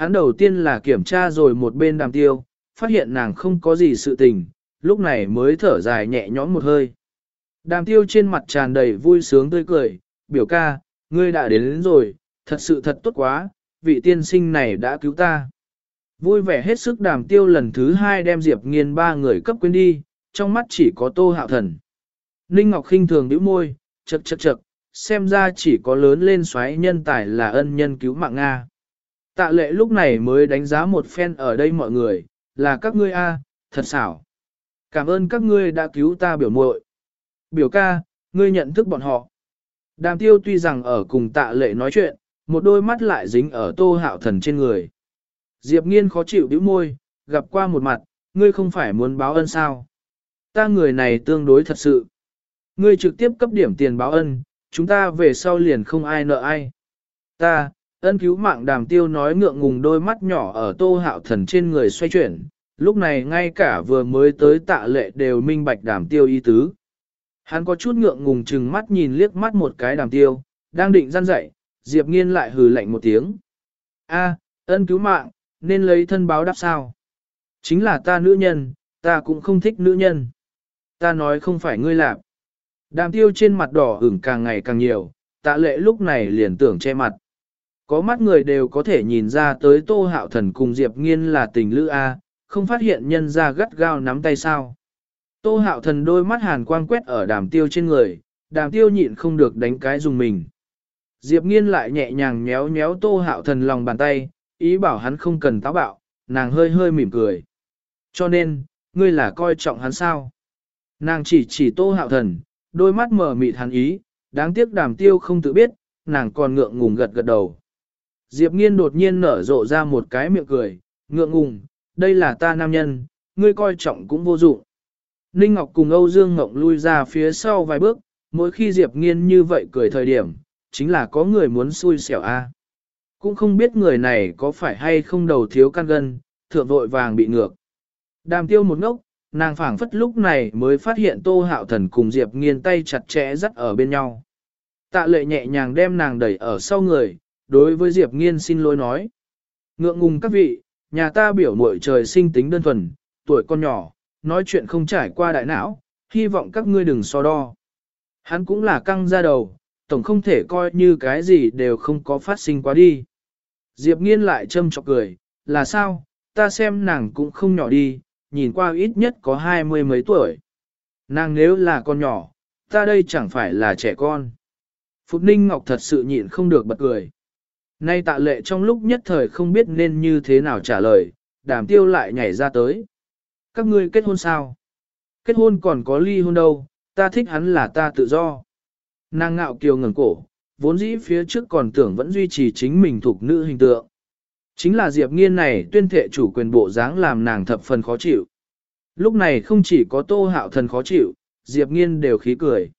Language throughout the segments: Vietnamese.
Hắn đầu tiên là kiểm tra rồi một bên đàm tiêu, phát hiện nàng không có gì sự tình, lúc này mới thở dài nhẹ nhõm một hơi. Đàm tiêu trên mặt tràn đầy vui sướng tươi cười, biểu ca, ngươi đã đến, đến rồi, thật sự thật tốt quá, vị tiên sinh này đã cứu ta. Vui vẻ hết sức đàm tiêu lần thứ hai đem Diệp nghiên ba người cấp quên đi, trong mắt chỉ có tô hạo thần. Ninh Ngọc khinh thường nhíu môi, chật chật chật, xem ra chỉ có lớn lên xoáy nhân tài là ân nhân cứu mạng Nga. Tạ lệ lúc này mới đánh giá một phen ở đây mọi người, là các ngươi a, thật xảo. Cảm ơn các ngươi đã cứu ta biểu muội. Biểu ca, ngươi nhận thức bọn họ. Đàm tiêu tuy rằng ở cùng tạ lệ nói chuyện, một đôi mắt lại dính ở tô hạo thần trên người. Diệp nghiên khó chịu bĩu môi, gặp qua một mặt, ngươi không phải muốn báo ân sao. Ta người này tương đối thật sự. Ngươi trực tiếp cấp điểm tiền báo ân, chúng ta về sau liền không ai nợ ai. Ta, ân cứu mạng đàm tiêu nói ngượng ngùng đôi mắt nhỏ ở tô hạo thần trên người xoay chuyển, lúc này ngay cả vừa mới tới tạ lệ đều minh bạch đàm tiêu y tứ. Hắn có chút ngượng ngùng chừng mắt nhìn liếc mắt một cái đàm tiêu, đang định gian dậy, Diệp nghiên lại hừ lạnh một tiếng. A, ân cứu mạng, nên lấy thân báo đáp sao? Chính là ta nữ nhân, ta cũng không thích nữ nhân. Ta nói không phải ngươi làm. Đàm tiêu trên mặt đỏ ửng càng ngày càng nhiều, tạ lệ lúc này liền tưởng che mặt. Có mắt người đều có thể nhìn ra tới tô hạo thần cùng Diệp nghiên là tình lữ A, không phát hiện nhân ra gắt gao nắm tay sao. Tô hạo thần đôi mắt hàn quang quét ở đàm tiêu trên người, đàm tiêu nhịn không được đánh cái dùng mình. Diệp nghiên lại nhẹ nhàng nhéo nhéo tô hạo thần lòng bàn tay, ý bảo hắn không cần táo bạo, nàng hơi hơi mỉm cười. Cho nên, ngươi là coi trọng hắn sao? Nàng chỉ chỉ tô hạo thần, đôi mắt mở mịt hắn ý, đáng tiếc đàm tiêu không tự biết, nàng còn ngượng ngùng gật gật đầu. Diệp nghiên đột nhiên nở rộ ra một cái miệng cười, ngượng ngùng, đây là ta nam nhân, ngươi coi trọng cũng vô dụng. Ninh Ngọc cùng Âu Dương Ngọc lui ra phía sau vài bước, mỗi khi Diệp nghiên như vậy cười thời điểm, chính là có người muốn xui xẻo a. Cũng không biết người này có phải hay không đầu thiếu căn gân, thượng vội vàng bị ngược. Đàm tiêu một ngốc, nàng phảng phất lúc này mới phát hiện tô hạo thần cùng Diệp nghiên tay chặt chẽ dắt ở bên nhau. Tạ lệ nhẹ nhàng đem nàng đẩy ở sau người, đối với Diệp nghiên xin lỗi nói. Ngượng ngùng các vị, nhà ta biểu muội trời sinh tính đơn thuần, tuổi con nhỏ, nói chuyện không trải qua đại não, hy vọng các ngươi đừng so đo. Hắn cũng là căng ra đầu, tổng không thể coi như cái gì đều không có phát sinh quá đi. Diệp nghiên lại châm chọc cười, là sao, ta xem nàng cũng không nhỏ đi, nhìn qua ít nhất có hai mươi mấy tuổi. Nàng nếu là con nhỏ, ta đây chẳng phải là trẻ con. Phục Ninh Ngọc thật sự nhịn không được bật cười. Nay tạ lệ trong lúc nhất thời không biết nên như thế nào trả lời, đàm tiêu lại nhảy ra tới. Các ngươi kết hôn sao? Kết hôn còn có ly hôn đâu, ta thích hắn là ta tự do. Nàng ngạo kiều ngẩng cổ, vốn dĩ phía trước còn tưởng vẫn duy trì chính mình thuộc nữ hình tượng. Chính là Diệp Nghiên này tuyên thệ chủ quyền bộ dáng làm nàng thập phần khó chịu. Lúc này không chỉ có tô hạo thần khó chịu, Diệp Nghiên đều khí cười.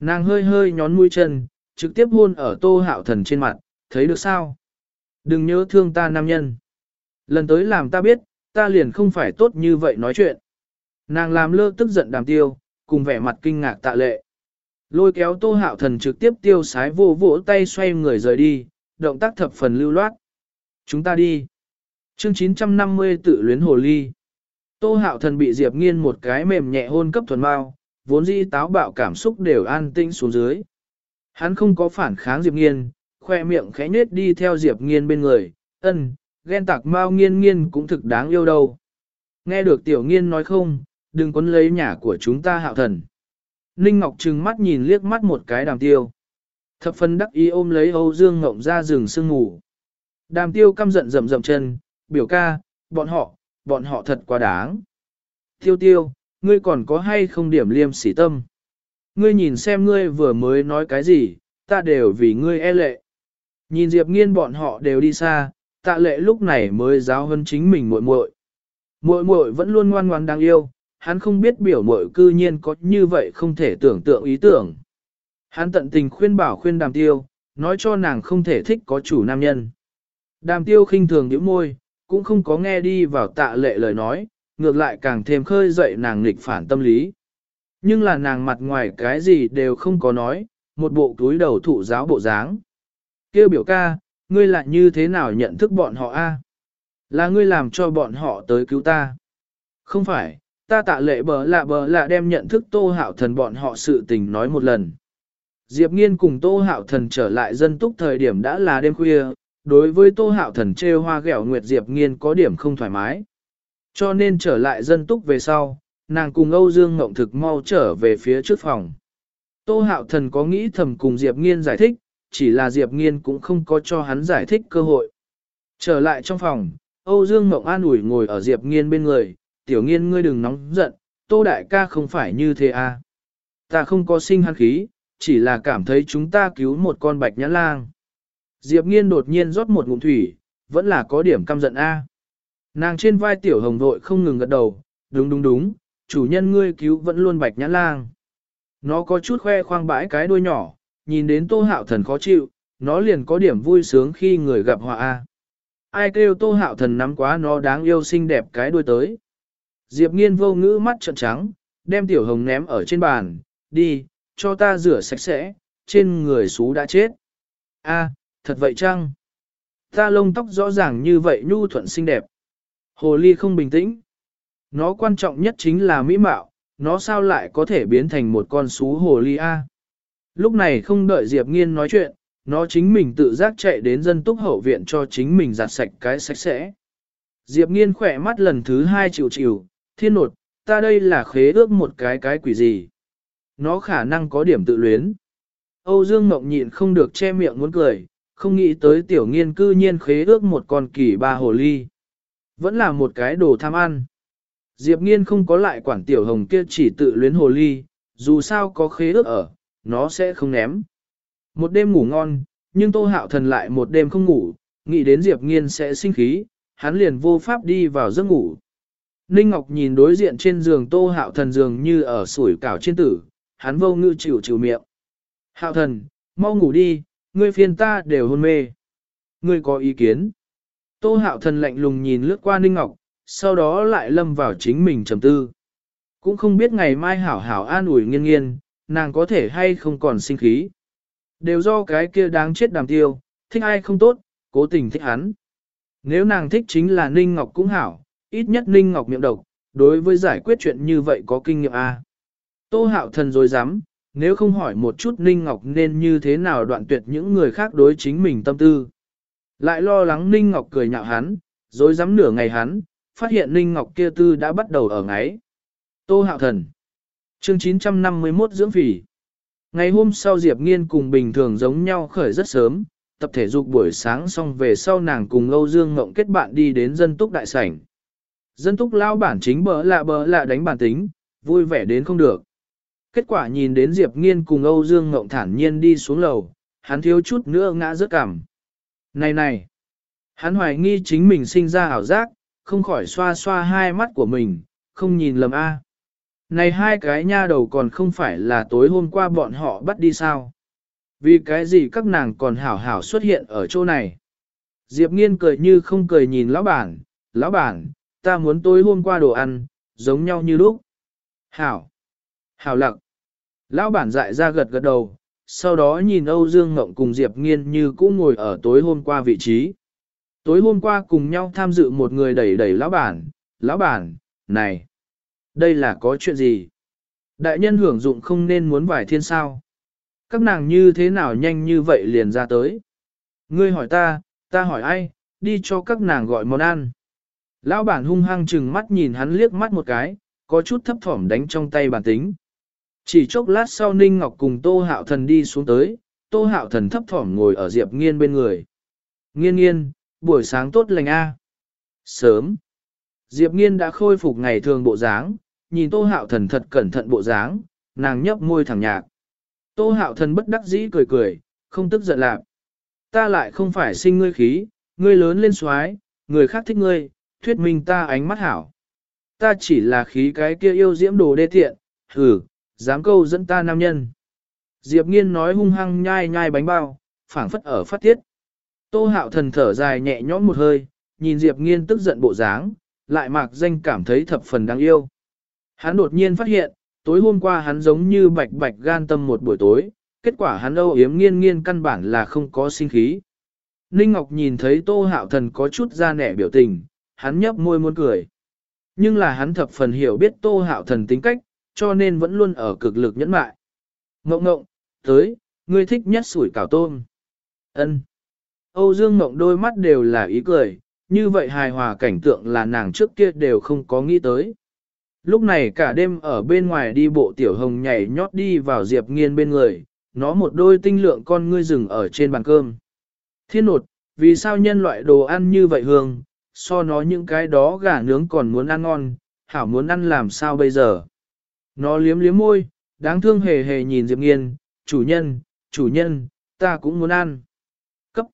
Nàng hơi hơi nhón mũi chân, trực tiếp hôn ở tô hạo thần trên mặt, thấy được sao? Đừng nhớ thương ta nam nhân. Lần tới làm ta biết, ta liền không phải tốt như vậy nói chuyện. Nàng làm lơ tức giận đàm tiêu, cùng vẻ mặt kinh ngạc tạ lệ. Lôi kéo tô hạo thần trực tiếp tiêu sái vô vỗ tay xoay người rời đi, động tác thập phần lưu loát. Chúng ta đi. Chương 950 tự luyến hồ ly. Tô hạo thần bị Diệp nghiên một cái mềm nhẹ hôn cấp thuần bao, vốn dĩ táo bạo cảm xúc đều an tinh xuống dưới. Hắn không có phản kháng Diệp nghiên, khoe miệng khẽ nết đi theo Diệp nghiên bên người, ân, ghen tạc mau nghiên nghiên cũng thực đáng yêu đâu. Nghe được tiểu nghiên nói không, đừng quấn lấy nhà của chúng ta hạo thần. Ninh Ngọc trừng mắt nhìn liếc mắt một cái đàm tiêu. Thập phân đắc ý ôm lấy Âu Dương Ngộng ra rừng sương ngủ. Đàm tiêu căm giận rầm rầm chân, biểu ca, bọn họ, bọn họ thật quá đáng. Tiêu tiêu, ngươi còn có hay không điểm liêm sỉ tâm? Ngươi nhìn xem ngươi vừa mới nói cái gì, ta đều vì ngươi e lệ. Nhìn Diệp nghiên bọn họ đều đi xa, tạ lệ lúc này mới giáo hơn chính mình muội muội. Muội muội vẫn luôn ngoan ngoan đáng yêu, hắn không biết biểu muội cư nhiên có như vậy không thể tưởng tượng ý tưởng. Hắn tận tình khuyên bảo khuyên đàm tiêu, nói cho nàng không thể thích có chủ nam nhân. Đàm tiêu khinh thường nhíu môi, cũng không có nghe đi vào tạ lệ lời nói, ngược lại càng thêm khơi dậy nàng nghịch phản tâm lý. Nhưng là nàng mặt ngoài cái gì đều không có nói, một bộ túi đầu thụ giáo bộ dáng. Kêu biểu ca, ngươi lại như thế nào nhận thức bọn họ a? Là ngươi làm cho bọn họ tới cứu ta. Không phải, ta tạ lệ bờ lạ bờ lạ đem nhận thức tô hạo thần bọn họ sự tình nói một lần. Diệp nghiên cùng tô hạo thần trở lại dân túc thời điểm đã là đêm khuya, đối với tô hạo thần trêu hoa ghẹo nguyệt Diệp nghiên có điểm không thoải mái. Cho nên trở lại dân túc về sau, nàng cùng Âu Dương Ngộng thực mau trở về phía trước phòng. Tô hạo thần có nghĩ thầm cùng Diệp nghiên giải thích, chỉ là Diệp nghiên cũng không có cho hắn giải thích cơ hội. Trở lại trong phòng, Âu Dương Mộng an ủi ngồi ở Diệp nghiên bên người, tiểu nghiên ngươi đừng nóng giận, tô đại ca không phải như thế à. Ta không có sinh hắn khí, chỉ là cảm thấy chúng ta cứu một con bạch nhãn lang. Diệp nghiên đột nhiên rót một ngụm thủy, vẫn là có điểm căm giận a. Nàng trên vai tiểu hồng đội không ngừng gật đầu, đúng đúng đúng, chủ nhân ngươi cứu vẫn luôn bạch nhãn lang. Nó có chút khoe khoang bãi cái đuôi nhỏ, nhìn đến tô hạo thần khó chịu, nó liền có điểm vui sướng khi người gặp họa a. Ai kêu tô hạo thần nắm quá nó đáng yêu xinh đẹp cái đuôi tới. Diệp nghiên vô ngữ mắt trợn trắng, đem tiểu hồng ném ở trên bàn, đi, cho ta rửa sạch sẽ, trên người xú đã chết. A, thật vậy chăng? Ta lông tóc rõ ràng như vậy nhu thuận xinh đẹp. Hồ ly không bình tĩnh. Nó quan trọng nhất chính là mỹ mạo, nó sao lại có thể biến thành một con xú hồ ly A. Lúc này không đợi Diệp Nghiên nói chuyện, nó chính mình tự giác chạy đến dân túc hậu viện cho chính mình giặt sạch cái sạch sẽ. Diệp Nghiên khỏe mắt lần thứ hai chịu chịu, thiên nột, ta đây là khế ước một cái cái quỷ gì. Nó khả năng có điểm tự luyến. Âu Dương ngọc nhịn không được che miệng muốn cười, không nghĩ tới tiểu nghiên cư nhiên khế ước một con kỳ ba hồ ly. Vẫn là một cái đồ tham ăn. Diệp nghiên không có lại quản tiểu hồng kia chỉ tự luyến hồ ly, dù sao có khế ước ở, nó sẽ không ném. Một đêm ngủ ngon, nhưng tô hạo thần lại một đêm không ngủ, nghĩ đến Diệp nghiên sẽ sinh khí, hắn liền vô pháp đi vào giấc ngủ. Ninh Ngọc nhìn đối diện trên giường tô hạo thần giường như ở sủi cảo trên tử, hắn vô ngư chịu chịu miệng. Hạo thần, mau ngủ đi, ngươi phiền ta đều hôn mê. Ngươi có ý kiến? Tô hạo thần lạnh lùng nhìn lướt qua Ninh Ngọc, sau đó lại lâm vào chính mình trầm tư. Cũng không biết ngày mai hảo hảo an ủi nghiên nghiên, nàng có thể hay không còn sinh khí. Đều do cái kia đáng chết đàm tiêu, thích ai không tốt, cố tình thích hắn. Nếu nàng thích chính là Ninh Ngọc cũng hảo, ít nhất Ninh Ngọc miệng độc, đối với giải quyết chuyện như vậy có kinh nghiệm A. Tô hạo thần rồi dám, nếu không hỏi một chút Ninh Ngọc nên như thế nào đoạn tuyệt những người khác đối chính mình tâm tư. Lại lo lắng Ninh Ngọc cười nhạo hắn, rồi dám nửa ngày hắn, phát hiện Ninh Ngọc kia tư đã bắt đầu ở ngáy. Tô Hạo Thần Chương 951 Dưỡng Phỉ Ngày hôm sau Diệp Nghiên cùng bình thường giống nhau khởi rất sớm, tập thể dục buổi sáng xong về sau nàng cùng Âu Dương Ngộng kết bạn đi đến dân túc đại sảnh. Dân túc lao bản chính bỡ lạ bỡ lạ đánh bản tính, vui vẻ đến không được. Kết quả nhìn đến Diệp Nghiên cùng Âu Dương Ngộng thản nhiên đi xuống lầu, hắn thiếu chút nữa ngã rớt cảm. Này này! Hắn hoài nghi chính mình sinh ra ảo giác, không khỏi xoa xoa hai mắt của mình, không nhìn lầm A. Này hai cái nha đầu còn không phải là tối hôm qua bọn họ bắt đi sao? Vì cái gì các nàng còn hảo hảo xuất hiện ở chỗ này? Diệp nghiên cười như không cười nhìn lão bản, lão bản, ta muốn tối hôm qua đồ ăn, giống nhau như lúc. Hảo! Hảo lặng! Lão bản dại ra gật gật đầu, sau đó nhìn Âu Dương Ngộng cùng Diệp Nghiên như cũ ngồi ở tối hôm qua vị trí. Tối hôm qua cùng nhau tham dự một người đẩy đẩy lão bản, lão bản, này, đây là có chuyện gì? Đại nhân hưởng dụng không nên muốn vải thiên sao? Các nàng như thế nào nhanh như vậy liền ra tới? Ngươi hỏi ta, ta hỏi ai, đi cho các nàng gọi món ăn. Lão bản hung hăng chừng mắt nhìn hắn liếc mắt một cái, có chút thấp thỏm đánh trong tay bản tính. Chỉ chốc lát sau Ninh Ngọc cùng Tô Hạo Thần đi xuống tới, Tô Hạo Thần thấp thỏm ngồi ở Diệp Nghiên bên người. Nghiên nghiên, buổi sáng tốt lành a. Sớm. Diệp Nghiên đã khôi phục ngày thường bộ dáng, nhìn Tô Hạo Thần thật cẩn thận bộ dáng, nàng nhấp môi thẳng nhạc. Tô Hạo Thần bất đắc dĩ cười cười, không tức giận lạc. Ta lại không phải sinh ngươi khí, ngươi lớn lên xoái, người khác thích ngươi, thuyết minh ta ánh mắt hảo. Ta chỉ là khí cái kia yêu diễm đồ đê tiện, hừ, dám câu dẫn ta nam nhân. Diệp nghiên nói hung hăng nhai nhai bánh bao, phảng phất ở phát tiết. Tô hạo thần thở dài nhẹ nhõm một hơi, nhìn Diệp nghiên tức giận bộ dáng, lại mạc danh cảm thấy thập phần đáng yêu. Hắn đột nhiên phát hiện, tối hôm qua hắn giống như bạch bạch gan tâm một buổi tối, kết quả hắn âu yếm nghiên nghiên căn bản là không có sinh khí. Ninh Ngọc nhìn thấy Tô Hạo Thần có chút ra nẻ biểu tình, hắn nhấp môi muốn cười. Nhưng là hắn thập phần hiểu biết tô hạo thần tính cách, cho nên vẫn luôn ở cực lực nhẫn mại. Ngộng ngộng, tới, ngươi thích nhất sủi cảo tôm. ân Âu Dương Ngộng đôi mắt đều là ý cười, như vậy hài hòa cảnh tượng là nàng trước kia đều không có nghĩ tới. Lúc này cả đêm ở bên ngoài đi bộ tiểu hồng nhảy nhót đi vào Diệp Nghiên bên người, nó một đôi tinh lượng con ngươi rừng ở trên bàn cơm. Thiên nột, vì sao nhân loại đồ ăn như vậy hương, so nó những cái đó gà nướng còn muốn ăn ngon, hảo muốn ăn làm sao bây giờ. Nó liếm liếm môi, đáng thương hề hề nhìn Diệp Nghiên, chủ nhân, chủ nhân, ta cũng muốn ăn. Cấp.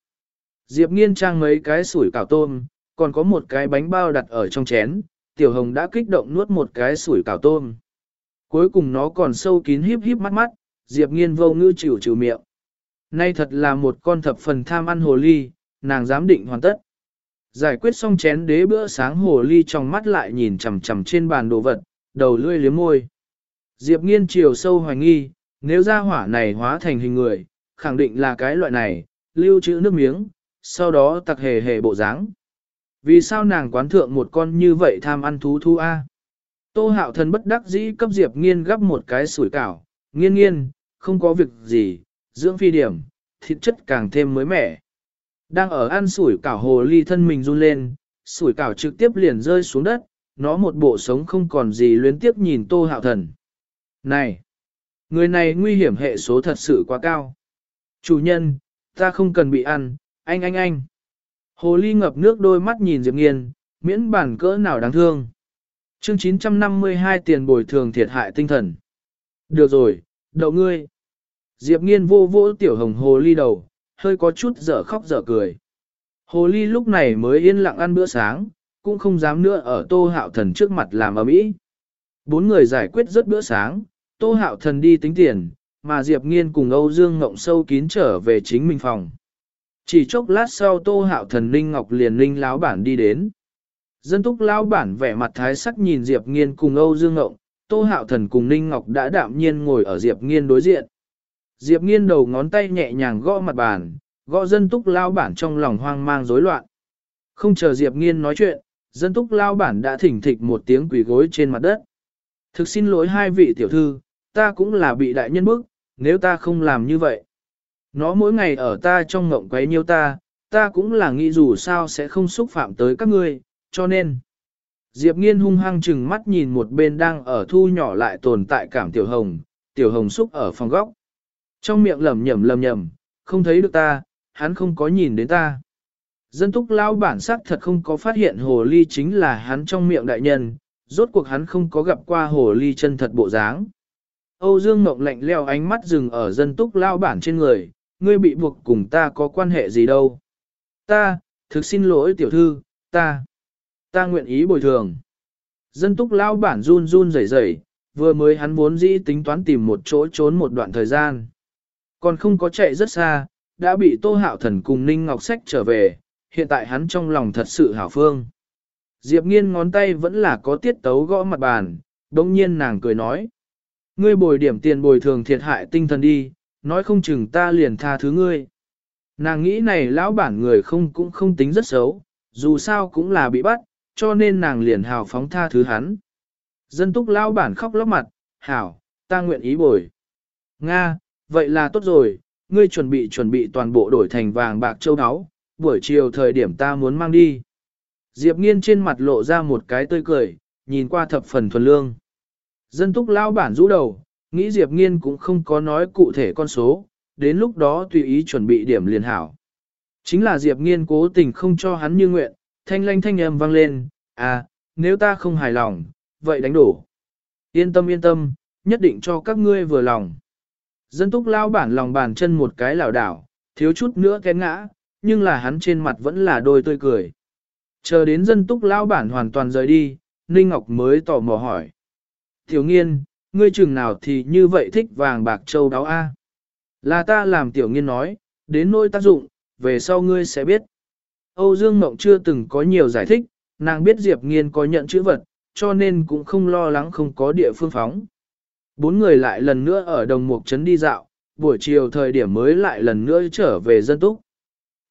Diệp Nghiên trang mấy cái sủi cảo tôm, còn có một cái bánh bao đặt ở trong chén, Tiểu Hồng đã kích động nuốt một cái sủi cảo tôm. Cuối cùng nó còn sâu kín híp híp mắt mắt, Diệp Nghiên vô ngữ chịu chịu miệng. Nay thật là một con thập phần tham ăn hồ ly, nàng dám định hoàn tất. Giải quyết xong chén đế bữa sáng hồ ly trong mắt lại nhìn chằm chằm trên bàn đồ vật, đầu lưỡi liếm môi. Diệp nghiên chiều sâu hoài nghi, nếu ra hỏa này hóa thành hình người, khẳng định là cái loại này, lưu trữ nước miếng, sau đó tặc hề hề bộ dáng. Vì sao nàng quán thượng một con như vậy tham ăn thú thu A? Tô hạo thần bất đắc dĩ cấp Diệp nghiên gấp một cái sủi cảo, nghiên nghiên, không có việc gì, dưỡng phi điểm, thịt chất càng thêm mới mẻ. Đang ở ăn sủi cảo hồ ly thân mình run lên, sủi cảo trực tiếp liền rơi xuống đất, nó một bộ sống không còn gì luyến tiếp nhìn tô hạo thần. Này! Người này nguy hiểm hệ số thật sự quá cao. Chủ nhân, ta không cần bị ăn, anh anh anh. Hồ ly ngập nước đôi mắt nhìn Diệp Nghiên, miễn bản cỡ nào đáng thương. Chương 952 tiền bồi thường thiệt hại tinh thần. Được rồi, đậu ngươi. Diệp Nghiên vô vỗ tiểu hồng hồ ly đầu, hơi có chút dở khóc dở cười. Hồ ly lúc này mới yên lặng ăn bữa sáng, cũng không dám nữa ở tô hạo thần trước mặt làm ở mỹ. Bốn người giải quyết rất bữa sáng, tô hạo thần đi tính tiền, mà Diệp Nghiên cùng Âu Dương Ngộng sâu kín trở về chính mình phòng. Chỉ chốc lát sau tô hạo thần Ninh Ngọc liền Ninh láo bản đi đến. Dân túc lão bản vẻ mặt thái sắc nhìn Diệp Nghiên cùng Âu Dương Ngộng, tô hạo thần cùng Ninh Ngọc đã đạm nhiên ngồi ở Diệp Nghiên đối diện. Diệp nghiên đầu ngón tay nhẹ nhàng gõ mặt bàn, gõ dân túc lão bản trong lòng hoang mang rối loạn. Không chờ Diệp nghiên nói chuyện, dân túc lão bản đã thỉnh thịch một tiếng quỳ gối trên mặt đất. Thực xin lỗi hai vị tiểu thư, ta cũng là bị đại nhân bức, nếu ta không làm như vậy. Nó mỗi ngày ở ta trong ngộng quấy nhiêu ta, ta cũng là nghĩ dù sao sẽ không xúc phạm tới các ngươi, cho nên. Diệp nghiên hung hăng chừng mắt nhìn một bên đang ở thu nhỏ lại tồn tại cảm tiểu hồng, tiểu hồng xúc ở phòng góc. Trong miệng lầm nhầm lầm nhầm, không thấy được ta, hắn không có nhìn đến ta. Dân túc lao bản sắc thật không có phát hiện hồ ly chính là hắn trong miệng đại nhân, rốt cuộc hắn không có gặp qua hồ ly chân thật bộ dáng. Âu Dương Ngọc lạnh leo ánh mắt dừng ở dân túc lao bản trên người, ngươi bị buộc cùng ta có quan hệ gì đâu. Ta, thực xin lỗi tiểu thư, ta, ta nguyện ý bồi thường. Dân túc lao bản run run rẩy rẩy, vừa mới hắn vốn dĩ tính toán tìm một chỗ trốn một đoạn thời gian. Còn không có chạy rất xa, đã bị Tô Hạo Thần cùng Ninh Ngọc Sách trở về, hiện tại hắn trong lòng thật sự hảo phương. Diệp nghiên ngón tay vẫn là có tiết tấu gõ mặt bàn, đồng nhiên nàng cười nói. Ngươi bồi điểm tiền bồi thường thiệt hại tinh thần đi, nói không chừng ta liền tha thứ ngươi. Nàng nghĩ này lão bản người không cũng không tính rất xấu, dù sao cũng là bị bắt, cho nên nàng liền hào phóng tha thứ hắn. Dân túc lão bản khóc lóc mặt, hảo, ta nguyện ý bồi. Nga, vậy là tốt rồi, ngươi chuẩn bị chuẩn bị toàn bộ đổi thành vàng bạc châu áo, buổi chiều thời điểm ta muốn mang đi. Diệp nghiên trên mặt lộ ra một cái tươi cười, nhìn qua thập phần thuần lương. Dân túc lão bản rũ đầu, nghĩ Diệp nghiên cũng không có nói cụ thể con số, đến lúc đó tùy ý chuẩn bị điểm liền hảo. Chính là Diệp nghiên cố tình không cho hắn như nguyện, thanh lanh thanh âm vang lên, à, nếu ta không hài lòng, vậy đánh đổ. Yên tâm yên tâm, nhất định cho các ngươi vừa lòng. Dân túc lao bản lòng bàn chân một cái lảo đảo, thiếu chút nữa kén ngã, nhưng là hắn trên mặt vẫn là đôi tươi cười. Chờ đến dân túc lao bản hoàn toàn rời đi, Ninh Ngọc mới tò mò hỏi. thiếu nghiên, ngươi chừng nào thì như vậy thích vàng bạc châu đáo A. Là ta làm tiểu nghiên nói, đến nỗi tác dụng, về sau ngươi sẽ biết. Âu Dương Mộng chưa từng có nhiều giải thích, nàng biết Diệp nghiên có nhận chữ vật, cho nên cũng không lo lắng không có địa phương phóng. Bốn người lại lần nữa ở đồng mục trấn đi dạo, buổi chiều thời điểm mới lại lần nữa trở về dân túc.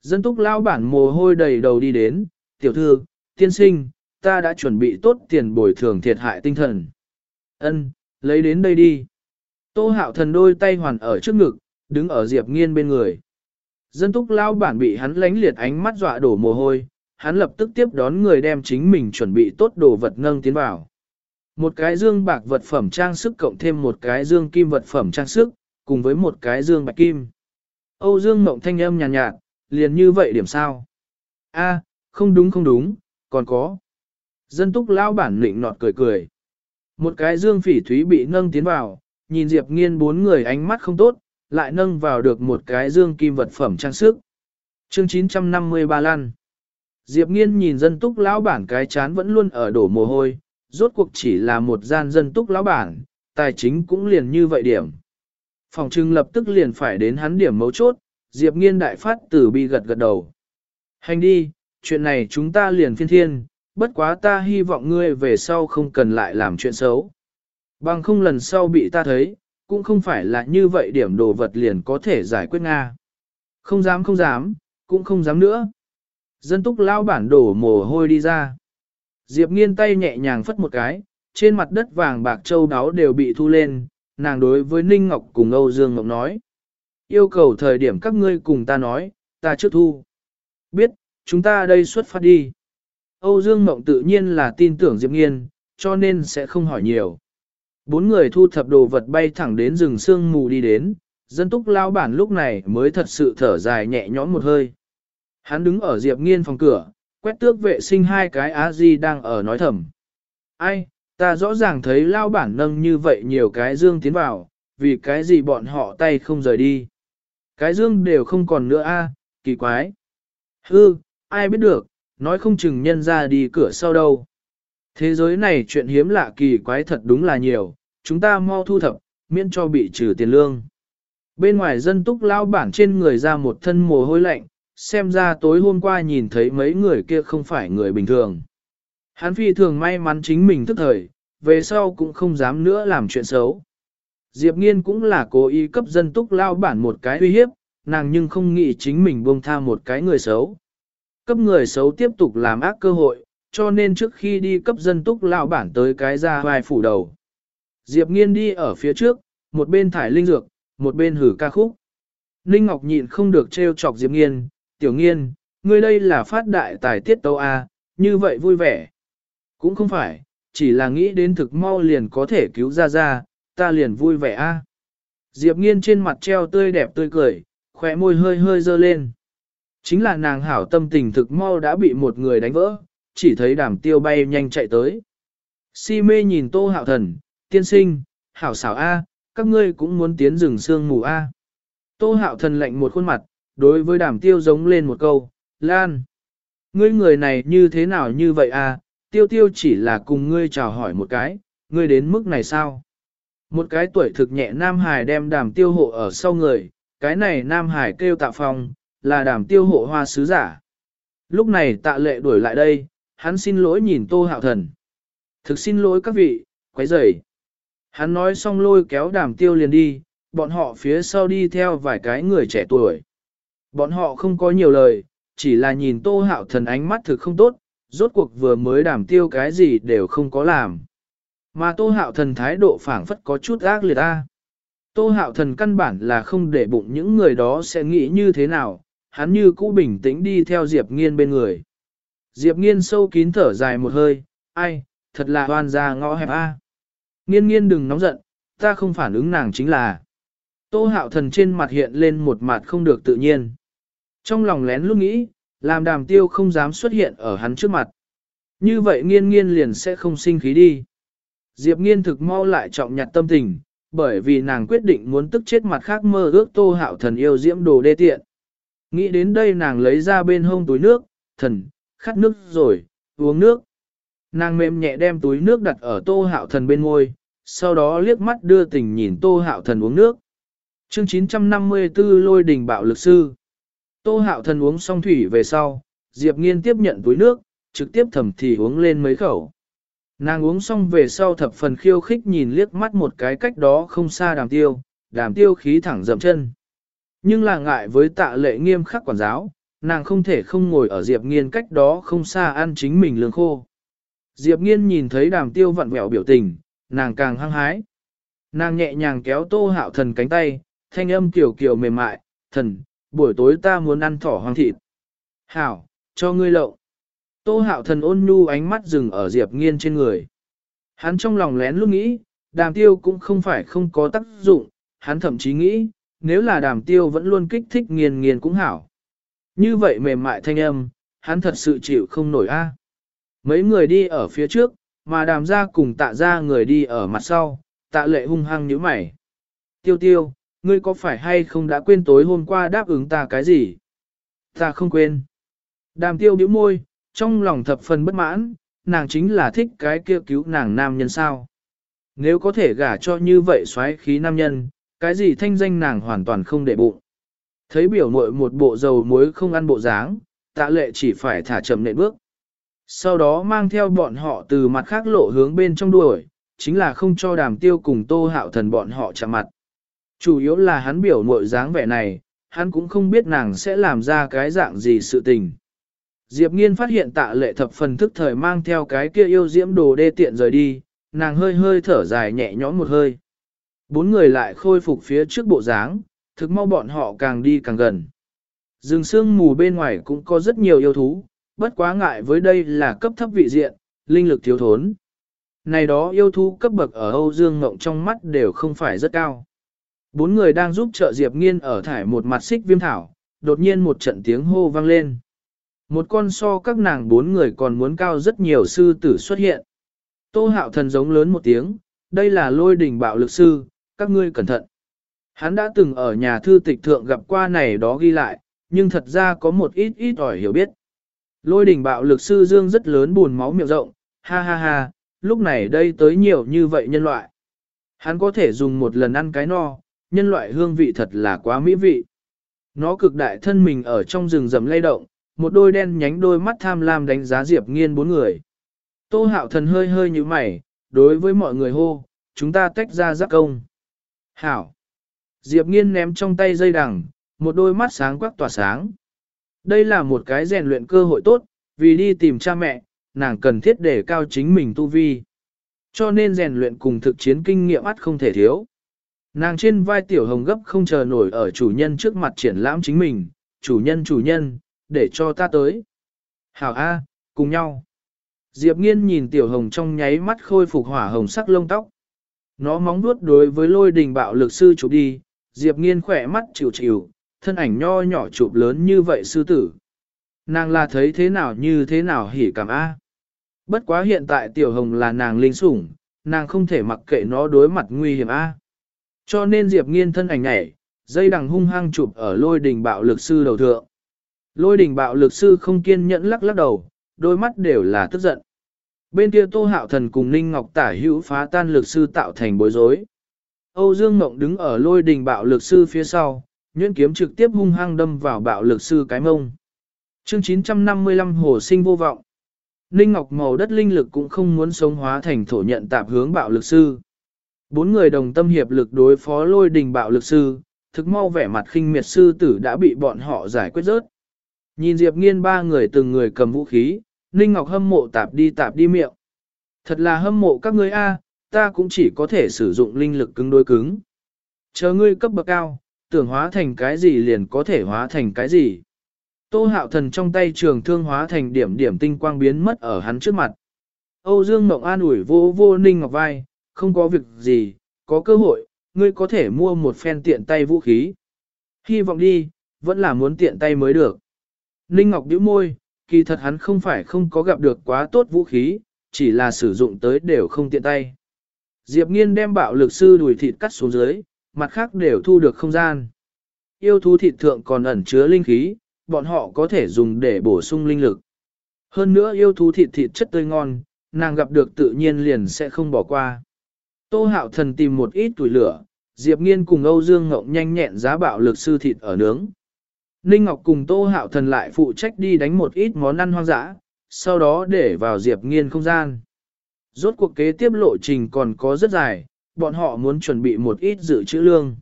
Dân túc lao bản mồ hôi đầy đầu đi đến, tiểu thư, tiên sinh, ta đã chuẩn bị tốt tiền bồi thường thiệt hại tinh thần. Ân, lấy đến đây đi. Tô hạo thần đôi tay hoàn ở trước ngực, đứng ở Diệp Nghiên bên người. Dân túc lao bản bị hắn lánh liệt ánh mắt dọa đổ mồ hôi, hắn lập tức tiếp đón người đem chính mình chuẩn bị tốt đồ vật nâng tiến vào. Một cái dương bạc vật phẩm trang sức cộng thêm một cái dương kim vật phẩm trang sức, cùng với một cái dương bạch kim. Âu Dương Mộng thanh âm nhàn nhạt, nhạt, liền như vậy điểm sao? A, không đúng không đúng, còn có. Dân túc lao bản lịnh nọt cười cười. Một cái dương phỉ thúy bị nâng tiến vào, nhìn Diệp Nghiên bốn người ánh mắt không tốt, lại nâng vào được một cái dương kim vật phẩm trang sức. Chương 953 Lan Diệp Nghiên nhìn dân túc lão bản cái chán vẫn luôn ở đổ mồ hôi, rốt cuộc chỉ là một gian dân túc lão bản, tài chính cũng liền như vậy điểm. Phòng trưng lập tức liền phải đến hắn điểm mấu chốt, Diệp Nghiên đại phát tử bi gật gật đầu. Hành đi, chuyện này chúng ta liền phiên thiên, bất quá ta hy vọng ngươi về sau không cần lại làm chuyện xấu. Bằng không lần sau bị ta thấy, cũng không phải là như vậy điểm đồ vật liền có thể giải quyết Nga. Không dám không dám, cũng không dám nữa. Dân túc lao bản đổ mồ hôi đi ra. Diệp nghiên tay nhẹ nhàng phất một cái, trên mặt đất vàng bạc châu đáo đều bị thu lên, nàng đối với Ninh Ngọc cùng Âu Dương Ngọc nói. Yêu cầu thời điểm các ngươi cùng ta nói, ta trước thu. Biết, chúng ta đây xuất phát đi. Âu Dương Mộng tự nhiên là tin tưởng Diệp Nghiên, cho nên sẽ không hỏi nhiều. Bốn người thu thập đồ vật bay thẳng đến rừng sương mù đi đến, dân túc lao bản lúc này mới thật sự thở dài nhẹ nhõm một hơi. Hắn đứng ở Diệp Nghiên phòng cửa, quét tước vệ sinh hai cái á di đang ở nói thầm. Ai, ta rõ ràng thấy lao bản nâng như vậy nhiều cái dương tiến vào, vì cái gì bọn họ tay không rời đi. Cái dương đều không còn nữa a, kỳ quái. Hư, ai biết được, nói không chừng nhân ra đi cửa sau đâu. Thế giới này chuyện hiếm lạ kỳ quái thật đúng là nhiều, chúng ta mau thu thập, miễn cho bị trừ tiền lương. Bên ngoài dân túc lao bản trên người ra một thân mồ hôi lạnh, xem ra tối hôm qua nhìn thấy mấy người kia không phải người bình thường. Hắn phi thường may mắn chính mình thức thời, về sau cũng không dám nữa làm chuyện xấu. Diệp Nghiên cũng là cố ý cấp dân túc lao bản một cái uy hiếp, nàng nhưng không nghĩ chính mình buông tha một cái người xấu. Cấp người xấu tiếp tục làm ác cơ hội, cho nên trước khi đi cấp dân túc lao bản tới cái ra vai phủ đầu. Diệp Nghiên đi ở phía trước, một bên thải linh dược, một bên hử ca khúc. Ninh Ngọc nhịn không được trêu chọc Diệp Nghiên, tiểu nghiên, ngươi đây là phát đại tài tiết tâu A, à, như vậy vui vẻ. Cũng không phải, chỉ là nghĩ đến thực mau liền có thể cứu ra ra, ta liền vui vẻ A. Diệp nghiên trên mặt treo tươi đẹp tươi cười, khỏe môi hơi hơi dơ lên. Chính là nàng hảo tâm tình thực mau đã bị một người đánh vỡ, chỉ thấy đàm tiêu bay nhanh chạy tới. Si mê nhìn tô hạo thần, tiên sinh, hảo xảo A, các ngươi cũng muốn tiến rừng sương mù A. Tô hạo thần lạnh một khuôn mặt, đối với đàm tiêu giống lên một câu, Lan. Ngươi người này như thế nào như vậy à, tiêu tiêu chỉ là cùng ngươi chào hỏi một cái, ngươi đến mức này sao? Một cái tuổi thực nhẹ Nam Hải đem đàm tiêu hộ ở sau người, cái này Nam Hải kêu tạ phong, là đàm tiêu hộ hoa sứ giả. Lúc này tạ lệ đuổi lại đây, hắn xin lỗi nhìn tô hạo thần. Thực xin lỗi các vị, quấy rầy. Hắn nói xong lôi kéo đàm tiêu liền đi, bọn họ phía sau đi theo vài cái người trẻ tuổi. Bọn họ không có nhiều lời, chỉ là nhìn tô hạo thần ánh mắt thực không tốt, rốt cuộc vừa mới đảm tiêu cái gì đều không có làm. Mà tô hạo thần thái độ phảng phất có chút ác liệt ta. Tô hạo thần căn bản là không để bụng những người đó sẽ nghĩ như thế nào, hắn như cũ bình tĩnh đi theo Diệp Nghiên bên người. Diệp Nghiên sâu kín thở dài một hơi, ai, thật là hoan ra ngõ hẹp a. Nghiên nghiên đừng nóng giận, ta không phản ứng nàng chính là. Tô hạo thần trên mặt hiện lên một mặt không được tự nhiên. Trong lòng lén lúc nghĩ, làm đàm tiêu không dám xuất hiện ở hắn trước mặt. Như vậy nghiên nghiên liền sẽ không sinh khí đi. Diệp nghiên thực mau lại trọng nhặt tâm tình, bởi vì nàng quyết định muốn tức chết mặt khác mơ ước tô hạo thần yêu diễm đồ đê tiện. Nghĩ đến đây nàng lấy ra bên hông túi nước, thần, khát nước rồi, uống nước. Nàng mềm nhẹ đem túi nước đặt ở tô hạo thần bên ngôi, sau đó liếc mắt đưa tình nhìn tô hạo thần uống nước. Chương 954 lôi đình bạo lực sư Tô hạo thần uống xong thủy về sau, Diệp nghiên tiếp nhận túi nước, trực tiếp thầm thì uống lên mấy khẩu. Nàng uống xong về sau thập phần khiêu khích nhìn liếc mắt một cái cách đó không xa đàm tiêu, đàm tiêu khí thẳng dậm chân. Nhưng là ngại với tạ lệ nghiêm khắc quản giáo, nàng không thể không ngồi ở Diệp Nghiên cách đó không xa ăn chính mình lương khô. Diệp Nghiên nhìn thấy đàm tiêu vặn vẹo biểu tình, nàng càng hăng hái. Nàng nhẹ nhàng kéo tô hạo thần cánh tay, thanh âm kiểu kiểu mềm mại, thần, buổi tối ta muốn ăn thỏ hoang thịt. Hảo, cho ngươi lậu. Tô hạo thần ôn nhu ánh mắt dừng ở Diệp Nghiên trên người. Hắn trong lòng lén lúc nghĩ, đàm tiêu cũng không phải không có tác dụng, hắn thậm chí nghĩ, nếu là đàm tiêu vẫn luôn kích thích nghiền nghiền cũng hảo. Như vậy mềm mại thanh âm, hắn thật sự chịu không nổi a. Mấy người đi ở phía trước, mà đàm ra cùng tạ ra người đi ở mặt sau, tạ lệ hung hăng nhíu mày. Tiêu tiêu, ngươi có phải hay không đã quên tối hôm qua đáp ứng ta cái gì? Ta không quên. Đàm tiêu bĩu môi, trong lòng thập phần bất mãn, nàng chính là thích cái kia cứu nàng nam nhân sao. Nếu có thể gả cho như vậy xoáy khí nam nhân, cái gì thanh danh nàng hoàn toàn không để bụng. Thấy biểu muội một bộ dầu muối không ăn bộ dáng, tạ lệ chỉ phải thả chậm nệ bước. Sau đó mang theo bọn họ từ mặt khác lộ hướng bên trong đuổi, chính là không cho đàm tiêu cùng tô hạo thần bọn họ chạm mặt. Chủ yếu là hắn biểu muội dáng vẻ này, hắn cũng không biết nàng sẽ làm ra cái dạng gì sự tình. Diệp nghiên phát hiện tạ lệ thập phần thức thời mang theo cái kia yêu diễm đồ đê tiện rời đi, nàng hơi hơi thở dài nhẹ nhõm một hơi. Bốn người lại khôi phục phía trước bộ dáng, thực mau bọn họ càng đi càng gần. Rừng sương mù bên ngoài cũng có rất nhiều yêu thú, bất quá ngại với đây là cấp thấp vị diện, linh lực thiếu thốn. Này đó yêu thú cấp bậc ở Âu Dương Ngộng trong mắt đều không phải rất cao. Bốn người đang giúp trợ Diệp Nghiên ở thải một mặt xích viêm thảo, đột nhiên một trận tiếng hô vang lên. Một con so các nàng bốn người còn muốn cao rất nhiều sư tử xuất hiện. Tô hạo thần giống lớn một tiếng, đây là lôi đỉnh bạo lực sư, các ngươi cẩn thận. Hắn đã từng ở nhà thư tịch thượng gặp qua này đó ghi lại, nhưng thật ra có một ít ít ỏi hiểu biết. Lôi đỉnh bạo lực sư dương rất lớn buồn máu miệng rộng, ha ha ha, lúc này đây tới nhiều như vậy nhân loại. Hắn có thể dùng một lần ăn cái no, nhân loại hương vị thật là quá mỹ vị. Nó cực đại thân mình ở trong rừng rầm lay động, một đôi đen nhánh đôi mắt tham lam đánh giá Diệp Nghiên bốn người. Tô hạo thần hơi hơi như mày, đối với mọi người hô, chúng ta tách ra giác công. Hảo! Diệp Nghiên ném trong tay dây đằng, một đôi mắt sáng quắc tỏa sáng. Đây là một cái rèn luyện cơ hội tốt, vì đi tìm cha mẹ, nàng cần thiết để cao chính mình tu vi. Cho nên rèn luyện cùng thực chiến kinh nghiệm ắt không thể thiếu. Nàng trên vai tiểu hồng gấp không chờ nổi ở chủ nhân trước mặt triển lãm chính mình, chủ nhân chủ nhân, để cho ta tới. Hảo A, cùng nhau. Diệp nghiên nhìn tiểu hồng trong nháy mắt khôi phục hỏa hồng sắc lông tóc. Nó móng vuốt đối với lôi đình bạo lực sư chụp đi, Diệp nghiên khỏe mắt chịu chịu, thân ảnh nho nhỏ chụp lớn như vậy sư tử. Nàng là thấy thế nào như thế nào hỉ cảm A. Bất quá hiện tại tiểu hồng là nàng linh sủng, nàng không thể mặc kệ nó đối mặt nguy hiểm A. Cho nên Diệp nghiên thân ảnh nhảy, dây đằng hung hăng chụp ở lôi đình bạo lực sư đầu thượng. Lôi đình bạo lực sư không kiên nhẫn lắc lắc đầu, đôi mắt đều là tức giận. Bên kia Tô Hạo Thần cùng Ninh Ngọc Tả hữu phá tan lực sư tạo thành bối rối. Âu Dương Mộng đứng ở lôi đình bạo lực sư phía sau, nhuyễn kiếm trực tiếp hung hăng đâm vào bạo lực sư cái mông. Chương 955 Hồ sinh vô vọng. Ninh Ngọc màu đất linh lực cũng không muốn sống hóa thành thổ nhận tạp hướng bạo lực sư. Bốn người đồng tâm hiệp lực đối phó lôi đình bạo lực sư, thực mau vẻ mặt khinh miệt sư tử đã bị bọn họ giải quyết rớt. Nhìn Diệp Nghiên ba người từng người cầm vũ khí, Ninh Ngọc hâm mộ tạp đi tạp đi miệng. Thật là hâm mộ các ngươi a, ta cũng chỉ có thể sử dụng linh lực cứng đối cứng. Chờ ngươi cấp bậc cao, tưởng hóa thành cái gì liền có thể hóa thành cái gì. Tô hạo thần trong tay trường thương hóa thành điểm điểm tinh quang biến mất ở hắn trước mặt. Âu Dương Mộng an ủi vô vô Ninh Ngọc vai, không có việc gì, có cơ hội, ngươi có thể mua một phen tiện tay vũ khí. Hy vọng đi, vẫn là muốn tiện tay mới được. Ninh Ngọc bĩu môi, kỳ thật hắn không phải không có gặp được quá tốt vũ khí, chỉ là sử dụng tới đều không tiện tay. Diệp Nghiên đem bạo lực sư đùi thịt cắt xuống dưới, mặt khác đều thu được không gian. Yêu thú thịt thượng còn ẩn chứa linh khí, bọn họ có thể dùng để bổ sung linh lực. Hơn nữa yêu thú thịt thịt chất tươi ngon, nàng gặp được tự nhiên liền sẽ không bỏ qua. Tô hạo thần tìm một ít tuổi lửa, Diệp Nghiên cùng Âu Dương Ngộng nhanh nhẹn giá bạo lực sư thịt ở nướng. Ninh Ngọc cùng Tô Hạo Thần lại phụ trách đi đánh một ít món ăn hoang dã, sau đó để vào Diệp Nghiên không gian. Rốt cuộc kế tiếp lộ trình còn có rất dài, bọn họ muốn chuẩn bị một ít dự trữ lương.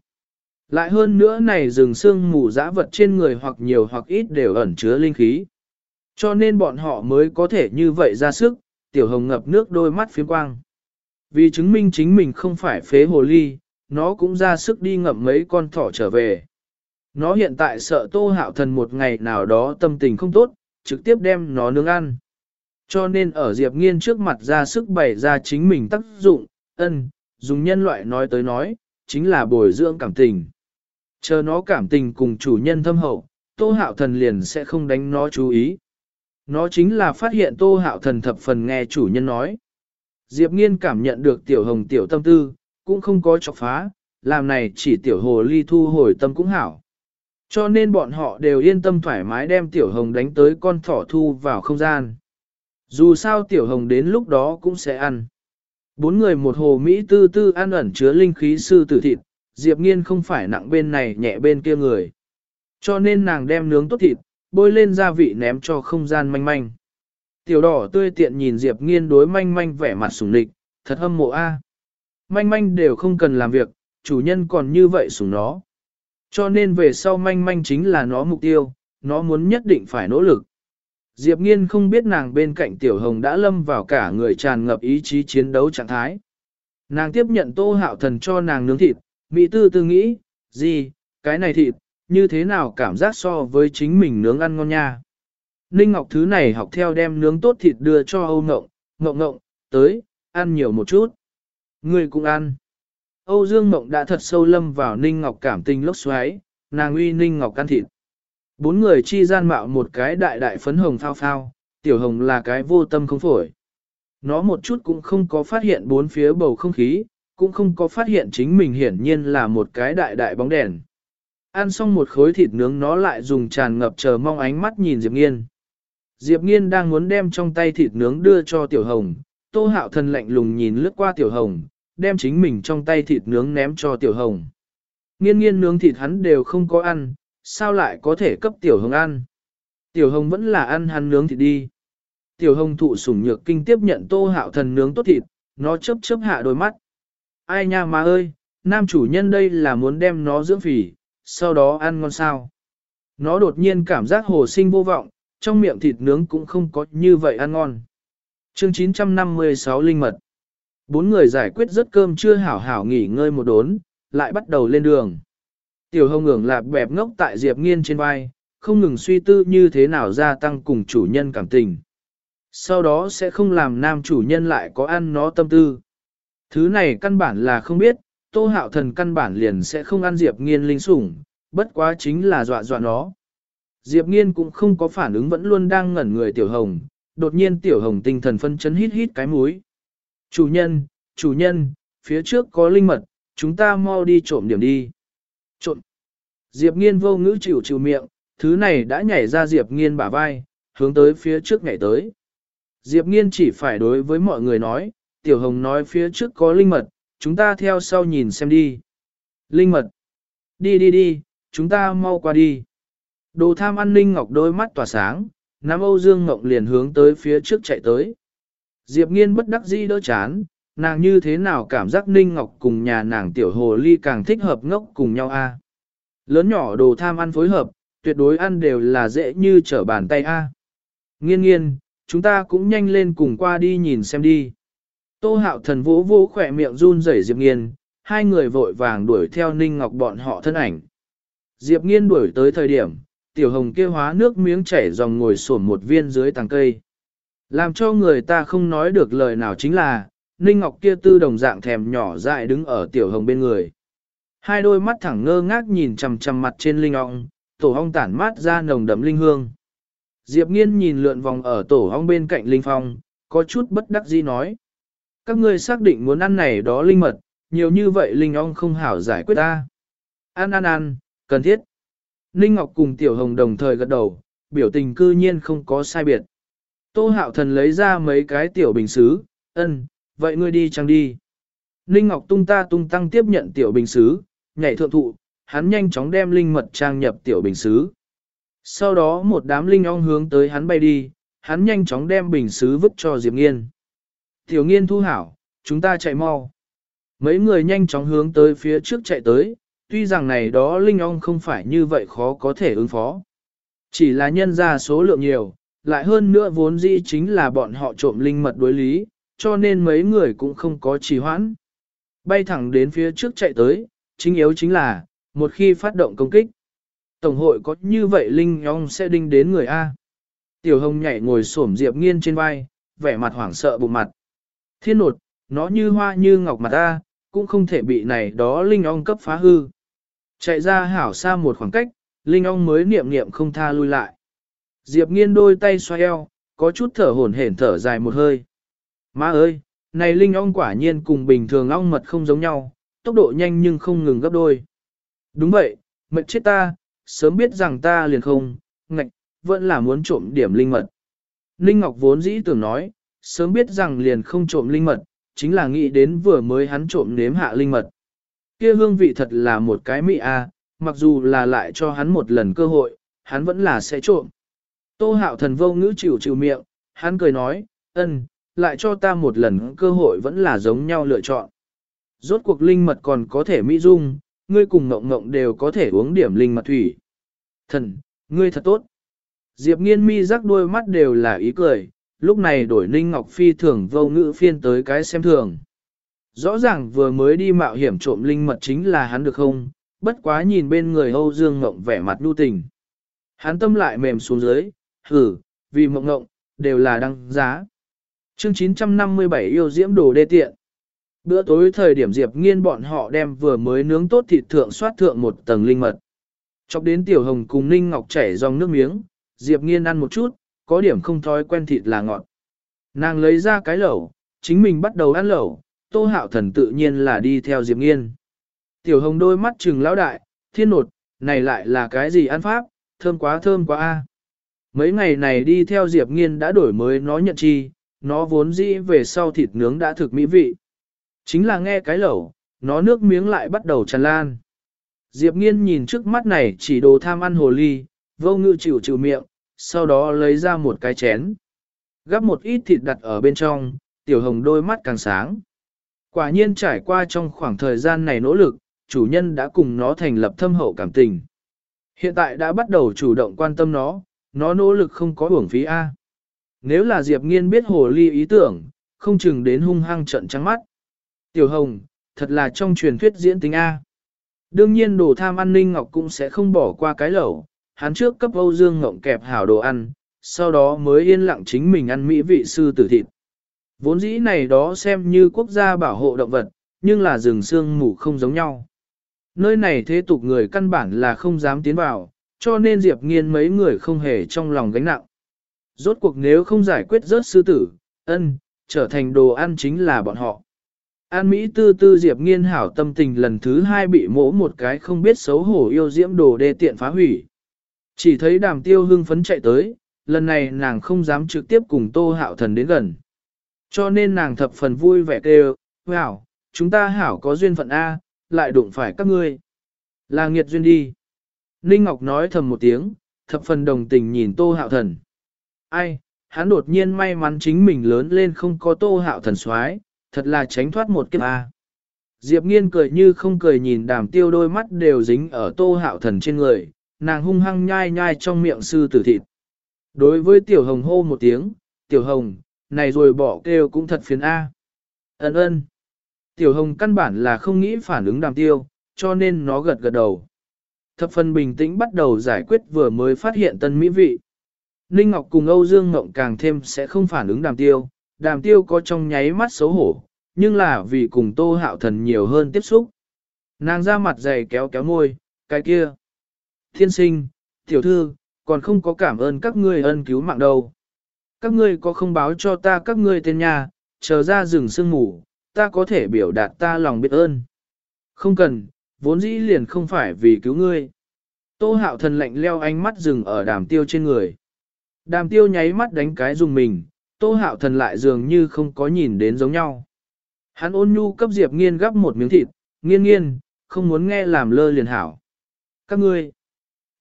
Lại hơn nữa này rừng xương mù dã vật trên người hoặc nhiều hoặc ít đều ẩn chứa linh khí. Cho nên bọn họ mới có thể như vậy ra sức, tiểu hồng ngập nước đôi mắt phiếm quang. Vì chứng minh chính mình không phải phế hồ ly, nó cũng ra sức đi ngậm mấy con thỏ trở về. Nó hiện tại sợ tô hạo thần một ngày nào đó tâm tình không tốt, trực tiếp đem nó nướng ăn. Cho nên ở Diệp Nghiên trước mặt ra sức bày ra chính mình tác dụng, ân, dùng nhân loại nói tới nói, chính là bồi dưỡng cảm tình. Chờ nó cảm tình cùng chủ nhân thâm hậu, Tô Hạo Thần liền sẽ không đánh nó chú ý. Nó chính là phát hiện Tô Hạo Thần thập phần nghe chủ nhân nói. Diệp Nghiên cảm nhận được tiểu hồng tiểu tâm tư, cũng không có chọc phá, làm này chỉ tiểu hồ ly thu hồi tâm cũng hảo. Cho nên bọn họ đều yên tâm thoải mái đem tiểu hồng đánh tới con thỏ thu vào không gian. Dù sao tiểu hồng đến lúc đó cũng sẽ ăn. Bốn người một hồ Mỹ tư tư ăn ẩn chứa linh khí sư tử thịt, Diệp Nghiên không phải nặng bên này nhẹ bên kia người. Cho nên nàng đem nướng tốt thịt, bôi lên gia vị ném cho không gian manh manh. Tiểu đỏ tươi tiện nhìn Diệp Nghiên đối manh manh vẻ mặt sủng lịch, thật hâm mộ a. Manh manh đều không cần làm việc, chủ nhân còn như vậy sủng nó. Cho nên về sau manh manh chính là nó mục tiêu, nó muốn nhất định phải nỗ lực. Diệp Nghiên không biết nàng bên cạnh Tiểu Hồng đã lâm vào cả người tràn ngập ý chí chiến đấu trạng thái. Nàng tiếp nhận tô hạo thần cho nàng nướng thịt, Mỹ tư tư nghĩ, gì, cái này thịt, như thế nào cảm giác so với chính mình nướng ăn ngon nha. Ninh Ngọc thứ này học theo đem nướng tốt thịt đưa cho Âu Ngộng, Ngộng Ngộng, tới, ăn nhiều một chút. Người cũng ăn. Âu Dương Mộng đã thật sâu lâm vào Ninh Ngọc cảm tình lốc xoáy, nàng uy Ninh Ngọc can thịt. Bốn người chi gian mạo một cái đại đại phấn hồng phao phao, tiểu hồng là cái vô tâm không phổi. Nó một chút cũng không có phát hiện bốn phía bầu không khí, cũng không có phát hiện chính mình hiển nhiên là một cái đại đại bóng đèn. Ăn xong một khối thịt nướng nó lại dùng tràn ngập chờ mong ánh mắt nhìn Diệp Nghiên. Diệp Nghiên đang muốn đem trong tay thịt nướng đưa cho Tiểu Hồng, Tô Hạo Thần lạnh lùng nhìn lướt qua Tiểu Hồng, đem chính mình trong tay thịt nướng ném cho Tiểu Hồng. Nghiên nghiên nướng thịt hắn đều không có ăn, sao lại có thể cấp Tiểu Hồng ăn? Tiểu Hồng vẫn là ăn hắn nướng thịt đi. Tiểu Hồng thụ sủng nhược kinh tiếp nhận Tô Hạo Thần nướng tốt thịt, nó chớp chớp hạ đôi mắt. Ai nha má ơi, nam chủ nhân đây là muốn đem nó dưỡng phỉ, sau đó ăn ngon sao. Nó đột nhiên cảm giác hồ sinh vô vọng, trong miệng thịt nướng cũng không có như vậy ăn ngon. Chương 956 Linh Mật Bốn người giải quyết rất cơm chưa hảo hảo nghỉ ngơi một đốn, lại bắt đầu lên đường. Tiểu hồng ngưỡng lạp bẹp ngốc tại Diệp Nghiên trên vai, không ngừng suy tư như thế nào gia tăng cùng chủ nhân cảm tình. Sau đó sẽ không làm nam chủ nhân lại có ăn nó tâm tư. Thứ này căn bản là không biết, Tô Hạo Thần căn bản liền sẽ không ăn Diệp Nghiên linh sủng, bất quá chính là dọa dọa nó. Diệp Nghiên cũng không có phản ứng vẫn luôn đang ngẩn người Tiểu Hồng, đột nhiên Tiểu Hồng tinh thần phân chấn hít hít cái mũi. Chủ nhân, chủ nhân, phía trước có linh mật, chúng ta mau đi trộm điểm đi. Trộm. Diệp Nghiên vô ngữ chịu chịu miệng, thứ này đã nhảy ra Diệp Nghiên bả vai, hướng tới phía trước nhảy tới. Diệp Nghiên chỉ phải đối với mọi người nói, Tiểu Hồng nói phía trước có linh mật, chúng ta theo sau nhìn xem đi. Linh mật. Đi đi đi, chúng ta mau qua đi. Đồ tham ăn Linh Ngọc đôi mắt tỏa sáng, Nam Âu Dương Ngọc liền hướng tới phía trước chạy tới. Diệp Nghiên bất đắc dĩ đỡ chán, nàng như thế nào cảm giác Ninh Ngọc cùng nhà nàng tiểu hồ ly càng thích hợp ngốc cùng nhau a. Lớn nhỏ đồ tham ăn phối hợp, tuyệt đối ăn đều là dễ như trở bàn tay a. Nghiên nghiên, chúng ta cũng nhanh lên cùng qua đi nhìn xem đi. Tô hạo thần vỗ vỗ khỏe miệng run rẩy Diệp Nghiên, hai người vội vàng đuổi theo Ninh Ngọc bọn họ thân ảnh. Diệp Nghiên đuổi tới thời điểm, tiểu hồng kia hóa nước miếng chảy dòng ngồi sổn một viên dưới tàng cây. Làm cho người ta không nói được lời nào chính là, Ninh Ngọc kia tư đồng dạng thèm nhỏ dại đứng ở tiểu hồng bên người. Hai đôi mắt thẳng ngơ ngác nhìn chằm chằm mặt trên linh ong, tổ hong tản mát ra nồng đậm linh hương. Diệp nghiên nhìn lượn vòng ở tổ hong bên cạnh linh phong, có chút bất đắc dĩ nói. Các ngươi xác định muốn ăn này đó linh mật, nhiều như vậy linh ong không hảo giải quyết ta. Ăn ăn ăn, cần thiết. Ninh Ngọc cùng Tiểu Hồng đồng thời gật đầu, biểu tình cư nhiên không có sai biệt. Tô Hạo Thần lấy ra mấy cái tiểu bình xứ, ân, vậy ngươi đi chăng đi. Ninh Ngọc tung ta tung tăng tiếp nhận tiểu bình xứ, nhảy thượng thụ, hắn nhanh chóng đem linh mật trang nhập tiểu bình xứ. Sau đó một đám linh ong hướng tới hắn bay đi, hắn nhanh chóng đem bình xứ vứt cho Diệp Nghiên. Tiểu Nghiên thu hảo, chúng ta chạy mau. Mấy người nhanh chóng hướng tới phía trước chạy tới, tuy rằng này đó linh ong không phải như vậy khó có thể ứng phó. Chỉ là nhân ra số lượng nhiều, lại hơn nữa vốn dĩ chính là bọn họ trộm linh mật đối lý, cho nên mấy người cũng không có trì hoãn. Bay thẳng đến phía trước chạy tới, chính yếu chính là, một khi phát động công kích. Tổng hội có như vậy linh ong sẽ đinh đến người A. Tiểu hồng nhảy ngồi xổm Diệp nghiên trên vai, vẻ mặt hoảng sợ bụng mặt. Thiên nột, nó như hoa như ngọc mặt A, cũng không thể bị này đó linh ong cấp phá hư. Chạy ra hảo xa một khoảng cách, linh ong mới niệm niệm không tha lui lại. Diệp nghiên đôi tay xoay eo, có chút thở hổn hển thở dài một hơi. Má ơi, này linh ong quả nhiên cùng bình thường ong mật không giống nhau, tốc độ nhanh nhưng không ngừng gấp đôi. Đúng vậy, mệt chết ta, sớm biết rằng ta liền không, ngạch, vẫn là muốn trộm điểm linh mật. Linh Ngọc vốn dĩ tưởng nói, sớm biết rằng liền không trộm linh mật, chính là nghĩ đến vừa mới hắn trộm nếm hạ linh mật. Kia hương vị thật là một cái mị a, mặc dù là lại cho hắn một lần cơ hội, hắn vẫn là sẽ trộm. Tô hạo thần vô ngữ chịu chịu miệng, hắn cười nói, ân, lại cho ta một lần cơ hội vẫn là giống nhau lựa chọn. Rốt cuộc linh mật còn có thể mỹ dung, ngươi cùng ngộng ngộng đều có thể uống điểm linh mật thủy. Thần, ngươi thật tốt. Diệp nghiên mi rắc đôi mắt đều là ý cười, lúc này đổi Ninh Ngọc Phi thường vô ngữ phiên tới cái xem thường. Rõ ràng vừa mới đi mạo hiểm trộm linh mật chính là hắn được không, bất quá nhìn bên người Âu Dương Ngộng vẻ mặt nhu tình. Hắn tâm lại mềm xuống dưới, hử, vì mộng ngộng, đều là đăng giá. Chương 957 yêu diễm đồ đê tiện. Bữa tối thời điểm Diệp nghiên bọn họ đem vừa mới nướng tốt thịt thượng soát thượng một tầng linh mật. Chọc đến Tiểu Hồng cùng Ninh Ngọc chảy dòng nước miếng, Diệp nghiên ăn một chút, có điểm không thói quen thịt là ngọt. Nàng lấy ra cái lẩu, chính mình bắt đầu ăn lẩu, Tô Hạo Thần tự nhiên là đi theo Diệp nghiên. Tiểu Hồng đôi mắt trừng lão đại, thiên nột, này lại là cái gì ăn pháp, thơm quá thơm quá a. Mấy ngày này đi theo Diệp nghiên đã đổi mới nó nhận chi, nó vốn dĩ về sau thịt nướng đã thực mỹ vị. Chính là nghe cái lẩu, nó nước miếng lại bắt đầu tràn lan. Diệp nghiên nhìn trước mắt này chỉ đồ tham ăn hồ ly, vô ngự chịu chịu miệng, sau đó lấy ra một cái chén. Gắp một ít thịt đặt ở bên trong, tiểu hồng đôi mắt càng sáng. Quả nhiên trải qua trong khoảng thời gian này nỗ lực, chủ nhân đã cùng nó thành lập thâm hậu cảm tình. Hiện tại đã bắt đầu chủ động quan tâm nó, nó nỗ lực không có uổng phí A. Nếu là Diệp Nghiên biết hồ ly ý tưởng, không chừng đến hung hăng trận trắng mắt. Tiểu Hồng, thật là trong truyền thuyết diễn tính A. Đương nhiên đồ tham ăn ninh ngọc cũng sẽ không bỏ qua cái lẩu, hắn trước cấp Âu Dương Ngộng kẹp hảo đồ ăn, sau đó mới yên lặng chính mình ăn mỹ vị sư tử thịt. Vốn dĩ này đó xem như quốc gia bảo hộ động vật, nhưng là rừng xương mù không giống nhau. Nơi này thế tục người căn bản là không dám tiến vào, cho nên Diệp Nghiên mấy người không hề trong lòng gánh nặng. Rốt cuộc nếu không giải quyết rớt sư tử, ân, trở thành đồ ăn chính là bọn họ. An Mỹ tư tư Diệp Nghiên hảo tâm tình lần thứ hai bị mỗ một cái không biết xấu hổ yêu diễm đồ đê tiện phá hủy. Chỉ thấy đàm tiêu hưng phấn chạy tới, lần này nàng không dám trực tiếp cùng tô hạo thần đến gần. Cho nên nàng thập phần vui vẻ kêu, hảo, chúng ta hảo có duyên phận A, lại đụng phải các ngươi. Là nghiệt duyên đi. Ninh Ngọc nói thầm một tiếng, thập phần đồng tình nhìn tô hạo thần. Ai, hắn đột nhiên may mắn chính mình lớn lên không có tô hạo thần xoái, thật là tránh thoát một kiếp A. Diệp nghiên cười như không cười nhìn đàm tiêu đôi mắt đều dính ở tô hạo thần trên người, nàng hung hăng nhai nhai trong miệng sư tử thịt. Đối với tiểu hồng hô một tiếng, tiểu hồng, này rồi bỏ kêu cũng thật phiền A. Ấn ơn. Tiểu hồng căn bản là không nghĩ phản ứng đàm tiêu, cho nên nó gật gật đầu. Thập phần bình tĩnh bắt đầu giải quyết vừa mới phát hiện tân mỹ vị. Ninh Ngọc cùng Âu Dương Ngộng càng thêm sẽ không phản ứng đàm tiêu, đàm tiêu có trong nháy mắt xấu hổ, nhưng là vì cùng tô hạo thần nhiều hơn tiếp xúc. Nàng ra mặt dày kéo kéo môi, cái kia. Thiên sinh, tiểu thư, còn không có cảm ơn các ngươi ân cứu mạng đâu. Các ngươi có không báo cho ta các ngươi tên nhà, chờ ra rừng sương ngủ, ta có thể biểu đạt ta lòng biết ơn. Không cần, vốn dĩ liền không phải vì cứu ngươi. Tô hạo thần lạnh leo ánh mắt dừng ở đàm tiêu trên người. Đàm tiêu nháy mắt đánh cái dùng mình, tô hạo thần lại dường như không có nhìn đến giống nhau. Hắn ôn nhu cấp Diệp nghiên gắp một miếng thịt, nghiên nghiên, không muốn nghe làm lơ liền hảo. Các ngươi,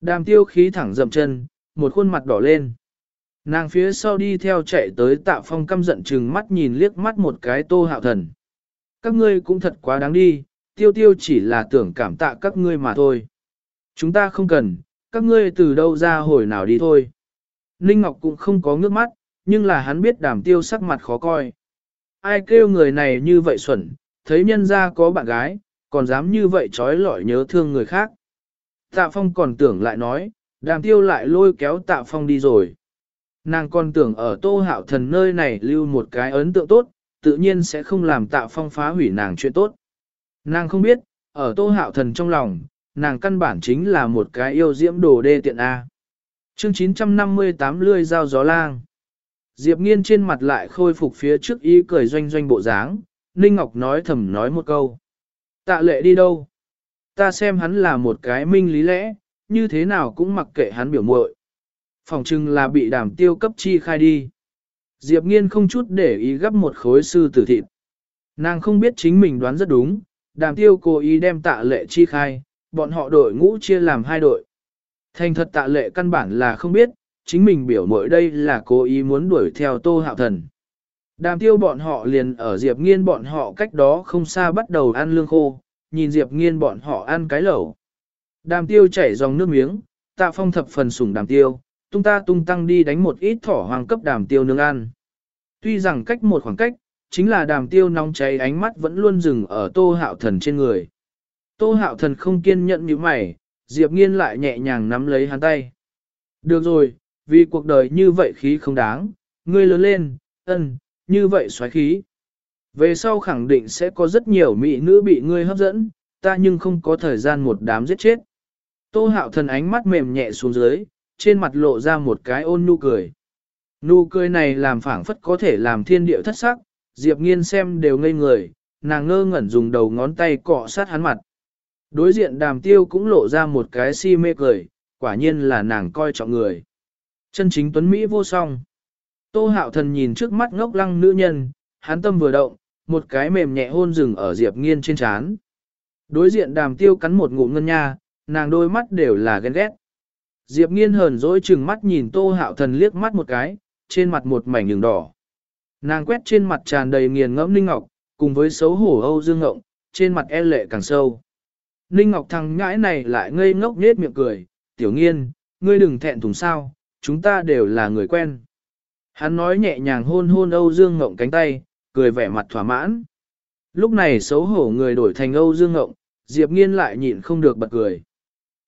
đàm tiêu khí thẳng dậm chân, một khuôn mặt đỏ lên. Nàng phía sau đi theo chạy tới tạ phong căm giận chừng mắt nhìn liếc mắt một cái tô hạo thần. Các ngươi cũng thật quá đáng đi, tiêu tiêu chỉ là tưởng cảm tạ các ngươi mà thôi. Chúng ta không cần, các ngươi từ đâu ra hồi nào đi thôi. Ninh Ngọc cũng không có ngước mắt, nhưng là hắn biết đàm tiêu sắc mặt khó coi. Ai kêu người này như vậy xuẩn, thấy nhân ra có bạn gái, còn dám như vậy trói lọi nhớ thương người khác. Tạ Phong còn tưởng lại nói, đàm tiêu lại lôi kéo Tạ Phong đi rồi. Nàng còn tưởng ở tô hạo thần nơi này lưu một cái ấn tượng tốt, tự nhiên sẽ không làm Tạ Phong phá hủy nàng chuyện tốt. Nàng không biết, ở tô hạo thần trong lòng, nàng căn bản chính là một cái yêu diễm đồ đê tiện A. Chương 958 lươi dao gió lang. Diệp nghiên trên mặt lại khôi phục phía trước ý cười doanh doanh bộ dáng, Ninh Ngọc nói thầm nói một câu. Tạ lệ đi đâu? Ta xem hắn là một cái minh lý lẽ, như thế nào cũng mặc kệ hắn biểu muội. Phòng trưng là bị đàm tiêu cấp chi khai đi. Diệp nghiên không chút để ý gấp một khối sư tử thịt. Nàng không biết chính mình đoán rất đúng, đàm tiêu cố ý đem tạ lệ chi khai, bọn họ đội ngũ chia làm hai đội. Thành thật tạ lệ căn bản là không biết, chính mình biểu mỗi đây là cố ý muốn đuổi theo tô hạo thần. Đàm tiêu bọn họ liền ở Diệp Nghiên bọn họ cách đó không xa bắt đầu ăn lương khô, nhìn Diệp Nghiên bọn họ ăn cái lẩu. Đàm tiêu chảy dòng nước miếng, tạ phong thập phần sủng đàm tiêu, tung ta tung tăng đi đánh một ít thỏ hoàng cấp đàm tiêu nướng ăn. Tuy rằng cách một khoảng cách, chính là đàm tiêu nóng cháy ánh mắt vẫn luôn dừng ở tô hạo thần trên người. Tô hạo thần không kiên nhẫn như mày, Diệp Nghiên lại nhẹ nhàng nắm lấy hắn tay. Được rồi, vì cuộc đời như vậy khí không đáng, ngươi lớn lên, ân, như vậy xoáy khí. Về sau khẳng định sẽ có rất nhiều mỹ nữ bị ngươi hấp dẫn, ta nhưng không có thời gian một đám giết chết. Tô hạo thần ánh mắt mềm nhẹ xuống dưới, trên mặt lộ ra một cái ôn nụ cười. Nụ cười này làm phảng phất có thể làm thiên địa thất sắc, Diệp nghiên xem đều ngây người, nàng ngơ ngẩn dùng đầu ngón tay cọ sát hắn mặt. Đối diện đàm tiêu cũng lộ ra một cái si mê cười, quả nhiên là nàng coi trọng người. Chân chính tuấn Mỹ vô song. Tô hạo thần nhìn trước mắt ngốc lăng nữ nhân, hắn tâm vừa động, một cái mềm nhẹ hôn rừng ở Diệp nghiên trên trán. Đối diện đàm tiêu cắn một ngụm ngân nha, nàng đôi mắt đều là ghen ghét. Diệp nghiên hờn dỗi chừng mắt nhìn tô hạo thần liếc mắt một cái, trên mặt một mảnh đường đỏ. Nàng quét trên mặt tràn đầy nghiền ngẫm linh ngọc, cùng với xấu hổ âu dương ngộng, trên mặt e lệ càng sâu. Ninh Ngọc thằng ngãi này lại ngây ngốc nết miệng cười, tiểu nghiên, ngươi đừng thẹn thùng sao, chúng ta đều là người quen. Hắn nói nhẹ nhàng hôn hôn Âu Dương Ngộng cánh tay, cười vẻ mặt thỏa mãn. Lúc này xấu hổ người đổi thành Âu Dương Ngộng, Diệp Nghiên lại nhịn không được bật cười.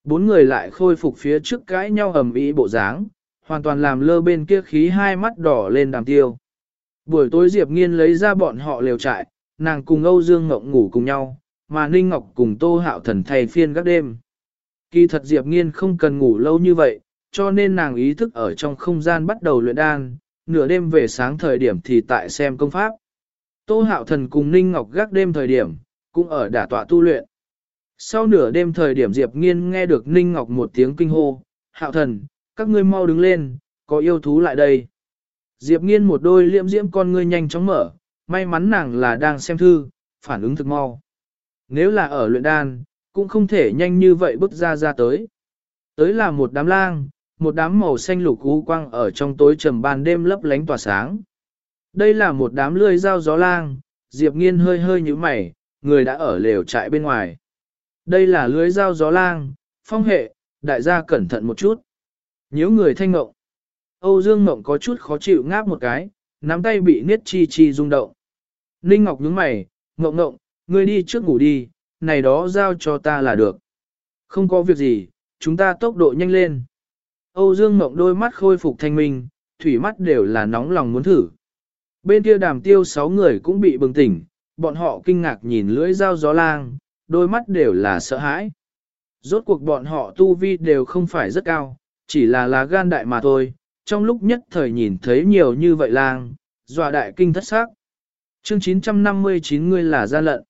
Bốn người lại khôi phục phía trước cãi nhau ầm ĩ bộ dáng, hoàn toàn làm lơ bên kia khí hai mắt đỏ lên đàm tiêu. Buổi tối Diệp Nghiên lấy ra bọn họ liều trại, nàng cùng Âu Dương Ngọc ngủ cùng nhau, mà Ninh Ngọc cùng Tô Hạo Thần thay phiên các đêm. Kỳ thật Diệp Nghiên không cần ngủ lâu như vậy, cho nên nàng ý thức ở trong không gian bắt đầu luyện đan, nửa đêm về sáng thời điểm thì tại xem công pháp. Tô Hạo Thần cùng Ninh Ngọc gác đêm thời điểm, cũng ở đả tọa tu luyện. Sau nửa đêm thời điểm Diệp Nghiên nghe được Ninh Ngọc một tiếng kinh hô, Hạo Thần, các ngươi mau đứng lên, có yêu thú lại đây. Diệp Nghiên một đôi liễm diễm con ngươi nhanh chóng mở, may mắn nàng là đang xem thư, phản ứng thực mau. Nếu là ở luyện đan, cũng không thể nhanh như vậy bước ra ra tới. Tới là một đám lang, một đám màu xanh lục u quang ở trong tối trầm ban đêm lấp lánh tỏa sáng. Đây là một đám lươi dao gió lang, Diệp Nghiên hơi hơi như mày, người đã ở lều trại bên ngoài. Đây là lưới dao gió lang, phong hệ, đại gia cẩn thận một chút. Nếu người thanh ngộng, Âu Dương Ngộng có chút khó chịu ngáp một cái, nắm tay bị niết chi chi rung động. Ninh Ngọc nhướng mày, ngộng ngộng, ngươi đi trước ngủ đi, này đó giao cho ta là được. Không có việc gì, chúng ta tốc độ nhanh lên. Âu Dương Mộng đôi mắt khôi phục thanh minh, thủy mắt đều là nóng lòng muốn thử. Bên kia đàm tiêu sáu người cũng bị bừng tỉnh, bọn họ kinh ngạc nhìn lưỡi dao gió lang, đôi mắt đều là sợ hãi. Rốt cuộc bọn họ tu vi đều không phải rất cao, chỉ là lá gan đại mà thôi, trong lúc nhất thời nhìn thấy nhiều như vậy lang, dọa đại kinh thất xác. Chương 959 ngươi là gian lận.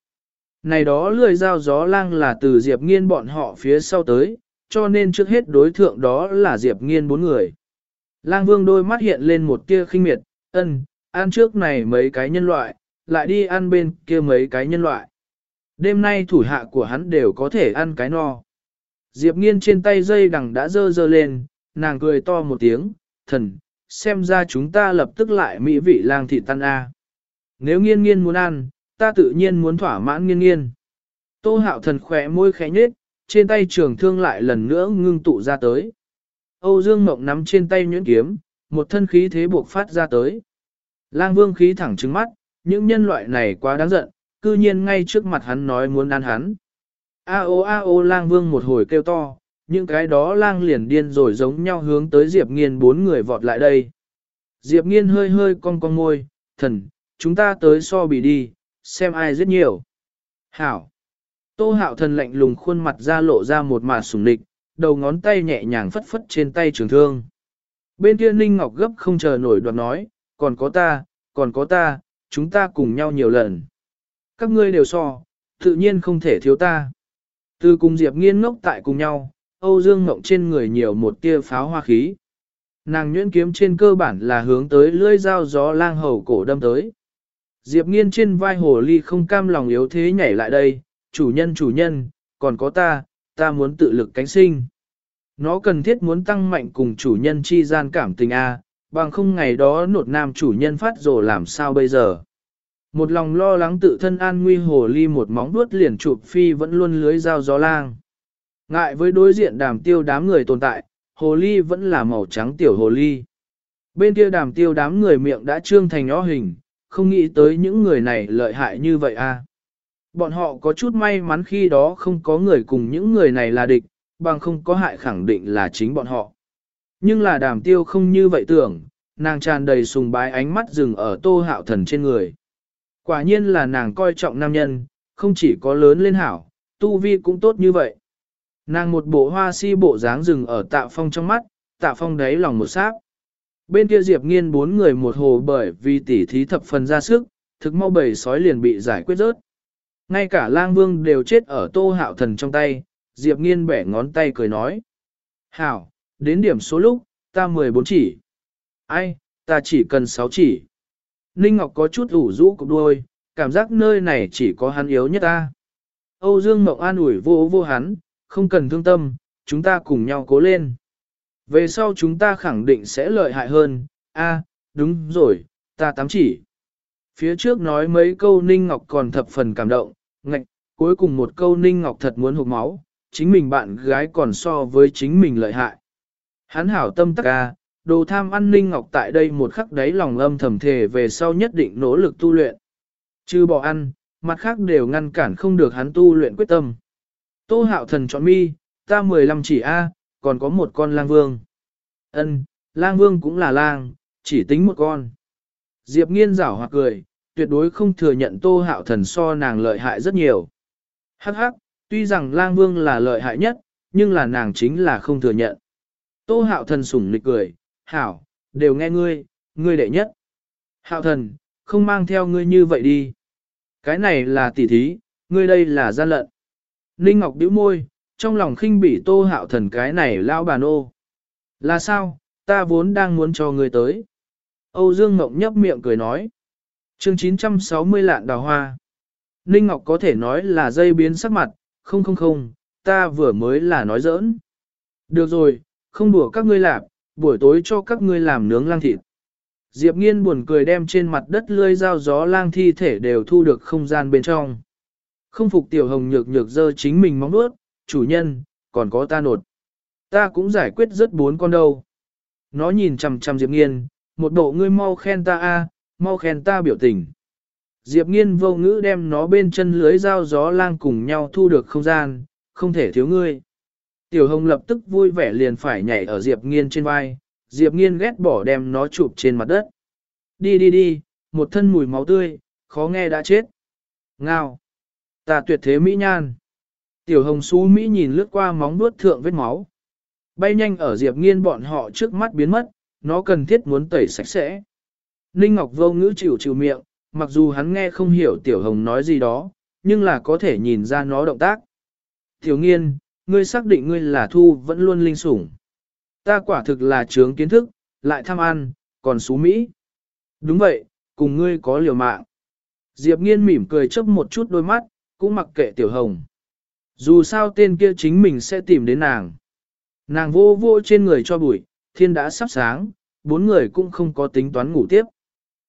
Này đó lười dao gió lang là từ Diệp Nghiên bọn họ phía sau tới, cho nên trước hết đối thượng đó là Diệp Nghiên bốn người. Lang Vương đôi mắt hiện lên một tia khinh miệt, ân, ăn trước này mấy cái nhân loại, lại đi ăn bên kia mấy cái nhân loại. Đêm nay thủ hạ của hắn đều có thể ăn cái no. Diệp Nghiên trên tay dây đằng đã dơ dơ lên, nàng cười to một tiếng, thần, xem ra chúng ta lập tức lại mỹ vị lang thị tan A. Nếu nghiên nghiên muốn ăn, ta tự nhiên muốn thỏa mãn nghiên nghiên. Tô hạo thần khỏe môi khẽ nhếch, trên tay trường thương lại lần nữa ngưng tụ ra tới. Âu Dương Mộng nắm trên tay nhuyễn kiếm, một thân khí thế buộc phát ra tới. Lang vương khí thẳng trứng mắt, những nhân loại này quá đáng giận, cư nhiên ngay trước mặt hắn nói muốn ăn hắn. A ô a ô lang vương một hồi kêu to, những cái đó lang liền điên rồi giống nhau hướng tới Diệp Nghiên bốn người vọt lại đây. Diệp Nghiên hơi hơi cong cong môi, thần, chúng ta tới so bì đi, xem ai rất nhiều. Hảo. Tô hạo thần lạnh lùng khuôn mặt ra lộ ra một mạt sủng lịch, đầu ngón tay nhẹ nhàng phất phất trên tay trường thương. Bên kia Ninh Ngọc gấp không chờ nổi đoạt nói, còn có ta, còn có ta, chúng ta cùng nhau nhiều lần. Các ngươi đều so, tự nhiên không thể thiếu ta. Từ cùng Diệp nghiên ngốc tại cùng nhau, Âu Dương Ngộng trên người nhiều một tia pháo hoa khí. Nàng nhuyễn kiếm trên cơ bản là hướng tới lưỡi dao gió lang hầu cổ đâm tới. Diệp nghiên trên vai hồ ly không cam lòng yếu thế nhảy lại đây, chủ nhân chủ nhân, còn có ta, ta muốn tự lực cánh sinh. Nó cần thiết muốn tăng mạnh cùng chủ nhân chi gian cảm tình A, bằng không ngày đó nột nam chủ nhân phát rồ làm sao bây giờ. Một lòng lo lắng tự thân an nguy hồ ly một móng vuốt liền chụp phi vẫn luôn lưới dao gió lang. Ngại với đối diện đàm tiêu đám người tồn tại, hồ ly vẫn là màu trắng tiểu hồ ly. Bên kia đàm tiêu đám người miệng đã trương thành nhó hình, không nghĩ tới những người này lợi hại như vậy a. Bọn họ có chút may mắn khi đó không có người cùng những người này là địch, bằng không có hại khẳng định là chính bọn họ. Nhưng là đàm tiêu không như vậy tưởng, nàng tràn đầy sùng bái ánh mắt dừng ở tô hạo thần trên người. Quả nhiên là nàng coi trọng nam nhân, không chỉ có lớn lên hảo, tu vi cũng tốt như vậy. Nàng một bộ hoa si bộ dáng rừng ở tạ phong trong mắt, tạ phong đáy lòng một sát. Bên kia Diệp nghiên bốn người một hồ bởi vì tỉ thí thập phần ra sức, thực mau bầy sói liền bị giải quyết rớt. Ngay cả lang vương đều chết ở tô hạo thần trong tay, Diệp nghiên bẻ ngón tay cười nói. Hảo, đến điểm số lúc, ta 14 chỉ. Ai, ta chỉ cần 6 chỉ. Ninh Ngọc có chút ủ rũ cục đuôi, cảm giác nơi này chỉ có hắn yếu nhất ta. Âu Dương Mộng an ủi vô vô hắn, không cần thương tâm, chúng ta cùng nhau cố lên. Về sau chúng ta khẳng định sẽ lợi hại hơn, a, đúng rồi, ta tám chỉ. Phía trước nói mấy câu Ninh Ngọc còn thập phần cảm động, ngạch, cuối cùng một câu Ninh Ngọc thật muốn hụt máu, chính mình bạn gái còn so với chính mình lợi hại. Hắn hảo tâm tắc ca, đồ tham ăn Ninh Ngọc tại đây một khắc đấy lòng âm thầm thề về sau nhất định nỗ lực tu luyện. Chứ bỏ ăn, mặt khác đều ngăn cản không được hắn tu luyện quyết tâm. Tô hạo thần chọn mi, ta 15 chỉ A, còn có một con lang vương. ân lang vương cũng là lang, chỉ tính một con. Diệp nghiên rảo hoặc cười, tuyệt đối không thừa nhận tô hạo thần so nàng lợi hại rất nhiều. Hắc hắc, tuy rằng lang vương là lợi hại nhất, nhưng là nàng chính là không thừa nhận. Tô hạo thần sủng lịch cười, hảo, đều nghe ngươi, ngươi đệ nhất. Hạo thần, không mang theo ngươi như vậy đi. Cái này là tỉ thí, ngươi đây là gian lận. Ninh Ngọc bĩu môi, trong lòng khinh bỉ tô hạo thần cái này lao bà nô. Là sao, ta vốn đang muốn cho ngươi tới. Âu Dương Ngọc nhấp miệng cười nói. chương 960 lạn đào hoa. Ninh Ngọc có thể nói là dây biến sắc mặt, không không không, ta vừa mới là nói giỡn. Được rồi, không đùa các ngươi làm, buổi tối cho các ngươi làm nướng lang thịt. Diệp nghiên buồn cười đem trên mặt đất lươi dao gió lang thi thể đều thu được không gian bên trong. Không phục tiểu hồng nhược nhược dơ chính mình móng nuốt, chủ nhân, còn có ta nột. Ta cũng giải quyết rất bốn con đâu. Nó nhìn chằm chằm Diệp nghiên, một bộ ngươi mau khen ta a, mau khen ta biểu tình. Diệp nghiên vô ngữ đem nó bên chân lưới dao gió lang cùng nhau thu được không gian, không thể thiếu ngươi. Tiểu hồng lập tức vui vẻ liền phải nhảy ở Diệp nghiên trên vai, Diệp nghiên ghét bỏ đem nó chụp trên mặt đất. Đi đi đi, một thân mùi máu tươi, khó nghe đã chết. Ngao. Ta tuyệt thế mỹ nhan. Tiểu hồng xú Mỹ nhìn lướt qua móng vuốt thượng vết máu. Bay nhanh ở Diệp nghiên bọn họ trước mắt biến mất, nó cần thiết muốn tẩy sạch sẽ. Ninh Ngọc vô ngữ chịu chịu miệng, mặc dù hắn nghe không hiểu Tiểu Hồng nói gì đó, nhưng là có thể nhìn ra nó động tác. Tiểu nghiên, ngươi xác định ngươi là thu vẫn luôn linh sủng. Ta quả thực là trướng kiến thức, lại tham ăn, còn xú Mỹ. Đúng vậy, cùng ngươi có liều mạng. Diệp nghiên mỉm cười chớp một chút đôi mắt, cũng mặc kệ Tiểu Hồng. Dù sao tên kia chính mình sẽ tìm đến nàng. Nàng vô vô trên người cho bụi, thiên đã sắp sáng, bốn người cũng không có tính toán ngủ tiếp,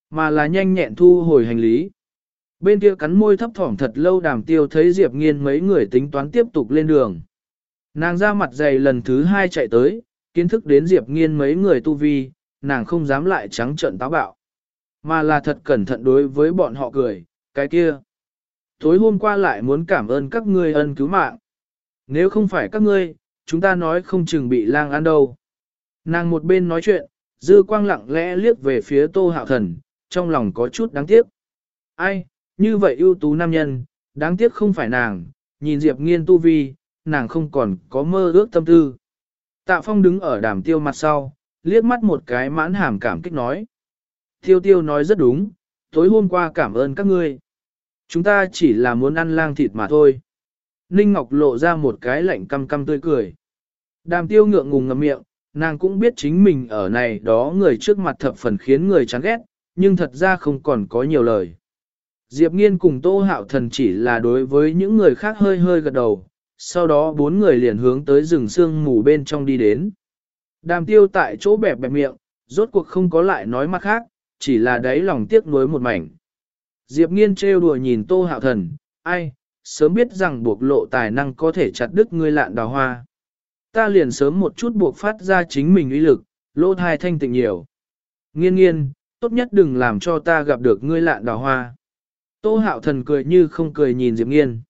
mà là nhanh nhẹn thu hồi hành lý. Bên kia cắn môi thấp thỏm thật lâu đàm tiêu thấy Diệp nghiên mấy người tính toán tiếp tục lên đường. Nàng ra mặt dày lần thứ hai chạy tới, kiến thức đến Diệp nghiên mấy người tu vi, nàng không dám lại trắng trợn táo bạo. Mà là thật cẩn thận đối với bọn họ cười, cái kia. Tối hôm qua lại muốn cảm ơn các ngươi ân cứu mạng. Nếu không phải các ngươi, chúng ta nói không chừng bị lang ăn đâu. Nàng một bên nói chuyện, dư quang lặng lẽ liếc về phía tô hạo thần, trong lòng có chút đáng tiếc. Ai, như vậy ưu tú nam nhân, đáng tiếc không phải nàng, nhìn Diệp nghiên tu vi, nàng không còn có mơ ước tâm tư. Tạ phong đứng ở đàm tiêu mặt sau, liếc mắt một cái mãn hàm cảm kích nói. Tiêu tiêu nói rất đúng, tối hôm qua cảm ơn các ngươi. Chúng ta chỉ là muốn ăn lang thịt mà thôi. Ninh Ngọc lộ ra một cái lạnh căm căm tươi cười. Đàm tiêu ngượng ngùng ngậm miệng, nàng cũng biết chính mình ở này đó người trước mặt thập phần khiến người chán ghét, nhưng thật ra không còn có nhiều lời. Diệp Nghiên cùng Tô Hạo Thần chỉ là đối với những người khác hơi hơi gật đầu, sau đó bốn người liền hướng tới rừng sương mù bên trong đi đến. Đàm tiêu tại chỗ bẹp bẹp miệng, rốt cuộc không có lại nói mặt khác, chỉ là đáy lòng tiếc nuối một mảnh. Diệp Nghiên trêu đùa nhìn Tô Hạo Thần, ai, sớm biết rằng buộc lộ tài năng có thể chặt đứt ngươi lạn đào hoa. Ta liền sớm một chút buộc phát ra chính mình uy lực, lỗ thai thanh tịnh nhiều. Nghiên nghiên, tốt nhất đừng làm cho ta gặp được ngươi lạn đào hoa. Tô hạo thần cười như không cười nhìn Diệp nghiên.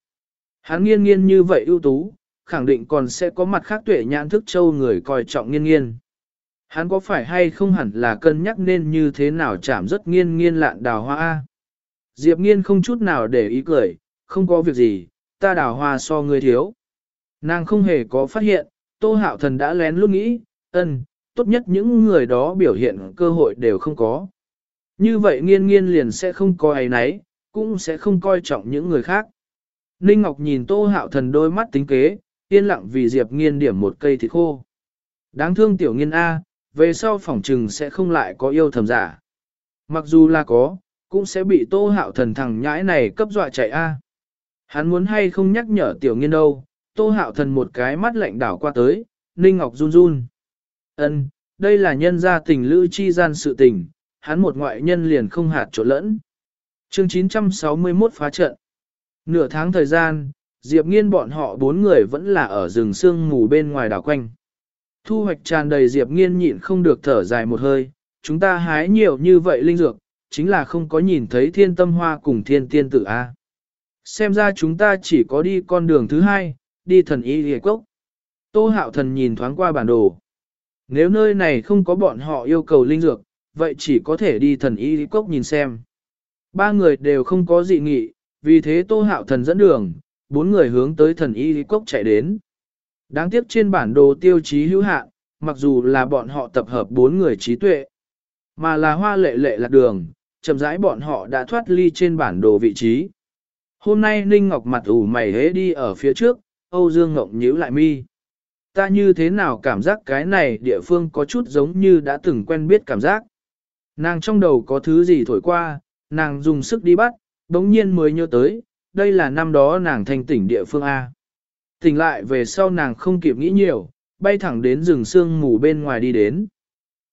Hắn nghiên nghiên như vậy ưu tú, khẳng định còn sẽ có mặt khác tuệ nhãn thức châu người coi trọng nghiên nghiên. Hắn có phải hay không hẳn là cân nhắc nên như thế nào chạm rất nghiên nghiên lạn đào hoa a? Diệp nghiên không chút nào để ý cười, không có việc gì, ta đào hoa so ngươi thiếu. Nàng không hề có phát hiện, tô hạo thần đã lén luôn nghĩ, ân, tốt nhất những người đó biểu hiện cơ hội đều không có. Như vậy nghiên nghiên liền sẽ không coi ấy nấy, cũng sẽ không coi trọng những người khác. Ninh Ngọc nhìn tô hạo thần đôi mắt tính kế, yên lặng vì Diệp nghiên điểm một cây thịt khô. Đáng thương tiểu nghiên A, về sau phỏng trừng sẽ không lại có yêu thầm giả. Mặc dù là có, cũng sẽ bị tô hạo thần thằng nhãi này cấp dọa chạy A. Hắn muốn hay không nhắc nhở tiểu nghiên đâu, tô hạo thần một cái mắt lạnh đảo qua tới, Ninh Ngọc run run. Ân, đây là nhân gia tình lữ chi gian sự tình, hắn một ngoại nhân liền không hạt chỗ lẫn. Chương 961 phá trận. Nửa tháng thời gian, Diệp Nghiên bọn họ bốn người vẫn là ở rừng sương mù bên ngoài đảo quanh. Thu hoạch tràn đầy Diệp Nghiên nhịn không được thở dài một hơi, chúng ta hái nhiều như vậy linh dược, chính là không có nhìn thấy thiên tâm hoa cùng thiên tiên tử A. Xem ra chúng ta chỉ có đi con đường thứ hai, đi thần y hề cốc. Tô hạo thần nhìn thoáng qua bản đồ. Nếu nơi này không có bọn họ yêu cầu linh dược, vậy chỉ có thể đi thần y cốc nhìn xem. Ba người đều không có dị nghị, vì thế tô hạo thần dẫn đường, bốn người hướng tới thần y cốc chạy đến. Đáng tiếc trên bản đồ tiêu chí hữu hạn, mặc dù là bọn họ tập hợp bốn người trí tuệ, mà là hoa lệ lệ lạc đường, chậm rãi bọn họ đã thoát ly trên bản đồ vị trí. Hôm nay Ninh Ngọc mặt ủ mày hế đi ở phía trước, Âu Dương Ngọc nhíu lại mi. Ta như thế nào cảm giác cái này địa phương có chút giống như đã từng quen biết cảm giác. Nàng trong đầu có thứ gì thổi qua, nàng dùng sức đi bắt, đống nhiên mới nhớ tới, đây là năm đó nàng thành tỉnh địa phương A. Tỉnh lại về sau nàng không kịp nghĩ nhiều, bay thẳng đến rừng sương mù bên ngoài đi đến.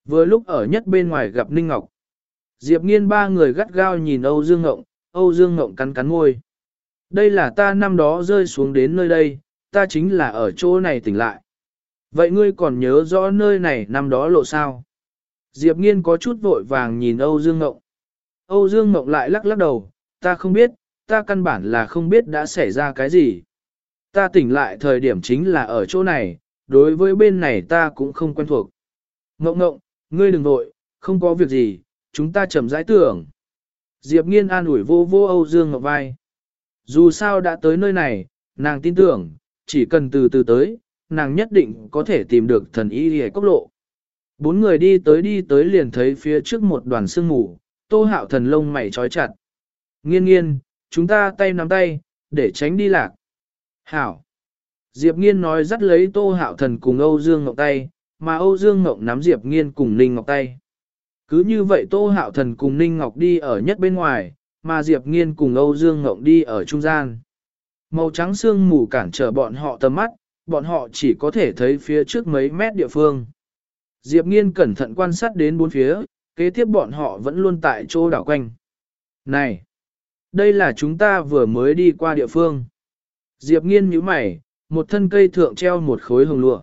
Vừa lúc ở nhất bên ngoài gặp Ninh Ngọc. Diệp nghiên ba người gắt gao nhìn Âu Dương Ngộng, Âu Dương Ngộng cắn cắn môi. Đây là ta năm đó rơi xuống đến nơi đây, ta chính là ở chỗ này tỉnh lại. Vậy ngươi còn nhớ rõ nơi này năm đó lộ sao? Diệp nghiên có chút vội vàng nhìn Âu Dương Ngộng. Âu Dương Ngộng lại lắc lắc đầu, ta không biết, ta căn bản là không biết đã xảy ra cái gì. Ta tỉnh lại thời điểm chính là ở chỗ này, đối với bên này ta cũng không quen thuộc. Ngộng ngộng, ngươi đừng vội, không có việc gì, chúng ta chậm rãi tưởng. Diệp nghiên an ủi vô vô Âu Dương Ngọc vai. Dù sao đã tới nơi này, nàng tin tưởng, chỉ cần từ từ tới, nàng nhất định có thể tìm được thần y hề cốc lộ. Bốn người đi tới đi tới liền thấy phía trước một đoàn sương mù, tô hạo thần lông mày trói chặt. Nghiên nghiên, chúng ta tay nắm tay, để tránh đi lạc. Hảo. Diệp nghiên nói dắt lấy tô hạo thần cùng Âu Dương Ngọc tay, mà Âu Dương Ngọc nắm Diệp nghiên cùng Ninh Ngọc tay. Cứ như vậy tô hạo thần cùng Ninh Ngọc đi ở nhất bên ngoài, mà Diệp nghiên cùng Âu Dương Ngọc đi ở trung gian. Màu trắng xương mù cản trở bọn họ tầm mắt, bọn họ chỉ có thể thấy phía trước mấy mét địa phương. Diệp nghiên cẩn thận quan sát đến bốn phía, kế tiếp bọn họ vẫn luôn tại chỗ đảo quanh. Này! Đây là chúng ta vừa mới đi qua địa phương. Diệp nghiên nhíu mày, một thân cây thượng treo một khối hồng lụa.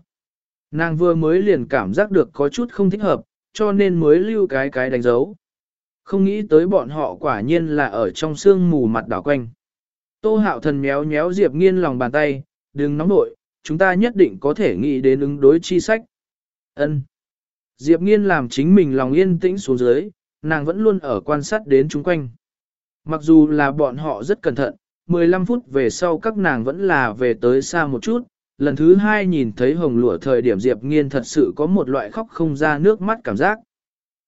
Nàng vừa mới liền cảm giác được có chút không thích hợp, cho nên mới lưu cái cái đánh dấu. Không nghĩ tới bọn họ quả nhiên là ở trong sương mù mặt đảo quanh. Tô hạo thần méo méo Diệp nghiên lòng bàn tay, đừng nóng nội, chúng ta nhất định có thể nghĩ đến ứng đối chi sách. Ân. Diệp nghiên làm chính mình lòng yên tĩnh xuống dưới, nàng vẫn luôn ở quan sát đến chúng quanh. Mặc dù là bọn họ rất cẩn thận, 15 phút về sau các nàng vẫn là về tới xa một chút, lần thứ hai nhìn thấy hồng lụa thời điểm Diệp nghiên thật sự có một loại khóc không ra nước mắt cảm giác.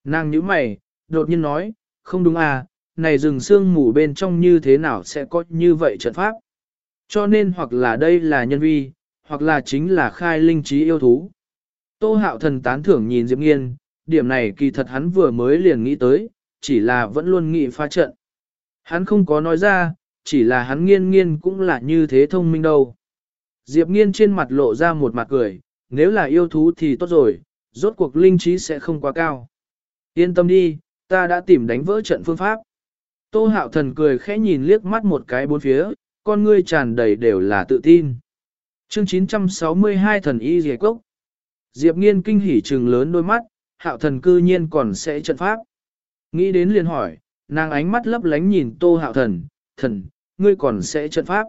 Nàng nhíu mày, đột nhiên nói, không đúng à, này rừng sương mù bên trong như thế nào sẽ có như vậy trận pháp. Cho nên hoặc là đây là nhân vi, hoặc là chính là khai linh trí yêu thú. Tô hạo thần tán thưởng nhìn Diệp Nghiên, điểm này kỳ thật hắn vừa mới liền nghĩ tới, chỉ là vẫn luôn nghĩ phá trận. Hắn không có nói ra, chỉ là hắn nghiên nghiên cũng là như thế thông minh đâu. Diệp nghiên trên mặt lộ ra một mặt cười, nếu là yêu thú thì tốt rồi, rốt cuộc linh trí sẽ không quá cao. Yên tâm đi, ta đã tìm đánh vỡ trận phương pháp. Tô hạo thần cười khẽ nhìn liếc mắt một cái bốn phía, con ngươi tràn đầy đều là tự tin. Chương 962 thần y dề cốc. Diệp nghiên kinh hỉ trừng lớn đôi mắt, hạo thần cư nhiên còn sẽ trận pháp. Nghĩ đến liền hỏi, nàng ánh mắt lấp lánh nhìn tô hạo thần, thần, ngươi còn sẽ trận pháp.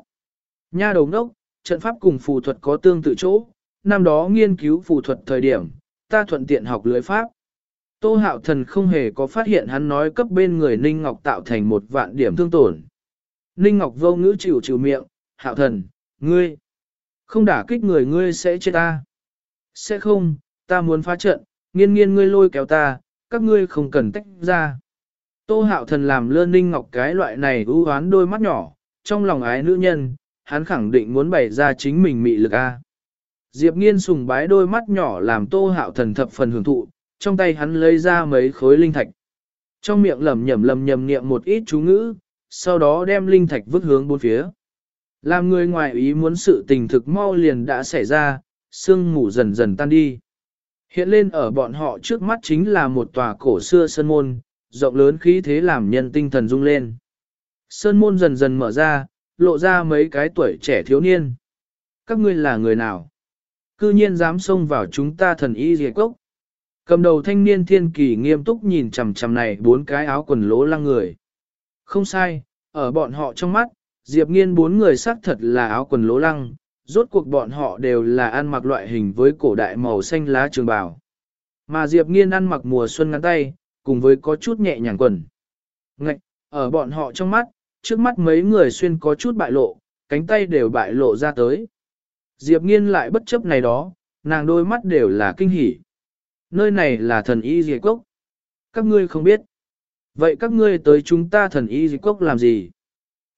Nha đầu đốc, trận pháp cùng phù thuật có tương tự chỗ, năm đó nghiên cứu phù thuật thời điểm, ta thuận tiện học lưới pháp. Tô hạo thần không hề có phát hiện hắn nói cấp bên người Ninh Ngọc tạo thành một vạn điểm thương tổn. Ninh Ngọc vô ngữ chịu chịu miệng, hạo thần, ngươi, không đả kích người ngươi sẽ chết ta. Sẽ không, ta muốn phá trận, nghiên nghiên ngươi lôi kéo ta, các ngươi không cần tách ra. Tô hạo thần làm lơ Ninh Ngọc cái loại này ưu hoán đôi mắt nhỏ, trong lòng ái nữ nhân, hắn khẳng định muốn bày ra chính mình mị lực A. Diệp nghiên sùng bái đôi mắt nhỏ làm tô hạo thần thập phần hưởng thụ, trong tay hắn lấy ra mấy khối linh thạch. Trong miệng lẩm nhẩm lẩm nhẩm niệm một ít chú ngữ, sau đó đem linh thạch vứt hướng bốn phía. Làm người ngoài ý muốn sự tình thực mau liền đã xảy ra, sương mù dần dần tan đi. Hiện lên ở bọn họ trước mắt chính là một tòa cổ xưa sơn môn, rộng lớn khí thế làm nhân tinh thần rung lên. Sơn môn dần dần mở ra, lộ ra mấy cái tuổi trẻ thiếu niên. Các ngươi là người nào? Cư nhiên dám xông vào chúng ta thần y dề cốc. Cầm đầu thanh niên thiên kỳ nghiêm túc nhìn chằm chằm này bốn cái áo quần lỗ lăng người. Không sai, ở bọn họ trong mắt, Diệp Nghiên bốn người xác thật là áo quần lỗ lăng, rốt cuộc bọn họ đều là ăn mặc loại hình với cổ đại màu xanh lá trường bào. Mà Diệp Nghiên ăn mặc mùa xuân ngắn tay, cùng với có chút nhẹ nhàng quần. Ngạch, ở bọn họ trong mắt, trước mắt mấy người xuyên có chút bại lộ, cánh tay đều bại lộ ra tới. Diệp nghiên lại bất chấp này đó, nàng đôi mắt đều là kinh hỉ. Nơi này là thần y diệt cốc. Các ngươi không biết. Vậy các ngươi tới chúng ta thần y diệt cốc làm gì?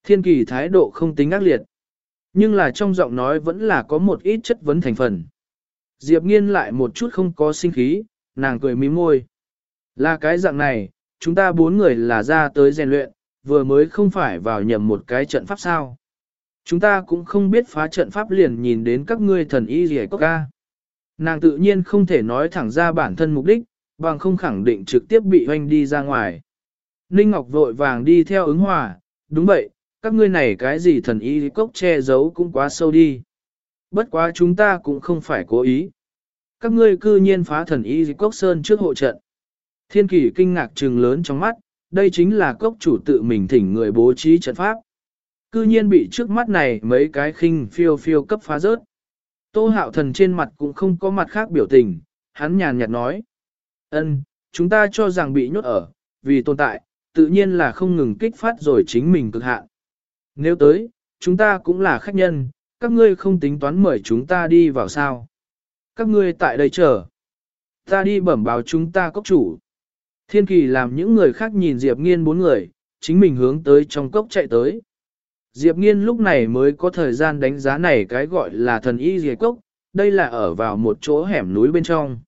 Thiên kỳ thái độ không tính ác liệt. Nhưng là trong giọng nói vẫn là có một ít chất vấn thành phần. Diệp nghiên lại một chút không có sinh khí, nàng cười mím môi. Là cái dạng này, chúng ta bốn người là ra tới rèn luyện, vừa mới không phải vào nhầm một cái trận pháp sao. Chúng ta cũng không biết phá trận pháp liền nhìn đến các ngươi thần y gì có ca. Nàng tự nhiên không thể nói thẳng ra bản thân mục đích, bằng không khẳng định trực tiếp bị hoanh đi ra ngoài. Ninh Ngọc vội vàng đi theo ứng hòa, đúng vậy, các ngươi này cái gì thần y cốc che giấu cũng quá sâu đi. Bất quá chúng ta cũng không phải cố ý. Các ngươi cư nhiên phá thần y cốc sơn trước hộ trận. Thiên kỷ kinh ngạc trừng lớn trong mắt, đây chính là cốc chủ tự mình thỉnh người bố trí trận pháp. Cư nhiên bị trước mắt này mấy cái khinh phiêu phiêu cấp phá rớt. Tô hạo thần trên mặt cũng không có mặt khác biểu tình, hắn nhàn nhạt nói. ân chúng ta cho rằng bị nhốt ở, vì tồn tại, tự nhiên là không ngừng kích phát rồi chính mình cực hạn. Nếu tới, chúng ta cũng là khách nhân, các ngươi không tính toán mời chúng ta đi vào sao. Các ngươi tại đây chờ. Ta đi bẩm báo chúng ta cốc chủ. Thiên kỳ làm những người khác nhìn Diệp Nghiên bốn người, chính mình hướng tới trong cốc chạy tới. Diệp Nghiên lúc này mới có thời gian đánh giá này cái gọi là thần y Diệp Cốc, đây là ở vào một chỗ hẻm núi bên trong.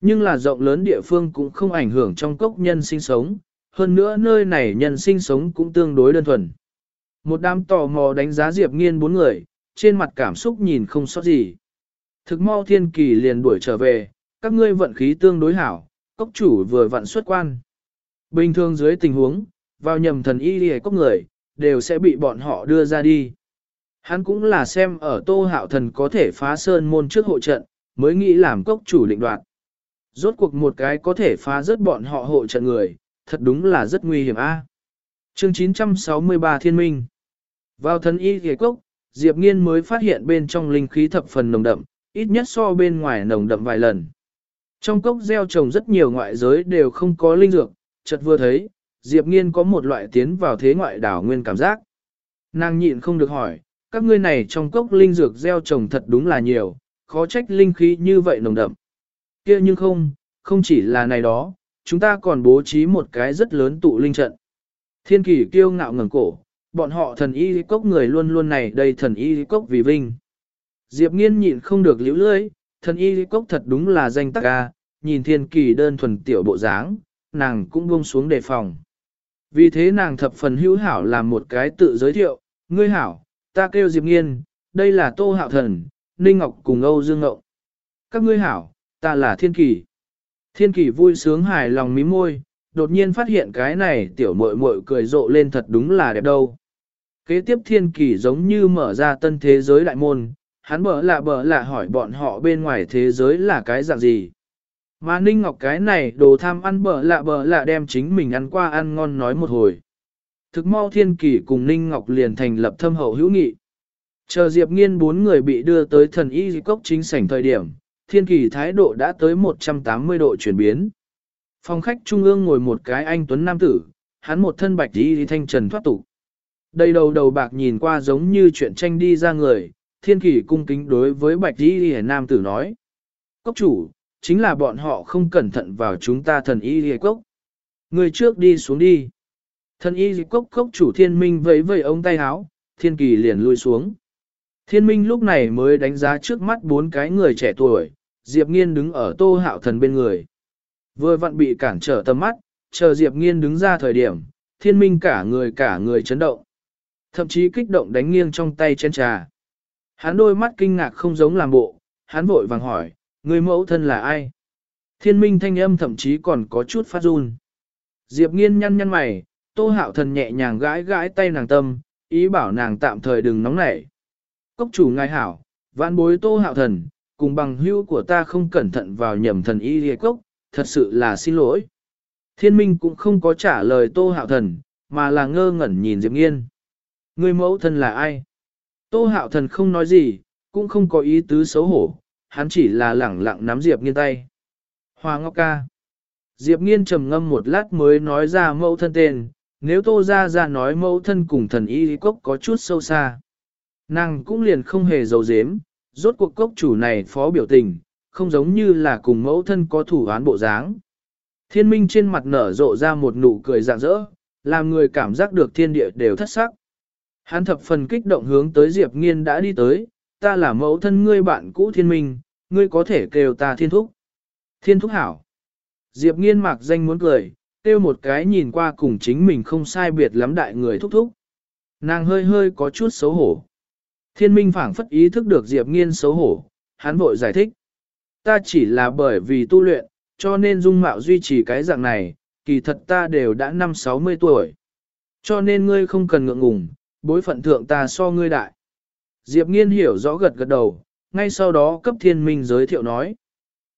Nhưng là rộng lớn địa phương cũng không ảnh hưởng trong cốc nhân sinh sống, hơn nữa nơi này nhân sinh sống cũng tương đối đơn thuần. Một đám tò mò đánh giá Diệp Nghiên bốn người, trên mặt cảm xúc nhìn không sót gì. Thực mau thiên kỳ liền đuổi trở về, các ngươi vận khí tương đối hảo, cốc chủ vừa vặn xuất quan. Bình thường dưới tình huống, vào nhầm thần y đi cốc người, đều sẽ bị bọn họ đưa ra đi. Hắn cũng là xem ở tô hạo thần có thể phá sơn môn trước hộ trận, mới nghĩ làm cốc chủ định đoạt. Rốt cuộc một cái có thể phá rớt bọn họ hộ trận người, thật đúng là rất nguy hiểm a. À? Chương 963 Thiên Minh Vào thần y ghề cốc, Diệp Nghiên mới phát hiện bên trong linh khí thập phần nồng đậm, ít nhất so bên ngoài nồng đậm vài lần. Trong cốc gieo trồng rất nhiều ngoại giới đều không có linh dược, chợt vừa thấy, Diệp Nghiên có một loại tiến vào thế ngoại đảo nguyên cảm giác. Nàng nhịn không được hỏi, các ngươi này trong cốc linh dược gieo trồng thật đúng là nhiều, khó trách linh khí như vậy nồng đậm. kia nhưng không, không chỉ là này đó, chúng ta còn bố trí một cái rất lớn tụ linh trận. Thiên kỷ kiêu ngạo ngẩng cổ, bọn họ thần y cốc người luôn luôn này đây thần y cốc vì vinh. Diệp nghiên nhịn không được liễu lưỡi, thần y cốc thật đúng là danh tắc ca, nhìn thiên kỳ đơn thuần tiểu bộ dáng, nàng cũng buông xuống đề phòng. Vì thế nàng thập phần hữu hảo làm một cái tự giới thiệu, ngươi hảo, ta kêu Diệp nghiên, đây là tô hạo thần, Ninh Ngọc cùng Âu Dương Ngộng. Các ngươi hảo, ta là thiên kỳ. Thiên kỳ vui sướng hài lòng mí môi, đột nhiên phát hiện cái này tiểu muội muội cười rộ lên thật đúng là đẹp đâu. Kế tiếp thiên kỳ giống như mở ra tân thế giới đại môn, hắn bở lạ bở lạ hỏi bọn họ bên ngoài thế giới là cái dạng gì. Mà Ninh Ngọc cái này đồ tham ăn bở lạ bở lạ đem chính mình ăn qua ăn ngon nói một hồi. Thực mau thiên kỳ cùng Ninh Ngọc liền thành lập thâm hậu hữu nghị. Chờ Diệp Nghiên bốn người bị đưa tới thần y cốc chính sảnh thời điểm, thiên kỳ thái độ đã tới 180 độ chuyển biến. Phòng khách trung ương ngồi một cái anh tuấn nam tử, hắn một thân bạch y thanh trần thoát tục. Đầy đầu đầu bạc nhìn qua giống như chuyện tranh đi ra người, thiên kỳ cung kính đối với bạch y nam tử nói. Cốc chủ, chính là bọn họ không cẩn thận vào chúng ta thần y cốc. Người trước đi xuống đi. Thần y cốc cốc chủ thiên minh vẫy vẫy ông tay háo, thiên kỳ liền lui xuống. Thiên minh lúc này mới đánh giá trước mắt bốn cái người trẻ tuổi, Diệp Nghiên đứng ở tô hạo thần bên người. Vừa vặn bị cản trở tầm mắt, chờ Diệp Nghiên đứng ra thời điểm, thiên minh cả người cả người chấn động. Thậm chí kích động đánh nghiêng trong tay chén trà. Hắn đôi mắt kinh ngạc không giống làm bộ, hắn vội vàng hỏi, người mẫu thân là ai? Thiên minh thanh âm thậm chí còn có chút phát run. Diệp nghiên nhăn nhăn mày, tô hạo thần nhẹ nhàng gãi gãi tay nàng tâm, ý bảo nàng tạm thời đừng nóng nảy. Cốc chủ ngài hảo, vạn bối tô hạo thần, cùng bằng hữu của ta không cẩn thận vào nhầm thần y lìa cốc, thật sự là xin lỗi. Thiên minh cũng không có trả lời tô hạo thần, mà là ngơ ngẩn nhìn Diệp nghiên. Người mẫu thân là ai? Tô hạo thần không nói gì, cũng không có ý tứ xấu hổ, hắn chỉ là lẳng lặng nắm Diệp nghiên tay. Hoa ngọc ca. Diệp nghiên trầm ngâm một lát mới nói ra mẫu thân tên, nếu tô ra ra nói mẫu thân cùng thần y cốc có chút sâu xa. Nàng cũng liền không hề giấu dếm, rốt cuộc cốc chủ này phó biểu tình, không giống như là cùng mẫu thân có thủ án bộ dáng. Thiên minh trên mặt nở rộ ra một nụ cười rạng rỡ, làm người cảm giác được thiên địa đều thất sắc. Hắn thập phần kích động hướng tới Diệp Nghiên đã đi tới, ta là mẫu thân ngươi bạn cũ thiên minh, ngươi có thể kêu ta thiên thúc. Thiên thúc hảo. Diệp Nghiên mặc danh muốn cười, kêu một cái nhìn qua cùng chính mình không sai biệt lắm đại người thúc thúc. Nàng hơi hơi có chút xấu hổ. Thiên minh phảng phất ý thức được Diệp Nghiên xấu hổ, hắn vội giải thích. Ta chỉ là bởi vì tu luyện, cho nên dung mạo duy trì cái dạng này, kỳ thật ta đều đã năm 60 tuổi. Cho nên ngươi không cần ngượng ngùng, bối phận thượng ta so ngươi đại. Diệp nghiên hiểu rõ gật gật đầu, ngay sau đó cấp thiên minh giới thiệu nói.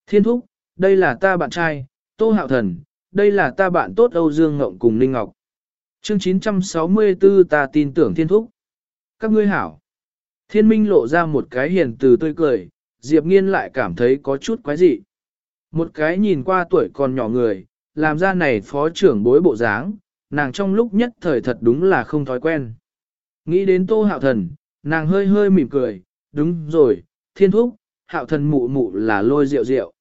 Thiên thúc, đây là ta bạn trai, Tô Hạo Thần, đây là ta bạn tốt Âu Dương Ngộng cùng Ninh Ngọc. Chương 964 ta tin tưởng thiên thúc. Các ngươi hảo. Thiên minh lộ ra một cái hiền từ tươi cười, Diệp nghiên lại cảm thấy có chút quái dị. Một cái nhìn qua tuổi còn nhỏ người, làm ra này phó trưởng bối bộ dáng, nàng trong lúc nhất thời thật đúng là không thói quen. Nghĩ đến tô hạo thần, nàng hơi hơi mỉm cười, đúng rồi, thiên thúc, hạo thần mụ mụ là lôi rượu rượu.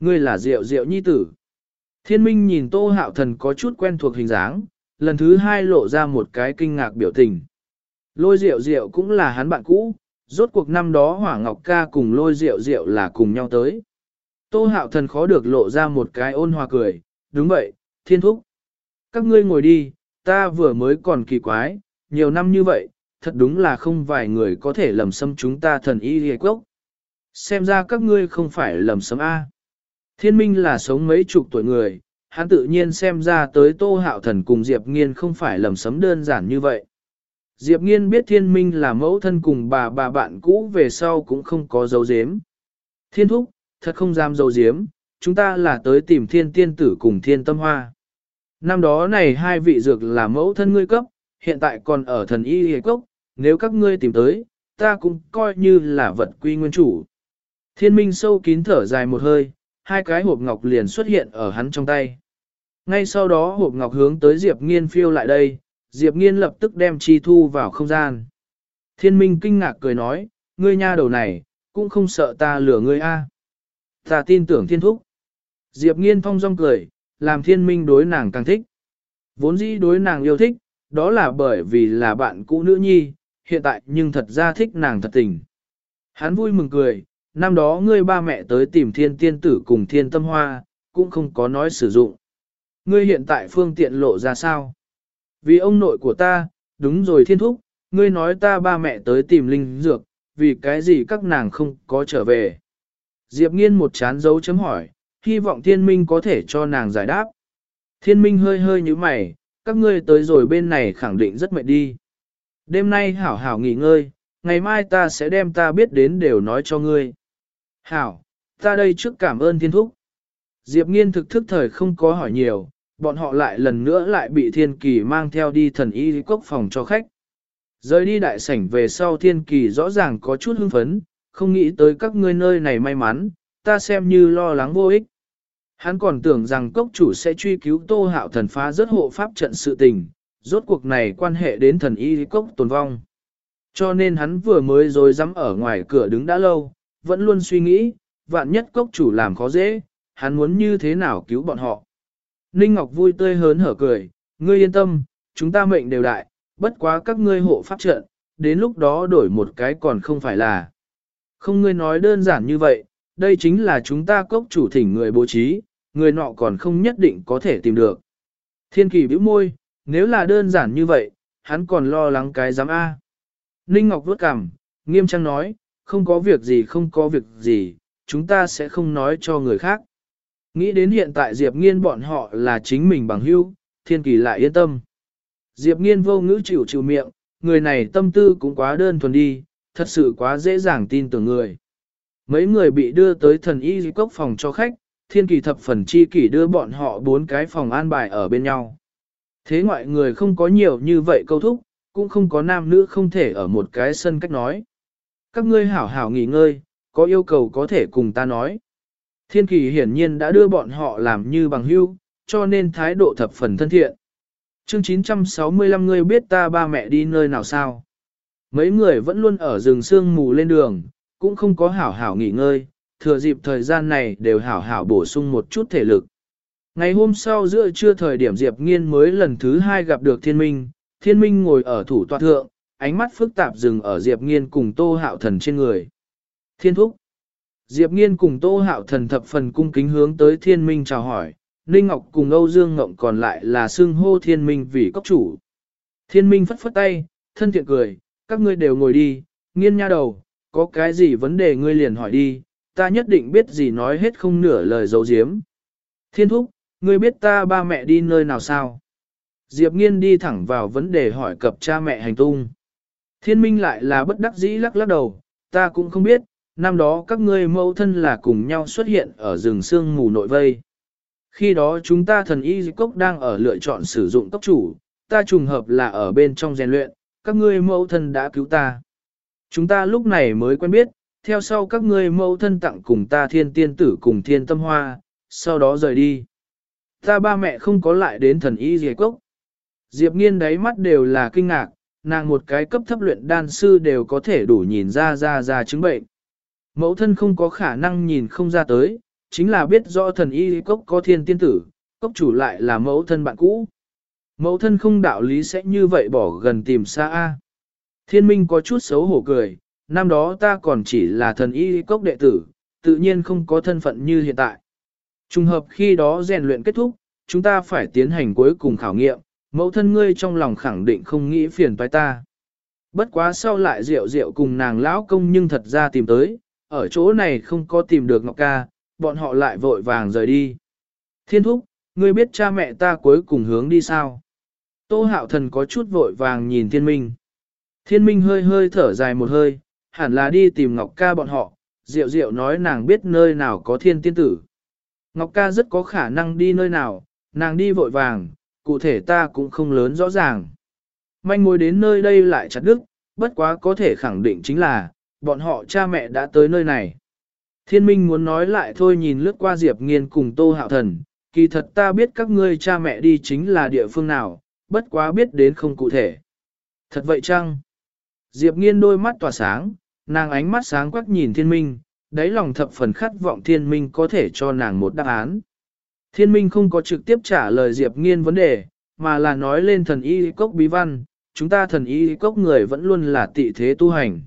Ngươi là rượu rượu nhi tử. Thiên minh nhìn tô hạo thần có chút quen thuộc hình dáng, lần thứ hai lộ ra một cái kinh ngạc biểu tình. Lôi rượu rượu cũng là hắn bạn cũ, rốt cuộc năm đó hỏa ngọc ca cùng lôi rượu rượu là cùng nhau tới. Tô hạo thần khó được lộ ra một cái ôn hòa cười, đúng vậy, thiên thúc. Các ngươi ngồi đi, ta vừa mới còn kỳ quái, nhiều năm như vậy, thật đúng là không vài người có thể lầm xâm chúng ta thần y hề quốc. Xem ra các ngươi không phải lầm xâm A. Thiên minh là sống mấy chục tuổi người, hắn tự nhiên xem ra tới tô hạo thần cùng Diệp Nghiên không phải lầm xâm đơn giản như vậy. Diệp Nghiên biết thiên minh là mẫu thân cùng bà bà bạn cũ về sau cũng không có dấu dếm. Thiên thúc, thật không dám dấu giếm, chúng ta là tới tìm thiên tiên tử cùng thiên tâm hoa. Năm đó này hai vị dược là mẫu thân ngươi cấp, hiện tại còn ở thần y hề cốc, nếu các ngươi tìm tới, ta cũng coi như là vật quy nguyên chủ. Thiên minh sâu kín thở dài một hơi, hai cái hộp ngọc liền xuất hiện ở hắn trong tay. Ngay sau đó hộp ngọc hướng tới Diệp Nghiên phiêu lại đây, Diệp Nghiên lập tức đem chi thu vào không gian. Thiên minh kinh ngạc cười nói, ngươi nha đầu này, cũng không sợ ta lừa ngươi a. Ta tin tưởng thiên thúc. Diệp Nghiên phong rong cười, làm thiên minh đối nàng càng thích. Vốn dĩ đối nàng yêu thích, đó là bởi vì là bạn cũ nữ nhi, hiện tại nhưng thật ra thích nàng thật tình. Hắn vui mừng cười, năm đó ngươi ba mẹ tới tìm thiên tiên tử cùng thiên tâm hoa, cũng không có nói sử dụng. Ngươi hiện tại phương tiện lộ ra sao? Vì ông nội của ta, đúng rồi thiên thúc, ngươi nói ta ba mẹ tới tìm linh dược, vì cái gì các nàng không có trở về. Diệp nghiên một chán dấu chấm hỏi, hy vọng thiên minh có thể cho nàng giải đáp. Thiên minh hơi hơi như mày, các ngươi tới rồi bên này khẳng định rất mệt đi. Đêm nay hảo hảo nghỉ ngơi, ngày mai ta sẽ đem ta biết đến đều nói cho ngươi. Hảo, ta đây trước cảm ơn thiên thúc. Diệp nghiên thực thức thời không có hỏi nhiều, bọn họ lại lần nữa lại bị thiên kỳ mang theo đi thần y cốc phòng cho khách. Rời đi đại sảnh về sau thiên kỳ rõ ràng có chút hưng phấn, không nghĩ tới các ngươi nơi này may mắn, ta xem như lo lắng vô ích. Hắn còn tưởng rằng cốc chủ sẽ truy cứu tô hạo thần phá rất hộ pháp trận sự tình, rốt cuộc này quan hệ đến thần y cốc tồn vong. Cho nên hắn vừa mới rồi dám ở ngoài cửa đứng đã lâu, vẫn luôn suy nghĩ, vạn nhất cốc chủ làm khó dễ, hắn muốn như thế nào cứu bọn họ. Ninh Ngọc vui tươi hớn hở cười, ngươi yên tâm, chúng ta mệnh đều đại, bất quá các ngươi hộ pháp trận, đến lúc đó đổi một cái còn không phải là. Không ngươi nói đơn giản như vậy, đây chính là chúng ta cốc chủ thỉnh người bố trí, người nọ còn không nhất định có thể tìm được. Thiên kỳ bĩu môi, nếu là đơn giản như vậy, hắn còn lo lắng cái giám A. Ninh Ngọc vứt cằm, nghiêm trang nói, không có việc gì không có việc gì, chúng ta sẽ không nói cho người khác. Nghĩ đến hiện tại Diệp Nghiên bọn họ là chính mình bằng hữu, thiên kỳ lại yên tâm. Diệp Nghiên vô ngữ chịu chịu miệng, người này tâm tư cũng quá đơn thuần đi, thật sự quá dễ dàng tin tưởng người. Mấy người bị đưa tới thần y cốc phòng cho khách, thiên kỳ thập phần chi kỷ đưa bọn họ bốn cái phòng an bài ở bên nhau. Thế ngoại người không có nhiều như vậy câu thúc, cũng không có nam nữ không thể ở một cái sân cách nói. Các ngươi hảo hảo nghỉ ngơi, có yêu cầu có thể cùng ta nói. Thiên kỳ hiển nhiên đã đưa bọn họ làm như bằng hữu, cho nên thái độ thập phần thân thiện. Chương 965 ngươi biết ta ba mẹ đi nơi nào sao? Mấy người vẫn luôn ở rừng sương mù lên đường, cũng không có hảo hảo nghỉ ngơi, thừa dịp thời gian này đều hảo hảo bổ sung một chút thể lực. Ngày hôm sau giữa trưa thời điểm Diệp Nghiên mới lần thứ hai gặp được Thiên Minh, Thiên Minh ngồi ở thủ tọa thượng, ánh mắt phức tạp dừng ở Diệp Nghiên cùng Tô Hạo Thần trên người. Thiên Thúc Diệp Nghiên cùng Tô Hạo Thần thập phần cung kính hướng tới Thiên Minh chào hỏi, Ninh Ngọc cùng Âu Dương Ngộng còn lại là xưng hô Thiên Minh vì cốc chủ. Thiên Minh phất phất tay, thân thiện cười, các ngươi đều ngồi đi, nghiên nha đầu, có cái gì vấn đề ngươi liền hỏi đi, ta nhất định biết gì nói hết không nửa lời giấu diếm. Thiên Thúc, ngươi biết ta ba mẹ đi nơi nào sao? Diệp Nghiên đi thẳng vào vấn đề hỏi cập cha mẹ hành tung. Thiên Minh lại là bất đắc dĩ lắc lắc đầu, ta cũng không biết, năm đó các ngươi mẫu thân là cùng nhau xuất hiện ở rừng sương mù nội vây. Khi đó chúng ta thần y cốc đang ở lựa chọn sử dụng tốc chủ, ta trùng hợp là ở bên trong rèn luyện, các ngươi mẫu thân đã cứu ta. Chúng ta lúc này mới quen biết, theo sau các ngươi mẫu thân tặng cùng ta thiên tiên tử cùng thiên tâm hoa, sau đó rời đi. Ta ba mẹ không có lại đến thần y dề cốc. Diệp nghiên đáy mắt đều là kinh ngạc, nàng một cái cấp thấp luyện đan sư đều có thể đủ nhìn ra ra ra chứng bệnh. Mẫu thân không có khả năng nhìn không ra tới, chính là biết rõ thần y cốc có thiên tiên tử, cốc chủ lại là mẫu thân bạn cũ. Mẫu thân không đạo lý sẽ như vậy bỏ gần tìm xa A. Thiên minh có chút xấu hổ cười, năm đó ta còn chỉ là thần y cốc đệ tử, tự nhiên không có thân phận như hiện tại. Trùng hợp khi đó rèn luyện kết thúc, chúng ta phải tiến hành cuối cùng khảo nghiệm, mẫu thân ngươi trong lòng khẳng định không nghĩ phiền toái ta. Bất quá sau lại rượu rượu cùng nàng lão công nhưng thật ra tìm tới, ở chỗ này không có tìm được Ngọc Ca, bọn họ lại vội vàng rời đi. Thiên thúc, ngươi biết cha mẹ ta cuối cùng hướng đi sao? Tô hạo thần có chút vội vàng nhìn thiên minh. Thiên minh hơi hơi thở dài một hơi, hẳn là đi tìm Ngọc ca bọn họ, Diệu Diệu nói nàng biết nơi nào có thiên tiên tử. Ngọc ca rất có khả năng đi nơi nào, nàng đi vội vàng, cụ thể ta cũng không lớn rõ ràng. Manh mối đến nơi đây lại chặt đứt, bất quá có thể khẳng định chính là, bọn họ cha mẹ đã tới nơi này. Thiên minh muốn nói lại thôi nhìn lướt qua Diệp Nghiên cùng Tô Hạo Thần, kỳ thật ta biết các ngươi cha mẹ đi chính là địa phương nào, bất quá biết đến không cụ thể. Thật vậy chăng? Diệp Nghiên đôi mắt tỏa sáng, nàng ánh mắt sáng quắc nhìn thiên minh, đáy lòng thập phần khát vọng thiên minh có thể cho nàng một đáp án. Thiên minh không có trực tiếp trả lời Diệp Nghiên vấn đề, mà là nói lên thần y cốc bí văn, chúng ta thần y cốc người vẫn luôn là tị thế tu hành.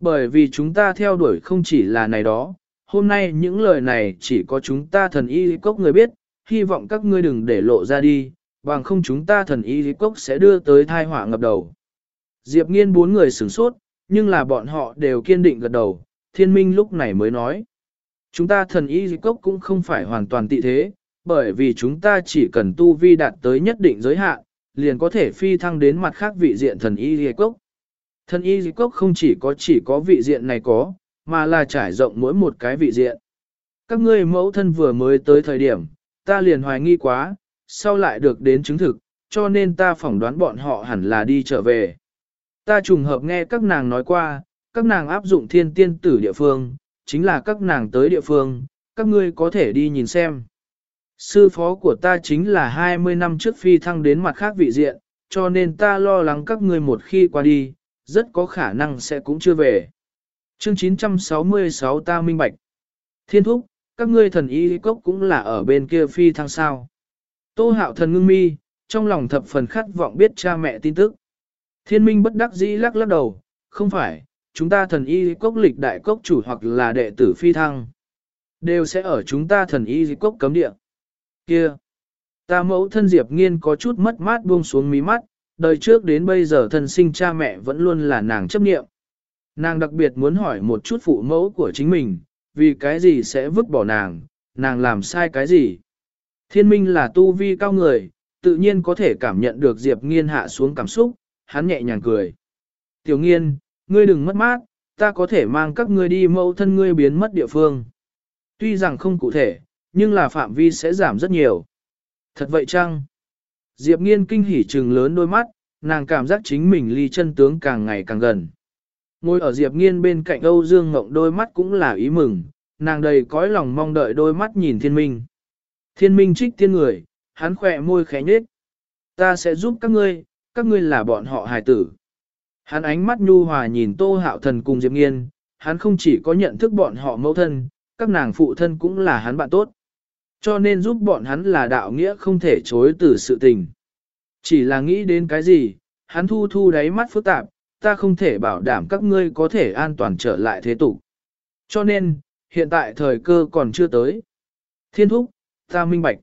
Bởi vì chúng ta theo đuổi không chỉ là này đó, hôm nay những lời này chỉ có chúng ta thần y cốc người biết, hy vọng các ngươi đừng để lộ ra đi, bằng không chúng ta thần y cốc sẽ đưa tới thai họa ngập đầu. Diệp nghiên bốn người sửng sốt, nhưng là bọn họ đều kiên định gật đầu, thiên minh lúc này mới nói. Chúng ta thần y cốc cũng không phải hoàn toàn tị thế, bởi vì chúng ta chỉ cần tu vi đạt tới nhất định giới hạn, liền có thể phi thăng đến mặt khác vị diện thần y cốc. Thần y cốc không chỉ có chỉ có vị diện này có, mà là trải rộng mỗi một cái vị diện. Các ngươi mẫu thân vừa mới tới thời điểm, ta liền hoài nghi quá, sau lại được đến chứng thực, cho nên ta phỏng đoán bọn họ hẳn là đi trở về. Ta trùng hợp nghe các nàng nói qua, các nàng áp dụng thiên tiên tử địa phương, chính là các nàng tới địa phương, các ngươi có thể đi nhìn xem. Sư phó của ta chính là 20 năm trước phi thăng đến mặt khác vị diện, cho nên ta lo lắng các ngươi một khi qua đi, rất có khả năng sẽ cũng chưa về. Chương 966 ta minh bạch. Thiên thúc, các ngươi thần y cốc cũng là ở bên kia phi thăng sao. Tô hạo thần ngưng mi, trong lòng thập phần khát vọng biết cha mẹ tin tức. Thiên minh bất đắc dĩ lắc lắc đầu, không phải, chúng ta thần y cốc lịch đại cốc chủ hoặc là đệ tử phi thăng. Đều sẽ ở chúng ta thần y cốc cấm địa. Kia! Ta mẫu thân Diệp Nghiên có chút mất mát buông xuống mí mắt, đời trước đến bây giờ thân sinh cha mẹ vẫn luôn là nàng chấp nghiệm. Nàng đặc biệt muốn hỏi một chút phụ mẫu của chính mình, vì cái gì sẽ vứt bỏ nàng, nàng làm sai cái gì. Thiên minh là tu vi cao người, tự nhiên có thể cảm nhận được Diệp Nghiên hạ xuống cảm xúc, hắn nhẹ nhàng cười. Tiểu Nghiên, ngươi đừng mất mát, ta có thể mang các ngươi đi mẫu thân ngươi biến mất địa phương. Tuy rằng không cụ thể, nhưng là phạm vi sẽ giảm rất nhiều. Thật vậy chăng? Diệp Nghiên kinh hỉ trừng lớn đôi mắt, nàng cảm giác chính mình ly chân tướng càng ngày càng gần. Ngồi ở Diệp Nghiên bên cạnh Âu Dương Ngộng đôi mắt cũng là ý mừng, nàng đầy cõi lòng mong đợi đôi mắt nhìn thiên minh. Thiên minh trích tiên người, hắn khỏe môi khẽ nhếch. Ta sẽ giúp các ngươi, các ngươi là bọn họ hài tử. Hắn ánh mắt nhu hòa nhìn Tô Hạo Thần cùng Diệp Nghiên, hắn không chỉ có nhận thức bọn họ mẫu thân, các nàng phụ thân cũng là hắn bạn tốt. Cho nên giúp bọn hắn là đạo nghĩa không thể chối từ sự tình. Chỉ là nghĩ đến cái gì, hắn thu thu đáy mắt phức tạp, ta không thể bảo đảm các ngươi có thể an toàn trở lại thế tục. Cho nên, hiện tại thời cơ còn chưa tới. Thiên thúc, ta minh bạch.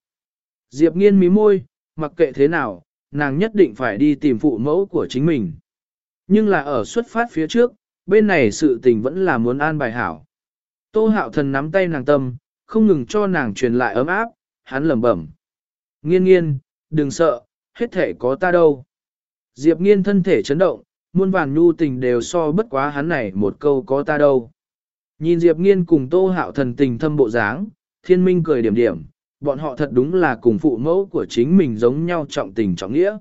Diệp nghiên mí môi, mặc kệ thế nào, nàng nhất định phải đi tìm phụ mẫu của chính mình. Nhưng là ở xuất phát phía trước, bên này sự tình vẫn là muốn an bài hảo. Tô hạo thần nắm tay nàng tâm, không ngừng cho nàng truyền lại ấm áp, hắn lẩm bẩm. Nghiên nghiên, đừng sợ, hết thể có ta đâu. Diệp nghiên thân thể chấn động, muôn vàn nhu tình đều so bất quá hắn này một câu có ta đâu. Nhìn Diệp nghiên cùng tô hạo thần tình thâm bộ dáng, thiên minh cười điểm điểm, bọn họ thật đúng là cùng phụ mẫu của chính mình giống nhau trọng tình trọng nghĩa.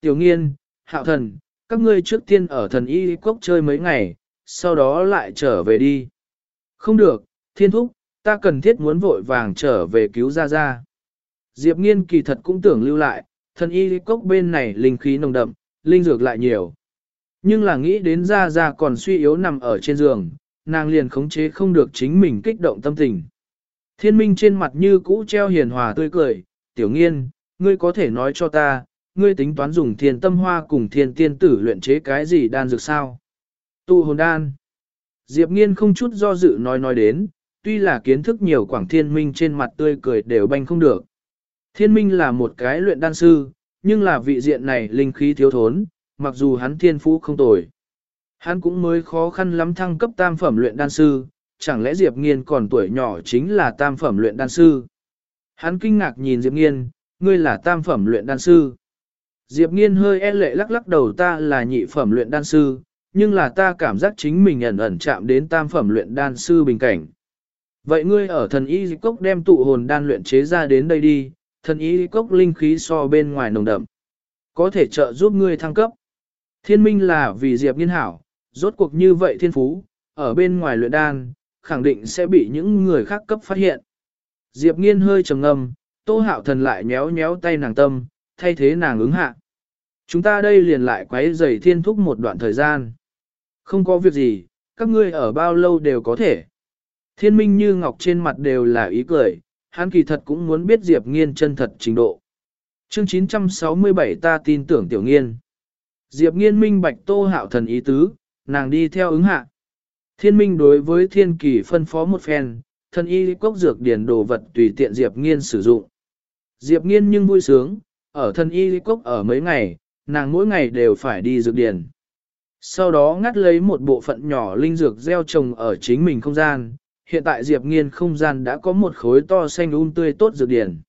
Tiểu nghiên, hạo thần, các ngươi trước tiên ở thần y cốc chơi mấy ngày, sau đó lại trở về đi. Không được, thiên thúc, ta cần thiết muốn vội vàng trở về cứu ra ra. Diệp nghiên kỳ thật cũng tưởng lưu lại, thần y cốc bên này linh khí nồng đậm, linh dược lại nhiều. Nhưng là nghĩ đến ra ra còn suy yếu nằm ở trên giường, nàng liền khống chế không được chính mình kích động tâm tình. Thiên minh trên mặt như cũ treo hiền hòa tươi cười, tiểu nghiên, ngươi có thể nói cho ta, ngươi tính toán dùng thiên tâm hoa cùng thiên tiên tử luyện chế cái gì đan dược sao? Tu hồn đan. Diệp nghiên không chút do dự nói nói đến, tuy là kiến thức nhiều quảng thiên minh trên mặt tươi cười đều banh không được. Thiên minh là một cái luyện đan sư, nhưng là vị diện này linh khí thiếu thốn, mặc dù hắn thiên phú không tồi. Hắn cũng mới khó khăn lắm thăng cấp tam phẩm luyện đan sư, chẳng lẽ Diệp Nghiên còn tuổi nhỏ chính là tam phẩm luyện đan sư. Hắn kinh ngạc nhìn Diệp Nghiên, ngươi là tam phẩm luyện đan sư. Diệp nghiên hơi e lệ lắc lắc đầu ta là nhị phẩm luyện đan sư, nhưng là ta cảm giác chính mình ẩn ẩn chạm đến tam phẩm luyện đan sư bình cảnh. Vậy ngươi ở thần y cốc đem tụ hồn đan luyện chế ra đến đây đi, thần y cốc linh khí so bên ngoài nồng đậm. Có thể trợ giúp ngươi thăng cấp. Thiên minh là vì Diệp nghiên hảo, rốt cuộc như vậy thiên phú, ở bên ngoài luyện đan, khẳng định sẽ bị những người khác cấp phát hiện. Diệp nghiên hơi trầm ngâm, tô hạo thần lại nhéo nhéo tay nàng tâm, thay thế nàng ứng hạ. Chúng ta đây liền lại quấy giày thiên thúc một đoạn thời gian. Không có việc gì, các ngươi ở bao lâu đều có thể. Thiên minh như ngọc trên mặt đều là ý cười, hắn kỳ thật cũng muốn biết Diệp nghiên chân thật trình độ. Chương 967 ta tin tưởng tiểu nghiên. Diệp nghiên minh bạch tô hạo thần ý tứ, nàng đi theo ứng hạ. Thiên minh đối với thiên kỳ phân phó một phen, thân y cốc dược điển đồ vật tùy tiện Diệp nghiên sử dụng. Diệp nghiên nhưng vui sướng, ở thân y cốc ở mấy ngày, nàng mỗi ngày đều phải đi dược điển. Sau đó ngắt lấy một bộ phận nhỏ linh dược gieo trồng ở chính mình không gian, hiện tại Diệp nghiên không gian đã có một khối to xanh un um tươi tốt dược điển.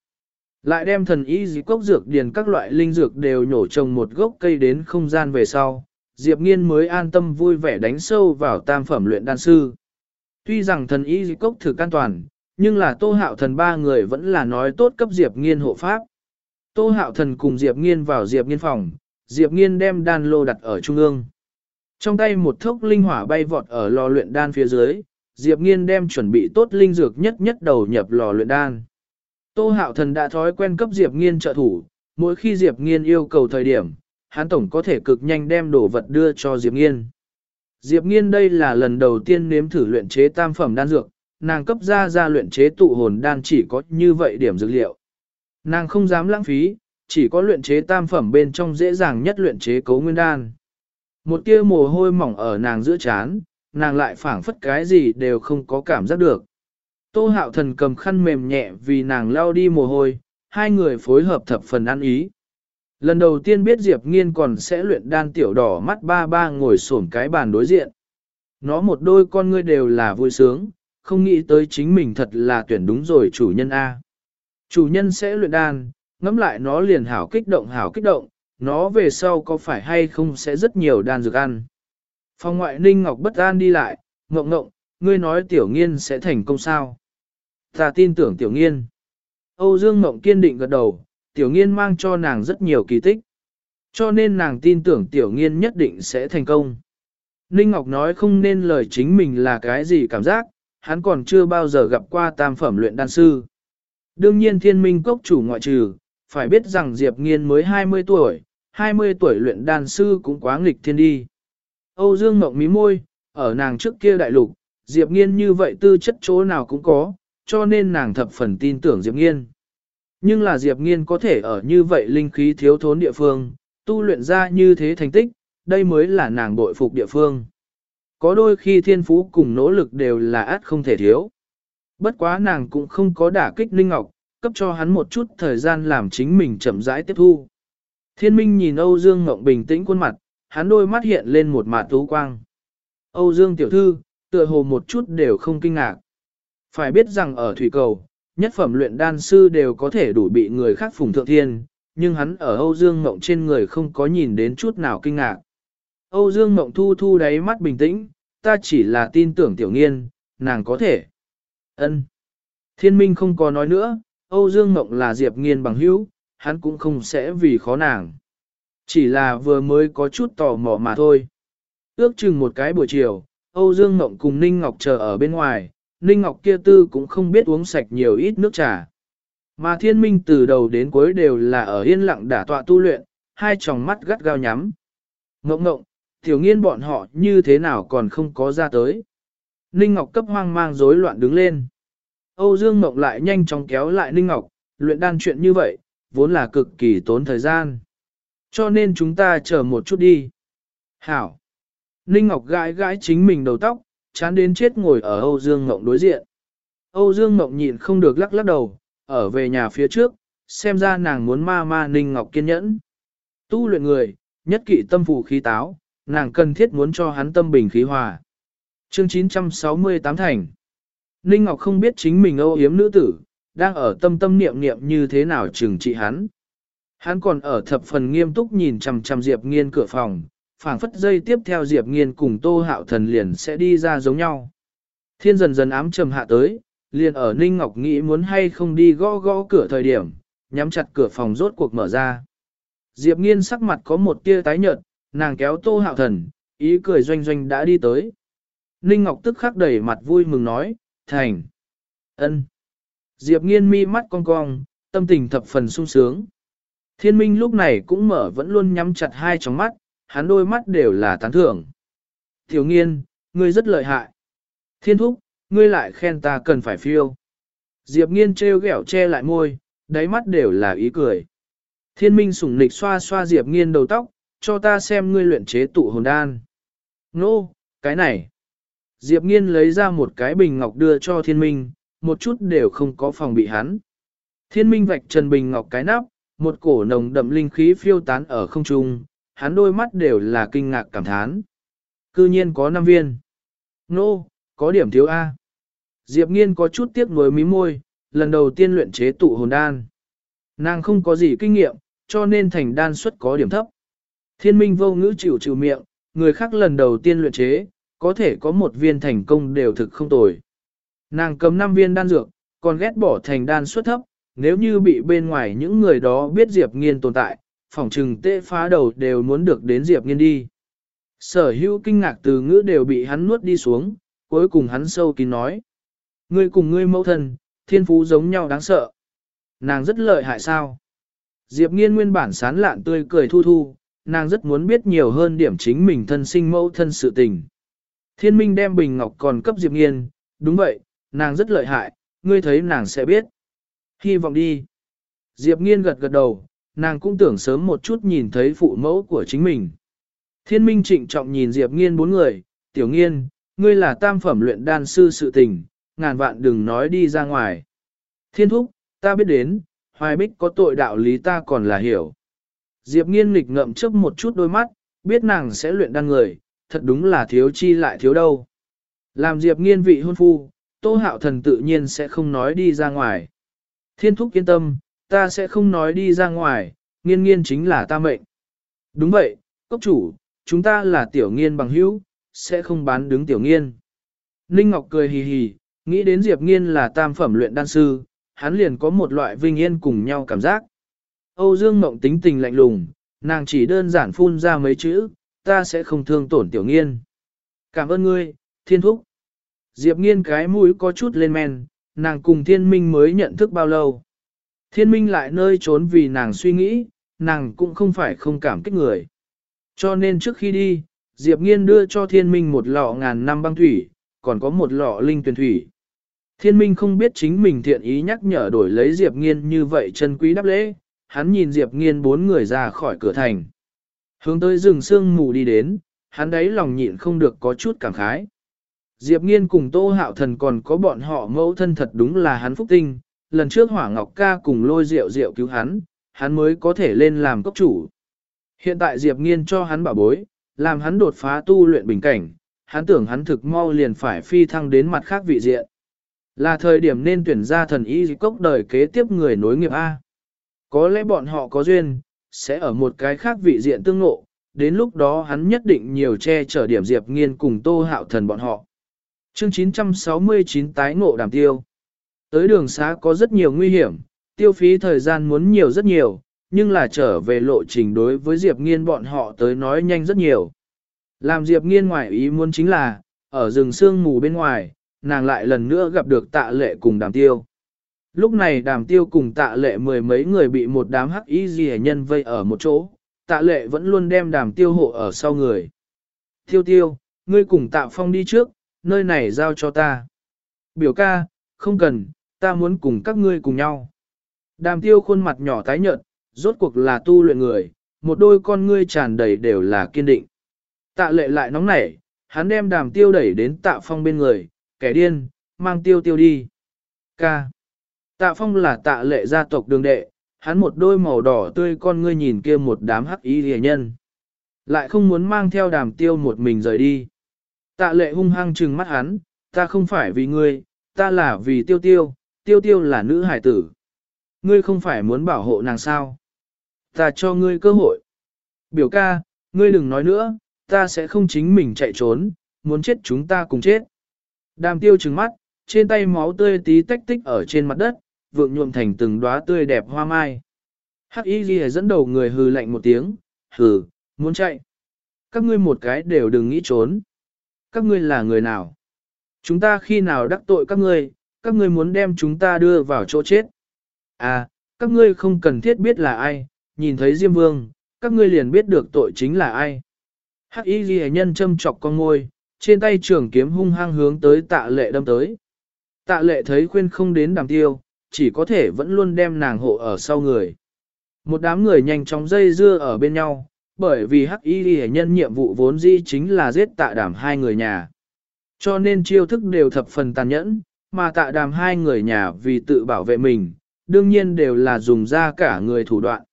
Lại đem thần y dì cốc dược điển các loại linh dược đều nhổ trồng một gốc cây đến không gian về sau, Diệp Nghiên mới an tâm vui vẻ đánh sâu vào tam phẩm luyện đan sư. Tuy rằng thần y dì cốc thực an toàn, nhưng là tô hạo thần ba người vẫn là nói tốt cấp Diệp Nghiên hộ pháp. Tô hạo thần cùng Diệp Nghiên vào Diệp Nghiên phòng, Diệp Nghiên đem đan lô đặt ở trung ương. Trong tay một thốc linh hỏa bay vọt ở lò luyện đan phía dưới, Diệp Nghiên đem chuẩn bị tốt linh dược nhất nhất đầu nhập lò luyện đan. Tô hạo thần đã thói quen cấp Diệp Nghiên trợ thủ, mỗi khi Diệp Nghiên yêu cầu thời điểm, hắn tổng có thể cực nhanh đem đồ vật đưa cho Diệp Nghiên. Diệp Nghiên đây là lần đầu tiên nếm thử luyện chế tam phẩm đan dược, nàng cấp ra ra luyện chế tụ hồn đan chỉ có như vậy điểm dược liệu. Nàng không dám lãng phí, chỉ có luyện chế tam phẩm bên trong dễ dàng nhất luyện chế cấu nguyên đan. Một tia mồ hôi mỏng ở nàng giữa chán, nàng lại phảng phất cái gì đều không có cảm giác được. Tô hạo thần cầm khăn mềm nhẹ vì nàng lao đi mồ hôi, hai người phối hợp thập phần ăn ý. Lần đầu tiên biết Diệp Nghiên còn sẽ luyện đan tiểu đỏ mắt ba ba ngồi xổm cái bàn đối diện. Nó một đôi con ngươi đều là vui sướng, không nghĩ tới chính mình thật là tuyển đúng rồi chủ nhân A. Chủ nhân sẽ luyện đan, ngắm lại nó liền hảo kích động hảo kích động, nó về sau có phải hay không sẽ rất nhiều đan dược ăn. Phong ngoại ninh ngọc bất an đi lại, ngộng ngộng, ngươi nói tiểu nghiên sẽ thành công sao. Ta tin tưởng tiểu nghiên. Âu Dương Ngộng kiên định gật đầu, tiểu nghiên mang cho nàng rất nhiều kỳ tích. Cho nên nàng tin tưởng tiểu nghiên nhất định sẽ thành công. Ninh Ngọc nói không nên lời chính mình là cái gì cảm giác, hắn còn chưa bao giờ gặp qua tam phẩm luyện đan sư. Đương nhiên thiên minh cốc chủ ngoại trừ, phải biết rằng Diệp Nghiên mới 20 tuổi, 20 tuổi luyện đan sư cũng quá nghịch thiên đi. Âu Dương Ngọc mí môi, ở nàng trước kia đại lục, Diệp Nghiên như vậy tư chất chỗ nào cũng có, cho nên nàng thập phần tin tưởng Diệp Nghiên. Nhưng là Diệp Nghiên có thể ở như vậy linh khí thiếu thốn địa phương, tu luyện ra như thế thành tích, đây mới là nàng bội phục địa phương. Có đôi khi thiên phú cùng nỗ lực đều là át không thể thiếu. Bất quá nàng cũng không có đả kích Linh Ngọc, cấp cho hắn một chút thời gian làm chính mình chậm rãi tiếp thu. Thiên Minh nhìn Âu Dương Ngọc bình tĩnh khuôn mặt, hắn đôi mắt hiện lên một mạt tú quang. Âu Dương tiểu thư, tựa hồ một chút đều không kinh ngạc. Phải biết rằng ở thủy cầu, nhất phẩm luyện đan sư đều có thể đủ bị người khác phùng thượng thiên, nhưng hắn ở Âu Dương Ngộng trên người không có nhìn đến chút nào kinh ngạc. Âu Dương Ngộng thu thu đáy mắt bình tĩnh, ta chỉ là tin tưởng tiểu nghiên, nàng có thể. ân Thiên minh không có nói nữa, Âu Dương Ngộng là Diệp nghiên bằng hữu, hắn cũng không sẽ vì khó nàng. Chỉ là vừa mới có chút tò mò mà thôi. Ước chừng một cái buổi chiều, Âu Dương Ngộng cùng Ninh Ngọc chờ ở bên ngoài, Ninh Ngọc kia tư cũng không biết uống sạch nhiều ít nước trà. Mà thiên minh từ đầu đến cuối đều là ở yên lặng đả tọa tu luyện, hai tròng mắt gắt gao nhắm. Ngộng ngộng, tiểu nghiên bọn họ như thế nào còn không có ra tới. Ninh Ngọc cấp hoang mang rối loạn đứng lên. Âu Dương Ngọc lại nhanh chóng kéo lại Ninh Ngọc, luyện đan chuyện như vậy, vốn là cực kỳ tốn thời gian. Cho nên chúng ta chờ một chút đi. Hảo. Ninh Ngọc gãi gãi chính mình đầu tóc, chán đến chết ngồi ở Âu Dương Ngộng đối diện. Âu Dương Ngộng nhịn không được lắc lắc đầu, ở về nhà phía trước, xem ra nàng muốn ma ma Ninh Ngọc kiên nhẫn. Tu luyện người, nhất kỵ tâm phù khí táo, nàng cần thiết muốn cho hắn tâm bình khí hòa. Chương 968 thành. Ninh Ngọc không biết chính mình âu yếm nữ tử, đang ở tâm tâm niệm niệm như thế nào trừng trị hắn. Hắn còn ở thập phần nghiêm túc nhìn chằm chằm Diệp Nghiên cửa phòng, phảng phất dây tiếp theo Diệp Nghiên cùng Tô Hạo Thần liền sẽ đi ra giống nhau. Thiên dần dần ám trầm hạ tới, liền ở Ninh Ngọc nghĩ muốn hay không đi gõ gõ cửa thời điểm, nhắm chặt cửa phòng rốt cuộc mở ra. Diệp Nghiên sắc mặt có một tia tái nhợt, nàng kéo Tô Hạo Thần, ý cười doanh doanh đã đi tới. Ninh Ngọc tức khắc đẩy mặt vui mừng nói, thành. ân. Diệp Nghiên mi mắt cong cong, tâm tình thập phần sung sướng. Thiên minh lúc này cũng mở vẫn luôn nhắm chặt hai tròng mắt, hắn đôi mắt đều là tán thưởng. Tiểu nghiên, ngươi rất lợi hại. Thiên thúc, ngươi lại khen ta cần phải phiêu. Diệp nghiên treo ghẹo che lại môi, đáy mắt đều là ý cười. Thiên minh sủng nịch xoa xoa Diệp nghiên đầu tóc, cho ta xem ngươi luyện chế tụ hồn đan. Nô, cái này. Diệp nghiên lấy ra một cái bình ngọc đưa cho thiên minh, một chút đều không có phòng bị hắn. Thiên minh vạch trần bình ngọc cái nắp, một cổ nồng đậm linh khí phiêu tán ở không trung, hắn đôi mắt đều là kinh ngạc cảm thán. Cư nhiên có 5 viên. Nô, có điểm thiếu A. Diệp nghiên có chút tiếc nuối mí môi, lần đầu tiên luyện chế tụ hồn đan. Nàng không có gì kinh nghiệm, cho nên thành đan suất có điểm thấp. Thiên minh vô ngữ chịu chịu miệng, người khác lần đầu tiên luyện chế, có thể có một viên thành công đều thực không tồi. Nàng cầm 5 viên đan dược, còn ghét bỏ thành đan suất thấp, nếu như bị bên ngoài những người đó biết Diệp Nghiên tồn tại, phòng trừng tê phá đầu đều muốn được đến Diệp Nghiên đi. Sở hữu kinh ngạc từ ngữ đều bị hắn nuốt đi xuống, cuối cùng hắn sâu kín nói. Ngươi cùng ngươi mẫu thân, thiên phú giống nhau đáng sợ. Nàng rất lợi hại sao? Diệp Nghiên nguyên bản sán lạn tươi cười thu thu, nàng rất muốn biết nhiều hơn điểm chính mình thân sinh mẫu thân sự tình. Thiên minh đem bình ngọc còn cấp Diệp Nghiên, đúng vậy, nàng rất lợi hại, ngươi thấy nàng sẽ biết. Hy vọng đi. Diệp nghiên gật gật đầu, nàng cũng tưởng sớm một chút nhìn thấy phụ mẫu của chính mình. Thiên minh trịnh trọng nhìn Diệp nghiên bốn người, tiểu nghiên, ngươi là tam phẩm luyện đan sư sự tình, ngàn vạn đừng nói đi ra ngoài. Thiên thúc, ta biết đến, hoài bích có tội đạo lý ta còn là hiểu. Diệp nghiên nghịch ngậm chấp một chút đôi mắt, biết nàng sẽ luyện đan người, thật đúng là thiếu chi lại thiếu đâu. Làm Diệp nghiên vị hôn phu, tô hạo thần tự nhiên sẽ không nói đi ra ngoài. Thiên thúc yên tâm, ta sẽ không nói đi ra ngoài, nghiên nghiên chính là ta mệnh. Đúng vậy, cốc chủ, chúng ta là tiểu nghiên bằng hữu, sẽ không bán đứng tiểu nghiên. Ninh Ngọc cười hì hì, nghĩ đến Diệp Nghiên là tam phẩm luyện đan sư, hắn liền có một loại vinh yên cùng nhau cảm giác. Âu Dương Mộng tính tình lạnh lùng, nàng chỉ đơn giản phun ra mấy chữ, ta sẽ không thương tổn tiểu nghiên. Cảm ơn ngươi, thiên thúc. Diệp Nghiên cái mũi có chút lên men, nàng cùng thiên minh mới nhận thức bao lâu. Thiên minh lại nơi trốn vì nàng suy nghĩ, nàng cũng không phải không cảm kích người. Cho nên trước khi đi, Diệp Nghiên đưa cho thiên minh một lọ ngàn năm băng thủy, còn có một lọ linh tuyển thủy. Thiên minh không biết chính mình thiện ý nhắc nhở đổi lấy Diệp Nghiên như vậy chân quý đáp lễ, hắn nhìn Diệp Nghiên bốn người ra khỏi cửa thành. Hướng tới rừng sương mù đi đến, hắn đấy lòng nhịn không được có chút cảm khái. Diệp Nghiên cùng Tô Hạo Thần còn có bọn họ mẫu thân thật đúng là hắn phúc tinh, lần trước Hỏa Ngọc ca cùng lôi rượu rượu cứu hắn, hắn mới có thể lên làm cốc chủ. Hiện tại Diệp Nghiên cho hắn bảo bối, làm hắn đột phá tu luyện bình cảnh, hắn tưởng hắn thực mau liền phải phi thăng đến mặt khác vị diện. Là thời điểm nên tuyển ra thần y cốc đời kế tiếp người nối nghiệp A. Có lẽ bọn họ có duyên, sẽ ở một cái khác vị diện tương ngộ, đến lúc đó hắn nhất định nhiều che chở điểm Diệp Nghiên cùng Tô Hạo Thần bọn họ. Chương 969 tái ngộ đàm tiêu. Tới đường xá có rất nhiều nguy hiểm, tiêu phí thời gian muốn nhiều rất nhiều, nhưng là trở về lộ trình đối với Diệp Nghiên bọn họ tới nói nhanh rất nhiều. Làm Diệp Nghiên ngoài ý muốn chính là, ở rừng sương mù bên ngoài, nàng lại lần nữa gặp được tạ lệ cùng đàm tiêu. Lúc này đàm tiêu cùng tạ lệ mười mấy người bị một đám hắc y gì nhân vây ở một chỗ, tạ lệ vẫn luôn đem đàm tiêu hộ ở sau người. Tiêu tiêu, ngươi cùng tạ phong đi trước, nơi này giao cho ta. Biểu ca, không cần, ta muốn cùng các ngươi cùng nhau. Đàm tiêu khuôn mặt nhỏ tái nhợt, rốt cuộc là tu luyện người, một đôi con ngươi tràn đầy đều là kiên định. Tạ lệ lại nóng nảy, hắn đem đàm tiêu đẩy đến tạ phong bên người, kẻ điên, mang tiêu tiêu đi. Ca. Tạ phong là tạ lệ gia tộc đường đệ, hắn một đôi màu đỏ tươi con ngươi nhìn kia một đám hắc y rìa nhân. Lại không muốn mang theo đàm tiêu một mình rời đi. Tạ lệ hung hăng trừng mắt hắn, ta không phải vì ngươi, ta là vì tiêu tiêu, tiêu tiêu là nữ hải tử. Ngươi không phải muốn bảo hộ nàng sao? Ta cho ngươi cơ hội. Biểu ca, ngươi đừng nói nữa, ta sẽ không chính mình chạy trốn, muốn chết chúng ta cùng chết. Đàm tiêu trừng mắt, trên tay máu tươi tí tách tích ở trên mặt đất, vượng nhuộm thành từng đóa tươi đẹp hoa mai. Hắc y ghi dẫn đầu người hừ lạnh một tiếng, hừ, muốn chạy. Các ngươi một cái đều đừng nghĩ trốn. Các ngươi là người nào? Chúng ta khi nào đắc tội các ngươi, các ngươi muốn đem chúng ta đưa vào chỗ chết. À, các ngươi không cần thiết biết là ai, nhìn thấy Diêm Vương, các ngươi liền biết được tội chính là ai. Hắc y ghi nhân châm chọc con ngôi, trên tay trường kiếm hung hăng hướng tới tạ lệ đâm tới. Tạ lệ thấy khuyên không đến đàm tiêu, chỉ có thể vẫn luôn đem nàng hộ ở sau người. Một đám người nhanh chóng dây dưa ở bên nhau, bởi vì hắc y ghi nhân nhiệm vụ vốn dĩ chính là giết tạ đảm hai người nhà. Cho nên chiêu thức đều thập phần tàn nhẫn, mà tạ đàm hai người nhà vì tự bảo vệ mình, đương nhiên đều là dùng ra cả người thủ đoạn.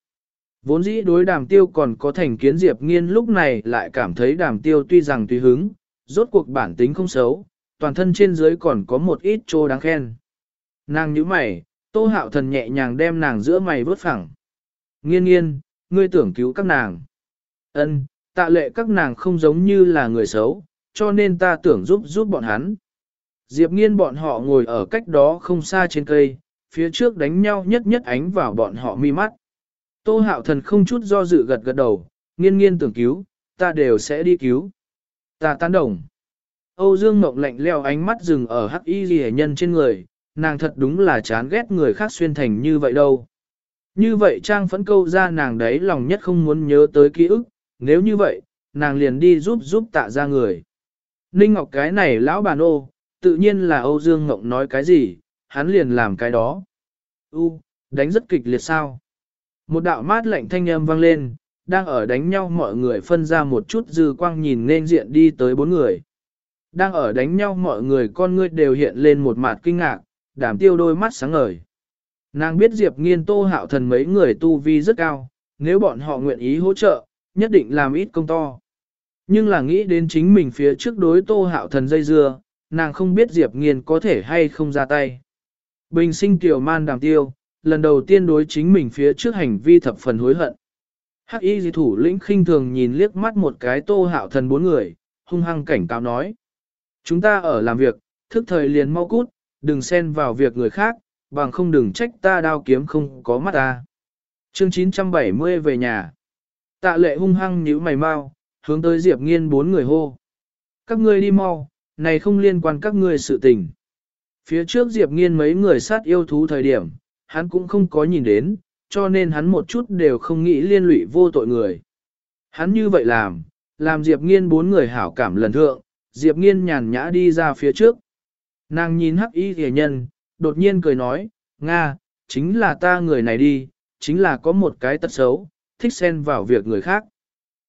Vốn dĩ đối đàm tiêu còn có thành kiến Diệp Nghiên lúc này lại cảm thấy đàm tiêu tuy rằng tùy hứng, rốt cuộc bản tính không xấu, toàn thân trên dưới còn có một ít trô đáng khen. Nàng nhíu mày, tô hạo thần nhẹ nhàng đem nàng giữa mày vớt phẳng. Nghiên nghiên, ngươi tưởng cứu các nàng. Ân, tạ lệ các nàng không giống như là người xấu, cho nên ta tưởng giúp giúp bọn hắn. Diệp nghiên bọn họ ngồi ở cách đó không xa trên cây, phía trước đánh nhau nhất nhất ánh vào bọn họ mi mắt. Tô hạo thần không chút do dự gật gật đầu, nghiên nghiên tưởng cứu, ta đều sẽ đi cứu. Ta tán đồng. Âu Dương Mộng lạnh leo ánh mắt dừng ở hắc y ghi nhân trên người, nàng thật đúng là chán ghét người khác xuyên thành như vậy đâu. Như vậy Trang phẫn câu ra nàng đấy lòng nhất không muốn nhớ tới ký ức, nếu như vậy, nàng liền đi giúp giúp tạ ra người. Ninh Ngọc cái này lão bà nô, tự nhiên là Âu Dương Ngộng nói cái gì, hắn liền làm cái đó. U, đánh rất kịch liệt sao. Một đạo mát lạnh thanh âm vang lên, đang ở đánh nhau mọi người phân ra một chút dư quang nhìn nên diện đi tới bốn người. Đang ở đánh nhau mọi người con ngươi đều hiện lên một mặt kinh ngạc, đảm tiêu đôi mắt sáng ngời. Nàng biết Diệp nghiên tô hạo thần mấy người tu vi rất cao, nếu bọn họ nguyện ý hỗ trợ, nhất định làm ít công to. Nhưng là nghĩ đến chính mình phía trước đối tô hạo thần dây dưa, nàng không biết Diệp nghiên có thể hay không ra tay. Bình sinh tiểu man đàm tiêu, lần đầu tiên đối chính mình phía trước hành vi thập phần hối hận. Hắc y dị thủ lĩnh khinh thường nhìn liếc mắt một cái tô hạo thần bốn người, hung hăng cảnh cáo nói. Chúng ta ở làm việc, thức thời liền mau cút, đừng xen vào việc người khác, bằng không đừng trách ta đao kiếm không có mắt ta. Chương 970 về nhà. Tạ lệ hung hăng nhíu mày mau, hướng tới Diệp Nghiên bốn người hô. Các ngươi đi mau, này không liên quan các ngươi sự tình. Phía trước Diệp Nghiên mấy người sát yêu thú thời điểm, hắn cũng không có nhìn đến, cho nên hắn một chút đều không nghĩ liên lụy vô tội người. Hắn như vậy làm, làm Diệp Nghiên bốn người hảo cảm lần thượng, Diệp Nghiên nhàn nhã đi ra phía trước. Nàng nhìn hắc y thề nhân, đột nhiên cười nói, Nga, chính là ta người này đi, chính là có một cái tật xấu, thích xen vào việc người khác.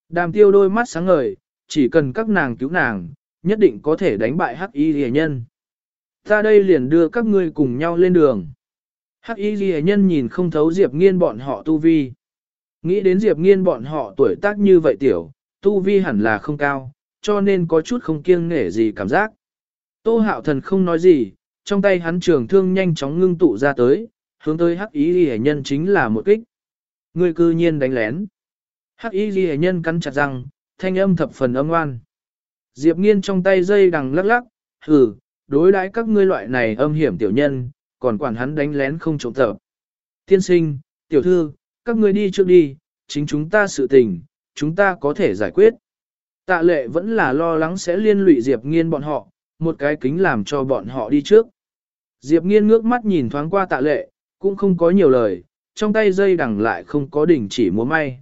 Đàm tiêu đôi mắt sáng ngời, chỉ cần các nàng cứu nàng, nhất định có thể đánh bại hắc y Lệ nhân. Ta đây liền đưa các ngươi cùng nhau lên đường. Hắc y Lệ nhân nhìn không thấu Diệp nghiên bọn họ tu vi. Nghĩ đến Diệp nghiên bọn họ tuổi tác như vậy tiểu, tu vi hẳn là không cao, cho nên có chút không kiêng nể gì cảm giác. Tô hạo thần không nói gì, trong tay hắn trường thương nhanh chóng ngưng tụ ra tới, hướng tới hắc y Lệ nhân chính là một kích. Người cư nhiên đánh lén. Hắc y Lệ nhân cắn chặt răng, thanh âm thập phần âm oan. Diệp nghiên trong tay dây đằng lắc lắc, hừ, đối đãi các ngươi loại này âm hiểm tiểu nhân, còn quản hắn đánh lén không trộm tập. Tiên sinh, tiểu thư, các ngươi đi trước đi, chính chúng ta sự tình, chúng ta có thể giải quyết. Tạ lệ vẫn là lo lắng sẽ liên lụy Diệp nghiên bọn họ, một cái kính làm cho bọn họ đi trước. Diệp nghiên ngước mắt nhìn thoáng qua tạ lệ, cũng không có nhiều lời, trong tay dây đằng lại không có đỉnh chỉ múa may.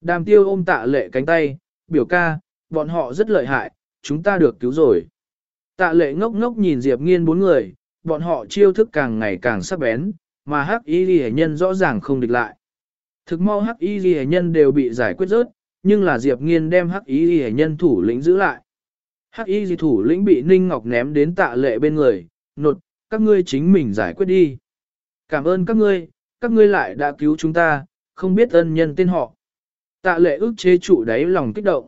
Đàm tiêu ôm tạ lệ cánh tay, biểu ca, bọn họ rất lợi hại, chúng ta được cứu rồi. Tạ lệ ngốc ngốc nhìn Diệp nghiên bốn người, bọn họ chiêu thức càng ngày càng sắc bén, mà hắc y ghi nhân rõ ràng không địch lại. Thực mau hắc y ghi nhân đều bị giải quyết rớt, nhưng là Diệp nghiên đem hắc y ghi nhân thủ lĩnh giữ lại. Hắc y ghi thủ lĩnh bị Ninh Ngọc ném đến tạ lệ bên người, nột, các ngươi chính mình giải quyết đi. Cảm ơn các ngươi, các ngươi lại đã cứu chúng ta, không biết ân nhân tên họ. Tạ lệ ước chế trụ đáy lòng kích động.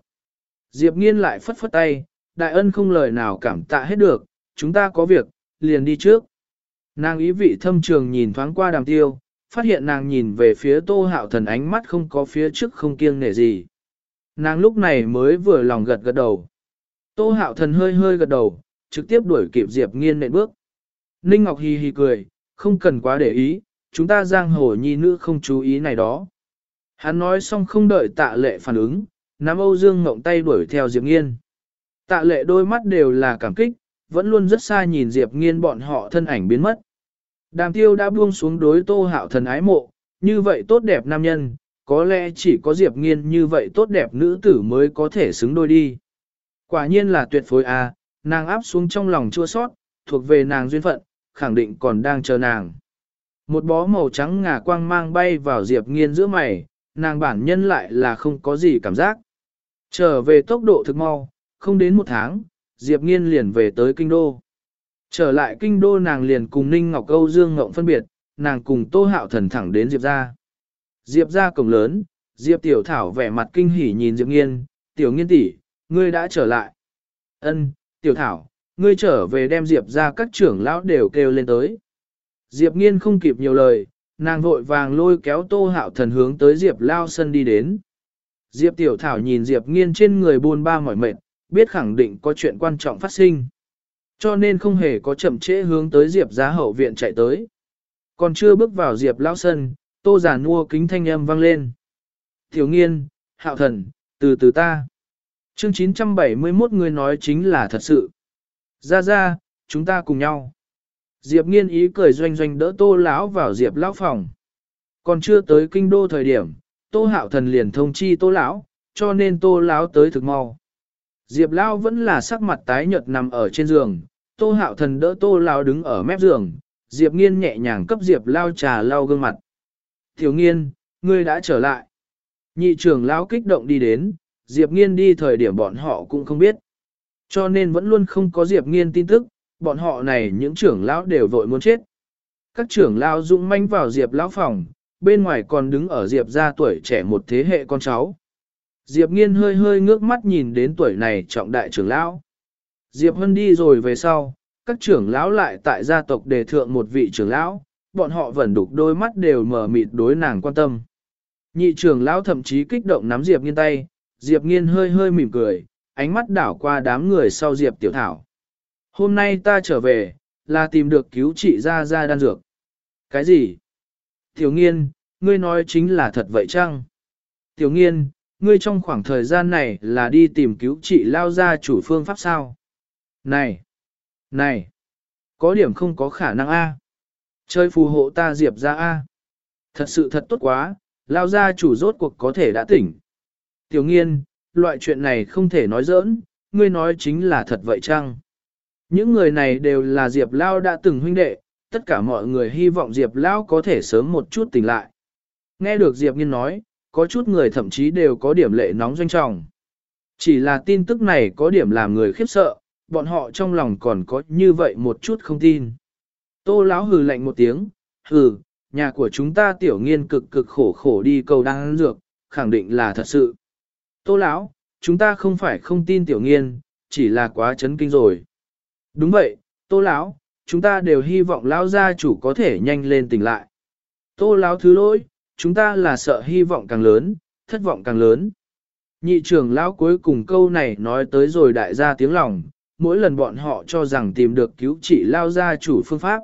Diệp nghiên lại phất phất tay, đại ân không lời nào cảm tạ hết được, chúng ta có việc, liền đi trước. Nàng ý vị thâm trường nhìn thoáng qua đàm tiêu, phát hiện nàng nhìn về phía tô hạo thần ánh mắt không có phía trước không kiêng nể gì. Nàng lúc này mới vừa lòng gật gật đầu. Tô hạo thần hơi hơi gật đầu, trực tiếp đuổi kịp Diệp nghiên nện bước. Ninh Ngọc hì hì cười, không cần quá để ý, chúng ta giang hồ nhi nữ không chú ý này đó. Hắn nói xong không đợi tạ lệ phản ứng, nắm Âu Dương Ngộng tay đuổi theo Diệp Nghiên. Tạ lệ đôi mắt đều là cảm kích, vẫn luôn rất xa nhìn Diệp Nghiên bọn họ thân ảnh biến mất. Đàm tiêu đã buông xuống đối tô hạo thần ái mộ, như vậy tốt đẹp nam nhân, có lẽ chỉ có Diệp Nghiên như vậy tốt đẹp nữ tử mới có thể xứng đôi đi. Quả nhiên là tuyệt phối à, nàng áp xuống trong lòng chua sót, thuộc về nàng duyên phận, khẳng định còn đang chờ nàng. Một bó màu trắng ngà quang mang bay vào Diệp Nghiên giữa mày, nàng bản nhân lại là không có gì cảm giác. Trở về tốc độ thực mau, không đến một tháng, Diệp Nghiên liền về tới kinh đô. Trở lại kinh đô nàng liền cùng Ninh Ngọc Âu Dương Ngộng phân biệt, nàng cùng Tô Hạo Thần thẳng đến Diệp ra. Diệp ra cổng lớn, Diệp Tiểu Thảo vẻ mặt kinh hỉ nhìn Diệp Nghiên, Tiểu Nghiên tỷ, ngươi đã trở lại. Ân, Tiểu Thảo, ngươi trở về đem Diệp ra các trưởng lão đều kêu lên tới. Diệp Nghiên không kịp nhiều lời, nàng vội vàng lôi kéo Tô Hạo Thần hướng tới Diệp Lao Sân đi đến. Diệp Tiểu Thảo nhìn Diệp Nghiên trên người buồn ba mỏi mệt, biết khẳng định có chuyện quan trọng phát sinh. Cho nên không hề có chậm trễ hướng tới Diệp giá hậu viện chạy tới. Còn chưa bước vào Diệp Lao Sân, Tô Giả Nua kính thanh âm vang lên. Tiểu Nghiên, Hạo Thần, từ từ ta. Chương 971 người nói chính là thật sự. Ra ra, chúng ta cùng nhau. Diệp nghiên ý cười doanh doanh đỡ tô lão vào diệp lão phòng. Còn chưa tới kinh đô thời điểm, tô hạo thần liền thông chi tô lão, cho nên tô lão tới thực mau. Diệp lão vẫn là sắc mặt tái nhợt nằm ở trên giường, tô hạo thần đỡ tô lão đứng ở mép giường, diệp nghiên nhẹ nhàng cấp diệp Lão trà lau gương mặt. Tiểu nghiên, ngươi đã trở lại. Nhị trưởng lão kích động đi đến, diệp nghiên đi thời điểm bọn họ cũng không biết. Cho nên vẫn luôn không có diệp nghiên tin tức, bọn họ này những trưởng lão đều vội muốn chết. Các trưởng lão dũng manh vào Diệp lão phòng, bên ngoài còn đứng ở Diệp gia tuổi trẻ một thế hệ con cháu. Diệp nghiên hơi hơi ngước mắt nhìn đến tuổi này trọng đại trưởng lão. Diệp Hân đi rồi về sau, các trưởng lão lại tại gia tộc đề thượng một vị trưởng lão, bọn họ vẫn đục đôi mắt đều mở mịt đối nàng quan tâm. Nhị trưởng lão thậm chí kích động nắm Diệp nghiên tay, Diệp nghiên hơi hơi mỉm cười, ánh mắt đảo qua đám người sau Diệp tiểu thảo. Hôm nay ta trở về, là tìm được cứu trị ra ra đan dược. Cái gì? Tiểu nghiên, ngươi nói chính là thật vậy chăng? Tiểu nghiên, ngươi trong khoảng thời gian này là đi tìm cứu trị lao ra chủ phương pháp sao? Này! Này! Có điểm không có khả năng A. Chơi phù hộ ta diệp ra A. Thật sự thật tốt quá, lao ra chủ rốt cuộc có thể đã tỉnh. Tiểu nghiên, loại chuyện này không thể nói giỡn, ngươi nói chính là thật vậy chăng? Những người này đều là Diệp Lao đã từng huynh đệ, tất cả mọi người hy vọng Diệp Lao có thể sớm một chút tỉnh lại. Nghe được Diệp Nghiên nói, có chút người thậm chí đều có điểm lệ nóng doanh trọng. Chỉ là tin tức này có điểm làm người khiếp sợ, bọn họ trong lòng còn có như vậy một chút không tin. Tô lão hừ lạnh một tiếng, hừ, nhà của chúng ta tiểu nghiên cực cực khổ khổ đi cầu đăng dược, khẳng định là thật sự. Tô lão, chúng ta không phải không tin tiểu nghiên, chỉ là quá chấn kinh rồi. Đúng vậy, tô lão, chúng ta đều hy vọng lão gia chủ có thể nhanh lên tỉnh lại. Tô lão thứ lỗi, chúng ta là sợ hy vọng càng lớn, thất vọng càng lớn. Nhị trưởng lão cuối cùng câu này nói tới rồi đại gia tiếng lòng, mỗi lần bọn họ cho rằng tìm được cứu trị lao gia chủ phương pháp.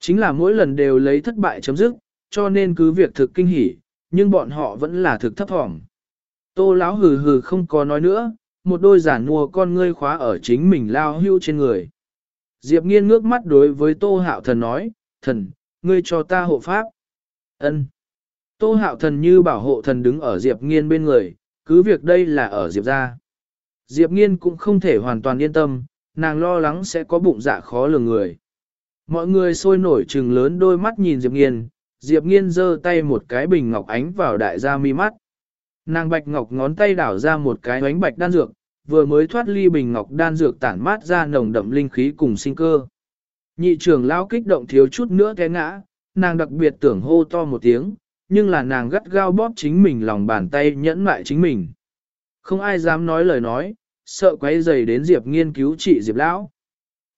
Chính là mỗi lần đều lấy thất bại chấm dứt, cho nên cứ việc thực kinh hỉ, nhưng bọn họ vẫn là thực thấp thỏm. Tô lão hừ hừ không có nói nữa, một đôi giản mua con ngươi khóa ở chính mình lao hưu trên người. Diệp nghiên ngước mắt đối với tô hạo thần nói, thần, ngươi cho ta hộ pháp. ân Tô hạo thần như bảo hộ thần đứng ở Diệp nghiên bên người, cứ việc đây là ở Diệp ra. Diệp nghiên cũng không thể hoàn toàn yên tâm, nàng lo lắng sẽ có bụng dạ khó lường người. Mọi người sôi nổi trừng lớn đôi mắt nhìn Diệp nghiên, Diệp nghiên giơ tay một cái bình ngọc ánh vào đại gia mi mắt. Nàng bạch ngọc ngón tay đảo ra một cái ánh bạch đan dược, vừa mới thoát ly bình ngọc đan dược tản mát ra nồng đậm linh khí cùng sinh cơ. Nhị trưởng lão kích động thiếu chút nữa té ngã, nàng đặc biệt tưởng hô to một tiếng, nhưng là nàng gắt gao bóp chính mình lòng bàn tay nhẫn lại chính mình. Không ai dám nói lời nói, sợ quấy rầy đến Diệp nghiên cứu trị Diệp lão.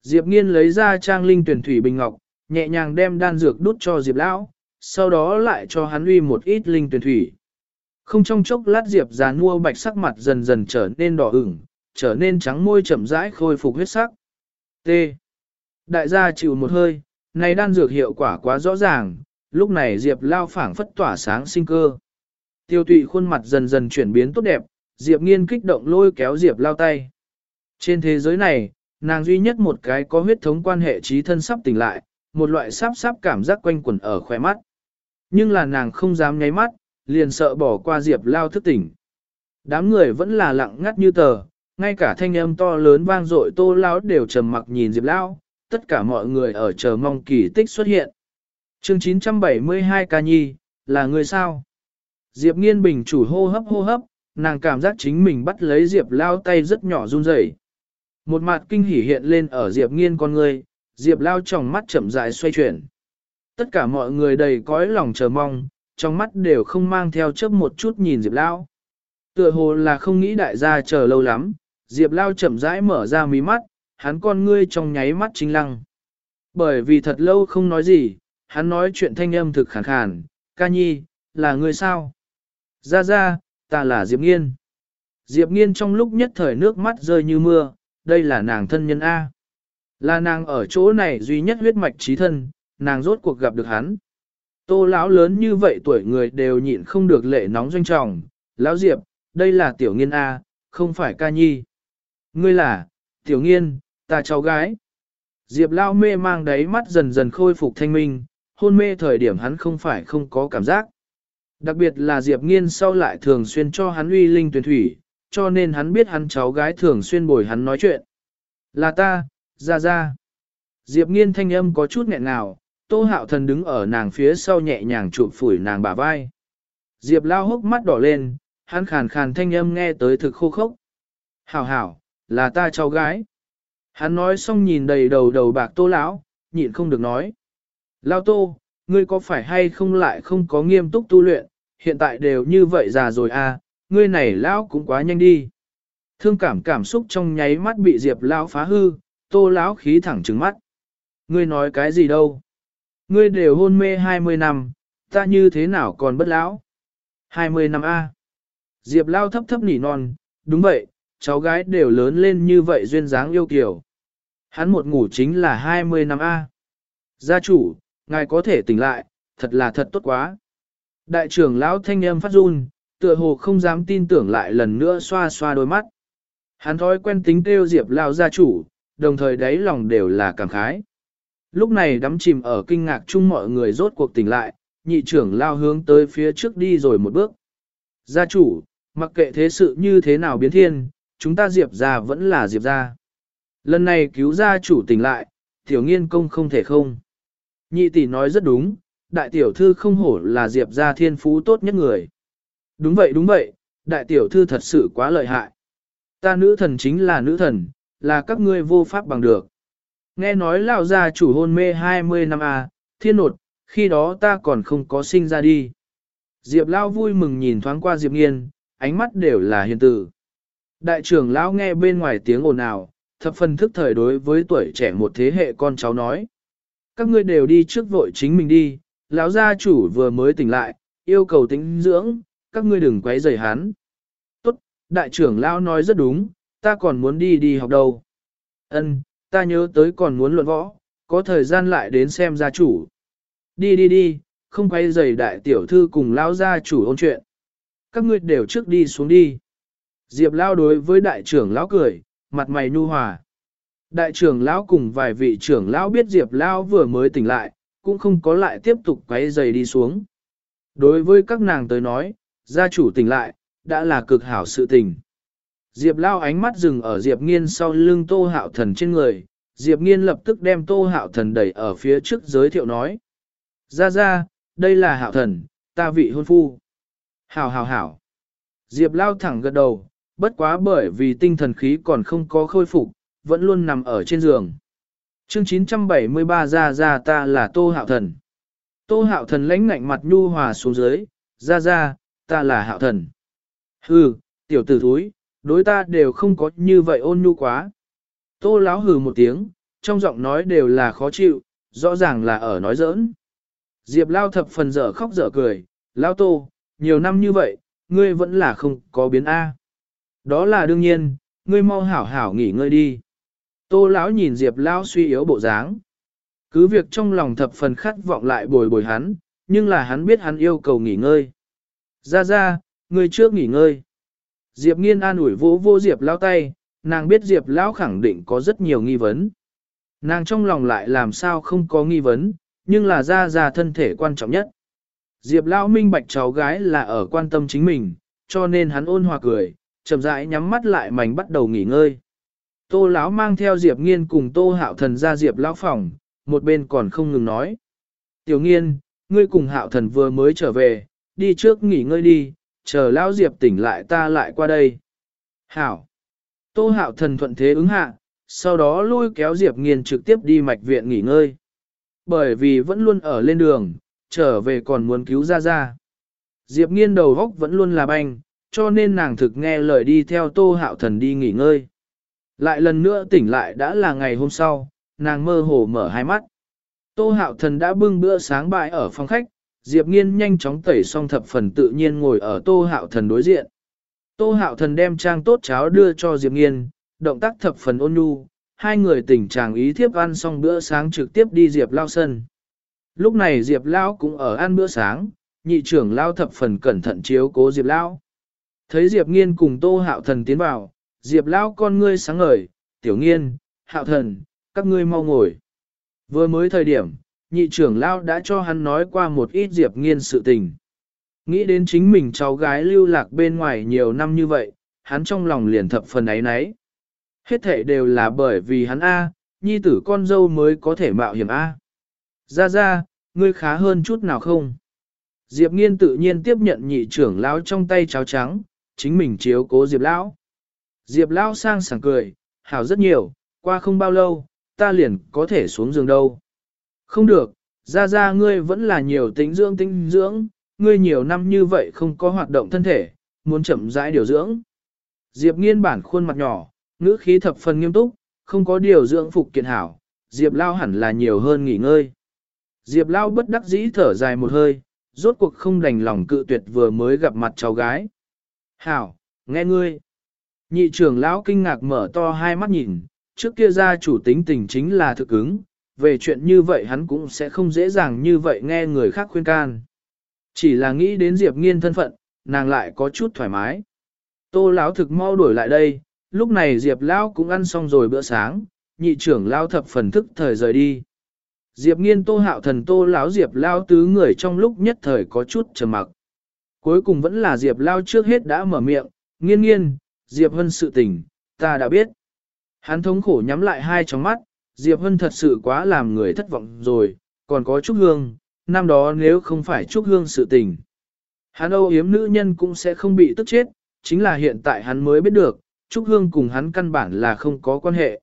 Diệp nghiên lấy ra trang linh tuyển thủy bình ngọc, nhẹ nhàng đem đan dược đút cho Diệp lão, sau đó lại cho hắn uy một ít linh tuyển thủy. Không trong chốc lát Diệp già nua bạch sắc mặt dần dần trở nên đỏ ửng, trở nên trắng môi chậm rãi khôi phục huyết sắc. T. Đại gia chịu một hơi, này đan dược hiệu quả quá rõ ràng, lúc này Diệp lao phảng phất tỏa sáng sinh cơ. Tiêu tụy khuôn mặt dần dần chuyển biến tốt đẹp, Diệp nghiên kích động lôi kéo Diệp lao tay. Trên thế giới này, nàng duy nhất một cái có huyết thống quan hệ trí thân sắp tỉnh lại, một loại sắp sắp cảm giác quanh quẩn ở khóe mắt. Nhưng là nàng không dám nháy mắt, liền sợ bỏ qua Diệp lao thức tỉnh. Đám người vẫn là lặng ngắt như tờ, ngay cả thanh âm to lớn vang dội tô lao đều trầm mặc nhìn Diệp lao, tất cả mọi người ở chờ mong kỳ tích xuất hiện. chương 972 ca nhi, là người sao? Diệp nghiên bình chủ hô hấp hô hấp, nàng cảm giác chính mình bắt lấy Diệp lao tay rất nhỏ run rẩy. Một mặt kinh hỉ hiện lên ở Diệp nghiên con người, Diệp lao trong mắt chậm rãi xoay chuyển. Tất cả mọi người đầy cõi lòng chờ mong, trong mắt đều không mang theo chớp một chút nhìn Diệp lao. Tựa hồ là không nghĩ đại gia chờ lâu lắm, Diệp lao chậm rãi mở ra mí mắt, hắn con ngươi trong nháy mắt chính lăng. Bởi vì thật lâu không nói gì, hắn nói chuyện thanh âm thực khàn khàn, ca nhi, là người sao? Ra ra, ta là Diệp Nghiên. Diệp Nghiên trong lúc nhất thời nước mắt rơi như mưa, đây là nàng thân nhân A. Là nàng ở chỗ này duy nhất huyết mạch trí thân, nàng rốt cuộc gặp được hắn. Tô lão lớn như vậy tuổi người đều nhịn không được lệ nóng doanh trọng. Lão Diệp, đây là tiểu nghiên A, không phải ca nhi. Ngươi là, tiểu nghiên, ta cháu gái. Diệp lao mê mang đáy mắt dần dần khôi phục thanh minh, hôn mê thời điểm hắn không phải không có cảm giác. Đặc biệt là Diệp nghiên sau lại thường xuyên cho hắn uy linh tuyển thủy, cho nên hắn biết hắn cháu gái thường xuyên bồi hắn nói chuyện. Là ta, ra ra. Diệp nghiên thanh âm có chút nghẹn ngào, tô hạo thần đứng ở nàng phía sau nhẹ nhàng chụp phủi nàng bả vai. Diệp lao hốc mắt đỏ lên, hắn khàn khàn thanh âm nghe tới thực khô khốc. Hảo hảo, là ta cháu gái. Hắn nói xong nhìn đầy đầu đầu bạc tô lão, nhịn không được nói. Lao tô, ngươi có phải hay không lại không có nghiêm túc tu luyện, hiện tại đều như vậy già rồi à, ngươi này lão cũng quá nhanh đi. Thương cảm cảm xúc trong nháy mắt bị Diệp lão phá hư, tô lão khí thẳng trừng mắt. Ngươi nói cái gì đâu? Ngươi đều hôn mê 20 năm, ta như thế nào còn bất lão? 20 năm a. Diệp lão thấp thấp nỉ non, đúng vậy, cháu gái đều lớn lên như vậy duyên dáng yêu kiều. Hắn một ngủ chính là 20 năm A. Gia chủ, ngài có thể tỉnh lại, thật là thật tốt quá. Đại trưởng lão thanh âm phát run, tựa hồ không dám tin tưởng lại lần nữa xoa xoa đôi mắt. Hắn thói quen tính kêu diệp lão gia chủ, đồng thời đáy lòng đều là cảm khái. Lúc này đắm chìm ở kinh ngạc chung mọi người rốt cuộc tỉnh lại, nhị trưởng lao hướng tới phía trước đi rồi một bước. Gia chủ, mặc kệ thế sự như thế nào biến thiên, chúng ta diệp ra vẫn là diệp ra. Lần này cứu gia chủ tỉnh lại, tiểu nghiên công không thể không. Nhị tỷ nói rất đúng, đại tiểu thư không hổ là diệp gia thiên phú tốt nhất người. Đúng vậy đúng vậy, đại tiểu thư thật sự quá lợi hại. Ta nữ thần chính là nữ thần, là các ngươi vô pháp bằng được. Nghe nói lão gia chủ hôn mê 20 năm à, thiên nột, khi đó ta còn không có sinh ra đi. Diệp Lão vui mừng nhìn thoáng qua Diệp Nghiên, ánh mắt đều là hiền tử. Đại trưởng Lão nghe bên ngoài tiếng ồn ào, thập phần thức thời đối với tuổi trẻ một thế hệ con cháu nói. Các ngươi đều đi trước vội chính mình đi, lão gia chủ vừa mới tỉnh lại, yêu cầu tính dưỡng, các ngươi đừng quấy rầy hắn. Tốt, đại trưởng lão nói rất đúng, ta còn muốn đi đi học đâu. Ân, ta nhớ tới còn muốn luận võ, có thời gian lại đến xem gia chủ. Đi đi đi, không quay giày đại tiểu thư cùng lão gia chủ ôn chuyện. Các ngươi đều trước đi xuống đi. Diệp lao đối với đại trưởng lão cười, mặt mày nu hòa. Đại trưởng lão cùng vài vị trưởng lão biết Diệp lão vừa mới tỉnh lại, cũng không có lại tiếp tục quay giày đi xuống. Đối với các nàng tới nói, gia chủ tỉnh lại, đã là cực hảo sự tình. Diệp lao ánh mắt dừng ở Diệp nghiên sau lưng tô hạo thần trên người, Diệp nghiên lập tức đem tô hạo thần đẩy ở phía trước giới thiệu nói. Ra ra, đây là hạo thần, ta vị hôn phu. Hảo hảo hảo. Diệp lao thẳng gật đầu, bất quá bởi vì tinh thần khí còn không có khôi phục, vẫn luôn nằm ở trên giường. Chương 973 ra ra ta là Tô Hạo Thần. Tô Hạo Thần lãnh ngạnh mặt nhu hòa xuống dưới, ra ra, ta là Hạo Thần. Hừ, tiểu tử thúi, đối ta đều không có như vậy ôn nhu quá. Tô láo hừ một tiếng, trong giọng nói đều là khó chịu, rõ ràng là ở nói giỡn. Diệp Lao thập phần dở khóc dở cười, Lao Tô, nhiều năm như vậy, ngươi vẫn là không có biến A. Đó là đương nhiên, ngươi mau hảo hảo nghỉ ngơi đi. Tô lão nhìn Diệp Lao suy yếu bộ dáng. Cứ việc trong lòng thập phần khát vọng lại bồi bồi hắn, nhưng là hắn biết hắn yêu cầu nghỉ ngơi. Ra ra, ngươi trước nghỉ ngơi. Diệp nghiên an ủi vỗ vô Diệp Lao tay, nàng biết Diệp Lão khẳng định có rất nhiều nghi vấn. Nàng trong lòng lại làm sao không có nghi vấn, nhưng là ra ra thân thể quan trọng nhất. Diệp Lão minh bạch cháu gái là ở quan tâm chính mình, cho nên hắn ôn hòa cười, chậm rãi nhắm mắt lại mảnh bắt đầu nghỉ ngơi. Tô Lão mang theo Diệp Nghiên cùng Tô Hạo Thần ra Diệp Lão phòng, một bên còn không ngừng nói. Tiểu Nghiên, ngươi cùng Hạo Thần vừa mới trở về, đi trước nghỉ ngơi đi, chờ Lão Diệp tỉnh lại ta lại qua đây. Hảo. Tô Hạo Thần thuận thế ứng hạ, sau đó lôi kéo Diệp Nghiên trực tiếp đi mạch viện nghỉ ngơi. Bởi vì vẫn luôn ở lên đường, trở về còn muốn cứu ra ra. Diệp Nghiên đầu góc vẫn luôn là banh, cho nên nàng thực nghe lời đi theo Tô Hạo Thần đi nghỉ ngơi. Lại lần nữa tỉnh lại đã là ngày hôm sau, nàng mơ hồ mở hai mắt. Tô Hạo Thần đã bưng bữa sáng bại ở phòng khách, Diệp Nghiên nhanh chóng tẩy xong thập phần tự nhiên ngồi ở Tô Hạo Thần đối diện. Tô Hạo Thần đem trang tốt cháo đưa cho Diệp Nghiên, động tác thập phần ôn nhu, hai người tình chàng ý thiếp ăn xong bữa sáng trực tiếp đi Diệp Lao sân. Lúc này Diệp Lao cũng ở ăn bữa sáng, nhị trưởng Lao thập phần cẩn thận chiếu cố Diệp Lao. Thấy Diệp Nghiên cùng Tô Hạo Thần tiến vào, Diệp Lao con ngươi sáng ngời, tiểu nghiên, Hạo Thần, các ngươi mau ngồi. Vừa mới thời điểm, nhị trưởng Lao đã cho hắn nói qua một ít Diệp Nghiên sự tình. Nghĩ đến chính mình cháu gái lưu lạc bên ngoài nhiều năm như vậy, hắn trong lòng liền thập phần ấy nấy. Hết thể đều là bởi vì hắn A, nhi tử con dâu mới có thể mạo hiểm A. Ra ra, ngươi khá hơn chút nào không? Diệp nghiên tự nhiên tiếp nhận nhị trưởng lão trong tay cháo trắng, chính mình chiếu cố Diệp lão. Diệp lão sang sảng cười, hảo rất nhiều, qua không bao lâu, ta liền có thể xuống giường đâu. Không được, ra ra ngươi vẫn là nhiều tính dưỡng tính dưỡng, ngươi nhiều năm như vậy không có hoạt động thân thể, muốn chậm rãi điều dưỡng. Diệp nghiên bản khuôn mặt nhỏ, ngữ khí thập phần nghiêm túc, không có điều dưỡng phục kiện hảo, Diệp Lao hẳn là nhiều hơn nghỉ ngơi. Diệp Lao bất đắc dĩ thở dài một hơi, rốt cuộc không đành lòng cự tuyệt vừa mới gặp mặt cháu gái. Hảo, nghe ngươi. Nhị trưởng lão kinh ngạc mở to hai mắt nhìn, trước kia gia chủ tính tình chính là thực ứng, về chuyện như vậy hắn cũng sẽ không dễ dàng như vậy nghe người khác khuyên can. Chỉ là nghĩ đến Diệp Nghiên thân phận, nàng lại có chút thoải mái. Tô lão thực mau đuổi lại đây, lúc này Diệp lão cũng ăn xong rồi bữa sáng, nhị trưởng lão thập phần thức thời rời đi. Diệp Nghiên Tô Hạo Thần Tô lão Diệp lão tứ người trong lúc nhất thời có chút trầm mặc. Cuối cùng vẫn là Diệp lão trước hết đã mở miệng, "Nghiên Nghiên, Diệp Hân sự tình, ta đã biết." Hắn thống khổ nhắm lại hai tròng mắt, Diệp Hân thật sự quá làm người thất vọng rồi, còn có Trúc Hương, năm đó nếu không phải Trúc Hương sự tình. Hắn âu yếm nữ nhân cũng sẽ không bị tức chết, chính là hiện tại hắn mới biết được, Trúc Hương cùng hắn căn bản là không có quan hệ.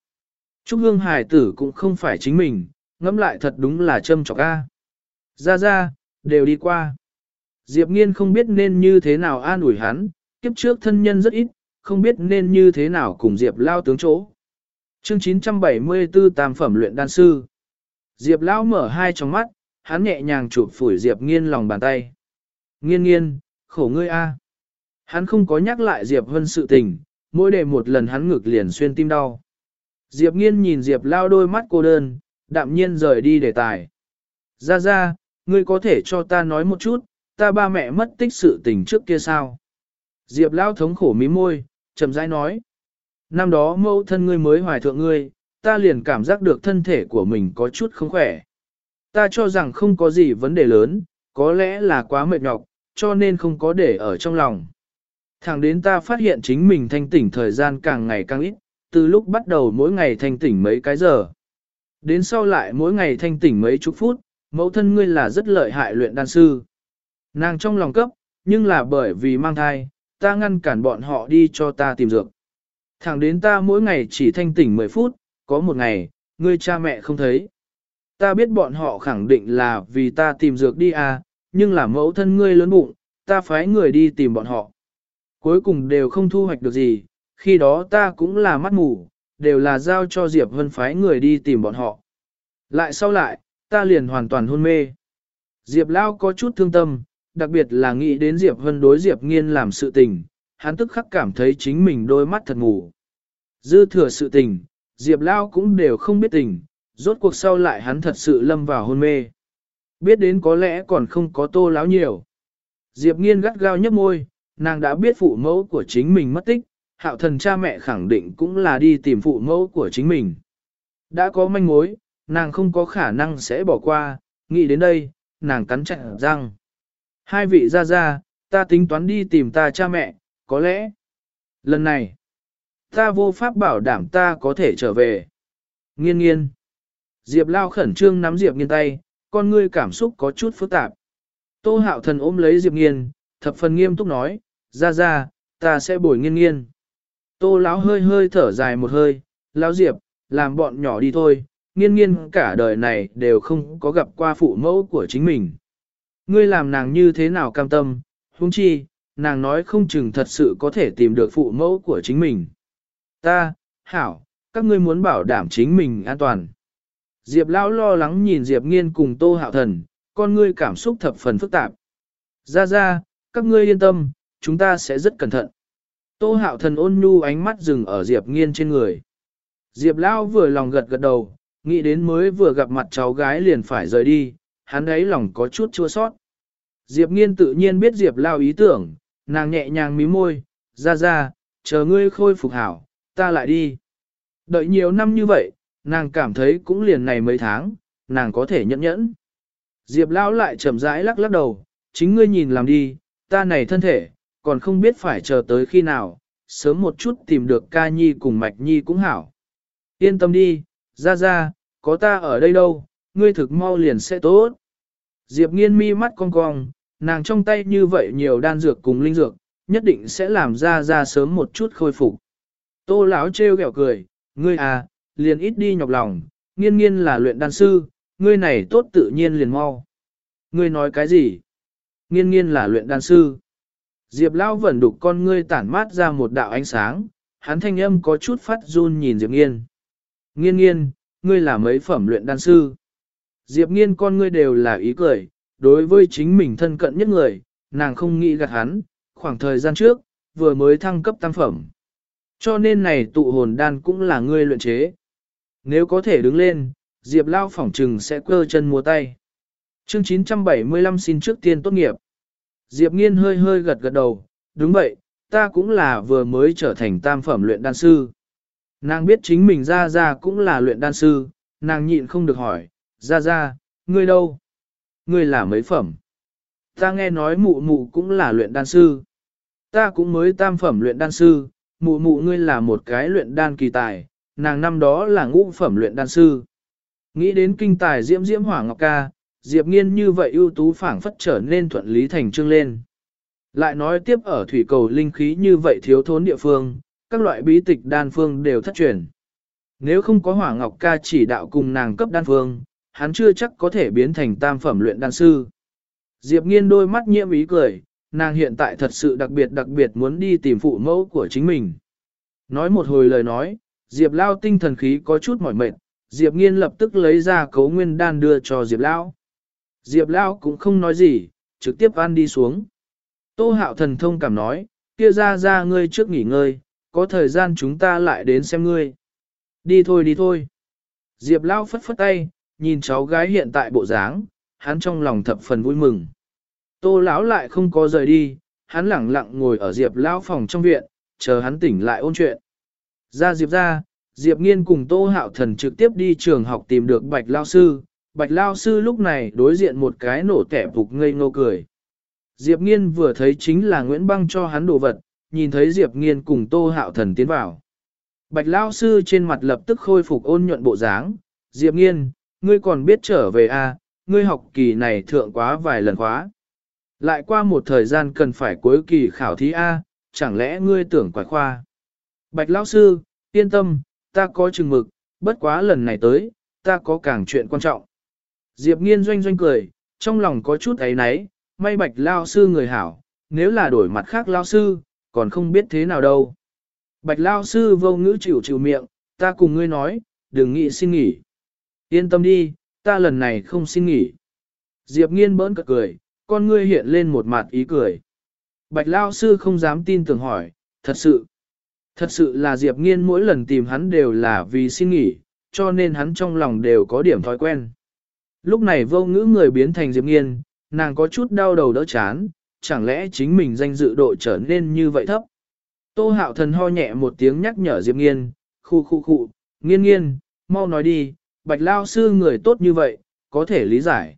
Trúc Hương hài tử cũng không phải chính mình, ngẫm lại thật đúng là châm trọc a. Ra ra, đều đi qua. Diệp Nghiên không biết nên như thế nào an ủi hắn, kiếp trước thân nhân rất ít, không biết nên như thế nào cùng Diệp Lao tướng chỗ. Chương 974 Tam phẩm luyện đan sư. Diệp Lão mở hai tròng mắt, hắn nhẹ nhàng chụp phủi Diệp Nghiên lòng bàn tay. Nghiên nghiên, khổ ngươi a. Hắn không có nhắc lại Diệp Vân sự tình, mỗi đề một lần hắn ngực liền xuyên tim đau. Diệp Nghiên nhìn Diệp Lao đôi mắt cô đơn, đạm nhiên rời đi đề tài. Ra ra, ngươi có thể cho ta nói một chút, ta ba mẹ mất tích sự tình trước kia sao? Diệp Lao thống khổ mí môi, chậm rãi nói. Năm đó mẫu thân ngươi mới hoài thượng ngươi, ta liền cảm giác được thân thể của mình có chút không khỏe. Ta cho rằng không có gì vấn đề lớn, có lẽ là quá mệt nhọc, cho nên không có để ở trong lòng. Thẳng đến ta phát hiện chính mình thanh tỉnh thời gian càng ngày càng ít, từ lúc bắt đầu mỗi ngày thanh tỉnh mấy cái giờ. Đến sau lại mỗi ngày thanh tỉnh mấy chục phút, mẫu thân ngươi là rất lợi hại luyện đan sư. Nàng trong lòng cấp, nhưng là bởi vì mang thai, ta ngăn cản bọn họ đi cho ta tìm dược. Thẳng đến ta mỗi ngày chỉ thanh tỉnh 10 phút, có một ngày, ngươi cha mẹ không thấy. Ta biết bọn họ khẳng định là vì ta tìm dược đi à, nhưng là mẫu thân ngươi lớn bụng, ta phái người đi tìm bọn họ. Cuối cùng đều không thu hoạch được gì, khi đó ta cũng là mắt mù, đều là giao cho Diệp Vân phái người đi tìm bọn họ. Lại sau lại, ta liền hoàn toàn hôn mê. Diệp Lao có chút thương tâm, đặc biệt là nghĩ đến Diệp Vân đối Diệp Nghiên làm sự tình, hắn tức khắc cảm thấy chính mình đôi mắt thật ngủ. Dư thừa sự tình, Diệp Lao cũng đều không biết tình, rốt cuộc sau lại hắn thật sự lâm vào hôn mê. Biết đến có lẽ còn không có tô láo nhiều. Diệp Nghiên gắt gao nhấp môi, nàng đã biết phụ mẫu của chính mình mất tích, hạo thần cha mẹ khẳng định cũng là đi tìm phụ mẫu của chính mình. Đã có manh mối, nàng không có khả năng sẽ bỏ qua, nghĩ đến đây, nàng cắn chặt răng. Hai vị ra ra, ta tính toán đi tìm ta cha mẹ, có lẽ. Lần này, ta vô pháp bảo đảm ta có thể trở về. Nghiên nghiên. Diệp lao khẩn trương nắm Diệp nghiên tay, con ngươi cảm xúc có chút phức tạp. Tô hạo thần ôm lấy Diệp nghiên, thập phần nghiêm túc nói, ra ra, ta sẽ bồi nghiên nghiên. Tô lão hơi hơi thở dài một hơi, lão Diệp, làm bọn nhỏ đi thôi, nghiên nghiên cả đời này đều không có gặp qua phụ mẫu của chính mình. Ngươi làm nàng như thế nào cam tâm, huống chi, nàng nói không chừng thật sự có thể tìm được phụ mẫu của chính mình. Ta, hảo, các ngươi muốn bảo đảm chính mình an toàn. Diệp lão lo lắng nhìn Diệp nghiên cùng tô hạo thần, con ngươi cảm xúc thập phần phức tạp. Ra ra, các ngươi yên tâm, chúng ta sẽ rất cẩn thận. Tô hạo thần ôn nhu ánh mắt dừng ở Diệp nghiên trên người. Diệp lão vừa lòng gật gật đầu, nghĩ đến mới vừa gặp mặt cháu gái liền phải rời đi, hắn ấy lòng có chút chua sót. Diệp nghiên tự nhiên biết Diệp lão ý tưởng, nàng nhẹ nhàng mí môi, ra ra, chờ ngươi khôi phục hảo, ta lại đi. Đợi nhiều năm như vậy, nàng cảm thấy cũng liền này mấy tháng, nàng có thể nhẫn nhẫn. Diệp lão lại chậm rãi lắc lắc đầu, chính ngươi nhìn làm đi, ta này thân thể, còn không biết phải chờ tới khi nào, sớm một chút tìm được ca nhi cùng mạch nhi cũng hảo. Yên tâm đi, ra ra, có ta ở đây đâu, ngươi thực mau liền sẽ tốt. Diệp nghiên mi mắt cong cong, nàng trong tay như vậy nhiều đan dược cùng linh dược, nhất định sẽ làm ra ra sớm một chút khôi phục. Tô lão trêu ghẹo cười, ngươi à, liền ít đi nhọc lòng, nghiên nghiên là luyện đan sư, ngươi này tốt tự nhiên liền mau. Ngươi nói cái gì? Nghiên nghiên là luyện đan sư. Diệp lão vẫn đục con ngươi tản mát ra một đạo ánh sáng, hắn thanh âm có chút phát run nhìn Diệp nghiên. Nghiên nghiên, ngươi là mấy phẩm luyện đan sư. Diệp nghiên con ngươi đều là ý cười, đối với chính mình thân cận nhất người, nàng không nghĩ gạt hắn, khoảng thời gian trước, vừa mới thăng cấp tam phẩm. Cho nên này tụ hồn đan cũng là ngươi luyện chế. Nếu có thể đứng lên, Diệp Lao phỏng trừng sẽ cơ chân múa tay. Chương 975 xin trước tiên tốt nghiệp. Diệp Nghiên hơi hơi gật gật đầu, đúng vậy, ta cũng là vừa mới trở thành tam phẩm luyện đan sư. Nàng biết chính mình ra ra cũng là luyện đan sư, nàng nhịn không được hỏi, ra ra, ngươi đâu? Ngươi là mấy phẩm? Ta nghe nói mụ mụ cũng là luyện đan sư. Ta cũng mới tam phẩm luyện đan sư, mụ mụ ngươi là một cái luyện đan kỳ tài, nàng năm đó là ngũ phẩm luyện đan sư. Nghĩ đến kinh tài diễm diễm hỏa ngọc ca, Diệp Nghiên như vậy ưu tú phảng phất trở nên thuận lý thành trương lên. Lại nói tiếp ở thủy cầu linh khí như vậy thiếu thốn địa phương, các loại bí tịch đan phương đều thất truyền. Nếu không có hỏa ngọc ca chỉ đạo cùng nàng cấp đan phương, hắn chưa chắc có thể biến thành tam phẩm luyện đan sư. Diệp nghiên đôi mắt nhiễm ý cười, nàng hiện tại thật sự đặc biệt đặc biệt muốn đi tìm phụ mẫu của chính mình. Nói một hồi lời nói, Diệp Lao tinh thần khí có chút mỏi mệt, Diệp nghiên lập tức lấy ra cấu nguyên đan đưa cho Diệp Lao. Diệp Lao cũng không nói gì, trực tiếp ăn đi xuống. Tô hạo thần thông cảm nói, kia ra ra ngươi trước nghỉ ngơi, có thời gian chúng ta lại đến xem ngươi. Đi thôi đi thôi. Diệp Lao phất phất tay, nhìn cháu gái hiện tại bộ dáng, hắn trong lòng thập phần vui mừng. Tô lão lại không có rời đi, hắn lẳng lặng ngồi ở Diệp lão phòng trong viện, chờ hắn tỉnh lại ôn chuyện. Ra Diệp ra, Diệp Nghiên cùng Tô Hạo Thần trực tiếp đi trường học tìm được Bạch Lao Sư. Bạch Lao Sư lúc này đối diện một cái nổ tẻ phục ngây ngô cười. Diệp Nghiên vừa thấy chính là Nguyễn Băng cho hắn đồ vật, nhìn thấy Diệp Nghiên cùng Tô Hạo Thần tiến vào. Bạch Lao Sư trên mặt lập tức khôi phục ôn nhuận bộ dáng. Diệp Nghiên, ngươi còn biết trở về a? À, ngươi học kỳ này thượng quá vài lần khóa. Lại qua một thời gian cần phải cuối kỳ khảo thí A, chẳng lẽ ngươi tưởng quải khoa. Bạch lão sư, yên tâm, ta có chừng mực, bất quá lần này tới, ta có càng chuyện quan trọng. Diệp nghiên doanh doanh cười, trong lòng có chút ấy náy, may bạch lao sư người hảo, nếu là đổi mặt khác lao sư, còn không biết thế nào đâu. Bạch lao sư vô ngữ chịu chịu miệng, ta cùng ngươi nói, đừng nghĩ xin nghỉ. Yên tâm đi, ta lần này không xin nghỉ. Diệp nghiên bỡn cật cười, con ngươi hiện lên một mặt ý cười. Bạch Lao Sư không dám tin tưởng hỏi, thật sự. Thật sự là Diệp nghiên mỗi lần tìm hắn đều là vì xin nghỉ, cho nên hắn trong lòng đều có điểm thói quen. Lúc này vô ngữ người biến thành Diệp nghiên, nàng có chút đau đầu đỡ chán, chẳng lẽ chính mình danh dự độ trở nên như vậy thấp. Tô hạo thần ho nhẹ một tiếng nhắc nhở Diệp nghiên, khu khu khu, nghiên nghiên, mau nói đi, bạch lao sư người tốt như vậy, có thể lý giải.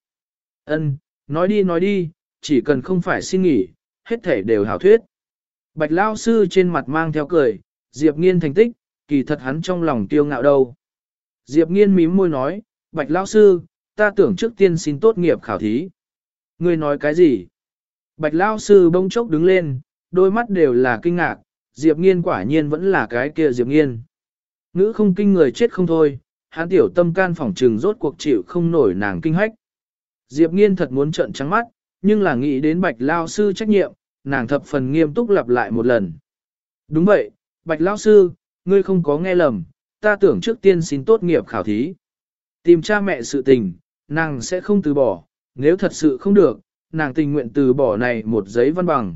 Ân, nói đi nói đi, chỉ cần không phải xin nghỉ, hết thể đều hảo thuyết. Bạch lao sư trên mặt mang theo cười, Diệp nghiên thành tích, kỳ thật hắn trong lòng tiêu ngạo đâu. Diệp nghiên mím môi nói, bạch lao sư, ta tưởng trước tiên xin tốt nghiệp khảo thí. Ngươi nói cái gì? Bạch lao sư bông chốc đứng lên, đôi mắt đều là kinh ngạc, Diệp nghiên quả nhiên vẫn là cái kia Diệp nghiên. Ngữ không kinh người chết không thôi, hắn tiểu tâm can phỏng trừng rốt cuộc chịu không nổi nàng kinh hách. Diệp nghiên thật muốn trợn trắng mắt, nhưng là nghĩ đến bạch lao sư trách nhiệm, nàng thập phần nghiêm túc lặp lại một lần. Đúng vậy, bạch lao sư, ngươi không có nghe lầm, ta tưởng trước tiên xin tốt nghiệp khảo thí. Tìm cha mẹ sự tình, nàng sẽ không từ bỏ, nếu thật sự không được, nàng tình nguyện từ bỏ này một giấy văn bằng.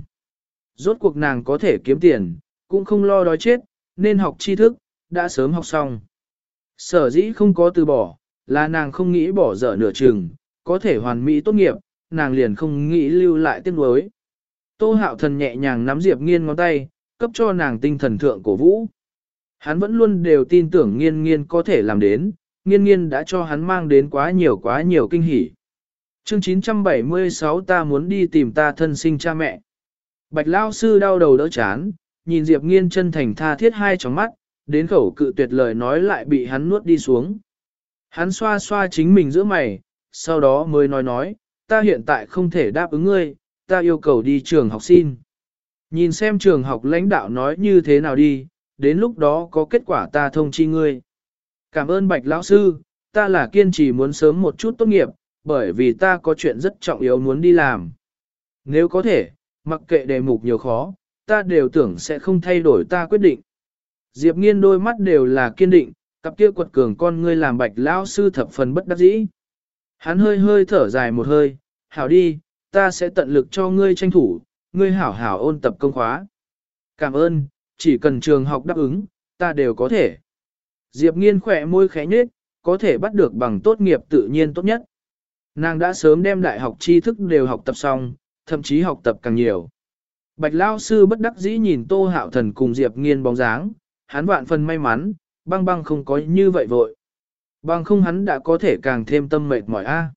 Rốt cuộc nàng có thể kiếm tiền, cũng không lo đói chết, nên học tri thức, đã sớm học xong. Sở dĩ không có từ bỏ, là nàng không nghĩ bỏ dở nửa chừng, có thể hoàn mỹ tốt nghiệp, nàng liền không nghĩ lưu lại tiếc nuối. Tô hạo thần nhẹ nhàng nắm Diệp nghiên ngón tay, cấp cho nàng tinh thần thượng cổ vũ. Hắn vẫn luôn đều tin tưởng nghiên nghiên có thể làm đến, nghiên nghiên đã cho hắn mang đến quá nhiều quá nhiều kinh hỉ. Chương 976 ta muốn đi tìm ta thân sinh cha mẹ. Bạch Lao Sư đau đầu đỡ chán, nhìn Diệp nghiên chân thành tha thiết hai tròng mắt, đến khẩu cự tuyệt lời nói lại bị hắn nuốt đi xuống. Hắn xoa xoa chính mình giữa mày, sau đó mới nói nói, ta hiện tại không thể đáp ứng ngươi, ta yêu cầu đi trường học xin. Nhìn xem trường học lãnh đạo nói như thế nào đi, đến lúc đó có kết quả ta thông chi ngươi. Cảm ơn Bạch Lão Sư, ta là kiên trì muốn sớm một chút tốt nghiệp, bởi vì ta có chuyện rất trọng yếu muốn đi làm. Nếu có thể, mặc kệ đề mục nhiều khó, ta đều tưởng sẽ không thay đổi ta quyết định. Diệp nghiên đôi mắt đều là kiên định, cặp kia quật cường con ngươi làm bạch lão sư thập phần bất đắc dĩ. Hắn hơi hơi thở dài một hơi, hảo đi, ta sẽ tận lực cho ngươi tranh thủ, ngươi hảo hảo ôn tập công khóa. Cảm ơn, chỉ cần trường học đáp ứng, ta đều có thể. Diệp nghiên khỏe môi khẽ nhếch, có thể bắt được bằng tốt nghiệp tự nhiên tốt nhất. Nàng đã sớm đem đại học tri thức đều học tập xong, thậm chí học tập càng nhiều. Bạch Lao sư bất đắc dĩ nhìn Tô Hạo Thần cùng Diệp Nghiên bóng dáng, hắn vạn phần may mắn, băng băng không có như vậy vội. Băng không hắn đã có thể càng thêm tâm mệt mỏi a.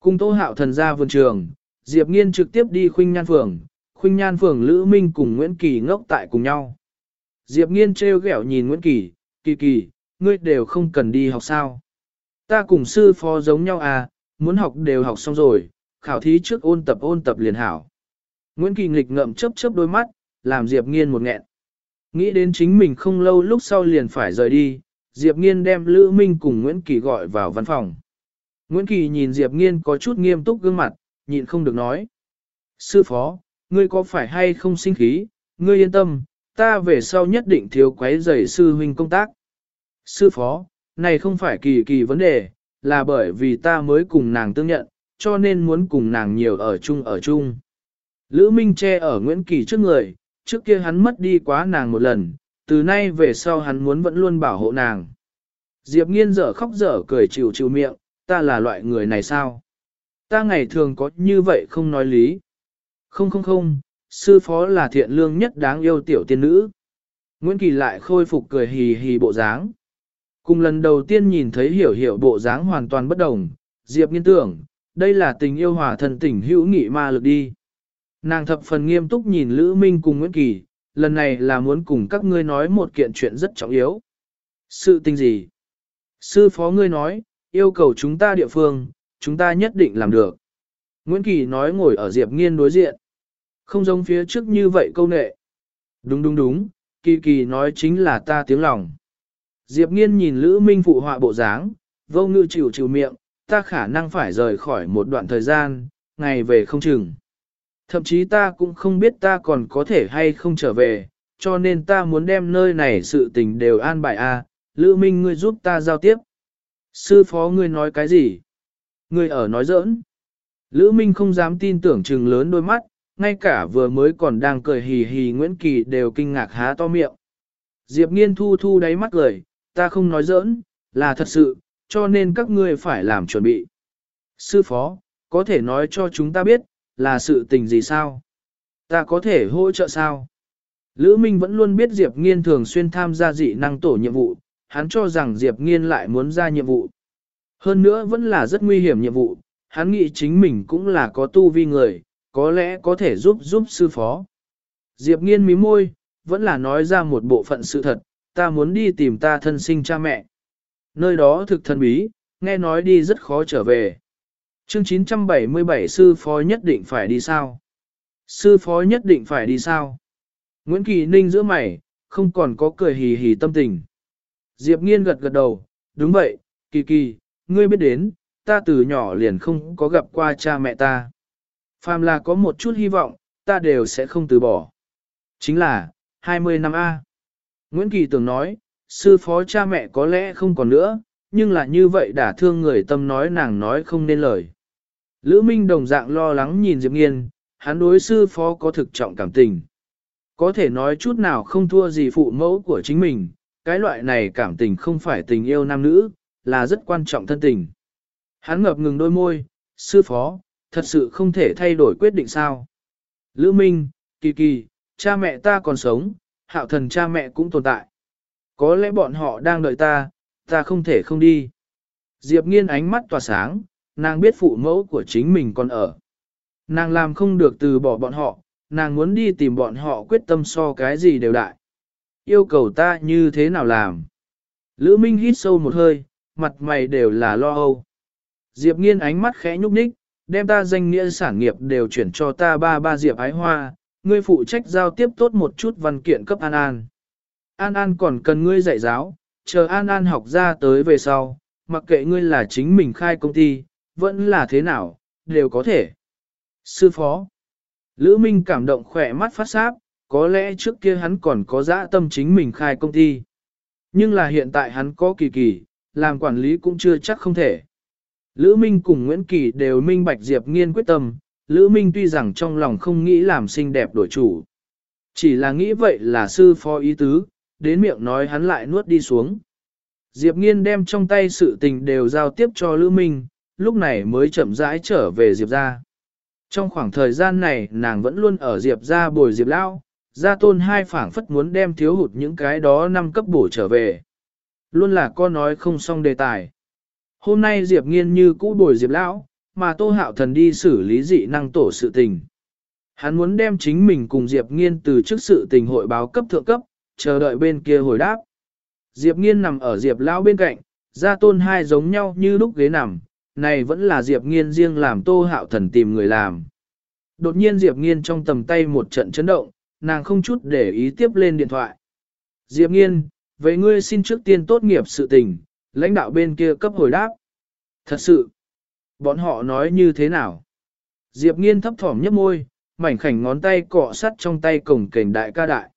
Cùng Tô Hạo Thần ra vườn trường, Diệp Nghiên trực tiếp đi Khuynh Nhan Phường, Khuynh Nhan Phường Lữ Minh cùng Nguyễn Kỳ ngốc tại cùng nhau. Diệp Nghiên trêu ghẹo nhìn Nguyễn Kỳ, Kỳ Kỳ, ngươi đều không cần đi học sao. Ta cùng sư phó giống nhau à, muốn học đều học xong rồi, khảo thí trước ôn tập ôn tập liền hảo. Nguyễn Kỳ nghịch ngậm chớp chớp đôi mắt, làm Diệp Nghiên một nghẹn. Nghĩ đến chính mình không lâu lúc sau liền phải rời đi, Diệp Nghiên đem Lữ Minh cùng Nguyễn Kỳ gọi vào văn phòng. Nguyễn Kỳ nhìn Diệp Nghiên có chút nghiêm túc gương mặt, nhịn không được nói. Sư phó, ngươi có phải hay không sinh khí, ngươi yên tâm, ta về sau nhất định thiếu quấy rầy sư huynh công tác. Sư phó, này không phải kỳ kỳ vấn đề, là bởi vì ta mới cùng nàng tương nhận, cho nên muốn cùng nàng nhiều ở chung ở chung. Lữ Minh che ở Nguyễn Kỳ trước người, trước kia hắn mất đi quá nàng một lần, từ nay về sau hắn muốn vẫn luôn bảo hộ nàng. Diệp nghiên dở khóc dở cười chịu chịu miệng, ta là loại người này sao? Ta ngày thường có như vậy không nói lý. Không không không, sư phó là thiện lương nhất đáng yêu tiểu tiên nữ. Nguyễn Kỳ lại khôi phục cười hì hì bộ dáng. Cùng lần đầu tiên nhìn thấy hiểu hiểu bộ dáng hoàn toàn bất đồng, Diệp nghiên tưởng, đây là tình yêu hòa thần tình hữu nghị ma lực đi. Nàng thập phần nghiêm túc nhìn Lữ Minh cùng Nguyễn Kỳ, lần này là muốn cùng các ngươi nói một kiện chuyện rất trọng yếu. Sự tình gì? Sư phó ngươi nói, yêu cầu chúng ta địa phương, chúng ta nhất định làm được. Nguyễn Kỳ nói ngồi ở Diệp Nghiên đối diện. Không giống phía trước như vậy câu nệ. Đúng đúng đúng, Kỳ Kỳ nói chính là ta tiếng lòng. Diệp Nghiên nhìn Lữ Minh phụ họa bộ dáng, vô ngự chịu chịu miệng, ta khả năng phải rời khỏi một đoạn thời gian, ngày về không chừng. Thậm chí ta cũng không biết ta còn có thể hay không trở về, cho nên ta muốn đem nơi này sự tình đều an bài a. Lữ Minh ngươi giúp ta giao tiếp. Sư phó ngươi nói cái gì? Ngươi ở nói giỡn. Lữ Minh không dám tin tưởng trừng lớn đôi mắt, ngay cả vừa mới còn đang cười hì hì Nguyễn Kỳ đều kinh ngạc há to miệng. Diệp Nghiên thu thu đáy mắt cười, ta không nói giỡn, là thật sự, cho nên các ngươi phải làm chuẩn bị. Sư phó, có thể nói cho chúng ta biết, là sự tình gì sao? Ta có thể hỗ trợ sao? Lữ Minh vẫn luôn biết Diệp Nghiên thường xuyên tham gia dị năng tổ nhiệm vụ, hắn cho rằng Diệp Nghiên lại muốn ra nhiệm vụ. Hơn nữa vẫn là rất nguy hiểm nhiệm vụ, hắn nghĩ chính mình cũng là có tu vi người, có lẽ có thể giúp giúp sư phó. Diệp Nghiên mí môi, vẫn là nói ra một bộ phận sự thật, ta muốn đi tìm ta thân sinh cha mẹ. Nơi đó thực thần bí, nghe nói đi rất khó trở về. Chương 977 sư phó nhất định phải đi sao? Sư phó nhất định phải đi sao? Nguyễn Kỳ Ninh giữa mày, không còn có cười hì hì tâm tình. Diệp Nghiên gật gật đầu, đúng vậy, Kỳ Kỳ, ngươi biết đến, ta từ nhỏ liền không có gặp qua cha mẹ ta. Phàm là có một chút hy vọng, ta đều sẽ không từ bỏ. Chính là, 20 năm A. Nguyễn Kỳ tưởng nói, sư phó cha mẹ có lẽ không còn nữa, nhưng là như vậy đã thương người tâm nói nàng nói không nên lời. Lữ Minh đồng dạng lo lắng nhìn Diệp Nghiên, hắn đối sư phó có thực trọng cảm tình. Có thể nói chút nào không thua gì phụ mẫu của chính mình, cái loại này cảm tình không phải tình yêu nam nữ, là rất quan trọng thân tình. Hắn ngập ngừng đôi môi, sư phó, thật sự không thể thay đổi quyết định sao. Lữ Minh, kỳ kỳ, cha mẹ ta còn sống, hạo thần cha mẹ cũng tồn tại. Có lẽ bọn họ đang đợi ta, ta không thể không đi. Diệp nghiên ánh mắt tỏa sáng, nàng biết phụ mẫu của chính mình còn ở. Nàng làm không được từ bỏ bọn họ, nàng muốn đi tìm bọn họ quyết tâm so cái gì đều đại. Yêu cầu ta như thế nào làm? Lữ Minh hít sâu một hơi, mặt mày đều là lo âu. Diệp nghiên ánh mắt khẽ nhúc nhích, đem ta danh nghĩa sản nghiệp đều chuyển cho ta ba ba Diệp ái hoa, ngươi phụ trách giao tiếp tốt một chút văn kiện cấp An An. An An còn cần ngươi dạy giáo, chờ An An học ra tới về sau, mặc kệ ngươi là chính mình khai công ty, vẫn là thế nào, đều có thể. Sư phó Lữ Minh cảm động khỏe mắt phát sáp, có lẽ trước kia hắn còn có dã tâm chính mình khai công ty. Nhưng là hiện tại hắn có kỳ kỳ, làm quản lý cũng chưa chắc không thể. Lữ Minh cùng Nguyễn Kỳ đều minh bạch Diệp Nghiên quyết tâm, Lữ Minh tuy rằng trong lòng không nghĩ làm xinh đẹp đổi chủ. Chỉ là nghĩ vậy là sư phó ý tứ, đến miệng nói hắn lại nuốt đi xuống. Diệp Nghiên đem trong tay sự tình đều giao tiếp cho Lữ Minh, lúc này mới chậm rãi trở về Diệp ra. Trong khoảng thời gian này nàng vẫn luôn ở Diệp ra bồi Diệp Lao, gia tôn hai phảng phất muốn đem thiếu hụt những cái đó năm cấp bổ trở về. Luôn là con nói không xong đề tài. Hôm nay Diệp nghiên như cũ bồi Diệp Lão, mà Tô Hạo Thần đi xử lý dị năng tổ sự tình. Hắn muốn đem chính mình cùng Diệp nghiên từ trước sự tình hội báo cấp thượng cấp, chờ đợi bên kia hồi đáp. Diệp nghiên nằm ở Diệp Lão bên cạnh, gia tôn hai giống nhau như lúc ghế nằm, này vẫn là Diệp nghiên riêng làm Tô Hạo Thần tìm người làm. Đột nhiên Diệp nghiên trong tầm tay một trận chấn động, nàng không chút để ý tiếp lên điện thoại. Diệp nghiên, vậy ngươi xin trước tiên tốt nghiệp sự tình, lãnh đạo bên kia cấp hồi đáp. Thật sự, bọn họ nói như thế nào? Diệp nghiên thấp thỏm nhấp môi, mảnh khảnh ngón tay cọ sắt trong tay cổng kềnh đại ca đại.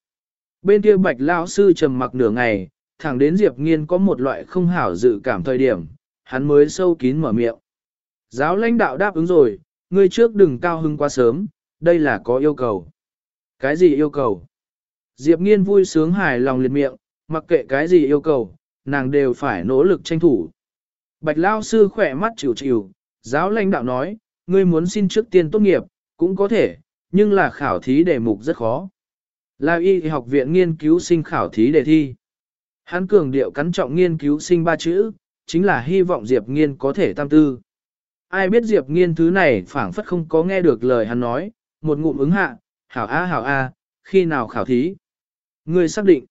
Bên kia bạch lão sư trầm mặc nửa ngày, thẳng đến Diệp nghiên có một loại không hảo dự cảm thời điểm, hắn mới sâu kín mở miệng. Giáo lãnh đạo đáp ứng rồi, ngươi trước đừng cao hưng quá sớm, đây là có yêu cầu. Cái gì yêu cầu? Diệp nghiên vui sướng hài lòng liệt miệng, mặc kệ cái gì yêu cầu, nàng đều phải nỗ lực tranh thủ. Bạch Lao sư khỏe mắt chịu chịu, giáo lãnh đạo nói, ngươi muốn xin trước tiên tốt nghiệp, cũng có thể, nhưng là khảo thí đề mục rất khó. Là y học viện nghiên cứu sinh khảo thí đề thi. hán cường điệu cắn trọng nghiên cứu sinh ba chữ, chính là hy vọng Diệp Nghiên có thể tam tư. Ai biết Diệp Nghiên thứ này phảng phất không có nghe được lời hắn nói, một ngụm ứng hạ, hảo a hảo a, khi nào khảo thí. Người xác định.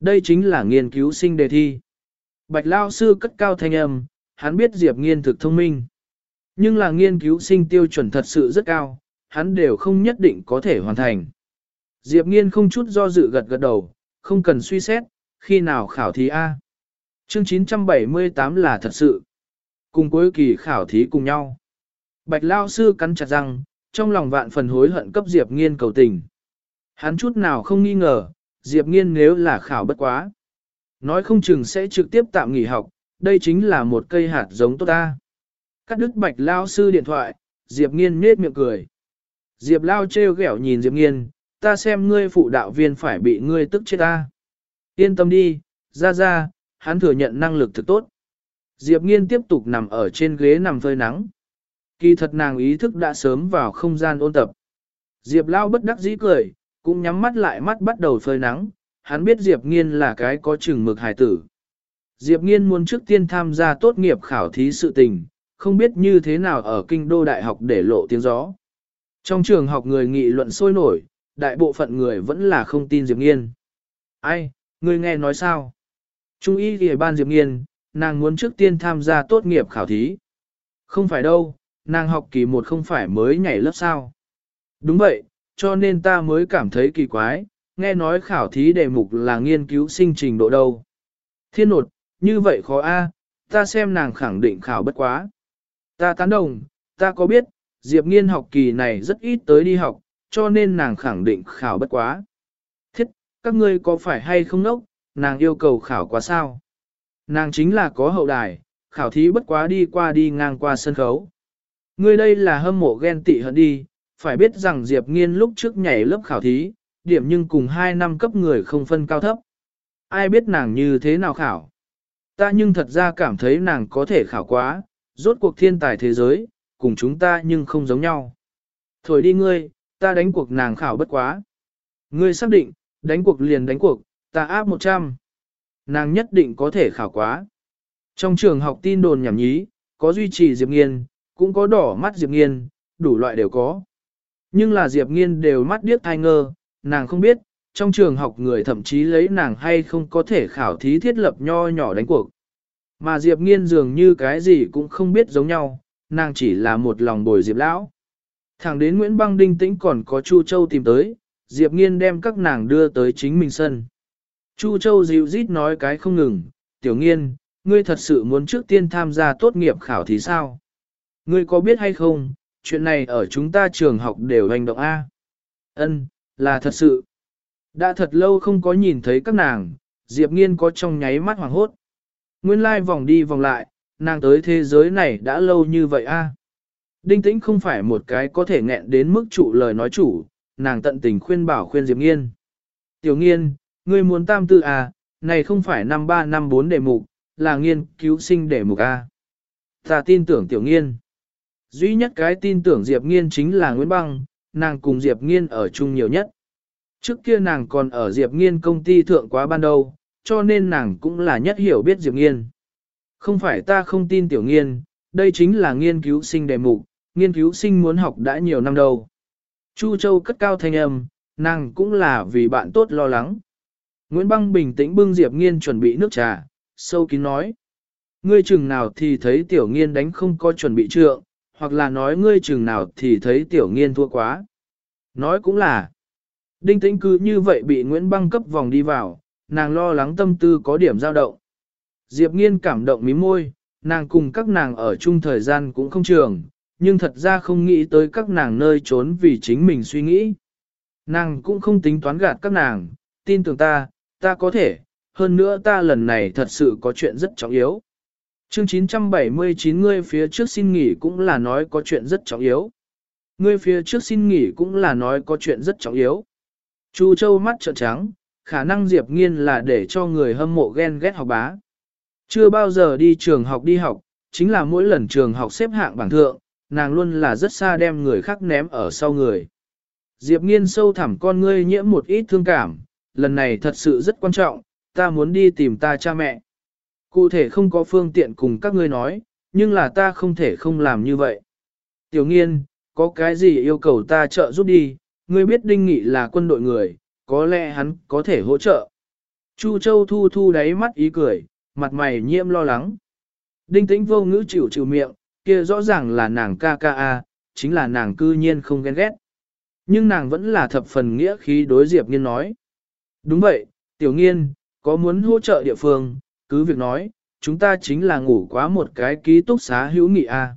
Đây chính là nghiên cứu sinh đề thi. Bạch Lao sư cất cao thanh âm, hắn biết Diệp Nghiên thực thông minh. Nhưng là nghiên cứu sinh tiêu chuẩn thật sự rất cao, hắn đều không nhất định có thể hoàn thành. Diệp Nghiên không chút do dự gật gật đầu, không cần suy xét, khi nào khảo thí A. Chương 978 là thật sự. Cùng cuối kỳ khảo thí cùng nhau. Bạch Lao sư cắn chặt răng, trong lòng vạn phần hối hận cấp Diệp Nghiên cầu tình. Hắn chút nào không nghi ngờ, Diệp Nghiên nếu là khảo bất quá. Nói không chừng sẽ trực tiếp tạm nghỉ học, đây chính là một cây hạt giống tốt ta. Cắt đứt bạch lao sư điện thoại, Diệp Nghiên nết miệng cười. Diệp Lao trêu ghẹo nhìn Diệp Nghiên, ta xem ngươi phụ đạo viên phải bị ngươi tức chết ta. Yên tâm đi, ra ra, hắn thừa nhận năng lực thực tốt. Diệp Nghiên tiếp tục nằm ở trên ghế nằm phơi nắng. Kỳ thật nàng ý thức đã sớm vào không gian ôn tập. Diệp Lao bất đắc dĩ cười, cũng nhắm mắt lại mắt bắt đầu phơi nắng, hắn biết Diệp Nghiên là cái có chừng mực hài tử. Diệp Nghiên muốn trước tiên tham gia tốt nghiệp khảo thí sự tình, không biết như thế nào ở kinh đô đại học để lộ tiếng gió. Trong trường học người nghị luận sôi nổi, đại bộ phận người vẫn là không tin Diệp Nghiên. Ai, người nghe nói sao? Trung y thì ban Diệp Nghiên, nàng muốn trước tiên tham gia tốt nghiệp khảo thí. Không phải đâu, nàng học kỳ một không phải mới nhảy lớp sao. Đúng vậy, cho nên ta mới cảm thấy kỳ quái, nghe nói khảo thí đề mục là nghiên cứu sinh trình độ đâu. Thiên nột, như vậy khó a, ta xem nàng khẳng định khảo bất quá. Ta tán đồng, ta có biết, Diệp Nghiên học kỳ này rất ít tới đi học, cho nên nàng khẳng định khảo bất quá. Thiết, các ngươi có phải hay không nốc, nàng yêu cầu khảo quá sao? Nàng chính là có hậu đài, khảo thí bất quá đi qua đi ngang qua sân khấu. Ngươi đây là hâm mộ ghen tị hận đi, phải biết rằng Diệp Nghiên lúc trước nhảy lớp khảo thí, điểm nhưng cùng hai năm cấp người không phân cao thấp. Ai biết nàng như thế nào khảo? Ta nhưng thật ra cảm thấy nàng có thể khảo quá, rốt cuộc thiên tài thế giới, cùng chúng ta nhưng không giống nhau. Thổi đi ngươi, ta đánh cuộc nàng khảo bất quá. Ngươi xác định, đánh cuộc liền đánh cuộc, ta áp 100. Nàng nhất định có thể khảo quá. Trong trường học tin đồn nhảm nhí, có duy trì Diệp Nghiên, cũng có đỏ mắt Diệp Nghiên, đủ loại đều có. Nhưng là Diệp Nghiên đều mắt điếc thai ngơ, nàng không biết, trong trường học người thậm chí lấy nàng hay không có thể khảo thí thiết lập nho nhỏ đánh cuộc. Mà Diệp Nghiên dường như cái gì cũng không biết giống nhau, nàng chỉ là một lòng bồi Diệp Lão. Thẳng đến Nguyễn Băng Đinh Tĩnh còn có Chu Châu tìm tới, Diệp Nghiên đem các nàng đưa tới chính mình sân. Chu Châu dịu rít nói cái không ngừng, Tiểu Nghiên, ngươi thật sự muốn trước tiên tham gia tốt nghiệp khảo thí sao? Ngươi có biết hay không, chuyện này ở chúng ta trường học đều hành động A. Ân, là thật sự. Đã thật lâu không có nhìn thấy các nàng, Diệp Nghiên có trong nháy mắt hoàng hốt. Nguyên lai vòng đi vòng lại, nàng tới thế giới này đã lâu như vậy a. Đinh tĩnh không phải một cái có thể nghẹn đến mức trụ lời nói chủ, nàng tận tình khuyên bảo khuyên Diệp Nghiên. Tiểu Nghiên, ngươi muốn tam tư à, này không phải năm ba năm bốn đề mục, là nghiên cứu sinh đề mục A. Ta tin tưởng Tiểu Nghiên. Duy nhất cái tin tưởng Diệp Nghiên chính là Nguyễn Băng, nàng cùng Diệp Nghiên ở chung nhiều nhất. Trước kia nàng còn ở Diệp Nghiên công ty thượng quá ban đầu, cho nên nàng cũng là nhất hiểu biết Diệp Nghiên. Không phải ta không tin Tiểu Nghiên, đây chính là nghiên cứu sinh đề mục, nghiên cứu sinh muốn học đã nhiều năm đâu. Chu Châu cất cao thanh âm, nàng cũng là vì bạn tốt lo lắng. Nguyễn Băng bình tĩnh bưng Diệp Nghiên chuẩn bị nước trà, sâu kín nói. Ngươi chừng nào thì thấy Tiểu Nghiên đánh không có chuẩn bị trượng, hoặc là nói ngươi chừng nào thì thấy Tiểu Nghiên thua quá. Nói cũng là, đinh tĩnh cứ như vậy bị Nguyễn Băng cấp vòng đi vào, nàng lo lắng tâm tư có điểm dao động. Diệp Nghiên cảm động mí môi, nàng cùng các nàng ở chung thời gian cũng không trường, nhưng thật ra không nghĩ tới các nàng nơi trốn vì chính mình suy nghĩ. Nàng cũng không tính toán gạt các nàng, tin tưởng ta, ta có thể, hơn nữa ta lần này thật sự có chuyện rất trọng yếu. Chương 979 ngươi phía trước xin nghỉ cũng là nói có chuyện rất trọng yếu. Ngươi phía trước xin nghỉ cũng là nói có chuyện rất trọng yếu. Chu Châu mắt trợn trắng, khả năng Diệp Nghiên là để cho người hâm mộ ghen ghét học bá. Chưa bao giờ đi trường học đi học, chính là mỗi lần trường học xếp hạng bảng thượng, nàng luôn là rất xa đem người khác ném ở sau người. Diệp Nghiên sâu thẳm con ngươi nhiễm một ít thương cảm, lần này thật sự rất quan trọng, ta muốn đi tìm ta cha mẹ. Cụ thể không có phương tiện cùng các ngươi nói, nhưng là ta không thể không làm như vậy. Tiểu nghiên, có cái gì yêu cầu ta trợ giúp đi, ngươi biết đinh nghị là quân đội người, có lẽ hắn có thể hỗ trợ. Chu Châu thu thu đáy mắt ý cười, mặt mày nhiễm lo lắng. Đinh tĩnh vô ngữ chịu chịu miệng, kia rõ ràng là nàng ca ca a, chính là nàng cư nhiên không ghen ghét. Nhưng nàng vẫn là thập phần nghĩa khí đối Diệp Nghiên nói. Đúng vậy, Tiểu Nghiên, có muốn hỗ trợ địa phương, cứ việc nói, chúng ta chính là ngủ quá một cái ký túc xá hữu nghị a.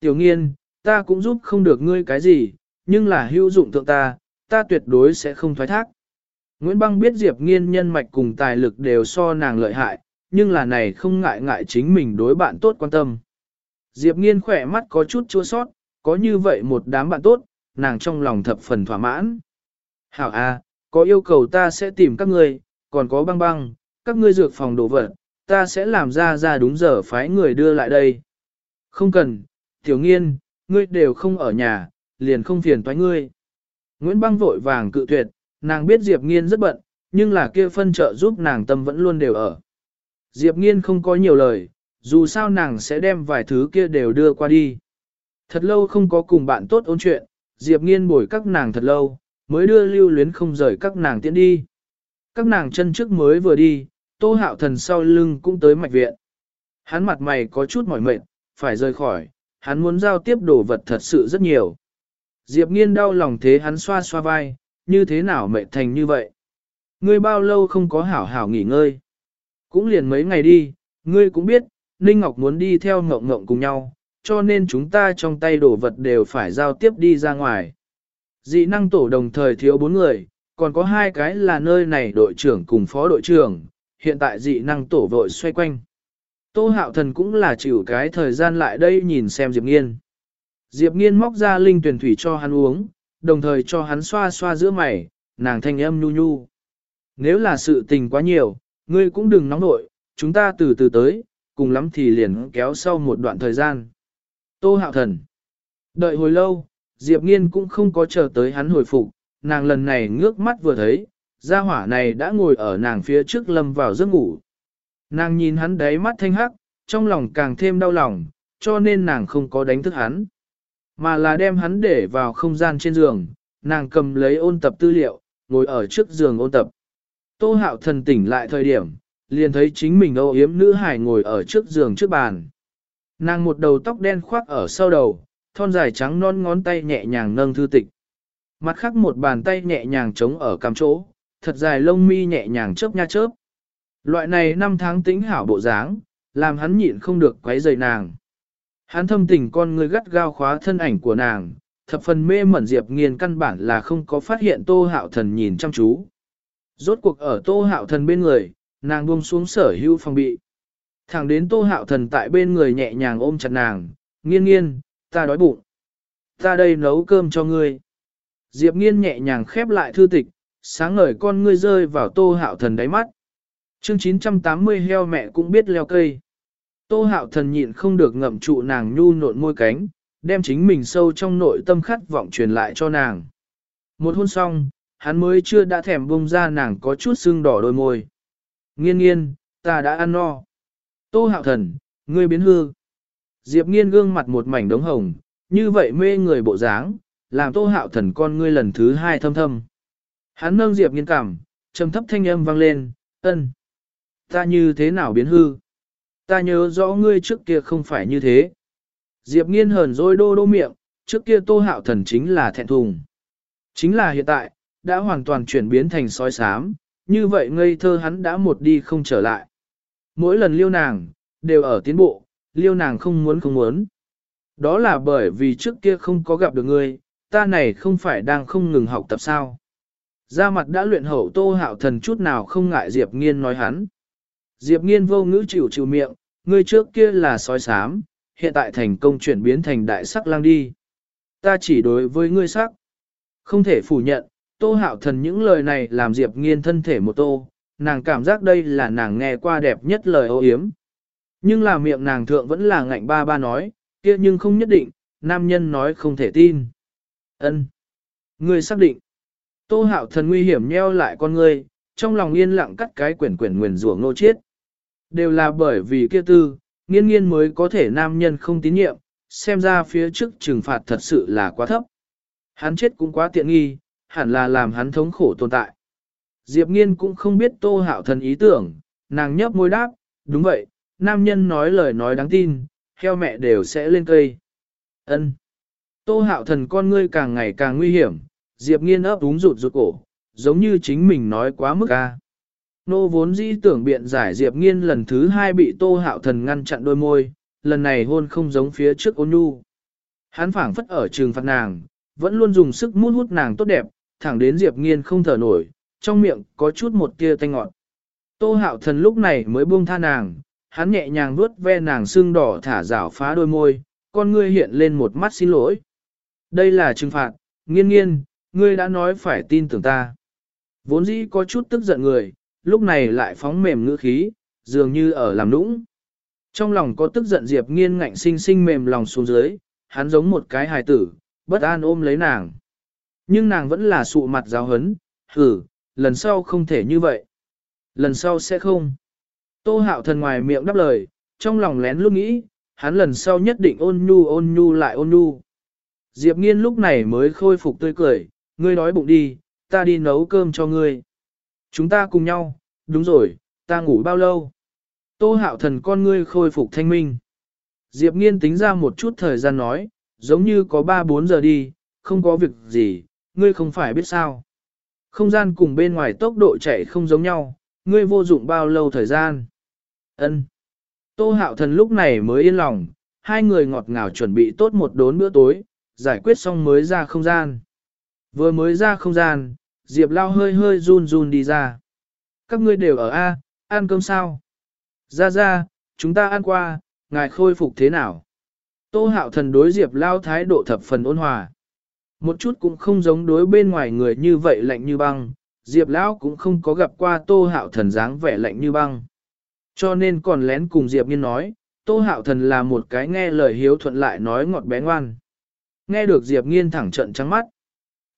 Tiểu Nghiên, ta cũng giúp không được ngươi cái gì, nhưng là hữu dụng thượng ta, ta tuyệt đối sẽ không thoái thác. Nguyễn Băng biết Diệp Nghiên nhân mạch cùng tài lực đều so nàng lợi hại, nhưng là này không ngại ngại chính mình đối bạn tốt quan tâm. Diệp Nghiên khỏe mắt có chút chua sót, có như vậy một đám bạn tốt, nàng trong lòng thập phần thỏa mãn. Hảo A, có yêu cầu ta sẽ tìm các ngươi, còn có băng băng, các ngươi dược phòng đồ vật, ta sẽ làm ra ra đúng giờ phái người đưa lại đây. Không cần, tiểu nghiên, ngươi đều không ở nhà, liền không phiền toái ngươi. Nguyễn băng vội vàng cự tuyệt, nàng biết Diệp nghiên rất bận, nhưng là kia phân trợ giúp nàng tâm vẫn luôn đều ở. Diệp nghiên không có nhiều lời, dù sao nàng sẽ đem vài thứ kia đều đưa qua đi. Thật lâu không có cùng bạn tốt ôn chuyện, Diệp nghiên bồi các nàng thật lâu, mới đưa lưu luyến không rời các nàng tiễn đi. Các nàng chân trước mới vừa đi, tô hạo thần sau lưng cũng tới mạch viện. Hắn mặt mày có chút mỏi mệt, phải rời khỏi, hắn muốn giao tiếp đồ vật thật sự rất nhiều. Diệp nghiên đau lòng thế hắn xoa xoa vai, như thế nào mệt thành như vậy? Ngươi bao lâu không có hảo hảo nghỉ ngơi? Cũng liền mấy ngày đi, ngươi cũng biết, Ninh Ngọc muốn đi theo ngộng ngộng cùng nhau, cho nên chúng ta trong tay đồ vật đều phải giao tiếp đi ra ngoài. Dị năng tổ đồng thời thiếu bốn người, còn có hai cái là nơi này đội trưởng cùng phó đội trưởng, hiện tại dị năng tổ vội xoay quanh. Tô hạo thần cũng là chịu cái thời gian lại đây nhìn xem Diệp Nghiên. Diệp Nghiên móc ra linh tuyển thủy cho hắn uống, đồng thời cho hắn xoa xoa giữa mày, nàng thanh âm nhu nhu. Nếu là sự tình quá nhiều, ngươi cũng đừng nóng nội, chúng ta từ từ tới, cùng lắm thì liền kéo sau một đoạn thời gian. Tô hạo thần. Đợi hồi lâu, Diệp Nghiên cũng không có chờ tới hắn hồi phục, nàng lần này ngước mắt vừa thấy, gia hỏa này đã ngồi ở nàng phía trước lâm vào giấc ngủ. Nàng nhìn hắn đáy mắt thanh hắc, trong lòng càng thêm đau lòng, cho nên nàng không có đánh thức hắn. Mà là đem hắn để vào không gian trên giường, nàng cầm lấy ôn tập tư liệu, ngồi ở trước giường ôn tập. Tô hạo thần tỉnh lại thời điểm, liền thấy chính mình âu yếm nữ hải ngồi ở trước giường trước bàn. Nàng một đầu tóc đen khoác ở sau đầu, thon dài trắng non ngón tay nhẹ nhàng nâng thư tịch. Mặt khác một bàn tay nhẹ nhàng chống ở cằm chỗ, thật dài lông mi nhẹ nhàng chớp nha chớp. Loại này năm tháng tính hảo bộ dáng, làm hắn nhịn không được quấy rầy nàng. Hắn thâm tình con người gắt gao khóa thân ảnh của nàng, thập phần mê mẩn Diệp Nghiên căn bản là không có phát hiện Tô Hạo Thần nhìn chăm chú. Rốt cuộc ở Tô Hạo Thần bên người, nàng buông xuống sở hữu phòng bị. Thẳng đến Tô Hạo Thần tại bên người nhẹ nhàng ôm chặt nàng, nghiên nghiên, ta đói bụng. Ta đây nấu cơm cho ngươi. Diệp nghiên nhẹ nhàng khép lại thư tịch, sáng ngời con ngươi rơi vào tô hạo thần đáy mắt. Chương 980 heo mẹ cũng biết leo cây. Tô hạo thần nhịn không được ngậm trụ nàng nhu nộn môi cánh, đem chính mình sâu trong nội tâm khát vọng truyền lại cho nàng. Một hôn xong, hắn mới chưa đã thèm bông ra nàng có chút sưng đỏ đôi môi. Nghiên nghiên, ta đã ăn no. Tô hạo thần, ngươi biến hư. Diệp nghiên gương mặt một mảnh đống hồng, như vậy mê người bộ dáng, làm tô hạo thần con ngươi lần thứ hai thâm thâm. Hắn nâng Diệp nghiên cảm, trầm thấp thanh âm vang lên, ân. Ta như thế nào biến hư? Ta nhớ rõ ngươi trước kia không phải như thế. Diệp nghiên hờn dỗi đô đô miệng, trước kia tô hạo thần chính là thẹn thùng. Chính là hiện tại, đã hoàn toàn chuyển biến thành sói sám, như vậy ngây thơ hắn đã một đi không trở lại. Mỗi lần liêu nàng, đều ở tiến bộ, liêu nàng không muốn không muốn. Đó là bởi vì trước kia không có gặp được ngươi, ta này không phải đang không ngừng học tập sao. Ra mặt đã luyện hậu tô hạo thần chút nào không ngại Diệp Nghiên nói hắn. Diệp Nghiên vô ngữ chịu chịu miệng, ngươi trước kia là sói sám, hiện tại thành công chuyển biến thành đại sắc lang đi. Ta chỉ đối với ngươi sắc. Không thể phủ nhận, tô hạo thần những lời này làm Diệp Nghiên thân thể một tô, nàng cảm giác đây là nàng nghe qua đẹp nhất lời ô yếm. Nhưng là miệng nàng thượng vẫn là ngạnh ba ba nói, kia nhưng không nhất định, nam nhân nói không thể tin. Ân, Ngươi xác định. Tô hạo thần nguy hiểm nheo lại con ngươi, trong lòng yên lặng cắt cái quyển quyển nguyền rủa ngô chiết. Đều là bởi vì kia tư, nghiên nghiên mới có thể nam nhân không tín nhiệm, xem ra phía trước trừng phạt thật sự là quá thấp. Hắn chết cũng quá tiện nghi, hẳn là làm hắn thống khổ tồn tại. Diệp nghiên cũng không biết tô hạo thần ý tưởng, nàng nhấp môi đáp, đúng vậy, nam nhân nói lời nói đáng tin, heo mẹ đều sẽ lên cây. Ân. Tô hạo thần con ngươi càng ngày càng nguy hiểm, Diệp nghiên ấp úng rụt rụt cổ, giống như chính mình nói quá mức ca. Nô vốn dĩ tưởng biện giải Diệp nghiên lần thứ hai bị tô hạo thần ngăn chặn đôi môi, lần này hôn không giống phía trước ôn nhu. Hắn phảng phất ở trường phạt nàng, vẫn luôn dùng sức mút hút nàng tốt đẹp, thẳng đến Diệp nghiên không thở nổi, trong miệng có chút một tia tanh ngọt. Tô hạo thần lúc này mới buông tha nàng, hắn nhẹ nhàng vuốt ve nàng xương đỏ thả rảo phá đôi môi, con ngươi hiện lên một mắt xin lỗi. Đây là trừng phạt, nghiên nghiên, ngươi đã nói phải tin tưởng ta. Vốn dĩ có chút tức giận người, lúc này lại phóng mềm ngữ khí, dường như ở làm nũng. Trong lòng có tức giận Diệp nghiên ngạnh sinh sinh mềm lòng xuống dưới, hắn giống một cái hài tử, bất an ôm lấy nàng. Nhưng nàng vẫn là sụ mặt giáo hấn, hử, lần sau không thể như vậy. Lần sau sẽ không. Tô hạo thần ngoài miệng đáp lời, trong lòng lén lúc nghĩ, hắn lần sau nhất định ôn nhu ôn nhu lại ôn nhu. Diệp nghiên lúc này mới khôi phục tươi cười, ngươi nói bụng đi, ta đi nấu cơm cho ngươi. Chúng ta cùng nhau, đúng rồi, ta ngủ bao lâu? Tô hạo thần con ngươi khôi phục thanh minh. Diệp nghiên tính ra một chút thời gian nói, giống như có 3-4 giờ đi, không có việc gì, ngươi không phải biết sao. Không gian cùng bên ngoài tốc độ chạy không giống nhau, ngươi vô dụng bao lâu thời gian. Ân. Tô hạo thần lúc này mới yên lòng, hai người ngọt ngào chuẩn bị tốt một đốn bữa tối, giải quyết xong mới ra không gian. Vừa mới ra không gian, Diệp Lao hơi hơi run run đi ra. Các ngươi đều ở A, ăn cơm sao? Ra ra, chúng ta ăn qua, ngài khôi phục thế nào? Tô hạo thần đối Diệp Lao thái độ thập phần ôn hòa. Một chút cũng không giống đối bên ngoài người như vậy lạnh như băng, Diệp Lão cũng không có gặp qua Tô Hạo Thần dáng vẻ lạnh như băng. Cho nên còn lén cùng Diệp Nghiên nói, Tô Hạo Thần là một cái nghe lời hiếu thuận lại nói ngọt bé ngoan. Nghe được Diệp Nghiên thẳng trận trắng mắt.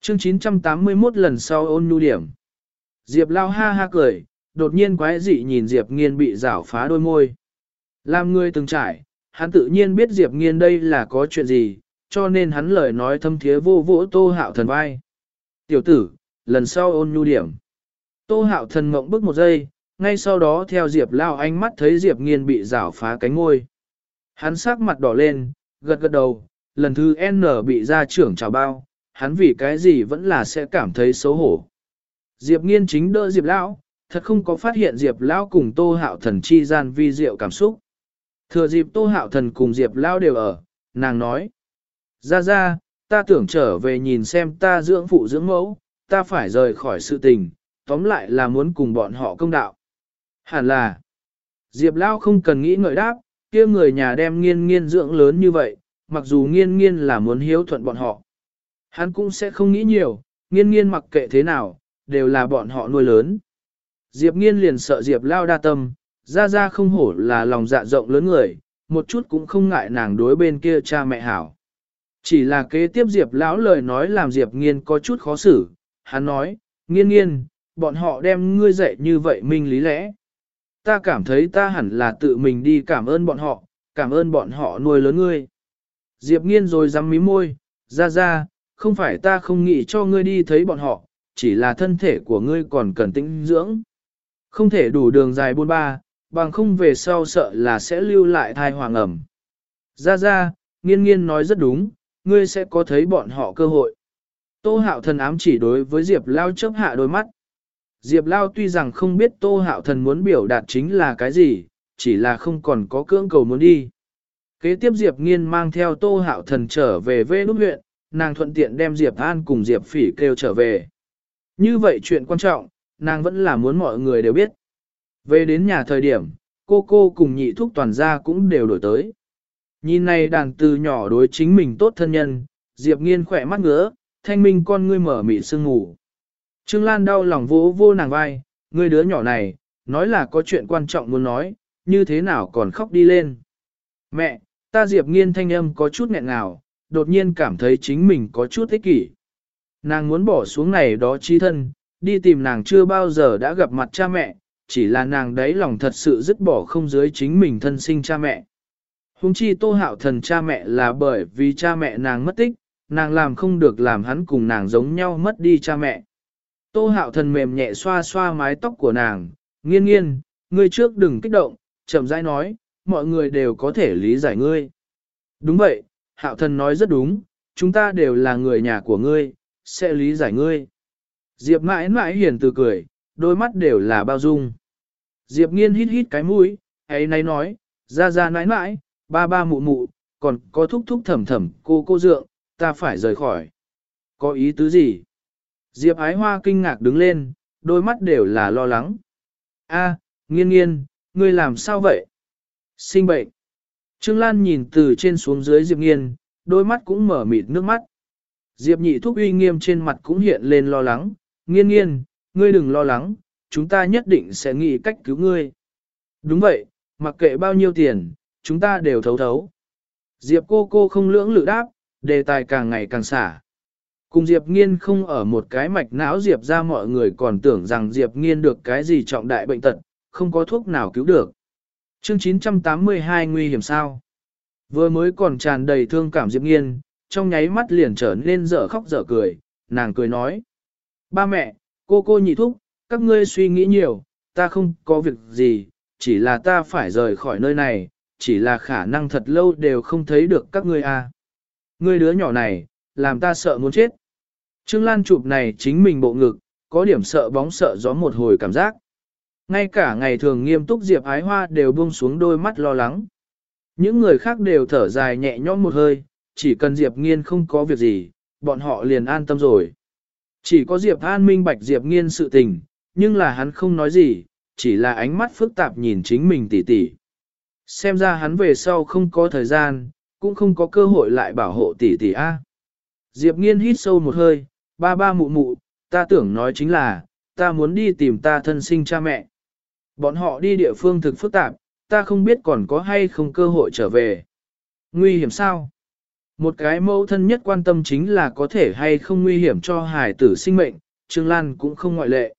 Chương 981 lần sau ôn nhu điểm. Diệp Lao ha ha cười, đột nhiên quái dị nhìn Diệp Nghiên bị rảo phá đôi môi. Làm người từng trải, hắn tự nhiên biết Diệp Nghiên đây là có chuyện gì, cho nên hắn lời nói thâm thiế vô vỗ Tô Hạo Thần vai. Tiểu tử, lần sau ôn nhu điểm. Tô Hạo Thần mộng bức một giây, ngay sau đó theo Diệp Lao ánh mắt thấy Diệp Nghiên bị rảo phá cánh ngôi. Hắn sắc mặt đỏ lên, gật gật đầu, lần thứ N bị ra trưởng chào bao, hắn vì cái gì vẫn là sẽ cảm thấy xấu hổ. Diệp Nghiên chính đỡ Diệp Lão, thật không có phát hiện Diệp Lão cùng Tô Hạo Thần chi gian vi diệu cảm xúc. Thừa dịp Tô Hạo Thần cùng Diệp Lão đều ở, nàng nói. Ra ra, ta tưởng trở về nhìn xem ta dưỡng phụ dưỡng mẫu, ta phải rời khỏi sự tình, tóm lại là muốn cùng bọn họ công đạo. Hẳn là, Diệp Lao không cần nghĩ ngợi đáp, kia người nhà đem nghiên nghiên dưỡng lớn như vậy, mặc dù nghiên nghiên là muốn hiếu thuận bọn họ. Hắn cũng sẽ không nghĩ nhiều, nghiên nghiên mặc kệ thế nào, đều là bọn họ nuôi lớn. Diệp nghiên liền sợ Diệp Lao đa tâm, ra ra không hổ là lòng dạ rộng lớn người, một chút cũng không ngại nàng đối bên kia cha mẹ hảo. Chỉ là kế tiếp Diệp lão lời nói làm Diệp nghiên có chút khó xử, hắn nói, nghiên nghiên, bọn họ đem ngươi dạy như vậy minh lý lẽ. Ta cảm thấy ta hẳn là tự mình đi cảm ơn bọn họ, cảm ơn bọn họ nuôi lớn ngươi. Diệp nghiên rồi dám mí môi, ra ra, không phải ta không nghĩ cho ngươi đi thấy bọn họ, chỉ là thân thể của ngươi còn cần tĩnh dưỡng. Không thể đủ đường dài buôn ba, bằng không về sau sợ là sẽ lưu lại thai hoàng ẩm. Ra ra, nghiên nghiên nói rất đúng, ngươi sẽ có thấy bọn họ cơ hội. Tô hạo thần ám chỉ đối với Diệp Lao chớp hạ đôi mắt. Diệp Lao tuy rằng không biết Tô hạo thần muốn biểu đạt chính là cái gì, chỉ là không còn có cưỡng cầu muốn đi. Kế tiếp Diệp Nghiên mang theo Tô hạo thần trở về vê nút huyện, nàng thuận tiện đem Diệp An cùng Diệp Phỉ kêu trở về. Như vậy chuyện quan trọng, nàng vẫn là muốn mọi người đều biết. Về đến nhà thời điểm, cô cô cùng nhị thúc toàn gia cũng đều đổi tới. Nhìn này đàn từ nhỏ đối chính mình tốt thân nhân, Diệp Nghiên khỏe mắt ngứa, thanh minh con ngươi mở mị sương ngủ. Trương Lan đau lòng vỗ vô nàng vai, ngươi đứa nhỏ này, nói là có chuyện quan trọng muốn nói, như thế nào còn khóc đi lên. Mẹ, ta Diệp Nghiên thanh âm có chút nghẹn ngào, đột nhiên cảm thấy chính mình có chút ích kỷ. Nàng muốn bỏ xuống này đó chi thân, đi tìm nàng chưa bao giờ đã gặp mặt cha mẹ, chỉ là nàng đấy lòng thật sự dứt bỏ không dưới chính mình thân sinh cha mẹ. Hùng chi tô hạo thần cha mẹ là bởi vì cha mẹ nàng mất tích, nàng làm không được làm hắn cùng nàng giống nhau mất đi cha mẹ. Tô hạo thần mềm nhẹ xoa xoa mái tóc của nàng, nghiên nghiên, ngươi trước đừng kích động, chậm rãi nói, mọi người đều có thể lý giải ngươi. Đúng vậy, hạo thần nói rất đúng, chúng ta đều là người nhà của ngươi, sẽ lý giải ngươi. Diệp mãi mãi hiền từ cười, đôi mắt đều là bao dung. Diệp nghiên hít hít cái mũi, ấy nay nói, ra ra mãi mãi, ba ba mụ mụ, còn có thúc thúc thầm thầm cô cô dượng, ta phải rời khỏi. Có ý tứ gì? Diệp ái hoa kinh ngạc đứng lên, đôi mắt đều là lo lắng. A, nghiên nghiên, ngươi làm sao vậy? Sinh bệnh. Trương Lan nhìn từ trên xuống dưới Diệp nghiên, đôi mắt cũng mở mịt nước mắt. Diệp nhị thúc uy nghiêm trên mặt cũng hiện lên lo lắng, nghiên nghiên, ngươi đừng lo lắng, chúng ta nhất định sẽ nghĩ cách cứu ngươi. Đúng vậy, mặc kệ bao nhiêu tiền, chúng ta đều thấu thấu. Diệp cô cô không lưỡng lự đáp, đề tài càng ngày càng xả. Cùng Diệp Nghiên không ở một cái mạch não Diệp ra mọi người còn tưởng rằng Diệp Nghiên được cái gì trọng đại bệnh tật, không có thuốc nào cứu được. Chương 982 nguy hiểm sao? Vừa mới còn tràn đầy thương cảm Diệp Nghiên, trong nháy mắt liền trở nên dở khóc dở cười, nàng cười nói. Ba mẹ, cô cô nhị thúc, các ngươi suy nghĩ nhiều, ta không có việc gì, chỉ là ta phải rời khỏi nơi này, chỉ là khả năng thật lâu đều không thấy được các ngươi à. Ngươi đứa nhỏ này, làm ta sợ muốn chết. Trương Lan chụp này chính mình bộ ngực, có điểm sợ bóng sợ gió một hồi cảm giác. Ngay cả ngày thường nghiêm túc Diệp Ái Hoa đều buông xuống đôi mắt lo lắng. Những người khác đều thở dài nhẹ nhõm một hơi, chỉ cần Diệp Nghiên không có việc gì, bọn họ liền an tâm rồi. Chỉ có Diệp An minh bạch Diệp Nghiên sự tình, nhưng là hắn không nói gì, chỉ là ánh mắt phức tạp nhìn chính mình tỉ tỉ. Xem ra hắn về sau không có thời gian, cũng không có cơ hội lại bảo hộ tỷ tỷ A. Diệp nghiên hít sâu một hơi, ba ba mụ mụ, ta tưởng nói chính là, ta muốn đi tìm ta thân sinh cha mẹ. Bọn họ đi địa phương thực phức tạp, ta không biết còn có hay không cơ hội trở về. Nguy hiểm sao? Một cái mẫu thân nhất quan tâm chính là có thể hay không nguy hiểm cho hải tử sinh mệnh, Trương Lan cũng không ngoại lệ.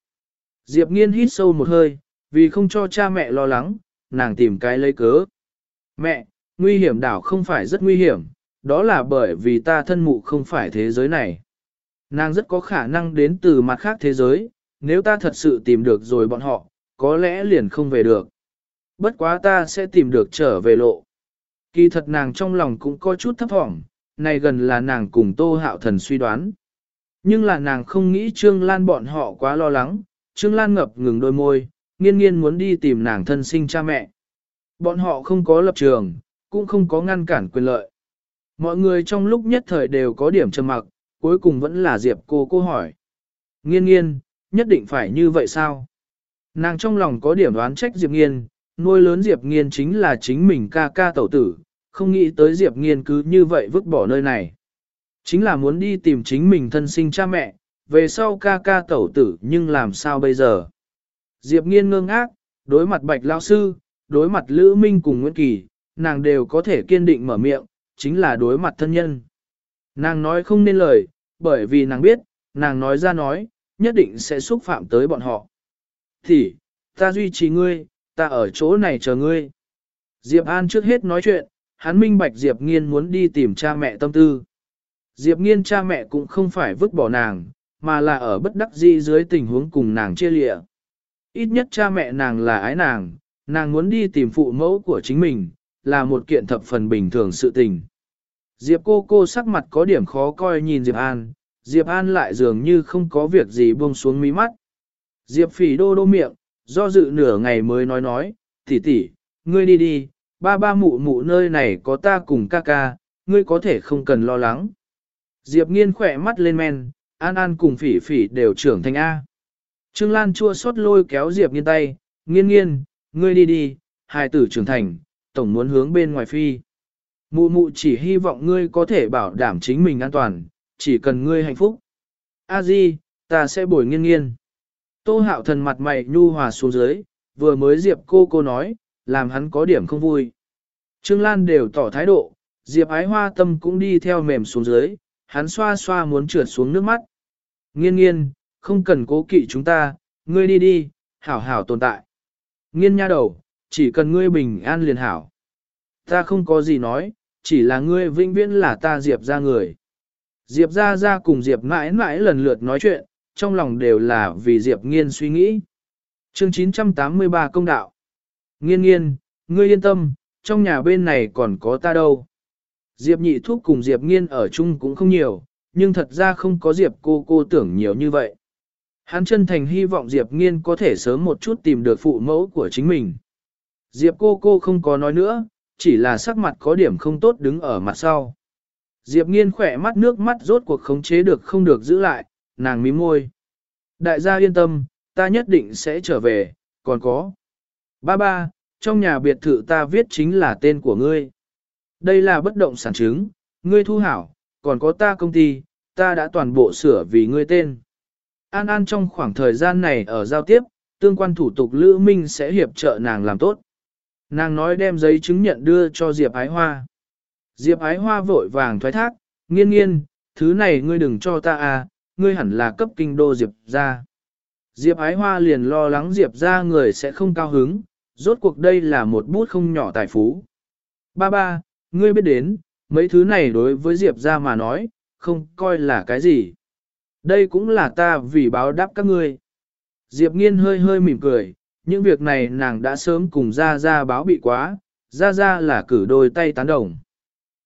Diệp nghiên hít sâu một hơi, vì không cho cha mẹ lo lắng, nàng tìm cái lấy cớ. Mẹ, nguy hiểm đảo không phải rất nguy hiểm, đó là bởi vì ta thân mụ không phải thế giới này. Nàng rất có khả năng đến từ mặt khác thế giới, nếu ta thật sự tìm được rồi bọn họ, có lẽ liền không về được. Bất quá ta sẽ tìm được trở về lộ. Kỳ thật nàng trong lòng cũng có chút thấp thỏm, này gần là nàng cùng Tô Hạo Thần suy đoán. Nhưng là nàng không nghĩ Trương Lan bọn họ quá lo lắng, Trương Lan ngập ngừng đôi môi, nghiên nghiên muốn đi tìm nàng thân sinh cha mẹ. Bọn họ không có lập trường, cũng không có ngăn cản quyền lợi. Mọi người trong lúc nhất thời đều có điểm trầm mặc, cuối cùng vẫn là Diệp cô cô hỏi. Nghiên nghiên, nhất định phải như vậy sao? Nàng trong lòng có điểm đoán trách Diệp nghiên, nuôi lớn Diệp nghiên chính là chính mình ca ca tẩu tử, không nghĩ tới Diệp nghiên cứ như vậy vứt bỏ nơi này. Chính là muốn đi tìm chính mình thân sinh cha mẹ, về sau ca ca tẩu tử nhưng làm sao bây giờ? Diệp nghiên ngơ ngác, đối mặt bạch lao sư, đối mặt Lữ Minh cùng Nguyễn Kỳ, nàng đều có thể kiên định mở miệng, chính là đối mặt thân nhân. Nàng nói không nên lời, bởi vì nàng biết, nàng nói ra nói, nhất định sẽ xúc phạm tới bọn họ. Thì, ta duy trì ngươi, ta ở chỗ này chờ ngươi. Diệp An trước hết nói chuyện, hắn minh bạch Diệp Nghiên muốn đi tìm cha mẹ tâm tư. Diệp Nghiên cha mẹ cũng không phải vứt bỏ nàng, mà là ở bất đắc dĩ dưới tình huống cùng nàng chia lịa. Ít nhất cha mẹ nàng là ái nàng, nàng muốn đi tìm phụ mẫu của chính mình, là một kiện thập phần bình thường sự tình. Diệp cô cô sắc mặt có điểm khó coi nhìn Diệp An, Diệp An lại dường như không có việc gì buông xuống mí mắt. Diệp phỉ đô đô miệng, do dự nửa ngày mới nói nói, tỷ tỷ, ngươi đi đi, ba ba mụ mụ nơi này có ta cùng ca ca, ngươi có thể không cần lo lắng. Diệp nghiên khỏe mắt lên men, An An cùng phỉ phỉ đều trưởng thành A. Trương Lan chua xót lôi kéo Diệp nghiên tay, nghiên nghiên, ngươi đi đi, hai tử trưởng thành, tổng muốn hướng bên ngoài phi. Mụ mụ chỉ hy vọng ngươi có thể bảo đảm chính mình an toàn, chỉ cần ngươi hạnh phúc. A Di, ta sẽ bồi nghiên nghiên. Tô hạo thần mặt mày nhu hòa xuống dưới, vừa mới Diệp cô cô nói, làm hắn có điểm không vui. Trương Lan đều tỏ thái độ, Diệp ái hoa tâm cũng đi theo mềm xuống dưới, hắn xoa xoa muốn trượt xuống nước mắt. Nghiên nghiên, không cần cố kỵ chúng ta, ngươi đi đi, hảo hảo tồn tại. Nghiên nha đầu, chỉ cần ngươi bình an liền hảo. Ta không có gì nói, chỉ là ngươi vĩnh viễn là ta Diệp ra người. Diệp ra ra cùng Diệp mãi mãi lần lượt nói chuyện, trong lòng đều là vì Diệp nghiên suy nghĩ. chương 983 công đạo. Nghiên nghiên, ngươi yên tâm, trong nhà bên này còn có ta đâu. Diệp nhị thuốc cùng Diệp nghiên ở chung cũng không nhiều, nhưng thật ra không có Diệp cô cô tưởng nhiều như vậy. Hắn chân thành hy vọng Diệp nghiên có thể sớm một chút tìm được phụ mẫu của chính mình. Diệp cô cô không có nói nữa, chỉ là sắc mặt có điểm không tốt đứng ở mặt sau. Diệp nghiên khỏe mắt nước mắt rốt cuộc khống chế được không được giữ lại, nàng mím môi. Đại gia yên tâm, ta nhất định sẽ trở về, còn có. Ba ba, trong nhà biệt thự ta viết chính là tên của ngươi. Đây là bất động sản chứng, ngươi thu hảo, còn có ta công ty, ta đã toàn bộ sửa vì ngươi tên. An An trong khoảng thời gian này ở giao tiếp, tương quan thủ tục Lữ Minh sẽ hiệp trợ nàng làm tốt. Nàng nói đem giấy chứng nhận đưa cho Diệp Ái Hoa. Diệp Ái Hoa vội vàng thoái thác, nghiên nghiên, thứ này ngươi đừng cho ta à, ngươi hẳn là cấp kinh đô Diệp ra. Diệp Ái Hoa liền lo lắng Diệp ra người sẽ không cao hứng, rốt cuộc đây là một bút không nhỏ tài phú. Ba ba, ngươi biết đến, mấy thứ này đối với Diệp ra mà nói, không coi là cái gì. Đây cũng là ta vì báo đáp các ngươi. Diệp nghiên hơi hơi mỉm cười, những việc này nàng đã sớm cùng gia gia báo bị quá, gia gia là cử đôi tay tán đồng.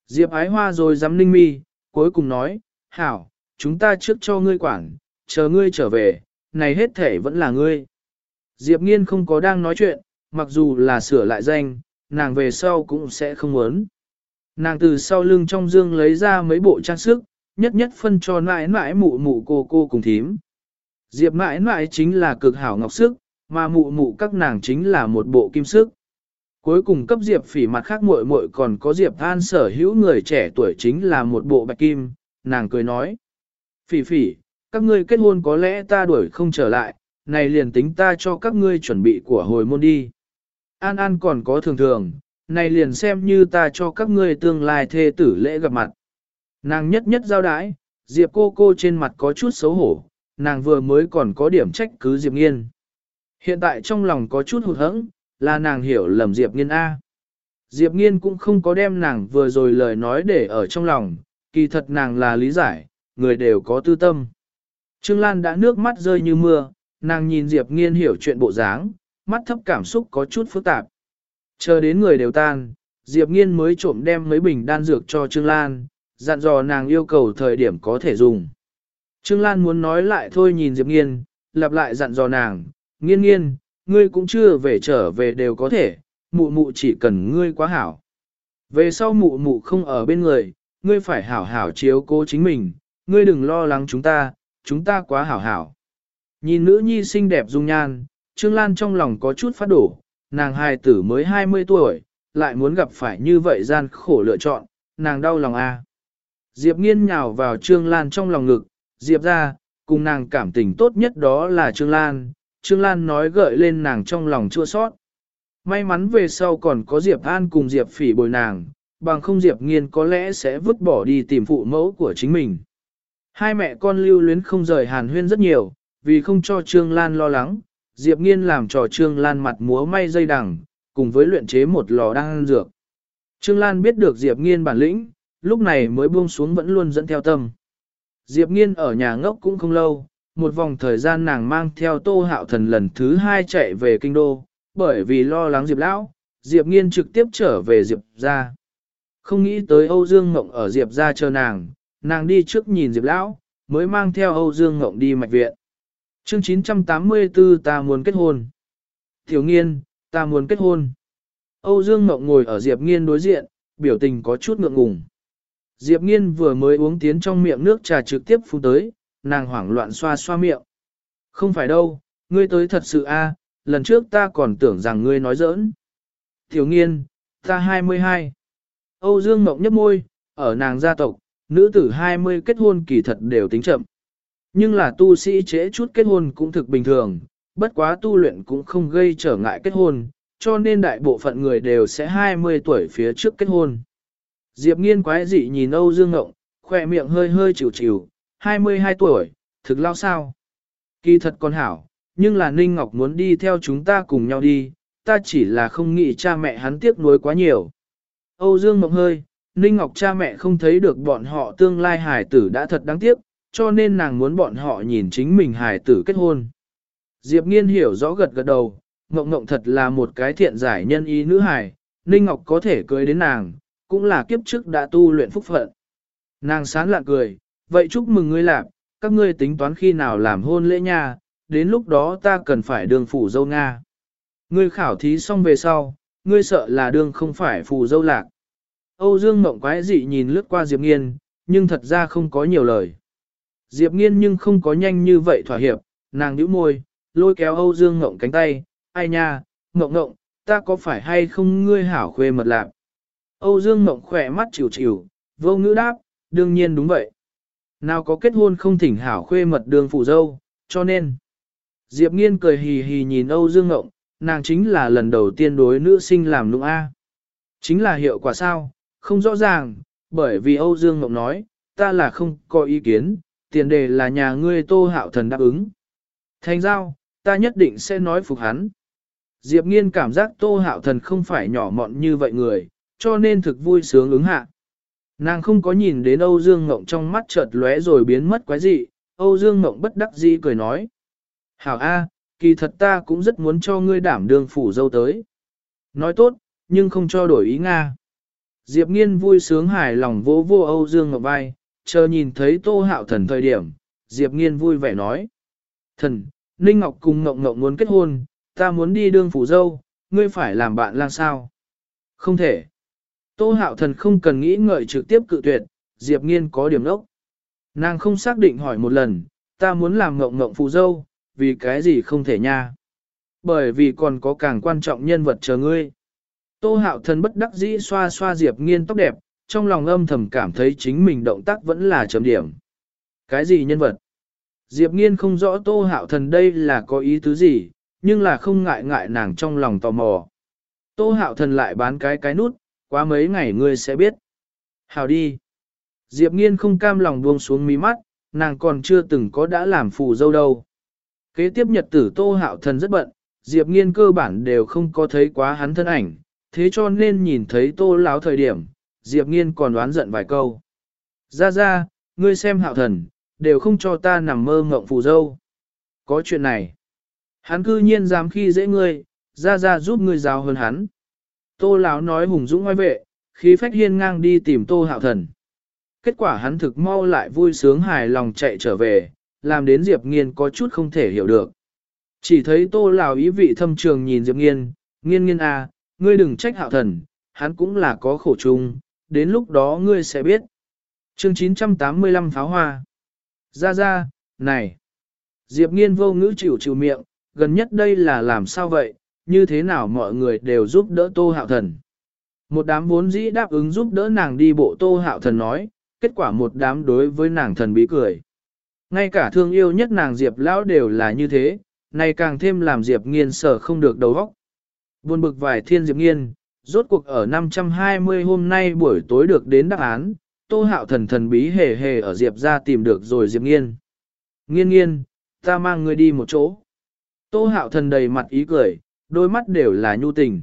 Diệp ái hoa rồi dám ninh mi, cuối cùng nói, hảo, chúng ta trước cho ngươi quản, chờ ngươi trở về, này hết thể vẫn là ngươi. Diệp nghiên không có đang nói chuyện, mặc dù là sửa lại danh, nàng về sau cũng sẽ không muốn. Nàng từ sau lưng trong dương lấy ra mấy bộ trang sức, nhất nhất phân cho nãi nãi mụ mụ cô cô cùng thím. Diệp nãi nãi chính là cực hảo ngọc sức, mà mụ mụ các nàng chính là một bộ kim sức. Cuối cùng cấp Diệp phỉ mặt khác muội muội còn có Diệp An sở hữu người trẻ tuổi chính là một bộ bạch kim, nàng cười nói. Phỉ phỉ, các ngươi kết hôn có lẽ ta đuổi không trở lại, này liền tính ta cho các ngươi chuẩn bị của hồi môn đi. An An còn có thường thường, này liền xem như ta cho các ngươi tương lai thê tử lễ gặp mặt. Nàng nhất nhất giao đái, Diệp cô cô trên mặt có chút xấu hổ, nàng vừa mới còn có điểm trách cứ Diệp nghiên. Hiện tại trong lòng có chút hụt hẫng, là nàng hiểu lầm Diệp nghiên A. Diệp nghiên cũng không có đem nàng vừa rồi lời nói để ở trong lòng, kỳ thật nàng là lý giải, người đều có tư tâm. Trương Lan đã nước mắt rơi như mưa, nàng nhìn Diệp nghiên hiểu chuyện bộ dáng, mắt thấp cảm xúc có chút phức tạp. Chờ đến người đều tan, Diệp nghiên mới trộm đem mấy bình đan dược cho Trương Lan, dặn dò nàng yêu cầu thời điểm có thể dùng. Trương Lan muốn nói lại thôi nhìn Diệp nghiên, lặp lại dặn dò nàng, nghiên nghiên, ngươi cũng chưa về trở về đều có thể, mụ mụ chỉ cần ngươi quá hảo. Về sau mụ mụ không ở bên người, ngươi phải hảo hảo chiếu cố chính mình, ngươi đừng lo lắng chúng ta, chúng ta quá hảo hảo. Nhìn nữ nhi xinh đẹp dung nhan, Trương Lan trong lòng có chút phát đổ, nàng hài tử mới 20 tuổi, lại muốn gặp phải như vậy gian khổ lựa chọn, nàng đau lòng a. À. Diệp nghiên nhào vào Trương Lan trong lòng ngực, Diệp ra, cùng nàng cảm tình tốt nhất đó là Trương Lan, Trương Lan nói gợi lên nàng trong lòng chua sót. May mắn về sau còn có Diệp An cùng Diệp phỉ bồi nàng, bằng không Diệp nghiên có lẽ sẽ vứt bỏ đi tìm phụ mẫu của chính mình. Hai mẹ con lưu luyến không rời hàn huyên rất nhiều, vì không cho Trương Lan lo lắng, Diệp nghiên làm trò Trương Lan mặt múa may dây đằng, cùng với luyện chế một lò đan dược. Trương Lan biết được Diệp nghiên bản lĩnh, lúc này mới buông xuống vẫn luôn dẫn theo tâm. Diệp nghiên ở nhà ngốc cũng không lâu, một vòng thời gian nàng mang theo tô hạo thần lần thứ hai chạy về kinh đô, bởi vì lo lắng Diệp Lão, Diệp Nghiên trực tiếp trở về Diệp ra. Không nghĩ tới Âu Dương Ngộng ở Diệp ra chờ nàng, nàng đi trước nhìn Diệp Lão, mới mang theo Âu Dương Ngộng đi mạch viện. Chương 984 ta muốn kết hôn. Tiểu Nghiên, ta muốn kết hôn. Âu Dương Ngộng ngồi ở Diệp Nghiên đối diện, biểu tình có chút ngượng ngùng. Diệp Nghiên vừa mới uống tiến trong miệng nước trà trực tiếp phun tới, nàng hoảng loạn xoa xoa miệng. Không phải đâu, ngươi tới thật sự a, lần trước ta còn tưởng rằng ngươi nói giỡn. Tiểu nghiên, ta 22. Âu Dương Mộng nhấp môi, ở nàng gia tộc, nữ tử 20 kết hôn kỳ thật đều tính chậm. Nhưng là tu sĩ trễ chút kết hôn cũng thực bình thường, bất quá tu luyện cũng không gây trở ngại kết hôn, cho nên đại bộ phận người đều sẽ 20 tuổi phía trước kết hôn. Diệp nghiên quái dị nhìn Âu Dương Ngộng, khỏe miệng hơi hơi chịu chịu, 22 tuổi, thực lao sao? Kỳ thật con hảo, nhưng là Ninh Ngọc muốn đi theo chúng ta cùng nhau đi, ta chỉ là không nghĩ cha mẹ hắn tiếc nuối quá nhiều. Âu Dương Mộng hơi, Ninh Ngọc cha mẹ không thấy được bọn họ tương lai hải tử đã thật đáng tiếc, cho nên nàng muốn bọn họ nhìn chính mình hải tử kết hôn. Diệp Nghiên hiểu rõ gật gật đầu, Ngộng Ngộng thật là một cái thiện giải nhân ý nữ hài, Ninh Ngọc có thể cưới đến nàng, cũng là kiếp trước đã tu luyện phúc phận. Nàng sán lạ cười, vậy chúc mừng ngươi lạc, các ngươi tính toán khi nào làm hôn lễ nha, đến lúc đó ta cần phải đường phủ dâu Nga. Ngươi khảo thí xong về sau, ngươi sợ là đường không phải phù dâu lạc. Âu Dương Mộng quái dị nhìn lướt qua Diệp Nghiên, nhưng thật ra không có nhiều lời. Diệp Nghiên nhưng không có nhanh như vậy thỏa hiệp, nàng nhíu môi, lôi kéo Âu Dương ngộng cánh tay, ai nha, ngộng ngộng, ta có phải hay không ngươi hảo khuê mật lạc. Âu Dương ngộng khỏe mắt chịu chịu, vô ngữ đáp, đương nhiên đúng vậy. Nào có kết hôn không thỉnh hảo khuê mật đường phụ dâu, cho nên. Diệp nghiên cười hì hì nhìn Âu Dương Ngộng, nàng chính là lần đầu tiên đối nữ sinh làm nụ A. Chính là hiệu quả sao, không rõ ràng, bởi vì Âu Dương Ngộng nói, ta là không có ý kiến, tiền đề là nhà ngươi tô hạo thần đáp ứng. Thành giao, ta nhất định sẽ nói phục hắn. Diệp nghiên cảm giác tô hạo thần không phải nhỏ mọn như vậy người, cho nên thực vui sướng ứng hạ. Nàng không có nhìn đến Âu Dương Ngộng trong mắt chợt lóe rồi biến mất quái dị, Âu Dương Ngộng bất đắc dĩ cười nói. Hảo A, kỳ thật ta cũng rất muốn cho ngươi đảm đương phủ dâu tới. Nói tốt, nhưng không cho đổi ý Nga. Diệp Nghiên vui sướng hài lòng vỗ vô Âu Dương Ngọc vai, chờ nhìn thấy Tô Hạo Thần thời điểm, Diệp Nghiên vui vẻ nói. Thần, Ninh Ngọc cùng Ngọc Ngọc muốn kết hôn, ta muốn đi đương phủ dâu, ngươi phải làm bạn lang sao? Không thể. Tô Hạo Thần không cần nghĩ ngợi trực tiếp cự tuyệt, Diệp Nghiên có điểm đốc. Nàng không xác định hỏi một lần, ta muốn làm ngộng ngộng phù dâu, vì cái gì không thể nha? Bởi vì còn có càng quan trọng nhân vật chờ ngươi. Tô hạo thần bất đắc dĩ xoa xoa Diệp nghiên tóc đẹp, trong lòng âm thầm cảm thấy chính mình động tác vẫn là chấm điểm. Cái gì nhân vật? Diệp nghiên không rõ tô hạo thần đây là có ý tứ gì, nhưng là không ngại ngại nàng trong lòng tò mò. Tô hạo thần lại bán cái cái nút, quá mấy ngày ngươi sẽ biết. Hào đi. Diệp nghiên không cam lòng buông xuống mí mắt, nàng còn chưa từng có đã làm phù dâu đâu. Kế tiếp nhật tử tô hạo thần rất bận, Diệp nghiên cơ bản đều không có thấy quá hắn thân ảnh, thế cho nên nhìn thấy tô láo thời điểm, Diệp Nghiên còn đoán giận vài câu. Ra ra, ngươi xem hạo thần, đều không cho ta nằm mơ ngộng phù dâu. Có chuyện này. Hắn cư nhiên dám khi dễ ngươi, ra ra giúp ngươi giáo hơn hắn. Tô Lão nói hùng dũng ngoài vệ, khí phách hiên ngang đi tìm tô hạo thần. Kết quả hắn thực mau lại vui sướng hài lòng chạy trở về, làm đến Diệp Nghiên có chút không thể hiểu được. Chỉ thấy tô Lão ý vị thâm trường nhìn Diệp Nghiên, nghiên nghiên à, ngươi đừng trách hạo thần, hắn cũng là có khổ chung, đến lúc đó ngươi sẽ biết. Chương 985 pháo hoa. Ra ra, này. Diệp nghiên vô ngữ chịu chịu miệng, gần nhất đây là làm sao vậy, như thế nào mọi người đều giúp đỡ tô hạo thần. Một đám vốn dĩ đáp ứng giúp đỡ nàng đi bộ tô hạo thần nói, kết quả một đám đối với nàng thần bí cười. Ngay cả thương yêu nhất nàng Diệp lão đều là như thế, này càng thêm làm Diệp nghiên sở không được đầu óc. Buồn bực vài thiên diệp nghiên, rốt cuộc ở 520 hôm nay buổi tối được đến đáp án, tô hạo thần thần bí hề hề ở diệp ra tìm được rồi diệp nghiên. Nghiên nghiên, ta mang người đi một chỗ. Tô hạo thần đầy mặt ý cười, đôi mắt đều là nhu tình.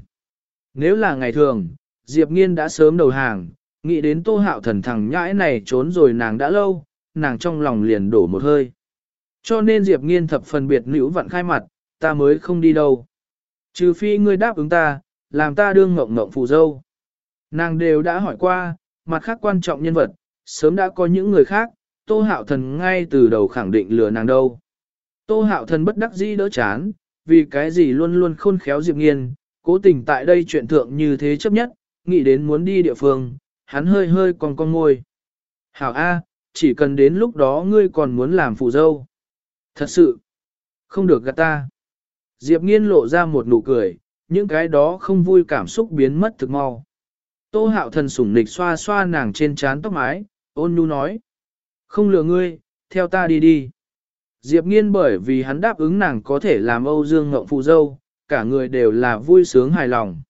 Nếu là ngày thường, diệp nghiên đã sớm đầu hàng, nghĩ đến tô hạo thần thằng nhãi này trốn rồi nàng đã lâu, nàng trong lòng liền đổ một hơi. Cho nên diệp nghiên thập phần biệt nữ vặn khai mặt, ta mới không đi đâu. Trừ phi ngươi đáp ứng ta, làm ta đương ngộng ngộng phù dâu. Nàng đều đã hỏi qua, mặt khác quan trọng nhân vật, sớm đã có những người khác, Tô Hạo Thần ngay từ đầu khẳng định lừa nàng đâu. Tô Hạo Thần bất đắc dĩ đỡ chán, vì cái gì luôn luôn khôn khéo Diệp Nghiên, cố tình tại đây chuyện thượng như thế chấp nhất, nghĩ đến muốn đi địa phương, hắn hơi hơi còn con ngôi. Hảo A, chỉ cần đến lúc đó ngươi còn muốn làm phù dâu. Thật sự, không được gạt ta. Diệp nghiên lộ ra một nụ cười, những cái đó không vui cảm xúc biến mất thực mau. Tô hạo thần sủng nịch xoa xoa nàng trên trán tóc mái, ôn nhu nói. Không lừa ngươi, theo ta đi đi. Diệp nghiên bởi vì hắn đáp ứng nàng có thể làm Âu Dương Ngộng phụ dâu, cả người đều là vui sướng hài lòng.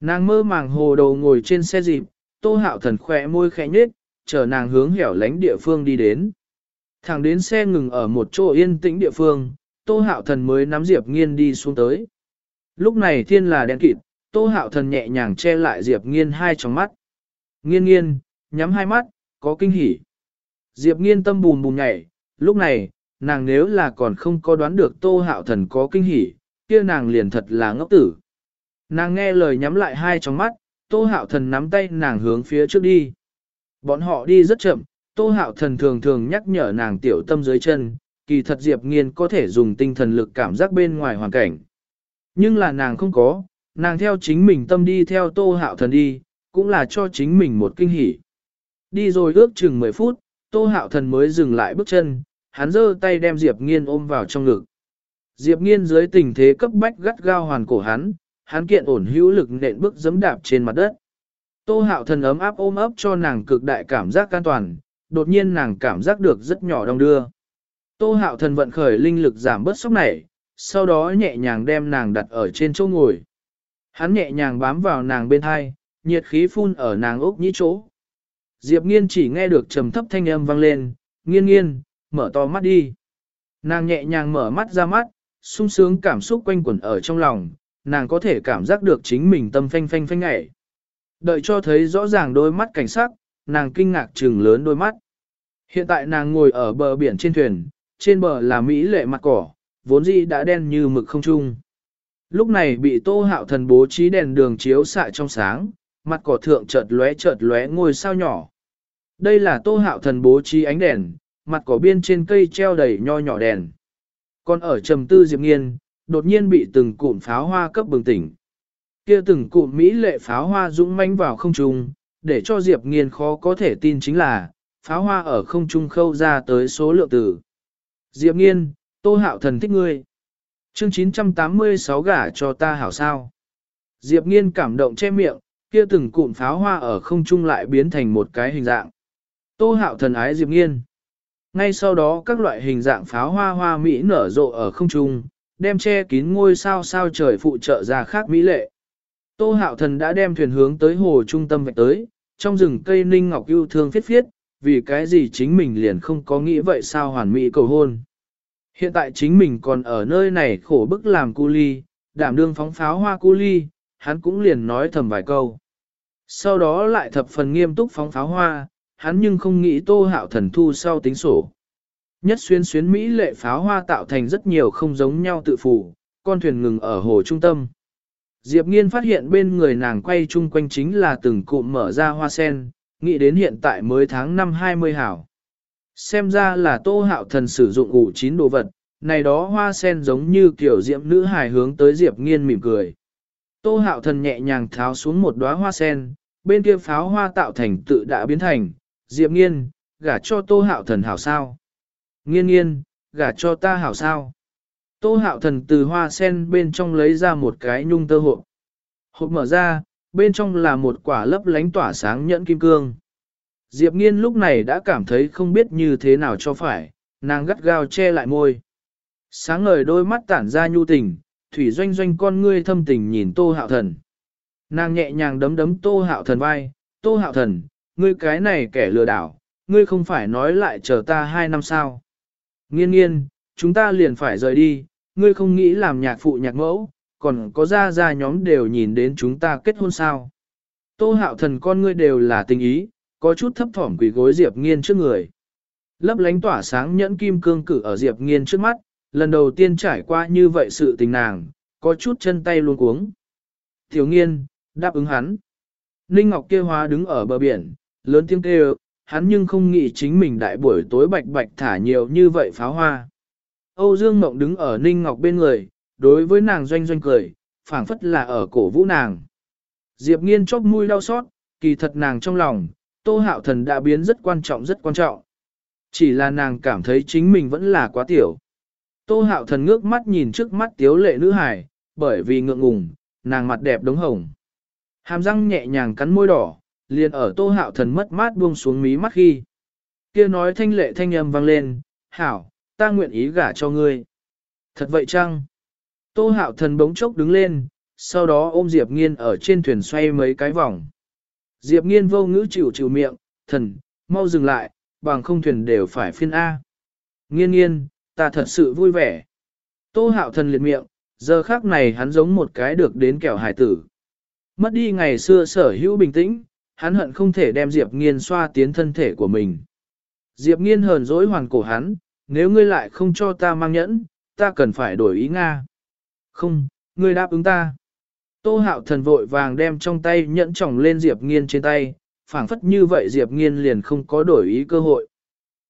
Nàng mơ màng hồ đầu ngồi trên xe dịp, tô hạo thần khỏe môi khẽ nhếch, chờ nàng hướng hẻo lánh địa phương đi đến. Thẳng đến xe ngừng ở một chỗ yên tĩnh địa phương, Tô Hạo Thần mới nắm Diệp Nghiên đi xuống tới. Lúc này thiên là đen kịt, Tô Hạo Thần nhẹ nhàng che lại Diệp Nghiên hai tròng mắt. Nghiên nghiên, nhắm hai mắt, có kinh hỉ. Diệp Nghiên tâm bùn bùn nhảy, lúc này, nàng nếu là còn không có đoán được Tô Hạo Thần có kinh hỉ, kia nàng liền thật là ngốc tử. Nàng nghe lời nhắm lại hai tròng mắt, Tô Hạo Thần nắm tay nàng hướng phía trước đi. Bọn họ đi rất chậm, Tô Hạo Thần thường thường nhắc nhở nàng tiểu tâm dưới chân, kỳ thật Diệp Nghiên có thể dùng tinh thần lực cảm giác bên ngoài hoàn cảnh. Nhưng là nàng không có, nàng theo chính mình tâm đi theo tô hạo thần đi, cũng là cho chính mình một kinh hỉ. Đi rồi ước chừng 10 phút, tô hạo thần mới dừng lại bước chân, hắn giơ tay đem Diệp Nghiên ôm vào trong ngực. Diệp Nghiên dưới tình thế cấp bách gắt gao hoàn cổ hắn, hắn kiện ổn hữu lực nện bước giẫm đạp trên mặt đất. Tô hạo thần ấm áp ôm ấp cho nàng cực đại cảm giác an toàn, đột nhiên nàng cảm giác được rất nhỏ đong đưa. Tô hạo thần vận khởi linh lực giảm bớt sốc này, sau đó nhẹ nhàng đem nàng đặt ở trên chỗ ngồi. Hắn nhẹ nhàng bám vào nàng bên hai, nhiệt khí phun ở nàng ốc nhĩ chỗ. Diệp nghiên chỉ nghe được trầm thấp thanh âm vang lên, nghiên nghiên, mở to mắt đi. Nàng nhẹ nhàng mở mắt ra mắt, sung sướng cảm xúc quanh quẩn ở trong lòng, nàng có thể cảm giác được chính mình tâm phanh phanh phanh ngảy. Đợi cho thấy rõ ràng đôi mắt cảnh sắc, nàng kinh ngạc trừng lớn đôi mắt. Hiện tại nàng ngồi ở bờ biển trên thuyền, trên bờ là Mỹ lệ mặt cỏ, vốn dĩ đã đen như mực không trung. Lúc này bị tô hạo thần bố trí đèn đường chiếu xạ trong sáng, mặt cỏ thượng chợt lóe chợt lóe ngôi sao nhỏ. Đây là tô hạo thần bố trí ánh đèn, mặt cỏ biên trên cây treo đầy nho nhỏ đèn. Còn ở trầm tư Diệp Nghiên, đột nhiên bị từng cụm pháo hoa cấp bừng tỉnh. Kia từng cụm Mỹ lệ pháo hoa dũng mãnh vào không trung, để cho Diệp Nghiên khó có thể tin chính là, pháo hoa ở không trung khâu ra tới số lượng tử. Diệp Nghiên, Tô Hạo Thần thích ngươi. Chương 986 gả cho ta hảo sao. Diệp Nghiên cảm động che miệng, kia từng cụm pháo hoa ở không trung lại biến thành một cái hình dạng. Tô Hạo Thần ái Diệp Nghiên. Ngay sau đó các loại hình dạng pháo hoa hoa mỹ nở rộ ở không trung, đem che kín ngôi sao sao trời phụ trợ ra khác mỹ lệ. Tô hạo thần đã đem thuyền hướng tới hồ trung tâm vạch tới, trong rừng cây ninh ngọc yêu thương phiết phiết, vì cái gì chính mình liền không có nghĩ vậy sao hoàn mỹ cầu hôn. Hiện tại chính mình còn ở nơi này khổ bức làm cu ly, đảm đương phóng pháo hoa cu ly, hắn cũng liền nói thầm vài câu. Sau đó lại thập phần nghiêm túc phóng pháo hoa, hắn nhưng không nghĩ tô hạo thần thu sau tính sổ. Nhất xuyên xuyến Mỹ lệ pháo hoa tạo thành rất nhiều không giống nhau tự phủ, con thuyền ngừng ở hồ trung tâm. Diệp Nghiên phát hiện bên người nàng quay chung quanh chính là từng cụm mở ra hoa sen, nghĩ đến hiện tại mới tháng năm 20 hảo. Xem ra là tô hạo thần sử dụng ủ chín đồ vật, này đó hoa sen giống như kiểu diệm nữ hài hướng tới Diệp Nghiên mỉm cười. Tô hạo thần nhẹ nhàng tháo xuống một đóa hoa sen, bên kia pháo hoa tạo thành tự đã biến thành, Diệp Nghiên, gả cho tô hạo thần hảo sao. Nghiên nghiên, gả cho ta hảo sao. Tô hạo thần từ hoa sen bên trong lấy ra một cái nhung tơ hộp. Hộp mở ra, bên trong là một quả lấp lánh tỏa sáng nhẫn kim cương. Diệp nghiên lúc này đã cảm thấy không biết như thế nào cho phải, nàng gắt gao che lại môi. Sáng ngời đôi mắt tản ra nhu tình, thủy doanh doanh con ngươi thâm tình nhìn tô hạo thần. Nàng nhẹ nhàng đấm đấm tô hạo thần vai, tô hạo thần, ngươi cái này kẻ lừa đảo, ngươi không phải nói lại chờ ta hai năm sao. Nghiên nghiên, chúng ta liền phải rời đi, ngươi không nghĩ làm nhạc phụ nhạc mẫu, còn có ra ra nhóm đều nhìn đến chúng ta kết hôn sao. Tô hạo thần con ngươi đều là tình ý, có chút thấp thỏm quỷ gối Diệp Nghiên trước người. Lấp lánh tỏa sáng nhẫn kim cương cử ở Diệp Nghiên trước mắt, lần đầu tiên trải qua như vậy sự tình nàng, có chút chân tay luôn cuống. Tiểu Nghiên, đáp ứng hắn. Ninh Ngọc kia hóa đứng ở bờ biển, lớn tiếng kêu, hắn nhưng không nghĩ chính mình đại buổi tối bạch bạch thả nhiều như vậy pháo hoa. Âu Dương Mộng đứng ở Ninh Ngọc bên người, đối với nàng doanh doanh cười, phảng phất là ở cổ vũ nàng. Diệp nghiên chóp mũi đau xót, kỳ thật nàng trong lòng, Tô Hạo Thần đã biến rất quan trọng rất quan trọng. Chỉ là nàng cảm thấy chính mình vẫn là quá tiểu. Tô Hạo Thần ngước mắt nhìn trước mắt tiếu lệ nữ hải, bởi vì ngượng ngùng, nàng mặt đẹp đống hồng. Hàm răng nhẹ nhàng cắn môi đỏ, liền ở tô hạo thần mất mát buông xuống mí mắt khi. kia nói thanh lệ thanh âm vang lên, hảo, ta nguyện ý gả cho ngươi. Thật vậy chăng? Tô hạo thần bỗng chốc đứng lên, sau đó ôm Diệp Nghiên ở trên thuyền xoay mấy cái vòng. Diệp Nghiên vô ngữ chịu chịu miệng, thần, mau dừng lại, bằng không thuyền đều phải phiên A. Nghiên nghiên, ta thật sự vui vẻ. Tô hạo thần liệt miệng, giờ khác này hắn giống một cái được đến kẹo hải tử. Mất đi ngày xưa sở hữu bình tĩnh, hắn hận không thể đem Diệp Nghiên xoa tiến thân thể của mình. Diệp Nghiên hờn dỗi hoàn cổ hắn, nếu ngươi lại không cho ta mang nhẫn, ta cần phải đổi ý Nga. Không, ngươi đáp ứng ta. Tô hạo thần vội vàng đem trong tay nhẫn tròng lên Diệp Nghiên trên tay, phảng phất như vậy Diệp Nghiên liền không có đổi ý cơ hội.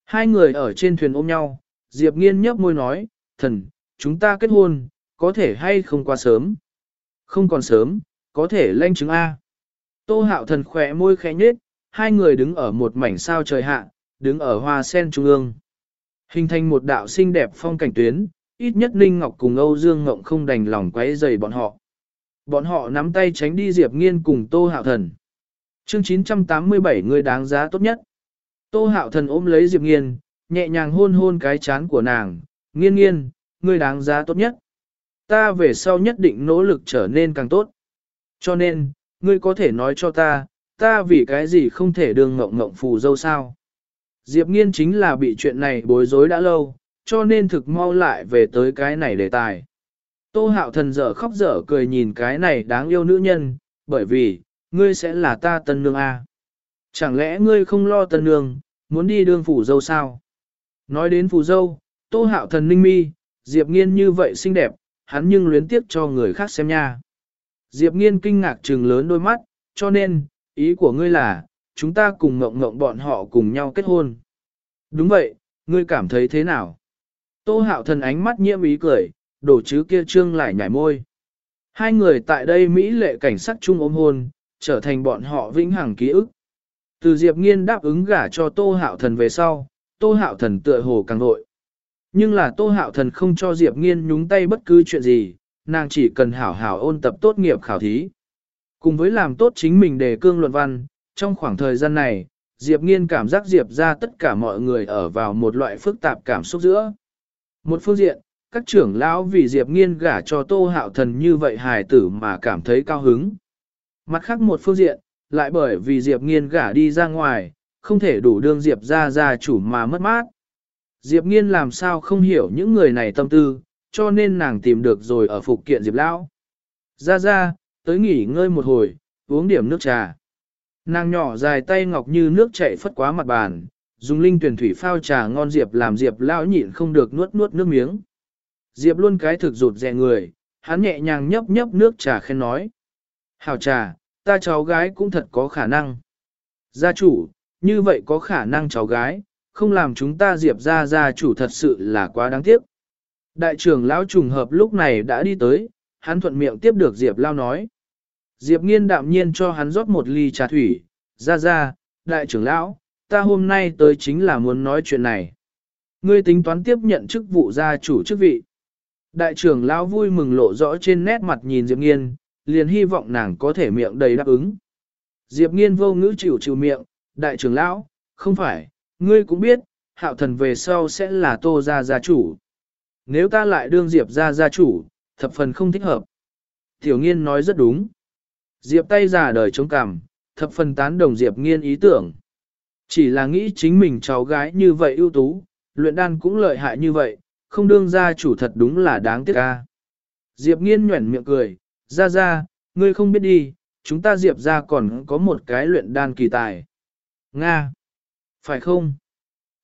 Hai người ở trên thuyền ôm nhau, Diệp Nghiên nhấp môi nói, thần, chúng ta kết hôn, có thể hay không quá sớm? Không còn sớm, có thể lanh chứng A. Tô hạo thần khỏe môi khẽ nhết, hai người đứng ở một mảnh sao trời hạ, đứng ở hoa sen trung ương. Hình thành một đạo xinh đẹp phong cảnh tuyến, ít nhất Ninh Ngọc cùng Âu Dương Ngộng không đành lòng quấy rầy bọn họ. Bọn họ nắm tay tránh đi Diệp Nghiên cùng Tô Hạo Thần. Chương 987 người đáng giá tốt nhất. Tô hạo thần ôm lấy Diệp nghiên, nhẹ nhàng hôn hôn cái chán của nàng, nghiên nghiên, người đáng giá tốt nhất. Ta về sau nhất định nỗ lực trở nên càng tốt. Cho nên, ngươi có thể nói cho ta, ta vì cái gì không thể đường ngộng ngộng phù dâu sao. Diệp nghiên chính là bị chuyện này bối rối đã lâu, cho nên thực mau lại về tới cái này đề tài. Tô hạo thần dở khóc dở cười nhìn cái này đáng yêu nữ nhân, bởi vì, ngươi sẽ là ta tân nương A. Chẳng lẽ ngươi không lo tân nương, muốn đi đương phủ dâu sao? Nói đến phủ dâu, tô hạo thần ninh mi, Diệp nghiên như vậy xinh đẹp, hắn nhưng luyến tiếc cho người khác xem nha. Diệp nghiên kinh ngạc trừng lớn đôi mắt, cho nên, ý của ngươi là, chúng ta cùng ngộng ngộng bọn họ cùng nhau kết hôn. Đúng vậy, ngươi cảm thấy thế nào? Tô hạo thần ánh mắt nhiễm ý cười, đổ chứ kia trương lại nhảy môi. Hai người tại đây Mỹ lệ cảnh sắc chung ôm hôn, trở thành bọn họ vĩnh hằng ký ức. Từ Diệp Nghiên đáp ứng gả cho Tô Hạo Thần về sau, Tô Hạo Thần tựa hồ càng nội. Nhưng là Tô Hạo Thần không cho Diệp Nghiên nhúng tay bất cứ chuyện gì, nàng chỉ cần hảo hảo ôn tập tốt nghiệp khảo thí. Cùng với làm tốt chính mình đề cương luận văn, trong khoảng thời gian này, Diệp Nghiên cảm giác Diệp ra tất cả mọi người ở vào một loại phức tạp cảm xúc giữa. Một phương diện, các trưởng lão vì Diệp Nghiên gả cho Tô Hạo Thần như vậy hài tử mà cảm thấy cao hứng. Mặt khác một phương diện, lại bởi vì Diệp Nghiên gả đi ra ngoài, không thể đủ đương Diệp ra gia chủ mà mất mát. Diệp Nghiên làm sao không hiểu những người này tâm tư, cho nên nàng tìm được rồi ở phục kiện Diệp Lão. Ra ra, tới nghỉ ngơi một hồi, uống điểm nước trà. Nàng nhỏ dài tay ngọc như nước chảy phất quá mặt bàn, dùng linh tuyển thủy phao trà ngon Diệp làm Diệp Lão nhịn không được nuốt nuốt nước miếng. Diệp luôn cái thực rụt rè người, hắn nhẹ nhàng nhấp nhấp nước trà khen nói. Hảo trà, ta cháu gái cũng thật có khả năng. Gia chủ, như vậy có khả năng cháu gái, không làm chúng ta Diệp ra gia chủ thật sự là quá đáng tiếc. Đại trưởng lão trùng hợp lúc này đã đi tới, hắn thuận miệng tiếp được Diệp Lao nói. Diệp nghiên đạm nhiên cho hắn rót một ly trà thủy, ra ra, đại trưởng lão, ta hôm nay tới chính là muốn nói chuyện này. Ngươi tính toán tiếp nhận chức vụ gia chủ chức vị. Đại trưởng lão vui mừng lộ rõ trên nét mặt nhìn Diệp nghiên, liền hy vọng nàng có thể miệng đầy đáp ứng. Diệp nghiên vô ngữ chịu chịu miệng, đại trưởng lão, không phải, ngươi cũng biết, hạo thần về sau sẽ là tô gia gia chủ. Nếu ta lại đương Diệp gia gia chủ, thập phần không thích hợp. Tiểu nghiên nói rất đúng. Diệp tay già đời chống cằm, thập phần tán đồng Diệp nghiên ý tưởng. Chỉ là nghĩ chính mình cháu gái như vậy ưu tú, luyện đan cũng lợi hại như vậy, không đương gia chủ thật đúng là đáng tiếc ca. Diệp nghiên nhuẩn miệng cười, ra ra, ngươi không biết đi, chúng ta Diệp ra còn có một cái luyện đan kỳ tài. Nga! Phải không?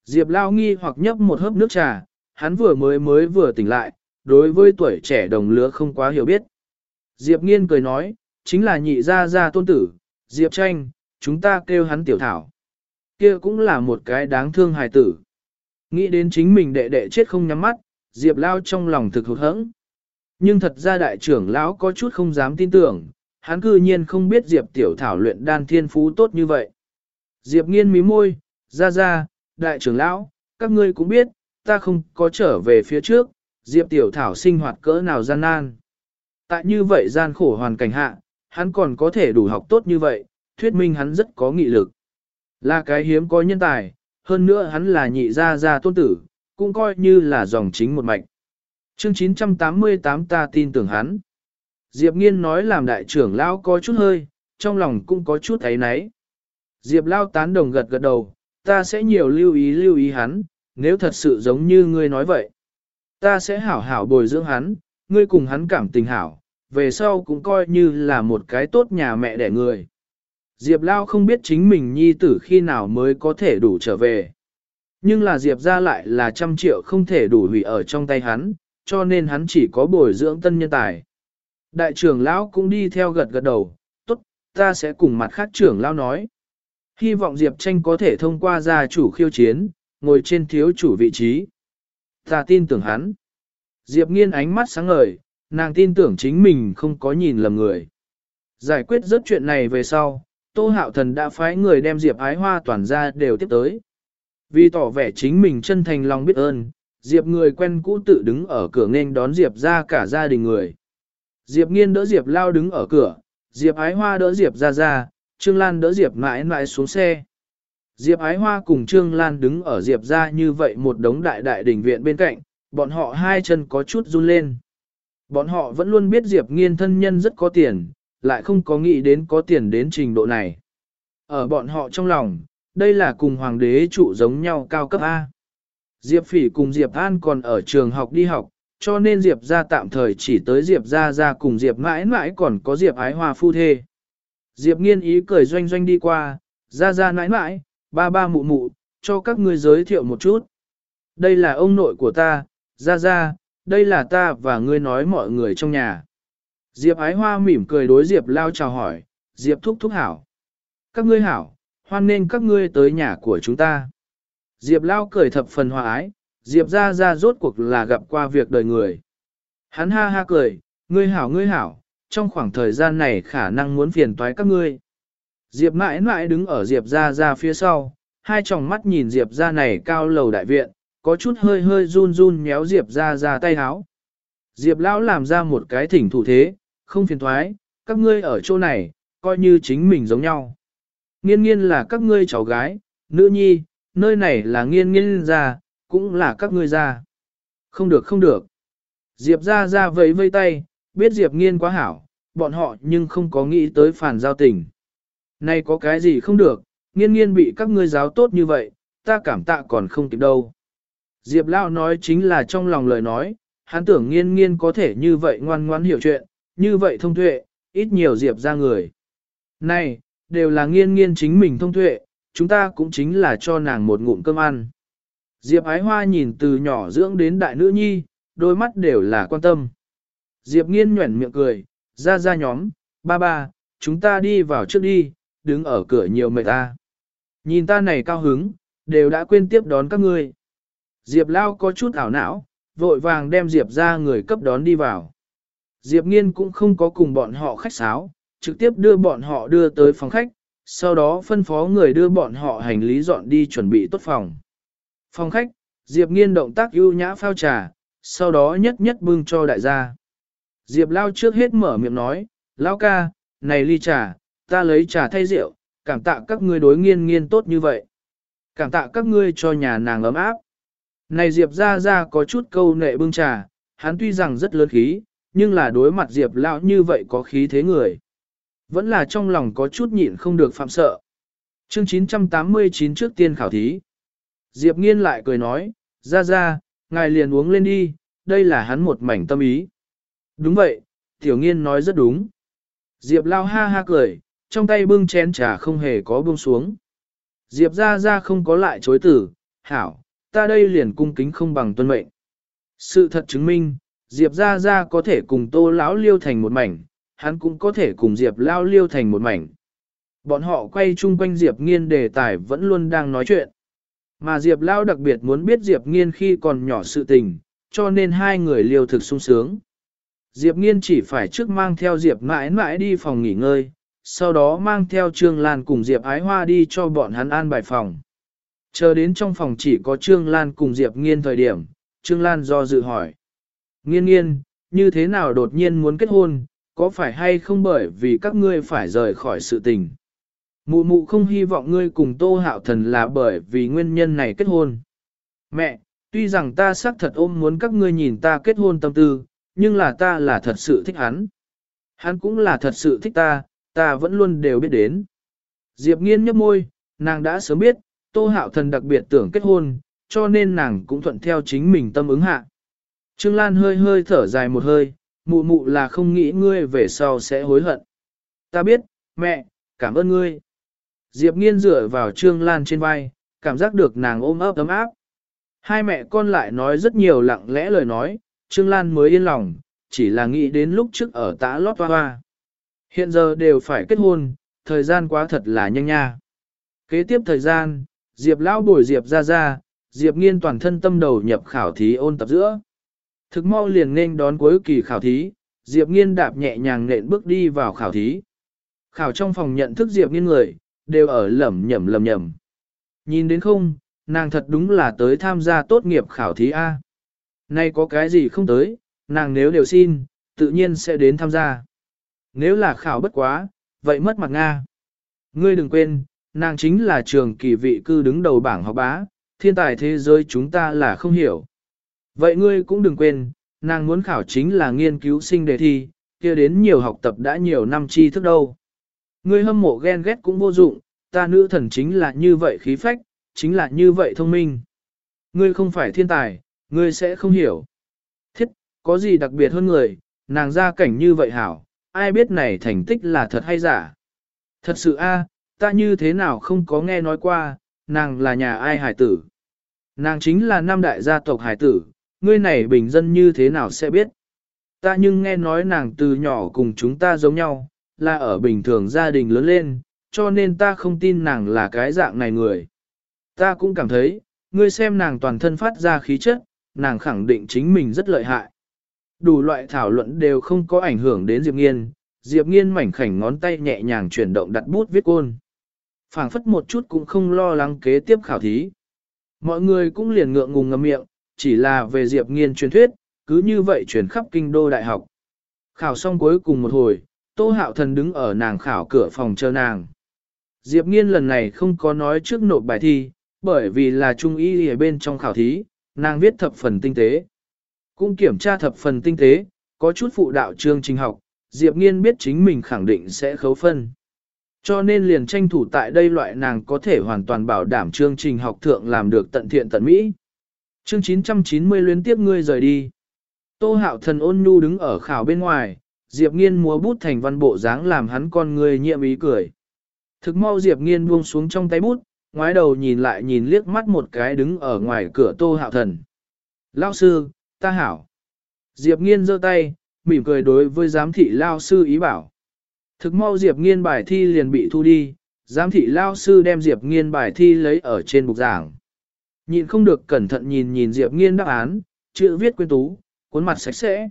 Diệp lao nghi hoặc nhấp một hớp nước trà, hắn vừa mới mới vừa tỉnh lại, đối với tuổi trẻ đồng lứa không quá hiểu biết. Diệp nghiên cười nói, chính là nhị gia gia tôn tử, Diệp tranh, chúng ta kêu hắn tiểu thảo. Kia cũng là một cái đáng thương hài tử. Nghĩ đến chính mình đệ đệ chết không nhắm mắt, Diệp lao trong lòng thực hụt hẫng. Nhưng thật ra đại trưởng lão có chút không dám tin tưởng, hắn cư nhiên không biết Diệp tiểu thảo luyện đan thiên phú tốt như vậy. Diệp nghiên mí môi, ra ra, đại trưởng lão, các ngươi cũng biết, ta không có trở về phía trước, Diệp tiểu thảo sinh hoạt cỡ nào gian nan. Tại như vậy gian khổ hoàn cảnh hạ, hắn còn có thể đủ học tốt như vậy, thuyết minh hắn rất có nghị lực. Là cái hiếm có nhân tài, hơn nữa hắn là nhị gia gia tôn tử, cũng coi như là dòng chính một mạch. Chương 988 ta tin tưởng hắn. Diệp Nghiên nói làm đại trưởng lão có chút hơi, trong lòng cũng có chút thấy náy. Diệp Lao tán đồng gật gật đầu, ta sẽ nhiều lưu ý lưu ý hắn, nếu thật sự giống như ngươi nói vậy. Ta sẽ hảo hảo bồi dưỡng hắn, ngươi cùng hắn cảm tình hảo, về sau cũng coi như là một cái tốt nhà mẹ đẻ người. Diệp Lao không biết chính mình nhi tử khi nào mới có thể đủ trở về. Nhưng là Diệp ra lại là trăm triệu không thể đủ hủy ở trong tay hắn, cho nên hắn chỉ có bồi dưỡng tân nhân tài. Đại trưởng lão cũng đi theo gật gật đầu, tốt, ta sẽ cùng mặt khác trưởng lão nói. Hy vọng Diệp Tranh có thể thông qua gia chủ khiêu chiến, ngồi trên thiếu chủ vị trí. Ta tin tưởng hắn. Diệp nghiên ánh mắt sáng ngời, nàng tin tưởng chính mình không có nhìn lầm người. Giải quyết rất chuyện này về sau, Tô Hạo Thần đã phái người đem Diệp ái hoa toàn ra đều tiếp tới. Vì tỏ vẻ chính mình chân thành lòng biết ơn, Diệp người quen cũ tự đứng ở cửa nên đón Diệp ra cả gia đình người. Diệp nghiên đỡ Diệp lao đứng ở cửa, Diệp ái hoa đỡ Diệp ra ra, Trương Lan đỡ Diệp mãi mãi xuống xe. Diệp Ái Hoa cùng Trương Lan đứng ở Diệp ra như vậy một đống đại đại đỉnh viện bên cạnh, bọn họ hai chân có chút run lên. Bọn họ vẫn luôn biết Diệp nghiên thân nhân rất có tiền, lại không có nghĩ đến có tiền đến trình độ này. Ở bọn họ trong lòng, đây là cùng hoàng đế trụ giống nhau cao cấp A. Diệp Phỉ cùng Diệp An còn ở trường học đi học, cho nên Diệp ra tạm thời chỉ tới Diệp ra ra cùng Diệp mãi mãi còn có Diệp ái hoa phu thê. Diệp nghiên ý cười doanh doanh đi qua, ra ra mãi mãi, ba ba mụ mụ, cho các ngươi giới thiệu một chút. Đây là ông nội của ta, ra ra, đây là ta và ngươi nói mọi người trong nhà. Diệp ái hoa mỉm cười đối Diệp lao chào hỏi, Diệp thúc thúc hảo. Các ngươi hảo, hoan nên các ngươi tới nhà của chúng ta. Diệp lao cười thập phần hòa ái, Diệp ra ra rốt cuộc là gặp qua việc đời người. Hắn ha ha cười, ngươi hảo ngươi hảo, trong khoảng thời gian này khả năng muốn phiền toái các ngươi. Diệp mãi mãi đứng ở Diệp ra ra phía sau, hai tròng mắt nhìn Diệp ra này cao lầu đại viện, có chút hơi hơi run run nhéo Diệp ra ra tay háo. Diệp lão làm ra một cái thỉnh thủ thế, không phiền thoái, các ngươi ở chỗ này, coi như chính mình giống nhau. Nghiên nghiên là các ngươi cháu gái, nữ nhi, nơi này là nghiên nghiên ra, cũng là các ngươi ra. Không được không được. Diệp ra ra vẫy vây tay, biết Diệp nghiên quá hảo, bọn họ nhưng không có nghĩ tới phản giao tình. Này có cái gì không được, nghiên nghiên bị các ngươi giáo tốt như vậy, ta cảm tạ còn không kịp đâu. Diệp Lao nói chính là trong lòng lời nói, hắn tưởng nghiên nghiên có thể như vậy ngoan ngoãn hiểu chuyện, như vậy thông tuệ, ít nhiều Diệp ra người. Này, đều là nghiên nghiên chính mình thông tuệ, chúng ta cũng chính là cho nàng một ngụm cơm ăn. Diệp ái hoa nhìn từ nhỏ dưỡng đến đại nữ nhi, đôi mắt đều là quan tâm. Diệp nghiên nhuẩn miệng cười, ra ra nhóm, ba ba, chúng ta đi vào trước đi, đứng ở cửa nhiều mệt ta. Nhìn ta này cao hứng, đều đã quên tiếp đón các ngươi. Diệp Lao có chút ảo não, vội vàng đem Diệp ra người cấp đón đi vào. Diệp Nghiên cũng không có cùng bọn họ khách sáo, trực tiếp đưa bọn họ đưa tới phòng khách, sau đó phân phó người đưa bọn họ hành lý dọn đi chuẩn bị tốt phòng. Phòng khách, Diệp Nghiên động tác ưu nhã phao trà, sau đó nhất nhất bưng cho đại gia. Diệp Lao trước hết mở miệng nói, Lao ca, này ly trà, ta lấy trà thay rượu, cảm tạ các ngươi đối nghiên nghiên tốt như vậy. Cảm tạ các ngươi cho nhà nàng ấm áp. Này Diệp ra ra có chút câu nệ bưng trà, hắn tuy rằng rất lớn khí, nhưng là đối mặt Diệp lão như vậy có khí thế người. Vẫn là trong lòng có chút nhịn không được phạm sợ. Chương 989 trước tiên khảo thí. Diệp nghiên lại cười nói, ra ra, ngài liền uống lên đi, đây là hắn một mảnh tâm ý. Đúng vậy, tiểu nghiên nói rất đúng. Diệp lao ha ha cười, trong tay bưng chén trà không hề có buông xuống. Diệp ra ra không có lại chối tử, hảo, ta đây liền cung kính không bằng tuân mệnh. Sự thật chứng minh, Diệp ra ra có thể cùng tô lão liêu thành một mảnh, hắn cũng có thể cùng Diệp lao liêu thành một mảnh. Bọn họ quay chung quanh Diệp nghiên đề tài vẫn luôn đang nói chuyện. Mà Diệp lao đặc biệt muốn biết Diệp nghiên khi còn nhỏ sự tình, cho nên hai người liêu thực sung sướng. Diệp nghiên chỉ phải trước mang theo Diệp mãi mãi đi phòng nghỉ ngơi, sau đó mang theo Trương Lan cùng Diệp ái hoa đi cho bọn hắn an bài phòng. Chờ đến trong phòng chỉ có Trương Lan cùng Diệp nghiên thời điểm, Trương Lan do dự hỏi. Nghiên nghiên, như thế nào đột nhiên muốn kết hôn, có phải hay không bởi vì các ngươi phải rời khỏi sự tình? Mụ mụ không hy vọng ngươi cùng Tô Hạo Thần là bởi vì nguyên nhân này kết hôn. Mẹ, tuy rằng ta xác thật ôm muốn các ngươi nhìn ta kết hôn tâm tư, nhưng là ta là thật sự thích hắn. Hắn cũng là thật sự thích ta, ta vẫn luôn đều biết đến. Diệp nghiên nhấp môi, nàng đã sớm biết, Tô Hạo Thần đặc biệt tưởng kết hôn, cho nên nàng cũng thuận theo chính mình tâm ứng hạ. Trương Lan hơi hơi thở dài một hơi, mụ mụ là không nghĩ ngươi về sau sẽ hối hận. Ta biết, mẹ, cảm ơn ngươi. Diệp nghiên dựa vào Trương Lan trên vai, cảm giác được nàng ôm ấp ấm áp. Hai mẹ con lại nói rất nhiều lặng lẽ lời nói, Trương Lan mới yên lòng, chỉ là nghĩ đến lúc trước ở tã lót hoa hoa. Hiện giờ đều phải kết hôn, thời gian quá thật là nhanh nha. Kế tiếp thời gian, Diệp lão bồi Diệp ra ra, Diệp nghiên toàn thân tâm đầu nhập khảo thí ôn tập giữa. Thực mau liền nên đón cuối kỳ khảo thí, Diệp nghiên đạp nhẹ nhàng nện bước đi vào khảo thí. Khảo trong phòng nhận thức Diệp nghiên người, đều ở lẩm nhẩm lẩm nhẩm. Nhìn đến không, nàng thật đúng là tới tham gia tốt nghiệp khảo thí A. Nay có cái gì không tới, nàng nếu đều xin, tự nhiên sẽ đến tham gia. Nếu là khảo bất quá, vậy mất mặt Nga. Ngươi đừng quên, nàng chính là trường kỳ vị cư đứng đầu bảng học bá, thiên tài thế giới chúng ta là không hiểu. Vậy ngươi cũng đừng quên, nàng muốn khảo chính là nghiên cứu sinh đề thi, kia đến nhiều học tập đã nhiều năm tri thức đâu. Ngươi hâm mộ ghen ghét cũng vô dụng, ta nữ thần chính là như vậy khí phách, chính là như vậy thông minh. Ngươi không phải thiên tài, ngươi sẽ không hiểu. Thiết, có gì đặc biệt hơn người, nàng ra cảnh như vậy hảo, ai biết này thành tích là thật hay giả. Thật sự a, ta như thế nào không có nghe nói qua, nàng là nhà ai hải tử. Nàng chính là năm đại gia tộc hải tử, ngươi này bình dân như thế nào sẽ biết. Ta nhưng nghe nói nàng từ nhỏ cùng chúng ta giống nhau, là ở bình thường gia đình lớn lên, cho nên ta không tin nàng là cái dạng này người. Ta cũng cảm thấy, ngươi xem nàng toàn thân phát ra khí chất, nàng khẳng định chính mình rất lợi hại. Đủ loại thảo luận đều không có ảnh hưởng đến Diệp Nghiên, Diệp Nghiên mảnh khảnh ngón tay nhẹ nhàng chuyển động đặt bút viết côn. phảng phất một chút cũng không lo lắng kế tiếp khảo thí. Mọi người cũng liền ngượng ngùng ngậm miệng, chỉ là về Diệp Nghiên truyền thuyết, cứ như vậy truyền khắp kinh đô đại học. Khảo xong cuối cùng một hồi, Tô Hạo Thần đứng ở nàng khảo cửa phòng chờ nàng. Diệp Nghiên lần này không có nói trước nộp bài thi, bởi vì là trung ý ở bên trong khảo thí, nàng viết thập phần tinh tế. Cũng kiểm tra thập phần tinh tế, có chút phụ đạo chương trình học, Diệp Nghiên biết chính mình khẳng định sẽ khấu phân. Cho nên liền tranh thủ tại đây loại nàng có thể hoàn toàn bảo đảm chương trình học thượng làm được tận thiện tận mỹ. Chương 990 luyến tiếp ngươi rời đi. Tô hạo thần ôn nhu đứng ở khảo bên ngoài, Diệp Nghiên múa bút thành văn bộ dáng làm hắn con người nhiệm ý cười. Thực mau Diệp Nghiên buông xuống trong tay bút, ngoái đầu nhìn lại nhìn liếc mắt một cái đứng ở ngoài cửa Tô Hạo Thần. Lao sư, ta hảo. Diệp Nghiên giơ tay, mỉm cười đối với giám thị Lao sư ý bảo. Thực mau Diệp Nghiên bài thi liền bị thu đi, giám thị Lao sư đem Diệp Nghiên bài thi lấy ở trên bục giảng. Nhìn không được cẩn thận nhìn nhìn Diệp Nghiên đáp án, chữ viết quyên tú, cuốn mặt sạch sẽ.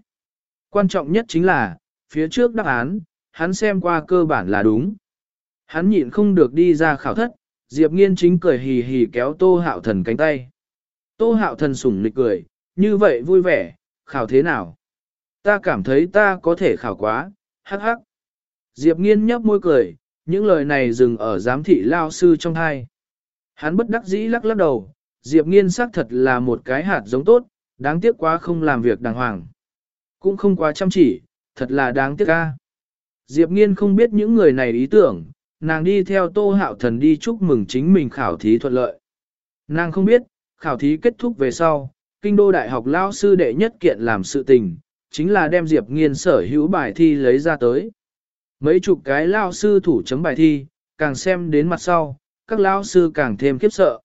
Quan trọng nhất chính là, phía trước đáp án, hắn xem qua cơ bản là đúng. Hắn nhịn không được đi ra khảo thất, Diệp Nghiên chính cười hì hì kéo Tô Hạo Thần cánh tay. Tô Hạo Thần sủng nịch cười, như vậy vui vẻ, khảo thế nào? Ta cảm thấy ta có thể khảo quá, hắc hắc. Diệp Nghiên nhấp môi cười, những lời này dừng ở giám thị lao sư trong hai. Hắn bất đắc dĩ lắc lắc đầu, Diệp Nghiên xác thật là một cái hạt giống tốt, đáng tiếc quá không làm việc đàng hoàng. Cũng không quá chăm chỉ, thật là đáng tiếc ca. Diệp Nghiên không biết những người này ý tưởng, nàng đi theo Tô Hạo Thần đi chúc mừng chính mình khảo thí thuận lợi. Nàng không biết, khảo thí kết thúc về sau, kinh đô đại học lao sư đệ nhất kiện làm sự tình, chính là đem Diệp Nghiên sở hữu bài thi lấy ra tới. Mấy chục cái lao sư thủ chấm bài thi, càng xem đến mặt sau, các lao sư càng thêm khiếp sợ.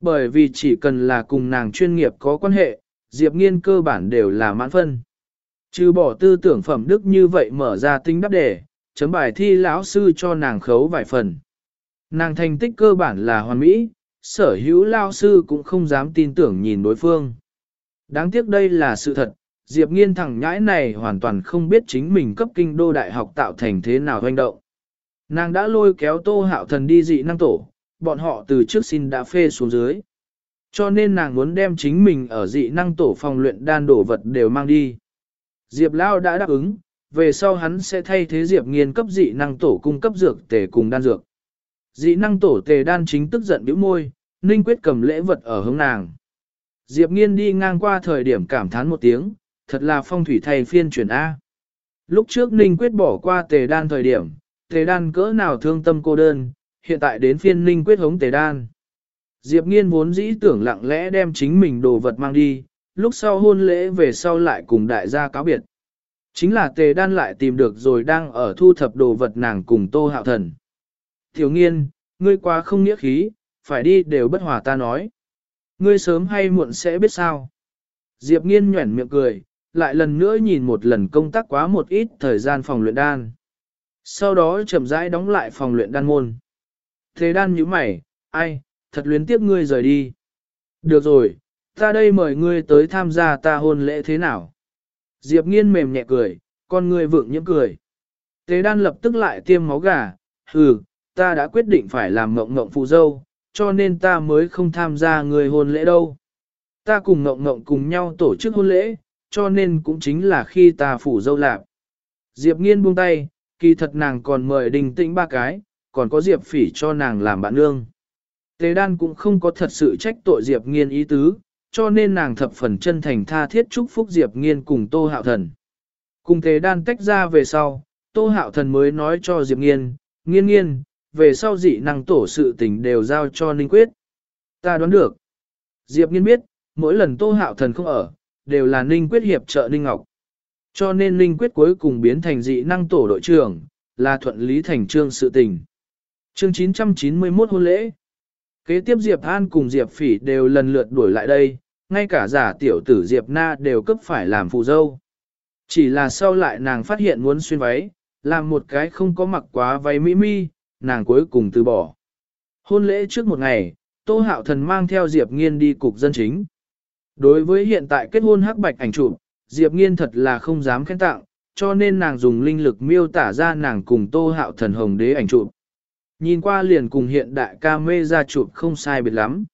Bởi vì chỉ cần là cùng nàng chuyên nghiệp có quan hệ, Diệp Nghiên cơ bản đều là mãn phân. Trừ bỏ tư tưởng phẩm đức như vậy mở ra tính đáp đề, chấm bài thi lão sư cho nàng khấu vài phần. Nàng thành tích cơ bản là hoàn mỹ, sở hữu lao sư cũng không dám tin tưởng nhìn đối phương. Đáng tiếc đây là sự thật, Diệp Nghiên thẳng nhãi này hoàn toàn không biết chính mình cấp kinh đô đại học tạo thành thế nào hoành động. Nàng đã lôi kéo tô hạo thần đi dị năng tổ, bọn họ từ trước xin đã phê xuống dưới. Cho nên nàng muốn đem chính mình ở dị năng tổ phòng luyện đan đổ vật đều mang đi. Diệp Lao đã đáp ứng, về sau hắn sẽ thay thế Diệp nghiên cấp dị năng tổ cung cấp dược tể cùng đan dược. Dị năng tổ tề đan chính tức giận bĩu môi, Ninh Quyết cầm lễ vật ở hướng nàng. Diệp nghiên đi ngang qua thời điểm cảm thán một tiếng, thật là phong thủy thay phiên chuyển A. Lúc trước Ninh Quyết bỏ qua tề đan thời điểm, tề đan cỡ nào thương tâm cô đơn, hiện tại đến phiên Ninh Quyết hống tề đan. Diệp nghiên vốn dĩ tưởng lặng lẽ đem chính mình đồ vật mang đi, lúc sau hôn lễ về sau lại cùng đại gia cáo biệt. Chính là tề đan lại tìm được rồi đang ở thu thập đồ vật nàng cùng tô hạo thần. Thiếu nghiên, ngươi quá không nghĩa khí, phải đi đều bất hòa ta nói. Ngươi sớm hay muộn sẽ biết sao. Diệp nghiên nhuẩn miệng cười, lại lần nữa nhìn một lần công tác quá một ít thời gian phòng luyện đan. Sau đó chậm rãi đóng lại phòng luyện đan môn. Thế đan như mày, ai, thật luyến tiếp ngươi rời đi. Được rồi, ta đây mời ngươi tới tham gia ta hôn lễ thế nào? Diệp nghiên mềm nhẹ cười, con ngươi vượng nhiễm cười. Tế đan lập tức lại tiêm máu gà, hừ, ta đã quyết định phải làm ngộng ngộng phụ dâu, cho nên ta mới không tham gia người hôn lễ đâu. Ta cùng ngộng ngộng cùng nhau tổ chức hôn lễ, cho nên cũng chính là khi ta phủ dâu lạc. Diệp nghiên buông tay, kỳ thật nàng còn mời đình tĩnh ba cái, còn có Diệp Phỉ cho nàng làm bạn nương. Tề đan cũng không có thật sự trách tội Diệp nghiên ý tứ, cho nên nàng thập phần chân thành tha thiết chúc phúc Diệp nghiên cùng Tô Hạo Thần. Cùng Tề đan tách ra về sau, Tô Hạo Thần mới nói cho Diệp nghiên, nghiên nghiên, về sau dị năng tổ sự tình đều giao cho Ninh Quyết. Ta đoán được. Diệp nghiên biết, mỗi lần Tô Hạo Thần không ở, đều là Ninh Quyết hiệp trợ Ninh Ngọc. Cho nên Ninh Quyết cuối cùng biến thành dị năng tổ đội trưởng, là thuận lý thành trương sự tình. Chương 991 hôn lễ. Kế tiếp Diệp An cùng Diệp Phỉ đều lần lượt đuổi lại đây, ngay cả giả tiểu tử Diệp Na đều cấp phải làm phù dâu. Chỉ là sau lại nàng phát hiện muốn xuyên váy, làm một cái không có mặc quá váy mỹ mi, nàng cuối cùng từ bỏ. Hôn lễ trước một ngày, Tô Hạo Thần mang theo Diệp Nghiên đi cục dân chính. Đối với hiện tại kết hôn hắc bạch ảnh chụp, Diệp Nghiên thật là không dám khen tặng, cho nên nàng dùng linh lực miêu tả ra nàng cùng Tô Hạo Thần hồng đế ảnh chụp. Nhìn qua liền cùng hiện đại ca mê ra chụp không sai biệt lắm.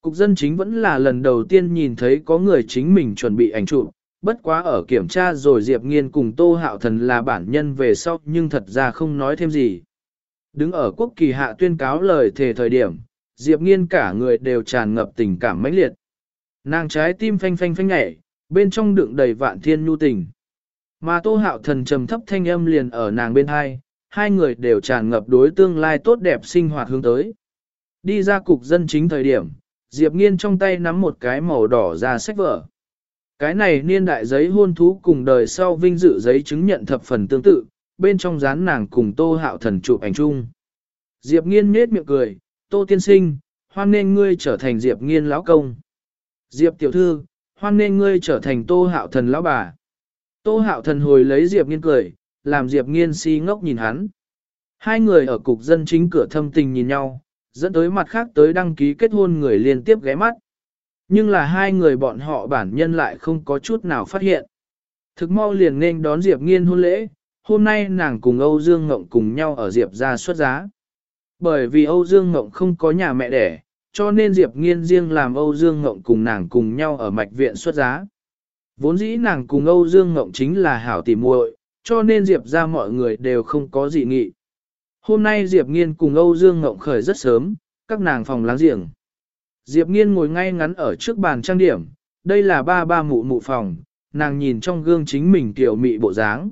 Cục dân chính vẫn là lần đầu tiên nhìn thấy có người chính mình chuẩn bị ảnh chụp, bất quá ở kiểm tra rồi Diệp Nghiên cùng Tô Hạo Thần là bản nhân về sau nhưng thật ra không nói thêm gì. Đứng ở quốc kỳ hạ tuyên cáo lời thề thời điểm, Diệp Nghiên cả người đều tràn ngập tình cảm mãnh liệt. Nàng trái tim phanh phanh phanh nhảy, bên trong đựng đầy vạn thiên nhu tình. Mà Tô Hạo Thần trầm thấp thanh âm liền ở nàng bên hai, hai người đều tràn ngập đối tương lai tốt đẹp sinh hoạt hướng tới. Đi ra cục dân chính thời điểm, Diệp Nghiên trong tay nắm một cái màu đỏ ra sách vở. Cái này niên đại giấy hôn thú cùng đời sau vinh dự giấy chứng nhận thập phần tương tự, bên trong dán nàng cùng Tô Hạo Thần chụp ảnh chung. Diệp Nghiên nhếch miệng cười, Tô Tiên Sinh, hoan nên ngươi trở thành Diệp Nghiên lão công. Diệp Tiểu Thư, hoan nên ngươi trở thành Tô Hạo Thần lão bà. Tô Hạo Thần hồi lấy Diệp Nghiên cười, làm Diệp Nghiên si ngốc nhìn hắn. Hai người ở cục dân chính cửa thâm tình nhìn nhau, dẫn tới mặt khác tới đăng ký kết hôn người liên tiếp ghé mắt. Nhưng là hai người bọn họ bản nhân lại không có chút nào phát hiện. Thực mau liền nên đón Diệp Nghiên hôn lễ, hôm nay nàng cùng Âu Dương Ngộng cùng nhau ở Diệp ra xuất giá. Bởi vì Âu Dương Ngộng không có nhà mẹ đẻ, cho nên Diệp Nghiên riêng làm Âu Dương Ngộng cùng nàng cùng nhau ở mạch viện xuất giá. Vốn dĩ nàng cùng Âu Dương Ngộng chính là hảo tỉ muội, cho nên Diệp ra mọi người đều không có gì nghị. Hôm nay Diệp Nghiên cùng Âu Dương Ngộng khởi rất sớm, các nàng phòng láng giềng. Diệp Nghiên ngồi ngay ngắn ở trước bàn trang điểm, đây là ba ba mụ mụ phòng, nàng nhìn trong gương chính mình tiểu mị bộ dáng.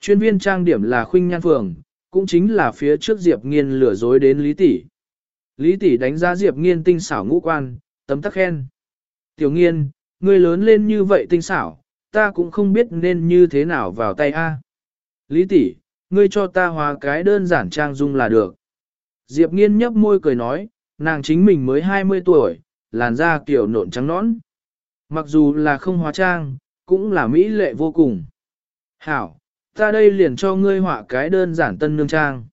Chuyên viên trang điểm là Khuynh Nhan Phường, cũng chính là phía trước Diệp Nghiên lừa dối đến Lý Tỷ. Lý Tỷ đánh giá Diệp Nghiên tinh xảo ngũ quan, tấm tắc khen. Tiểu Nghiên, ngươi lớn lên như vậy tinh xảo, ta cũng không biết nên như thế nào vào tay a. Lý Tỷ, ngươi cho ta hóa cái đơn giản trang dung là được. Diệp Nghiên nhấp môi cười nói, nàng chính mình mới 20 tuổi, làn da kiểu nộn trắng nõn. Mặc dù là không hóa trang, cũng là mỹ lệ vô cùng. Hảo, ta đây liền cho ngươi họa cái đơn giản tân nương trang.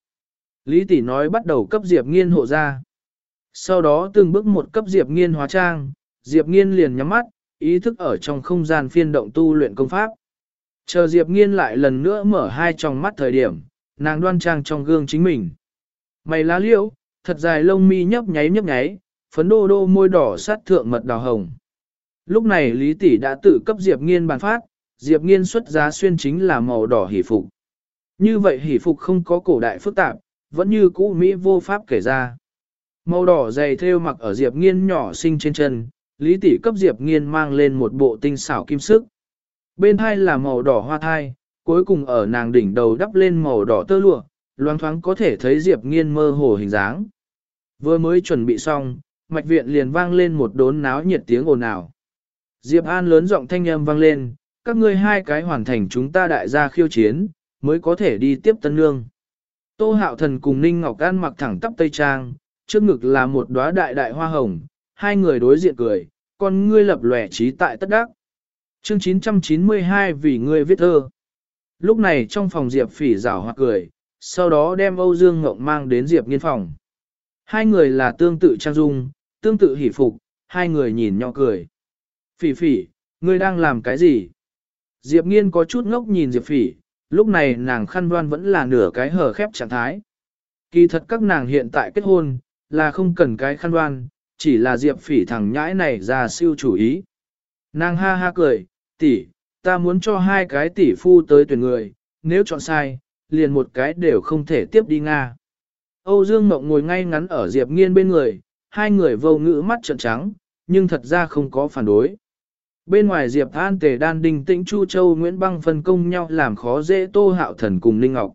Lý tỷ nói bắt đầu cấp Diệp Nghiên hộ ra. Sau đó từng bước một cấp Diệp Nghiên hóa trang, Diệp Nghiên liền nhắm mắt, ý thức ở trong không gian phiên động tu luyện công pháp. Chờ Diệp Nghiên lại lần nữa mở hai tròng mắt thời điểm, nàng đoan trang trong gương chính mình. Mày lá liễu, thật dài lông mi nhấp nháy nhấp nháy, phấn đô đô môi đỏ sát thượng mật đào hồng. Lúc này Lý Tỷ đã tự cấp Diệp Nghiên bàn phát, Diệp Nghiên xuất giá xuyên chính là màu đỏ hỷ phục. Như vậy hỷ phục không có cổ đại phức tạp, vẫn như cũ Mỹ vô pháp kể ra. Màu đỏ dày thêu mặc ở Diệp Nghiên nhỏ xinh trên chân, Lý Tỷ cấp Diệp Nghiên mang lên một bộ tinh xảo kim sức. Bên thai là màu đỏ hoa thai, cuối cùng ở nàng đỉnh đầu đắp lên màu đỏ tơ lụa, loang thoáng có thể thấy Diệp Nghiên mơ hồ hình dáng. Vừa mới chuẩn bị xong, mạch viện liền vang lên một đốn náo nhiệt tiếng ồn ào. Diệp An lớn giọng thanh âm vang lên, các ngươi hai cái hoàn thành chúng ta đại gia khiêu chiến, mới có thể đi tiếp tân nương. Tô Hạo Thần cùng Ninh Ngọc An mặc thẳng tắp tây trang, trước ngực là một đóa đại đại hoa hồng, hai người đối diện cười, còn ngươi lập lòe trí tại tất đắc. Chương 992 vì ngươi viết thơ. Lúc này trong phòng Diệp phỉ rảo hoặc cười, sau đó đem Âu Dương Ngộng mang đến Diệp nghiên phòng. Hai người là tương tự trang dung, tương tự hỷ phục, hai người nhìn nhau cười. Phỉ phỉ, ngươi đang làm cái gì? Diệp nghiên có chút ngốc nhìn Diệp phỉ, lúc này nàng khăn đoan vẫn là nửa cái hở khép trạng thái. Kỳ thật các nàng hiện tại kết hôn, là không cần cái khăn đoan, chỉ là Diệp phỉ thằng nhãi này ra siêu chủ ý. Nàng ha ha cười, tỷ, ta muốn cho hai cái tỷ phu tới tuyển người, nếu chọn sai, liền một cái đều không thể tiếp đi Nga. Âu Dương Mộng ngồi ngay ngắn ở Diệp Nghiên bên người, hai người vô ngữ mắt trợn trắng, nhưng thật ra không có phản đối. Bên ngoài Diệp An Tề Đan Đình Tĩnh Chu Châu Nguyễn Băng phân công nhau làm khó dễ Tô Hạo Thần cùng Ninh Ngọc.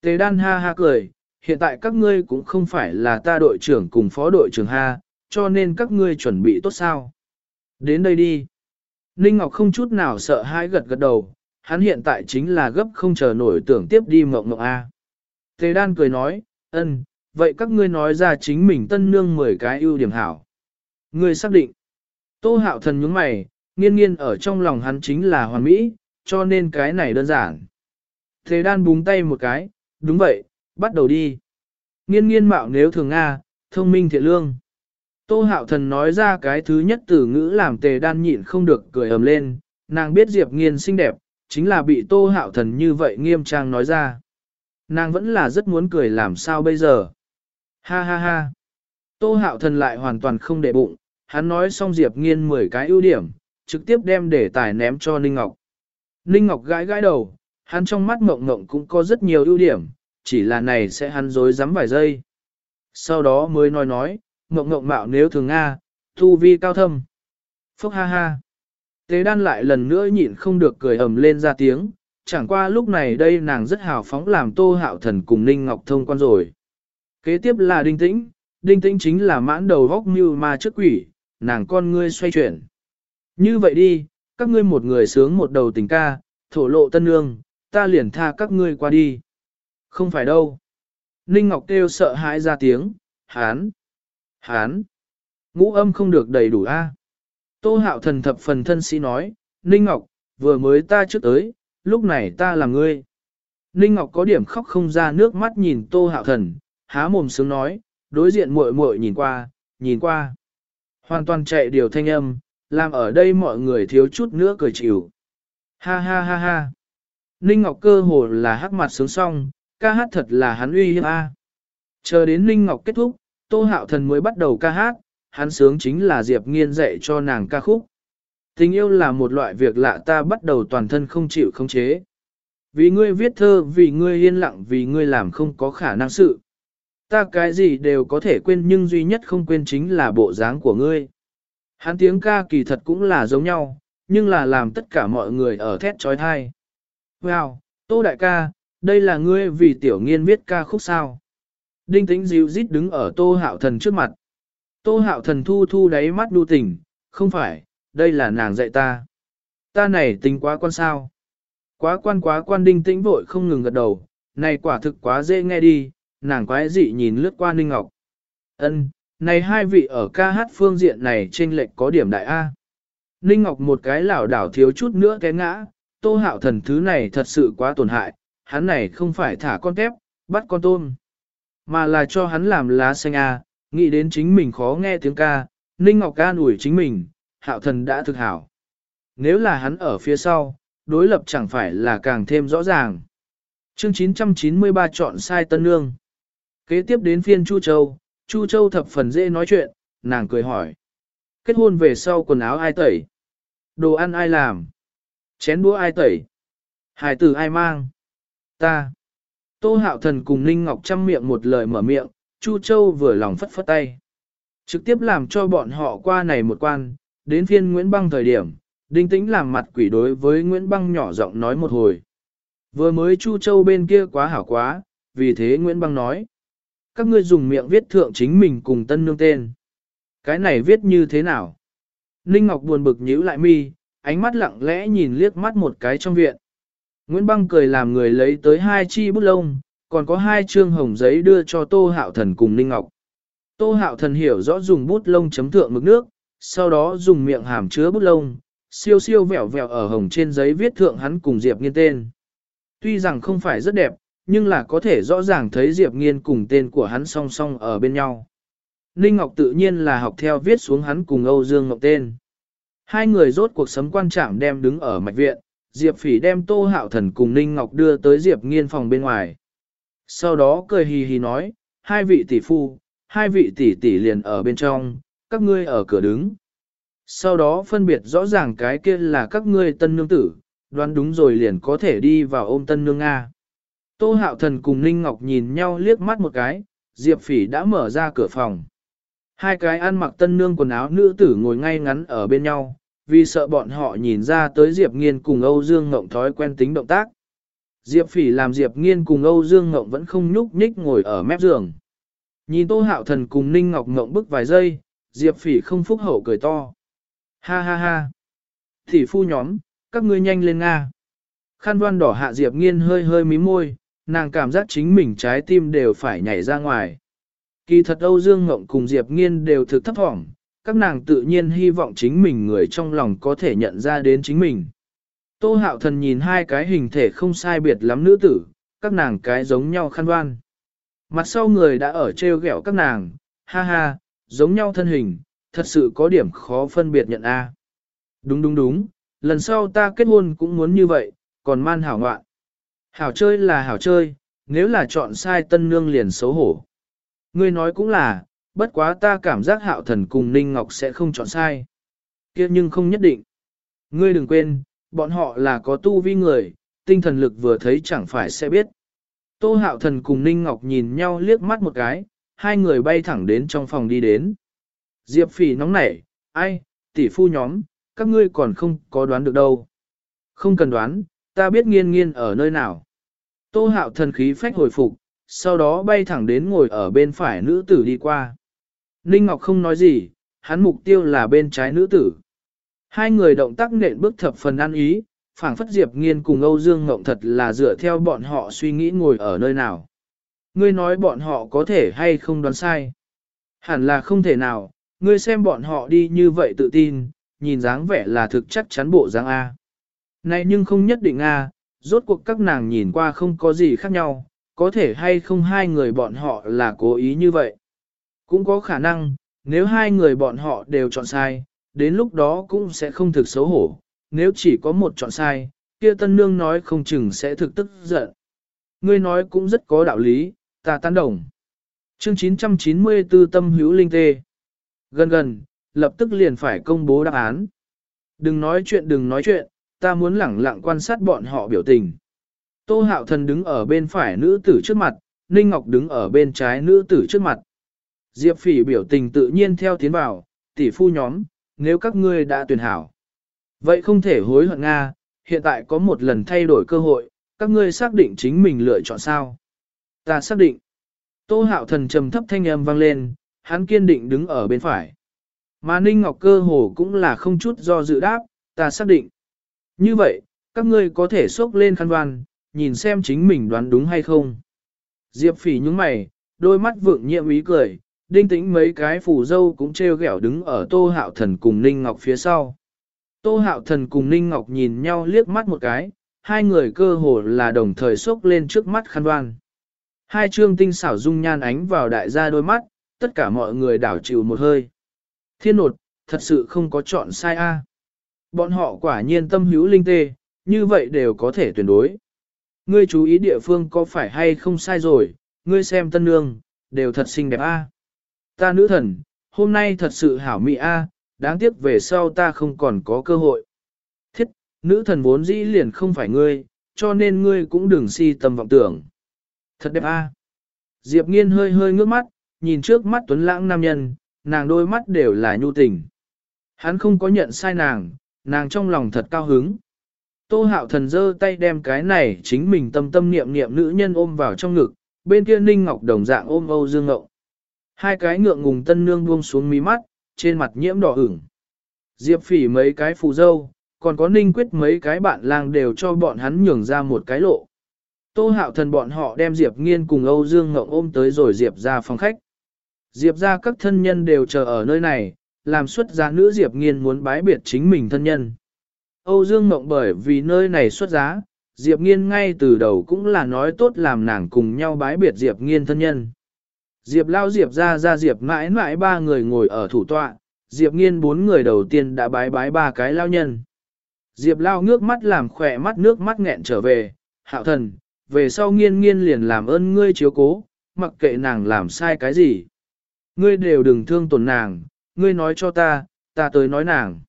Tề Đan ha ha cười, hiện tại các ngươi cũng không phải là ta đội trưởng cùng phó đội trưởng ha, cho nên các ngươi chuẩn bị tốt sao. Đến đây đi. Ninh Ngọc không chút nào sợ hãi gật gật đầu, hắn hiện tại chính là gấp không chờ nổi tưởng tiếp đi mộng mộng A. Tề Đan cười nói, ân, vậy các ngươi nói ra chính mình tân nương 10 cái ưu điểm hảo. Ngươi xác định. Tô hạo thần nhướng mày, nghiên nghiên ở trong lòng hắn chính là hoàn mỹ, cho nên cái này đơn giản. Tề Đan búng tay một cái, đúng vậy, bắt đầu đi. Nghiên nghiên mạo nếu thường Nga, thông minh thiện lương. Tô hạo thần nói ra cái thứ nhất từ ngữ làm tề đan nhịn không được cười ầm lên, nàng biết Diệp nghiên xinh đẹp, chính là bị tô hạo thần như vậy nghiêm trang nói ra. Nàng vẫn là rất muốn cười làm sao bây giờ. Ha ha ha. Tô hạo thần lại hoàn toàn không để bụng, hắn nói xong Diệp nghiên 10 cái ưu điểm, trực tiếp đem để tài ném cho Ninh Ngọc. Ninh Ngọc gãi gãi đầu, hắn trong mắt ngộng ngộng cũng có rất nhiều ưu điểm, chỉ là này sẽ hắn dối dám vài giây. Sau đó mới nói nói, ngộng ngộng mạo nếu thường Nga, thu vi cao thâm. Phúc ha ha. Tế đan lại lần nữa nhịn không được cười ầm lên ra tiếng, chẳng qua lúc này đây nàng rất hào phóng làm tô hạo thần cùng Ninh Ngọc thông quan rồi. Kế tiếp là đinh tĩnh, đinh tĩnh chính là mãn đầu góc mưu ma trước quỷ, nàng con ngươi xoay chuyển. Như vậy đi, các ngươi một người sướng một đầu tình ca, thổ lộ tân nương, ta liền tha các ngươi qua đi. Không phải đâu. Ninh Ngọc kêu sợ hãi ra tiếng, hán, hán. Ngũ âm không được đầy đủ a. À? Tô hạo thần thập phần thân sĩ nói, Ninh Ngọc, vừa mới ta trước tới, lúc này ta là ngươi. Ninh Ngọc có điểm khóc không ra nước mắt nhìn Tô hạo thần, há mồm sướng nói, đối diện muội muội nhìn qua, nhìn qua. Hoàn toàn chạy điều thanh âm, làm ở đây mọi người thiếu chút nữa cười chịu. Ha ha ha ha. Ninh Ngọc cơ hồ là hắc mặt sướng xong, ca hát thật là hắn uy hiếp a. Chờ đến Ninh Ngọc kết thúc, Tô Hạo Thần mới bắt đầu ca hát, hắn sướng chính là Diệp Nghiên dạy cho nàng ca khúc. Tình yêu là một loại việc lạ ta bắt đầu toàn thân không chịu không chế. Vì ngươi viết thơ, vì ngươi yên lặng, vì ngươi làm không có khả năng sự. Ta cái gì đều có thể quên nhưng duy nhất không quên chính là bộ dáng của ngươi. Hắn tiếng ca kỳ thật cũng là giống nhau, nhưng là làm tất cả mọi người ở thét trói thai. Wow, Tô Đại ca, đây là ngươi vì tiểu nghiên viết ca khúc sao. Đinh tĩnh dịu rít đứng ở Tô Hạo Thần trước mặt. Tô Hạo Thần thu thu đáy mắt đu tình, không phải, đây là nàng dạy ta. Ta này tính quá quan sao. Quá quan quá quan đinh tĩnh vội không ngừng gật đầu, này quả thực quá dễ nghe đi, nàng quái dị nhìn lướt qua Ninh Ngọc. Ân, này hai vị ở ca hát phương diện này trên lệch có điểm đại A. Ninh Ngọc một cái lảo đảo thiếu chút nữa té ngã, tô hạo thần thứ này thật sự quá tổn hại, hắn này không phải thả con tép, bắt con tôm, mà là cho hắn làm lá xanh A, nghĩ đến chính mình khó nghe tiếng ca, Ninh Ngọc ca ủi chính mình, hạo thần đã thực hảo. Nếu là hắn ở phía sau, đối lập chẳng phải là càng thêm rõ ràng. Chương 993 chọn sai tân nương. Kế tiếp đến phiên Chu Châu, Chu Châu thập phần dễ nói chuyện, nàng cười hỏi. Kết hôn về sau quần áo ai tẩy? Đồ ăn ai làm? Chén đũa ai tẩy? Hải tử ai mang? Ta. Tô hạo thần cùng Ninh Ngọc chăm miệng một lời mở miệng, Chu Châu vừa lòng phất phất tay. Trực tiếp làm cho bọn họ qua này một quan, đến phiên Nguyễn Băng thời điểm, đinh tĩnh làm mặt quỷ đối với Nguyễn Băng nhỏ giọng nói một hồi. Vừa mới Chu Châu bên kia quá hảo quá, vì thế Nguyễn Băng nói các ngươi dùng miệng viết thượng chính mình cùng tân nương tên. Cái này viết như thế nào? Ninh Ngọc buồn bực nhíu lại mi, ánh mắt lặng lẽ nhìn liếc mắt một cái trong viện. Nguyễn Băng cười làm người lấy tới hai chi bút lông, còn có hai chương hồng giấy đưa cho Tô Hạo Thần cùng Ninh Ngọc. Tô Hạo Thần hiểu rõ dùng bút lông chấm thượng mực nước, sau đó dùng miệng hàm chứa bút lông, siêu siêu vẹo vẹo ở hồng trên giấy viết thượng hắn cùng Diệp Nghiên tên. Tuy rằng không phải rất đẹp, nhưng là có thể rõ ràng thấy Diệp Nghiên cùng tên của hắn song song ở bên nhau. Ninh Ngọc tự nhiên là học theo viết xuống hắn cùng Âu Dương Ngọc tên. Hai người rốt cuộc sấm quan trọng đem đứng ở mạch viện, Diệp Phỉ đem Tô Hạo Thần cùng Ninh Ngọc đưa tới Diệp Nghiên phòng bên ngoài. Sau đó cười hì hì nói, hai vị tỷ phu, hai vị tỷ tỷ liền ở bên trong, các ngươi ở cửa đứng. Sau đó phân biệt rõ ràng cái kia là các ngươi tân nương tử, đoán đúng rồi liền có thể đi vào ôm tân nương Nga. Tô hạo thần cùng Ninh Ngọc nhìn nhau liếc mắt một cái, Diệp Phỉ đã mở ra cửa phòng. Hai cái ăn mặc tân nương quần áo nữ tử ngồi ngay ngắn ở bên nhau, vì sợ bọn họ nhìn ra tới Diệp Nghiên cùng Âu Dương Ngộng thói quen tính động tác. Diệp Phỉ làm Diệp Nghiên cùng Âu Dương Ngộng vẫn không nhúc nhích ngồi ở mép giường. Nhìn Tô Hạo Thần cùng Ninh Ngọc Ngộng bức vài giây, Diệp Phỉ không phúc hậu cười to. Ha ha ha. Thỉ phu nhóm, các ngươi nhanh lên Nga. Khăn đoan đỏ hạ Diệp Nghiên hơi hơi mí môi, nàng cảm giác chính mình trái tim đều phải nhảy ra ngoài. Kỳ thật Âu Dương Ngộng cùng Diệp Nghiên đều thực thấp thỏm, các nàng tự nhiên hy vọng chính mình người trong lòng có thể nhận ra đến chính mình. Tô hạo thần nhìn hai cái hình thể không sai biệt lắm nữ tử, các nàng cái giống nhau khăn đoan. Mặt sau người đã ở treo gẹo các nàng, ha ha, giống nhau thân hình, thật sự có điểm khó phân biệt nhận a. Đúng đúng đúng, lần sau ta kết hôn cũng muốn như vậy, còn man hảo ngoạn. Hảo chơi là hảo chơi, nếu là chọn sai tân nương liền xấu hổ. Ngươi nói cũng là, bất quá ta cảm giác hạo thần cùng Ninh Ngọc sẽ không chọn sai. kia nhưng không nhất định. Ngươi đừng quên, bọn họ là có tu vi người, tinh thần lực vừa thấy chẳng phải sẽ biết. Tô hạo thần cùng Ninh Ngọc nhìn nhau liếc mắt một cái, hai người bay thẳng đến trong phòng đi đến. Diệp phỉ nóng nảy, ai, tỷ phu nhóm, các ngươi còn không có đoán được đâu. Không cần đoán, ta biết nghiên nghiên ở nơi nào. Tô hạo thần khí phách hồi phục, sau đó bay thẳng đến ngồi ở bên phải nữ tử đi qua. Ninh Ngọc không nói gì, hắn mục tiêu là bên trái nữ tử. Hai người động tác nện bước thập phần ăn ý, phảng phất Diệp Nghiên cùng Âu Dương Ngộng thật là dựa theo bọn họ suy nghĩ ngồi ở nơi nào. Ngươi nói bọn họ có thể hay không đoán sai. Hẳn là không thể nào, ngươi xem bọn họ đi như vậy tự tin, nhìn dáng vẻ là thực chắc chắn bộ dáng A. Này nhưng không nhất định A, rốt cuộc các nàng nhìn qua không có gì khác nhau, có thể hay không hai người bọn họ là cố ý như vậy. Cũng có khả năng, nếu hai người bọn họ đều chọn sai, đến lúc đó cũng sẽ không thực xấu hổ, nếu chỉ có một chọn sai, kia tân nương nói không chừng sẽ thực tức giận. Ngươi nói cũng rất có đạo lý, ta tán đồng. Chương 994 tâm hữu linh tê. Gần gần, lập tức liền phải công bố đáp án. Đừng nói chuyện đừng nói chuyện, ta muốn lẳng lặng quan sát bọn họ biểu tình. Tô hạo thần đứng ở bên phải nữ tử trước mặt, Ninh Ngọc đứng ở bên trái nữ tử trước mặt. Diệp phỉ biểu tình tự nhiên theo tiến vào, tỷ phu nhóm, nếu các ngươi đã tuyển hảo. Vậy không thể hối hận Nga, hiện tại có một lần thay đổi cơ hội, các ngươi xác định chính mình lựa chọn sao. Ta xác định. Tô hạo thần trầm thấp thanh âm vang lên, hắn kiên định đứng ở bên phải. Mà Ninh Ngọc cơ hồ cũng là không chút do dự đáp, ta xác định. Như vậy, các ngươi có thể xốc lên khăn đoan, nhìn xem chính mình đoán đúng hay không. Diệp phỉ nhúng mày, đôi mắt vượng nhiệm ý cười, đinh tĩnh mấy cái phù dâu cũng treo ghẹo đứng ở tô hạo thần cùng Ninh Ngọc phía sau. Tô hạo thần cùng Ninh Ngọc nhìn nhau liếc mắt một cái, hai người cơ hồ là đồng thời xốc lên trước mắt khăn đoan. Hai trương tinh xảo dung nhan ánh vào đại gia đôi mắt, tất cả mọi người đảo chịu một hơi. Thiên nột, thật sự không có chọn sai a. Bọn họ quả nhiên tâm hữu linh tê, như vậy đều có thể tuyển đối. Ngươi chú ý địa phương có phải hay không sai rồi, ngươi xem tân nương, đều thật xinh đẹp a. Ta nữ thần, hôm nay thật sự hảo mỹ a, đáng tiếc về sau ta không còn có cơ hội. Thiết, nữ thần vốn dĩ liền không phải ngươi, cho nên ngươi cũng đừng si tâm vọng tưởng. Thật đẹp a. Diệp nghiên hơi hơi ngước mắt, nhìn trước mắt tuấn lãng nam nhân, nàng đôi mắt đều là nhu tình. Hắn không có nhận sai nàng, nàng trong lòng thật cao hứng. Tô hạo thần giơ tay đem cái này chính mình tâm tâm niệm niệm nữ nhân ôm vào trong ngực, bên kia Ninh Ngọc đồng dạng ôm Âu Dương Ngộng. Hai cái ngượng ngùng tân nương buông xuống mí mắt, trên mặt nhiễm đỏ ửng. Diệp phỉ mấy cái phù dâu, còn có Ninh Quyết mấy cái bạn lang đều cho bọn hắn nhường ra một cái lộ. Tô hạo thần bọn họ đem Diệp nghiên cùng Âu Dương Ngộng ôm tới rồi Diệp ra phòng khách. Diệp ra các thân nhân đều chờ ở nơi này, làm xuất giá nữ Diệp nghiên muốn bái biệt chính mình thân nhân. Âu Dương Mộng bởi vì nơi này xuất giá, Diệp Nghiên ngay từ đầu cũng là nói tốt làm nàng cùng nhau bái biệt Diệp Nghiên thân nhân. Diệp Lao Diệp ra ra Diệp mãi mãi ba người ngồi ở thủ tọa, Diệp Nghiên bốn người đầu tiên đã bái bái ba cái lao nhân. Diệp Lao ngước mắt làm khỏe mắt nước mắt nghẹn trở về, hạo thần, về sau nghiên nghiên liền làm ơn ngươi chiếu cố, mặc kệ nàng làm sai cái gì. Ngươi đều đừng thương tổn nàng, ngươi nói cho ta, ta tới nói nàng.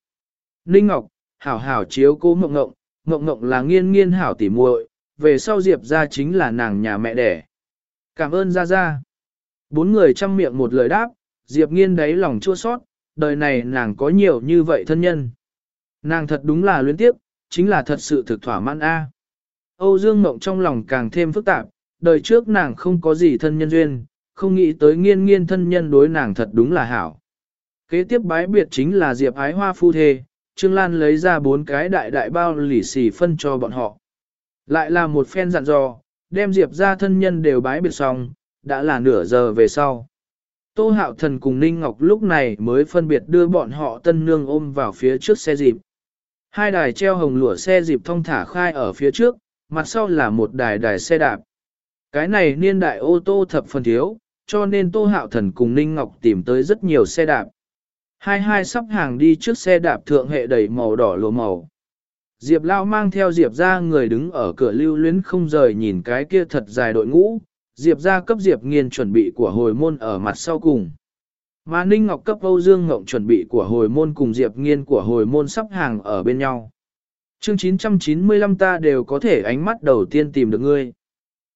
Ninh Ngọc, hảo hảo chiếu cố mộng ngộng, mộng ngộng là nghiên nghiên hảo tỉ muội, về sau Diệp ra chính là nàng nhà mẹ đẻ. Cảm ơn Gia Gia. Bốn người chăm miệng một lời đáp, Diệp nghiên đáy lòng chua sót, đời này nàng có nhiều như vậy thân nhân. Nàng thật đúng là luyến tiếp, chính là thật sự thực thỏa mãn A. Âu Dương Mộng trong lòng càng thêm phức tạp, đời trước nàng không có gì thân nhân duyên, không nghĩ tới nghiên nghiên thân nhân đối nàng thật đúng là hảo. Kế tiếp bái biệt chính là Diệp Ái Hoa phu thê, Trương Lan lấy ra bốn cái đại đại bao lì xì phân cho bọn họ. Lại là một phen dặn dò, đem Diệp ra thân nhân đều bái biệt xong, đã là nửa giờ về sau. Tô Hạo Thần cùng Ninh Ngọc lúc này mới phân biệt đưa bọn họ tân nương ôm vào phía trước xe dịp. Hai đài treo hồng lụa xe dịp thông thả khai ở phía trước, mặt sau là một đài đài xe đạp. Cái này niên đại ô tô thập phần thiếu, cho nên Tô Hạo Thần cùng Ninh Ngọc tìm tới rất nhiều xe đạp. Hai hai sắp hàng đi trước xe đạp thượng hệ đầy màu đỏ lùa màu. Diệp Lao mang theo Diệp ra người đứng ở cửa lưu luyến không rời nhìn cái kia thật dài đội ngũ, Diệp ra cấp Diệp nghiên chuẩn bị của hồi môn ở mặt sau cùng. Mà Ninh Ngọc cấp Âu Dương Ngộng chuẩn bị của hồi môn cùng Diệp nghiên của hồi môn sắp hàng ở bên nhau. Chương 995 ta đều có thể ánh mắt đầu tiên tìm được ngươi.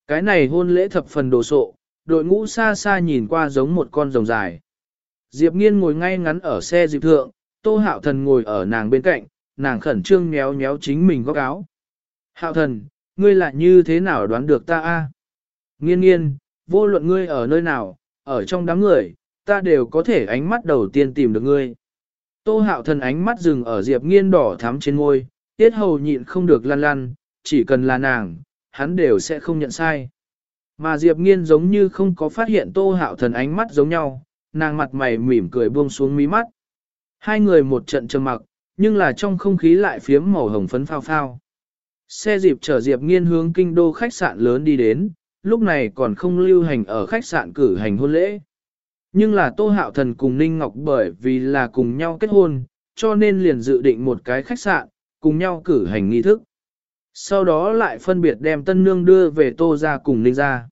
Cái này hôn lễ thập phần đồ sộ, đội ngũ xa xa nhìn qua giống một con rồng dài. Diệp nghiên ngồi ngay ngắn ở xe dịp thượng, tô hạo thần ngồi ở nàng bên cạnh, nàng khẩn trương méo méo chính mình góc áo. Hạo thần, ngươi lại như thế nào đoán được ta a? Nghiên nghiên, vô luận ngươi ở nơi nào, ở trong đám người, ta đều có thể ánh mắt đầu tiên tìm được ngươi. Tô hạo thần ánh mắt dừng ở Diệp nghiên đỏ thắm trên môi, tiết hầu nhịn không được lăn lăn, chỉ cần là nàng, hắn đều sẽ không nhận sai. Mà Diệp nghiên giống như không có phát hiện tô hạo thần ánh mắt giống nhau, nàng mặt mày mỉm cười buông xuống mí mắt. Hai người một trận trầm mặc, nhưng là trong không khí lại phiếm màu hồng phấn phao phao. Xe dịp chở Diệp nghiên hướng kinh đô khách sạn lớn đi đến, lúc này còn không lưu hành ở khách sạn cử hành hôn lễ. Nhưng là Tô Hạo Thần cùng Ninh Ngọc bởi vì là cùng nhau kết hôn, cho nên liền dự định một cái khách sạn, cùng nhau cử hành nghi thức. Sau đó lại phân biệt đem tân nương đưa về Tô ra cùng Ninh ra.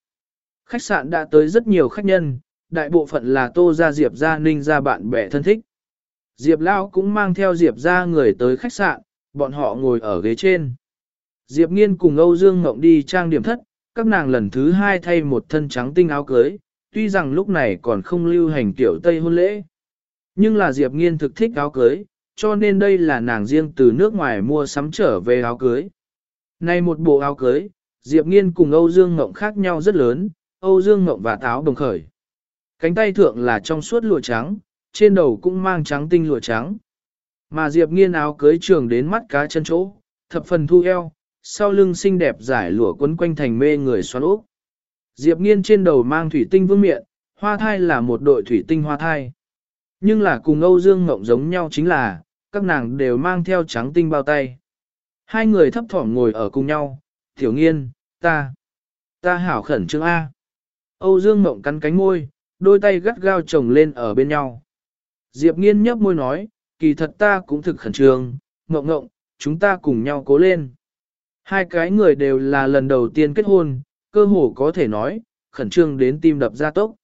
Khách sạn đã tới rất nhiều khách nhân, đại bộ phận là Tô ra Diệp ra Ninh ra bạn bè thân thích. Diệp Lao cũng mang theo Diệp ra người tới khách sạn, bọn họ ngồi ở ghế trên. Diệp Nghiên cùng Âu Dương Ngộng đi trang điểm thất, các nàng lần thứ hai thay một thân trắng tinh áo cưới, tuy rằng lúc này còn không lưu hành tiểu Tây hôn lễ. Nhưng là Diệp Nghiên thực thích áo cưới, cho nên đây là nàng riêng từ nước ngoài mua sắm trở về áo cưới. Này một bộ áo cưới, Diệp Nghiên cùng Âu Dương Ngộng khác nhau rất lớn, Âu Dương Ngộng và áo đồng khởi. Cánh tay thượng là trong suốt lụa trắng, trên đầu cũng mang trắng tinh lụa trắng. Mà Diệp Nghiên áo cưới trường đến mắt cá chân chỗ, thập phần thu eo, sau lưng xinh đẹp giải lụa quấn quanh thành mê người xoắn úp. Diệp Nghiên trên đầu mang thủy tinh vương miệng, hoa thai là một đội thủy tinh hoa thai. Nhưng là cùng Âu Dương Ngộng giống nhau chính là, các nàng đều mang theo trắng tinh bao tay. Hai người thấp thỏm ngồi ở cùng nhau, tiểu nghiên, ta, ta hảo khẩn trương A. Âu Dương Ngộng cắn cánh môi, đôi tay gắt gao chồng lên ở bên nhau. Diệp nghiên nhấp môi nói, kỳ thật ta cũng thực khẩn trương, ngộng ngộng, chúng ta cùng nhau cố lên. Hai cái người đều là lần đầu tiên kết hôn, cơ hồ có thể nói, khẩn trương đến tim đập ra tốc.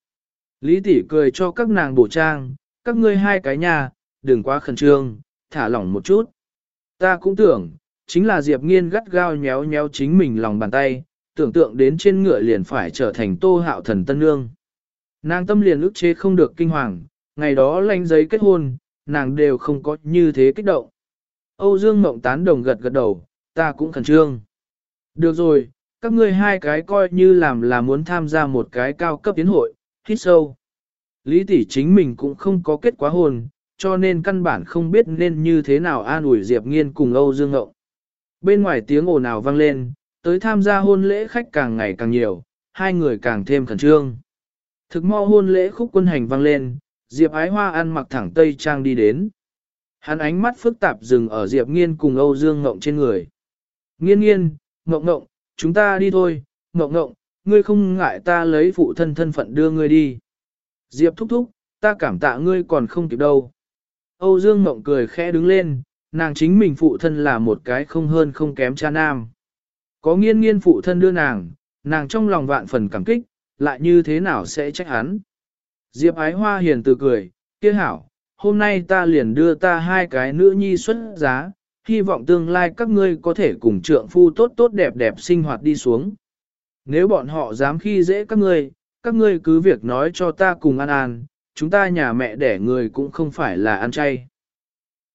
Lý tỷ cười cho các nàng bổ trang, các ngươi hai cái nhà, đừng quá khẩn trương, thả lỏng một chút. Ta cũng tưởng, chính là Diệp Nghiên gắt gao nhéo nhéo chính mình lòng bàn tay, tưởng tượng đến trên ngựa liền phải trở thành tô hạo thần tân nương. Nàng tâm liền ức chế không được kinh hoàng, ngày đó lanh giấy kết hôn, nàng đều không có như thế kích động. Âu Dương Mộng tán đồng gật gật đầu, ta cũng khẩn trương. Được rồi, các ngươi hai cái coi như làm là muốn tham gia một cái cao cấp tiến hội, hít sâu. Lý tỷ chính mình cũng không có kết quá hôn, cho nên căn bản không biết nên như thế nào an ủi Diệp Nghiên cùng Âu Dương Ngộng. Bên ngoài tiếng ồn ào vang lên, tới tham gia hôn lễ khách càng ngày càng nhiều, hai người càng thêm khẩn trương. Thực mo hôn lễ khúc quân hành vang lên, Diệp Ái Hoa ăn mặc thẳng tây trang đi đến. Hắn ánh mắt phức tạp dừng ở Diệp Nghiên cùng Âu Dương Ngộng trên người. Nghiên nghiên, Ngộng Ngộng, chúng ta đi thôi, Ngộng Ngộng, ngươi không ngại ta lấy phụ thân thân phận đưa ngươi đi. Diệp thúc thúc, ta cảm tạ ngươi còn không kịp đâu. Âu Dương Ngộng cười khẽ đứng lên, nàng chính mình phụ thân là một cái không hơn không kém cha nam. Có nghiên nghiên phụ thân đưa nàng, nàng trong lòng vạn phần cảm kích, lại như thế nào sẽ trách hắn. Diệp ái hoa hiền từ cười, kia hảo, hôm nay ta liền đưa ta hai cái nữ nhi xuất giá, hy vọng tương lai các ngươi có thể cùng trượng phu tốt tốt đẹp đẹp sinh hoạt đi xuống. Nếu bọn họ dám khi dễ các ngươi, các ngươi cứ việc nói cho ta cùng ăn ăn, chúng ta nhà mẹ đẻ người cũng không phải là ăn chay.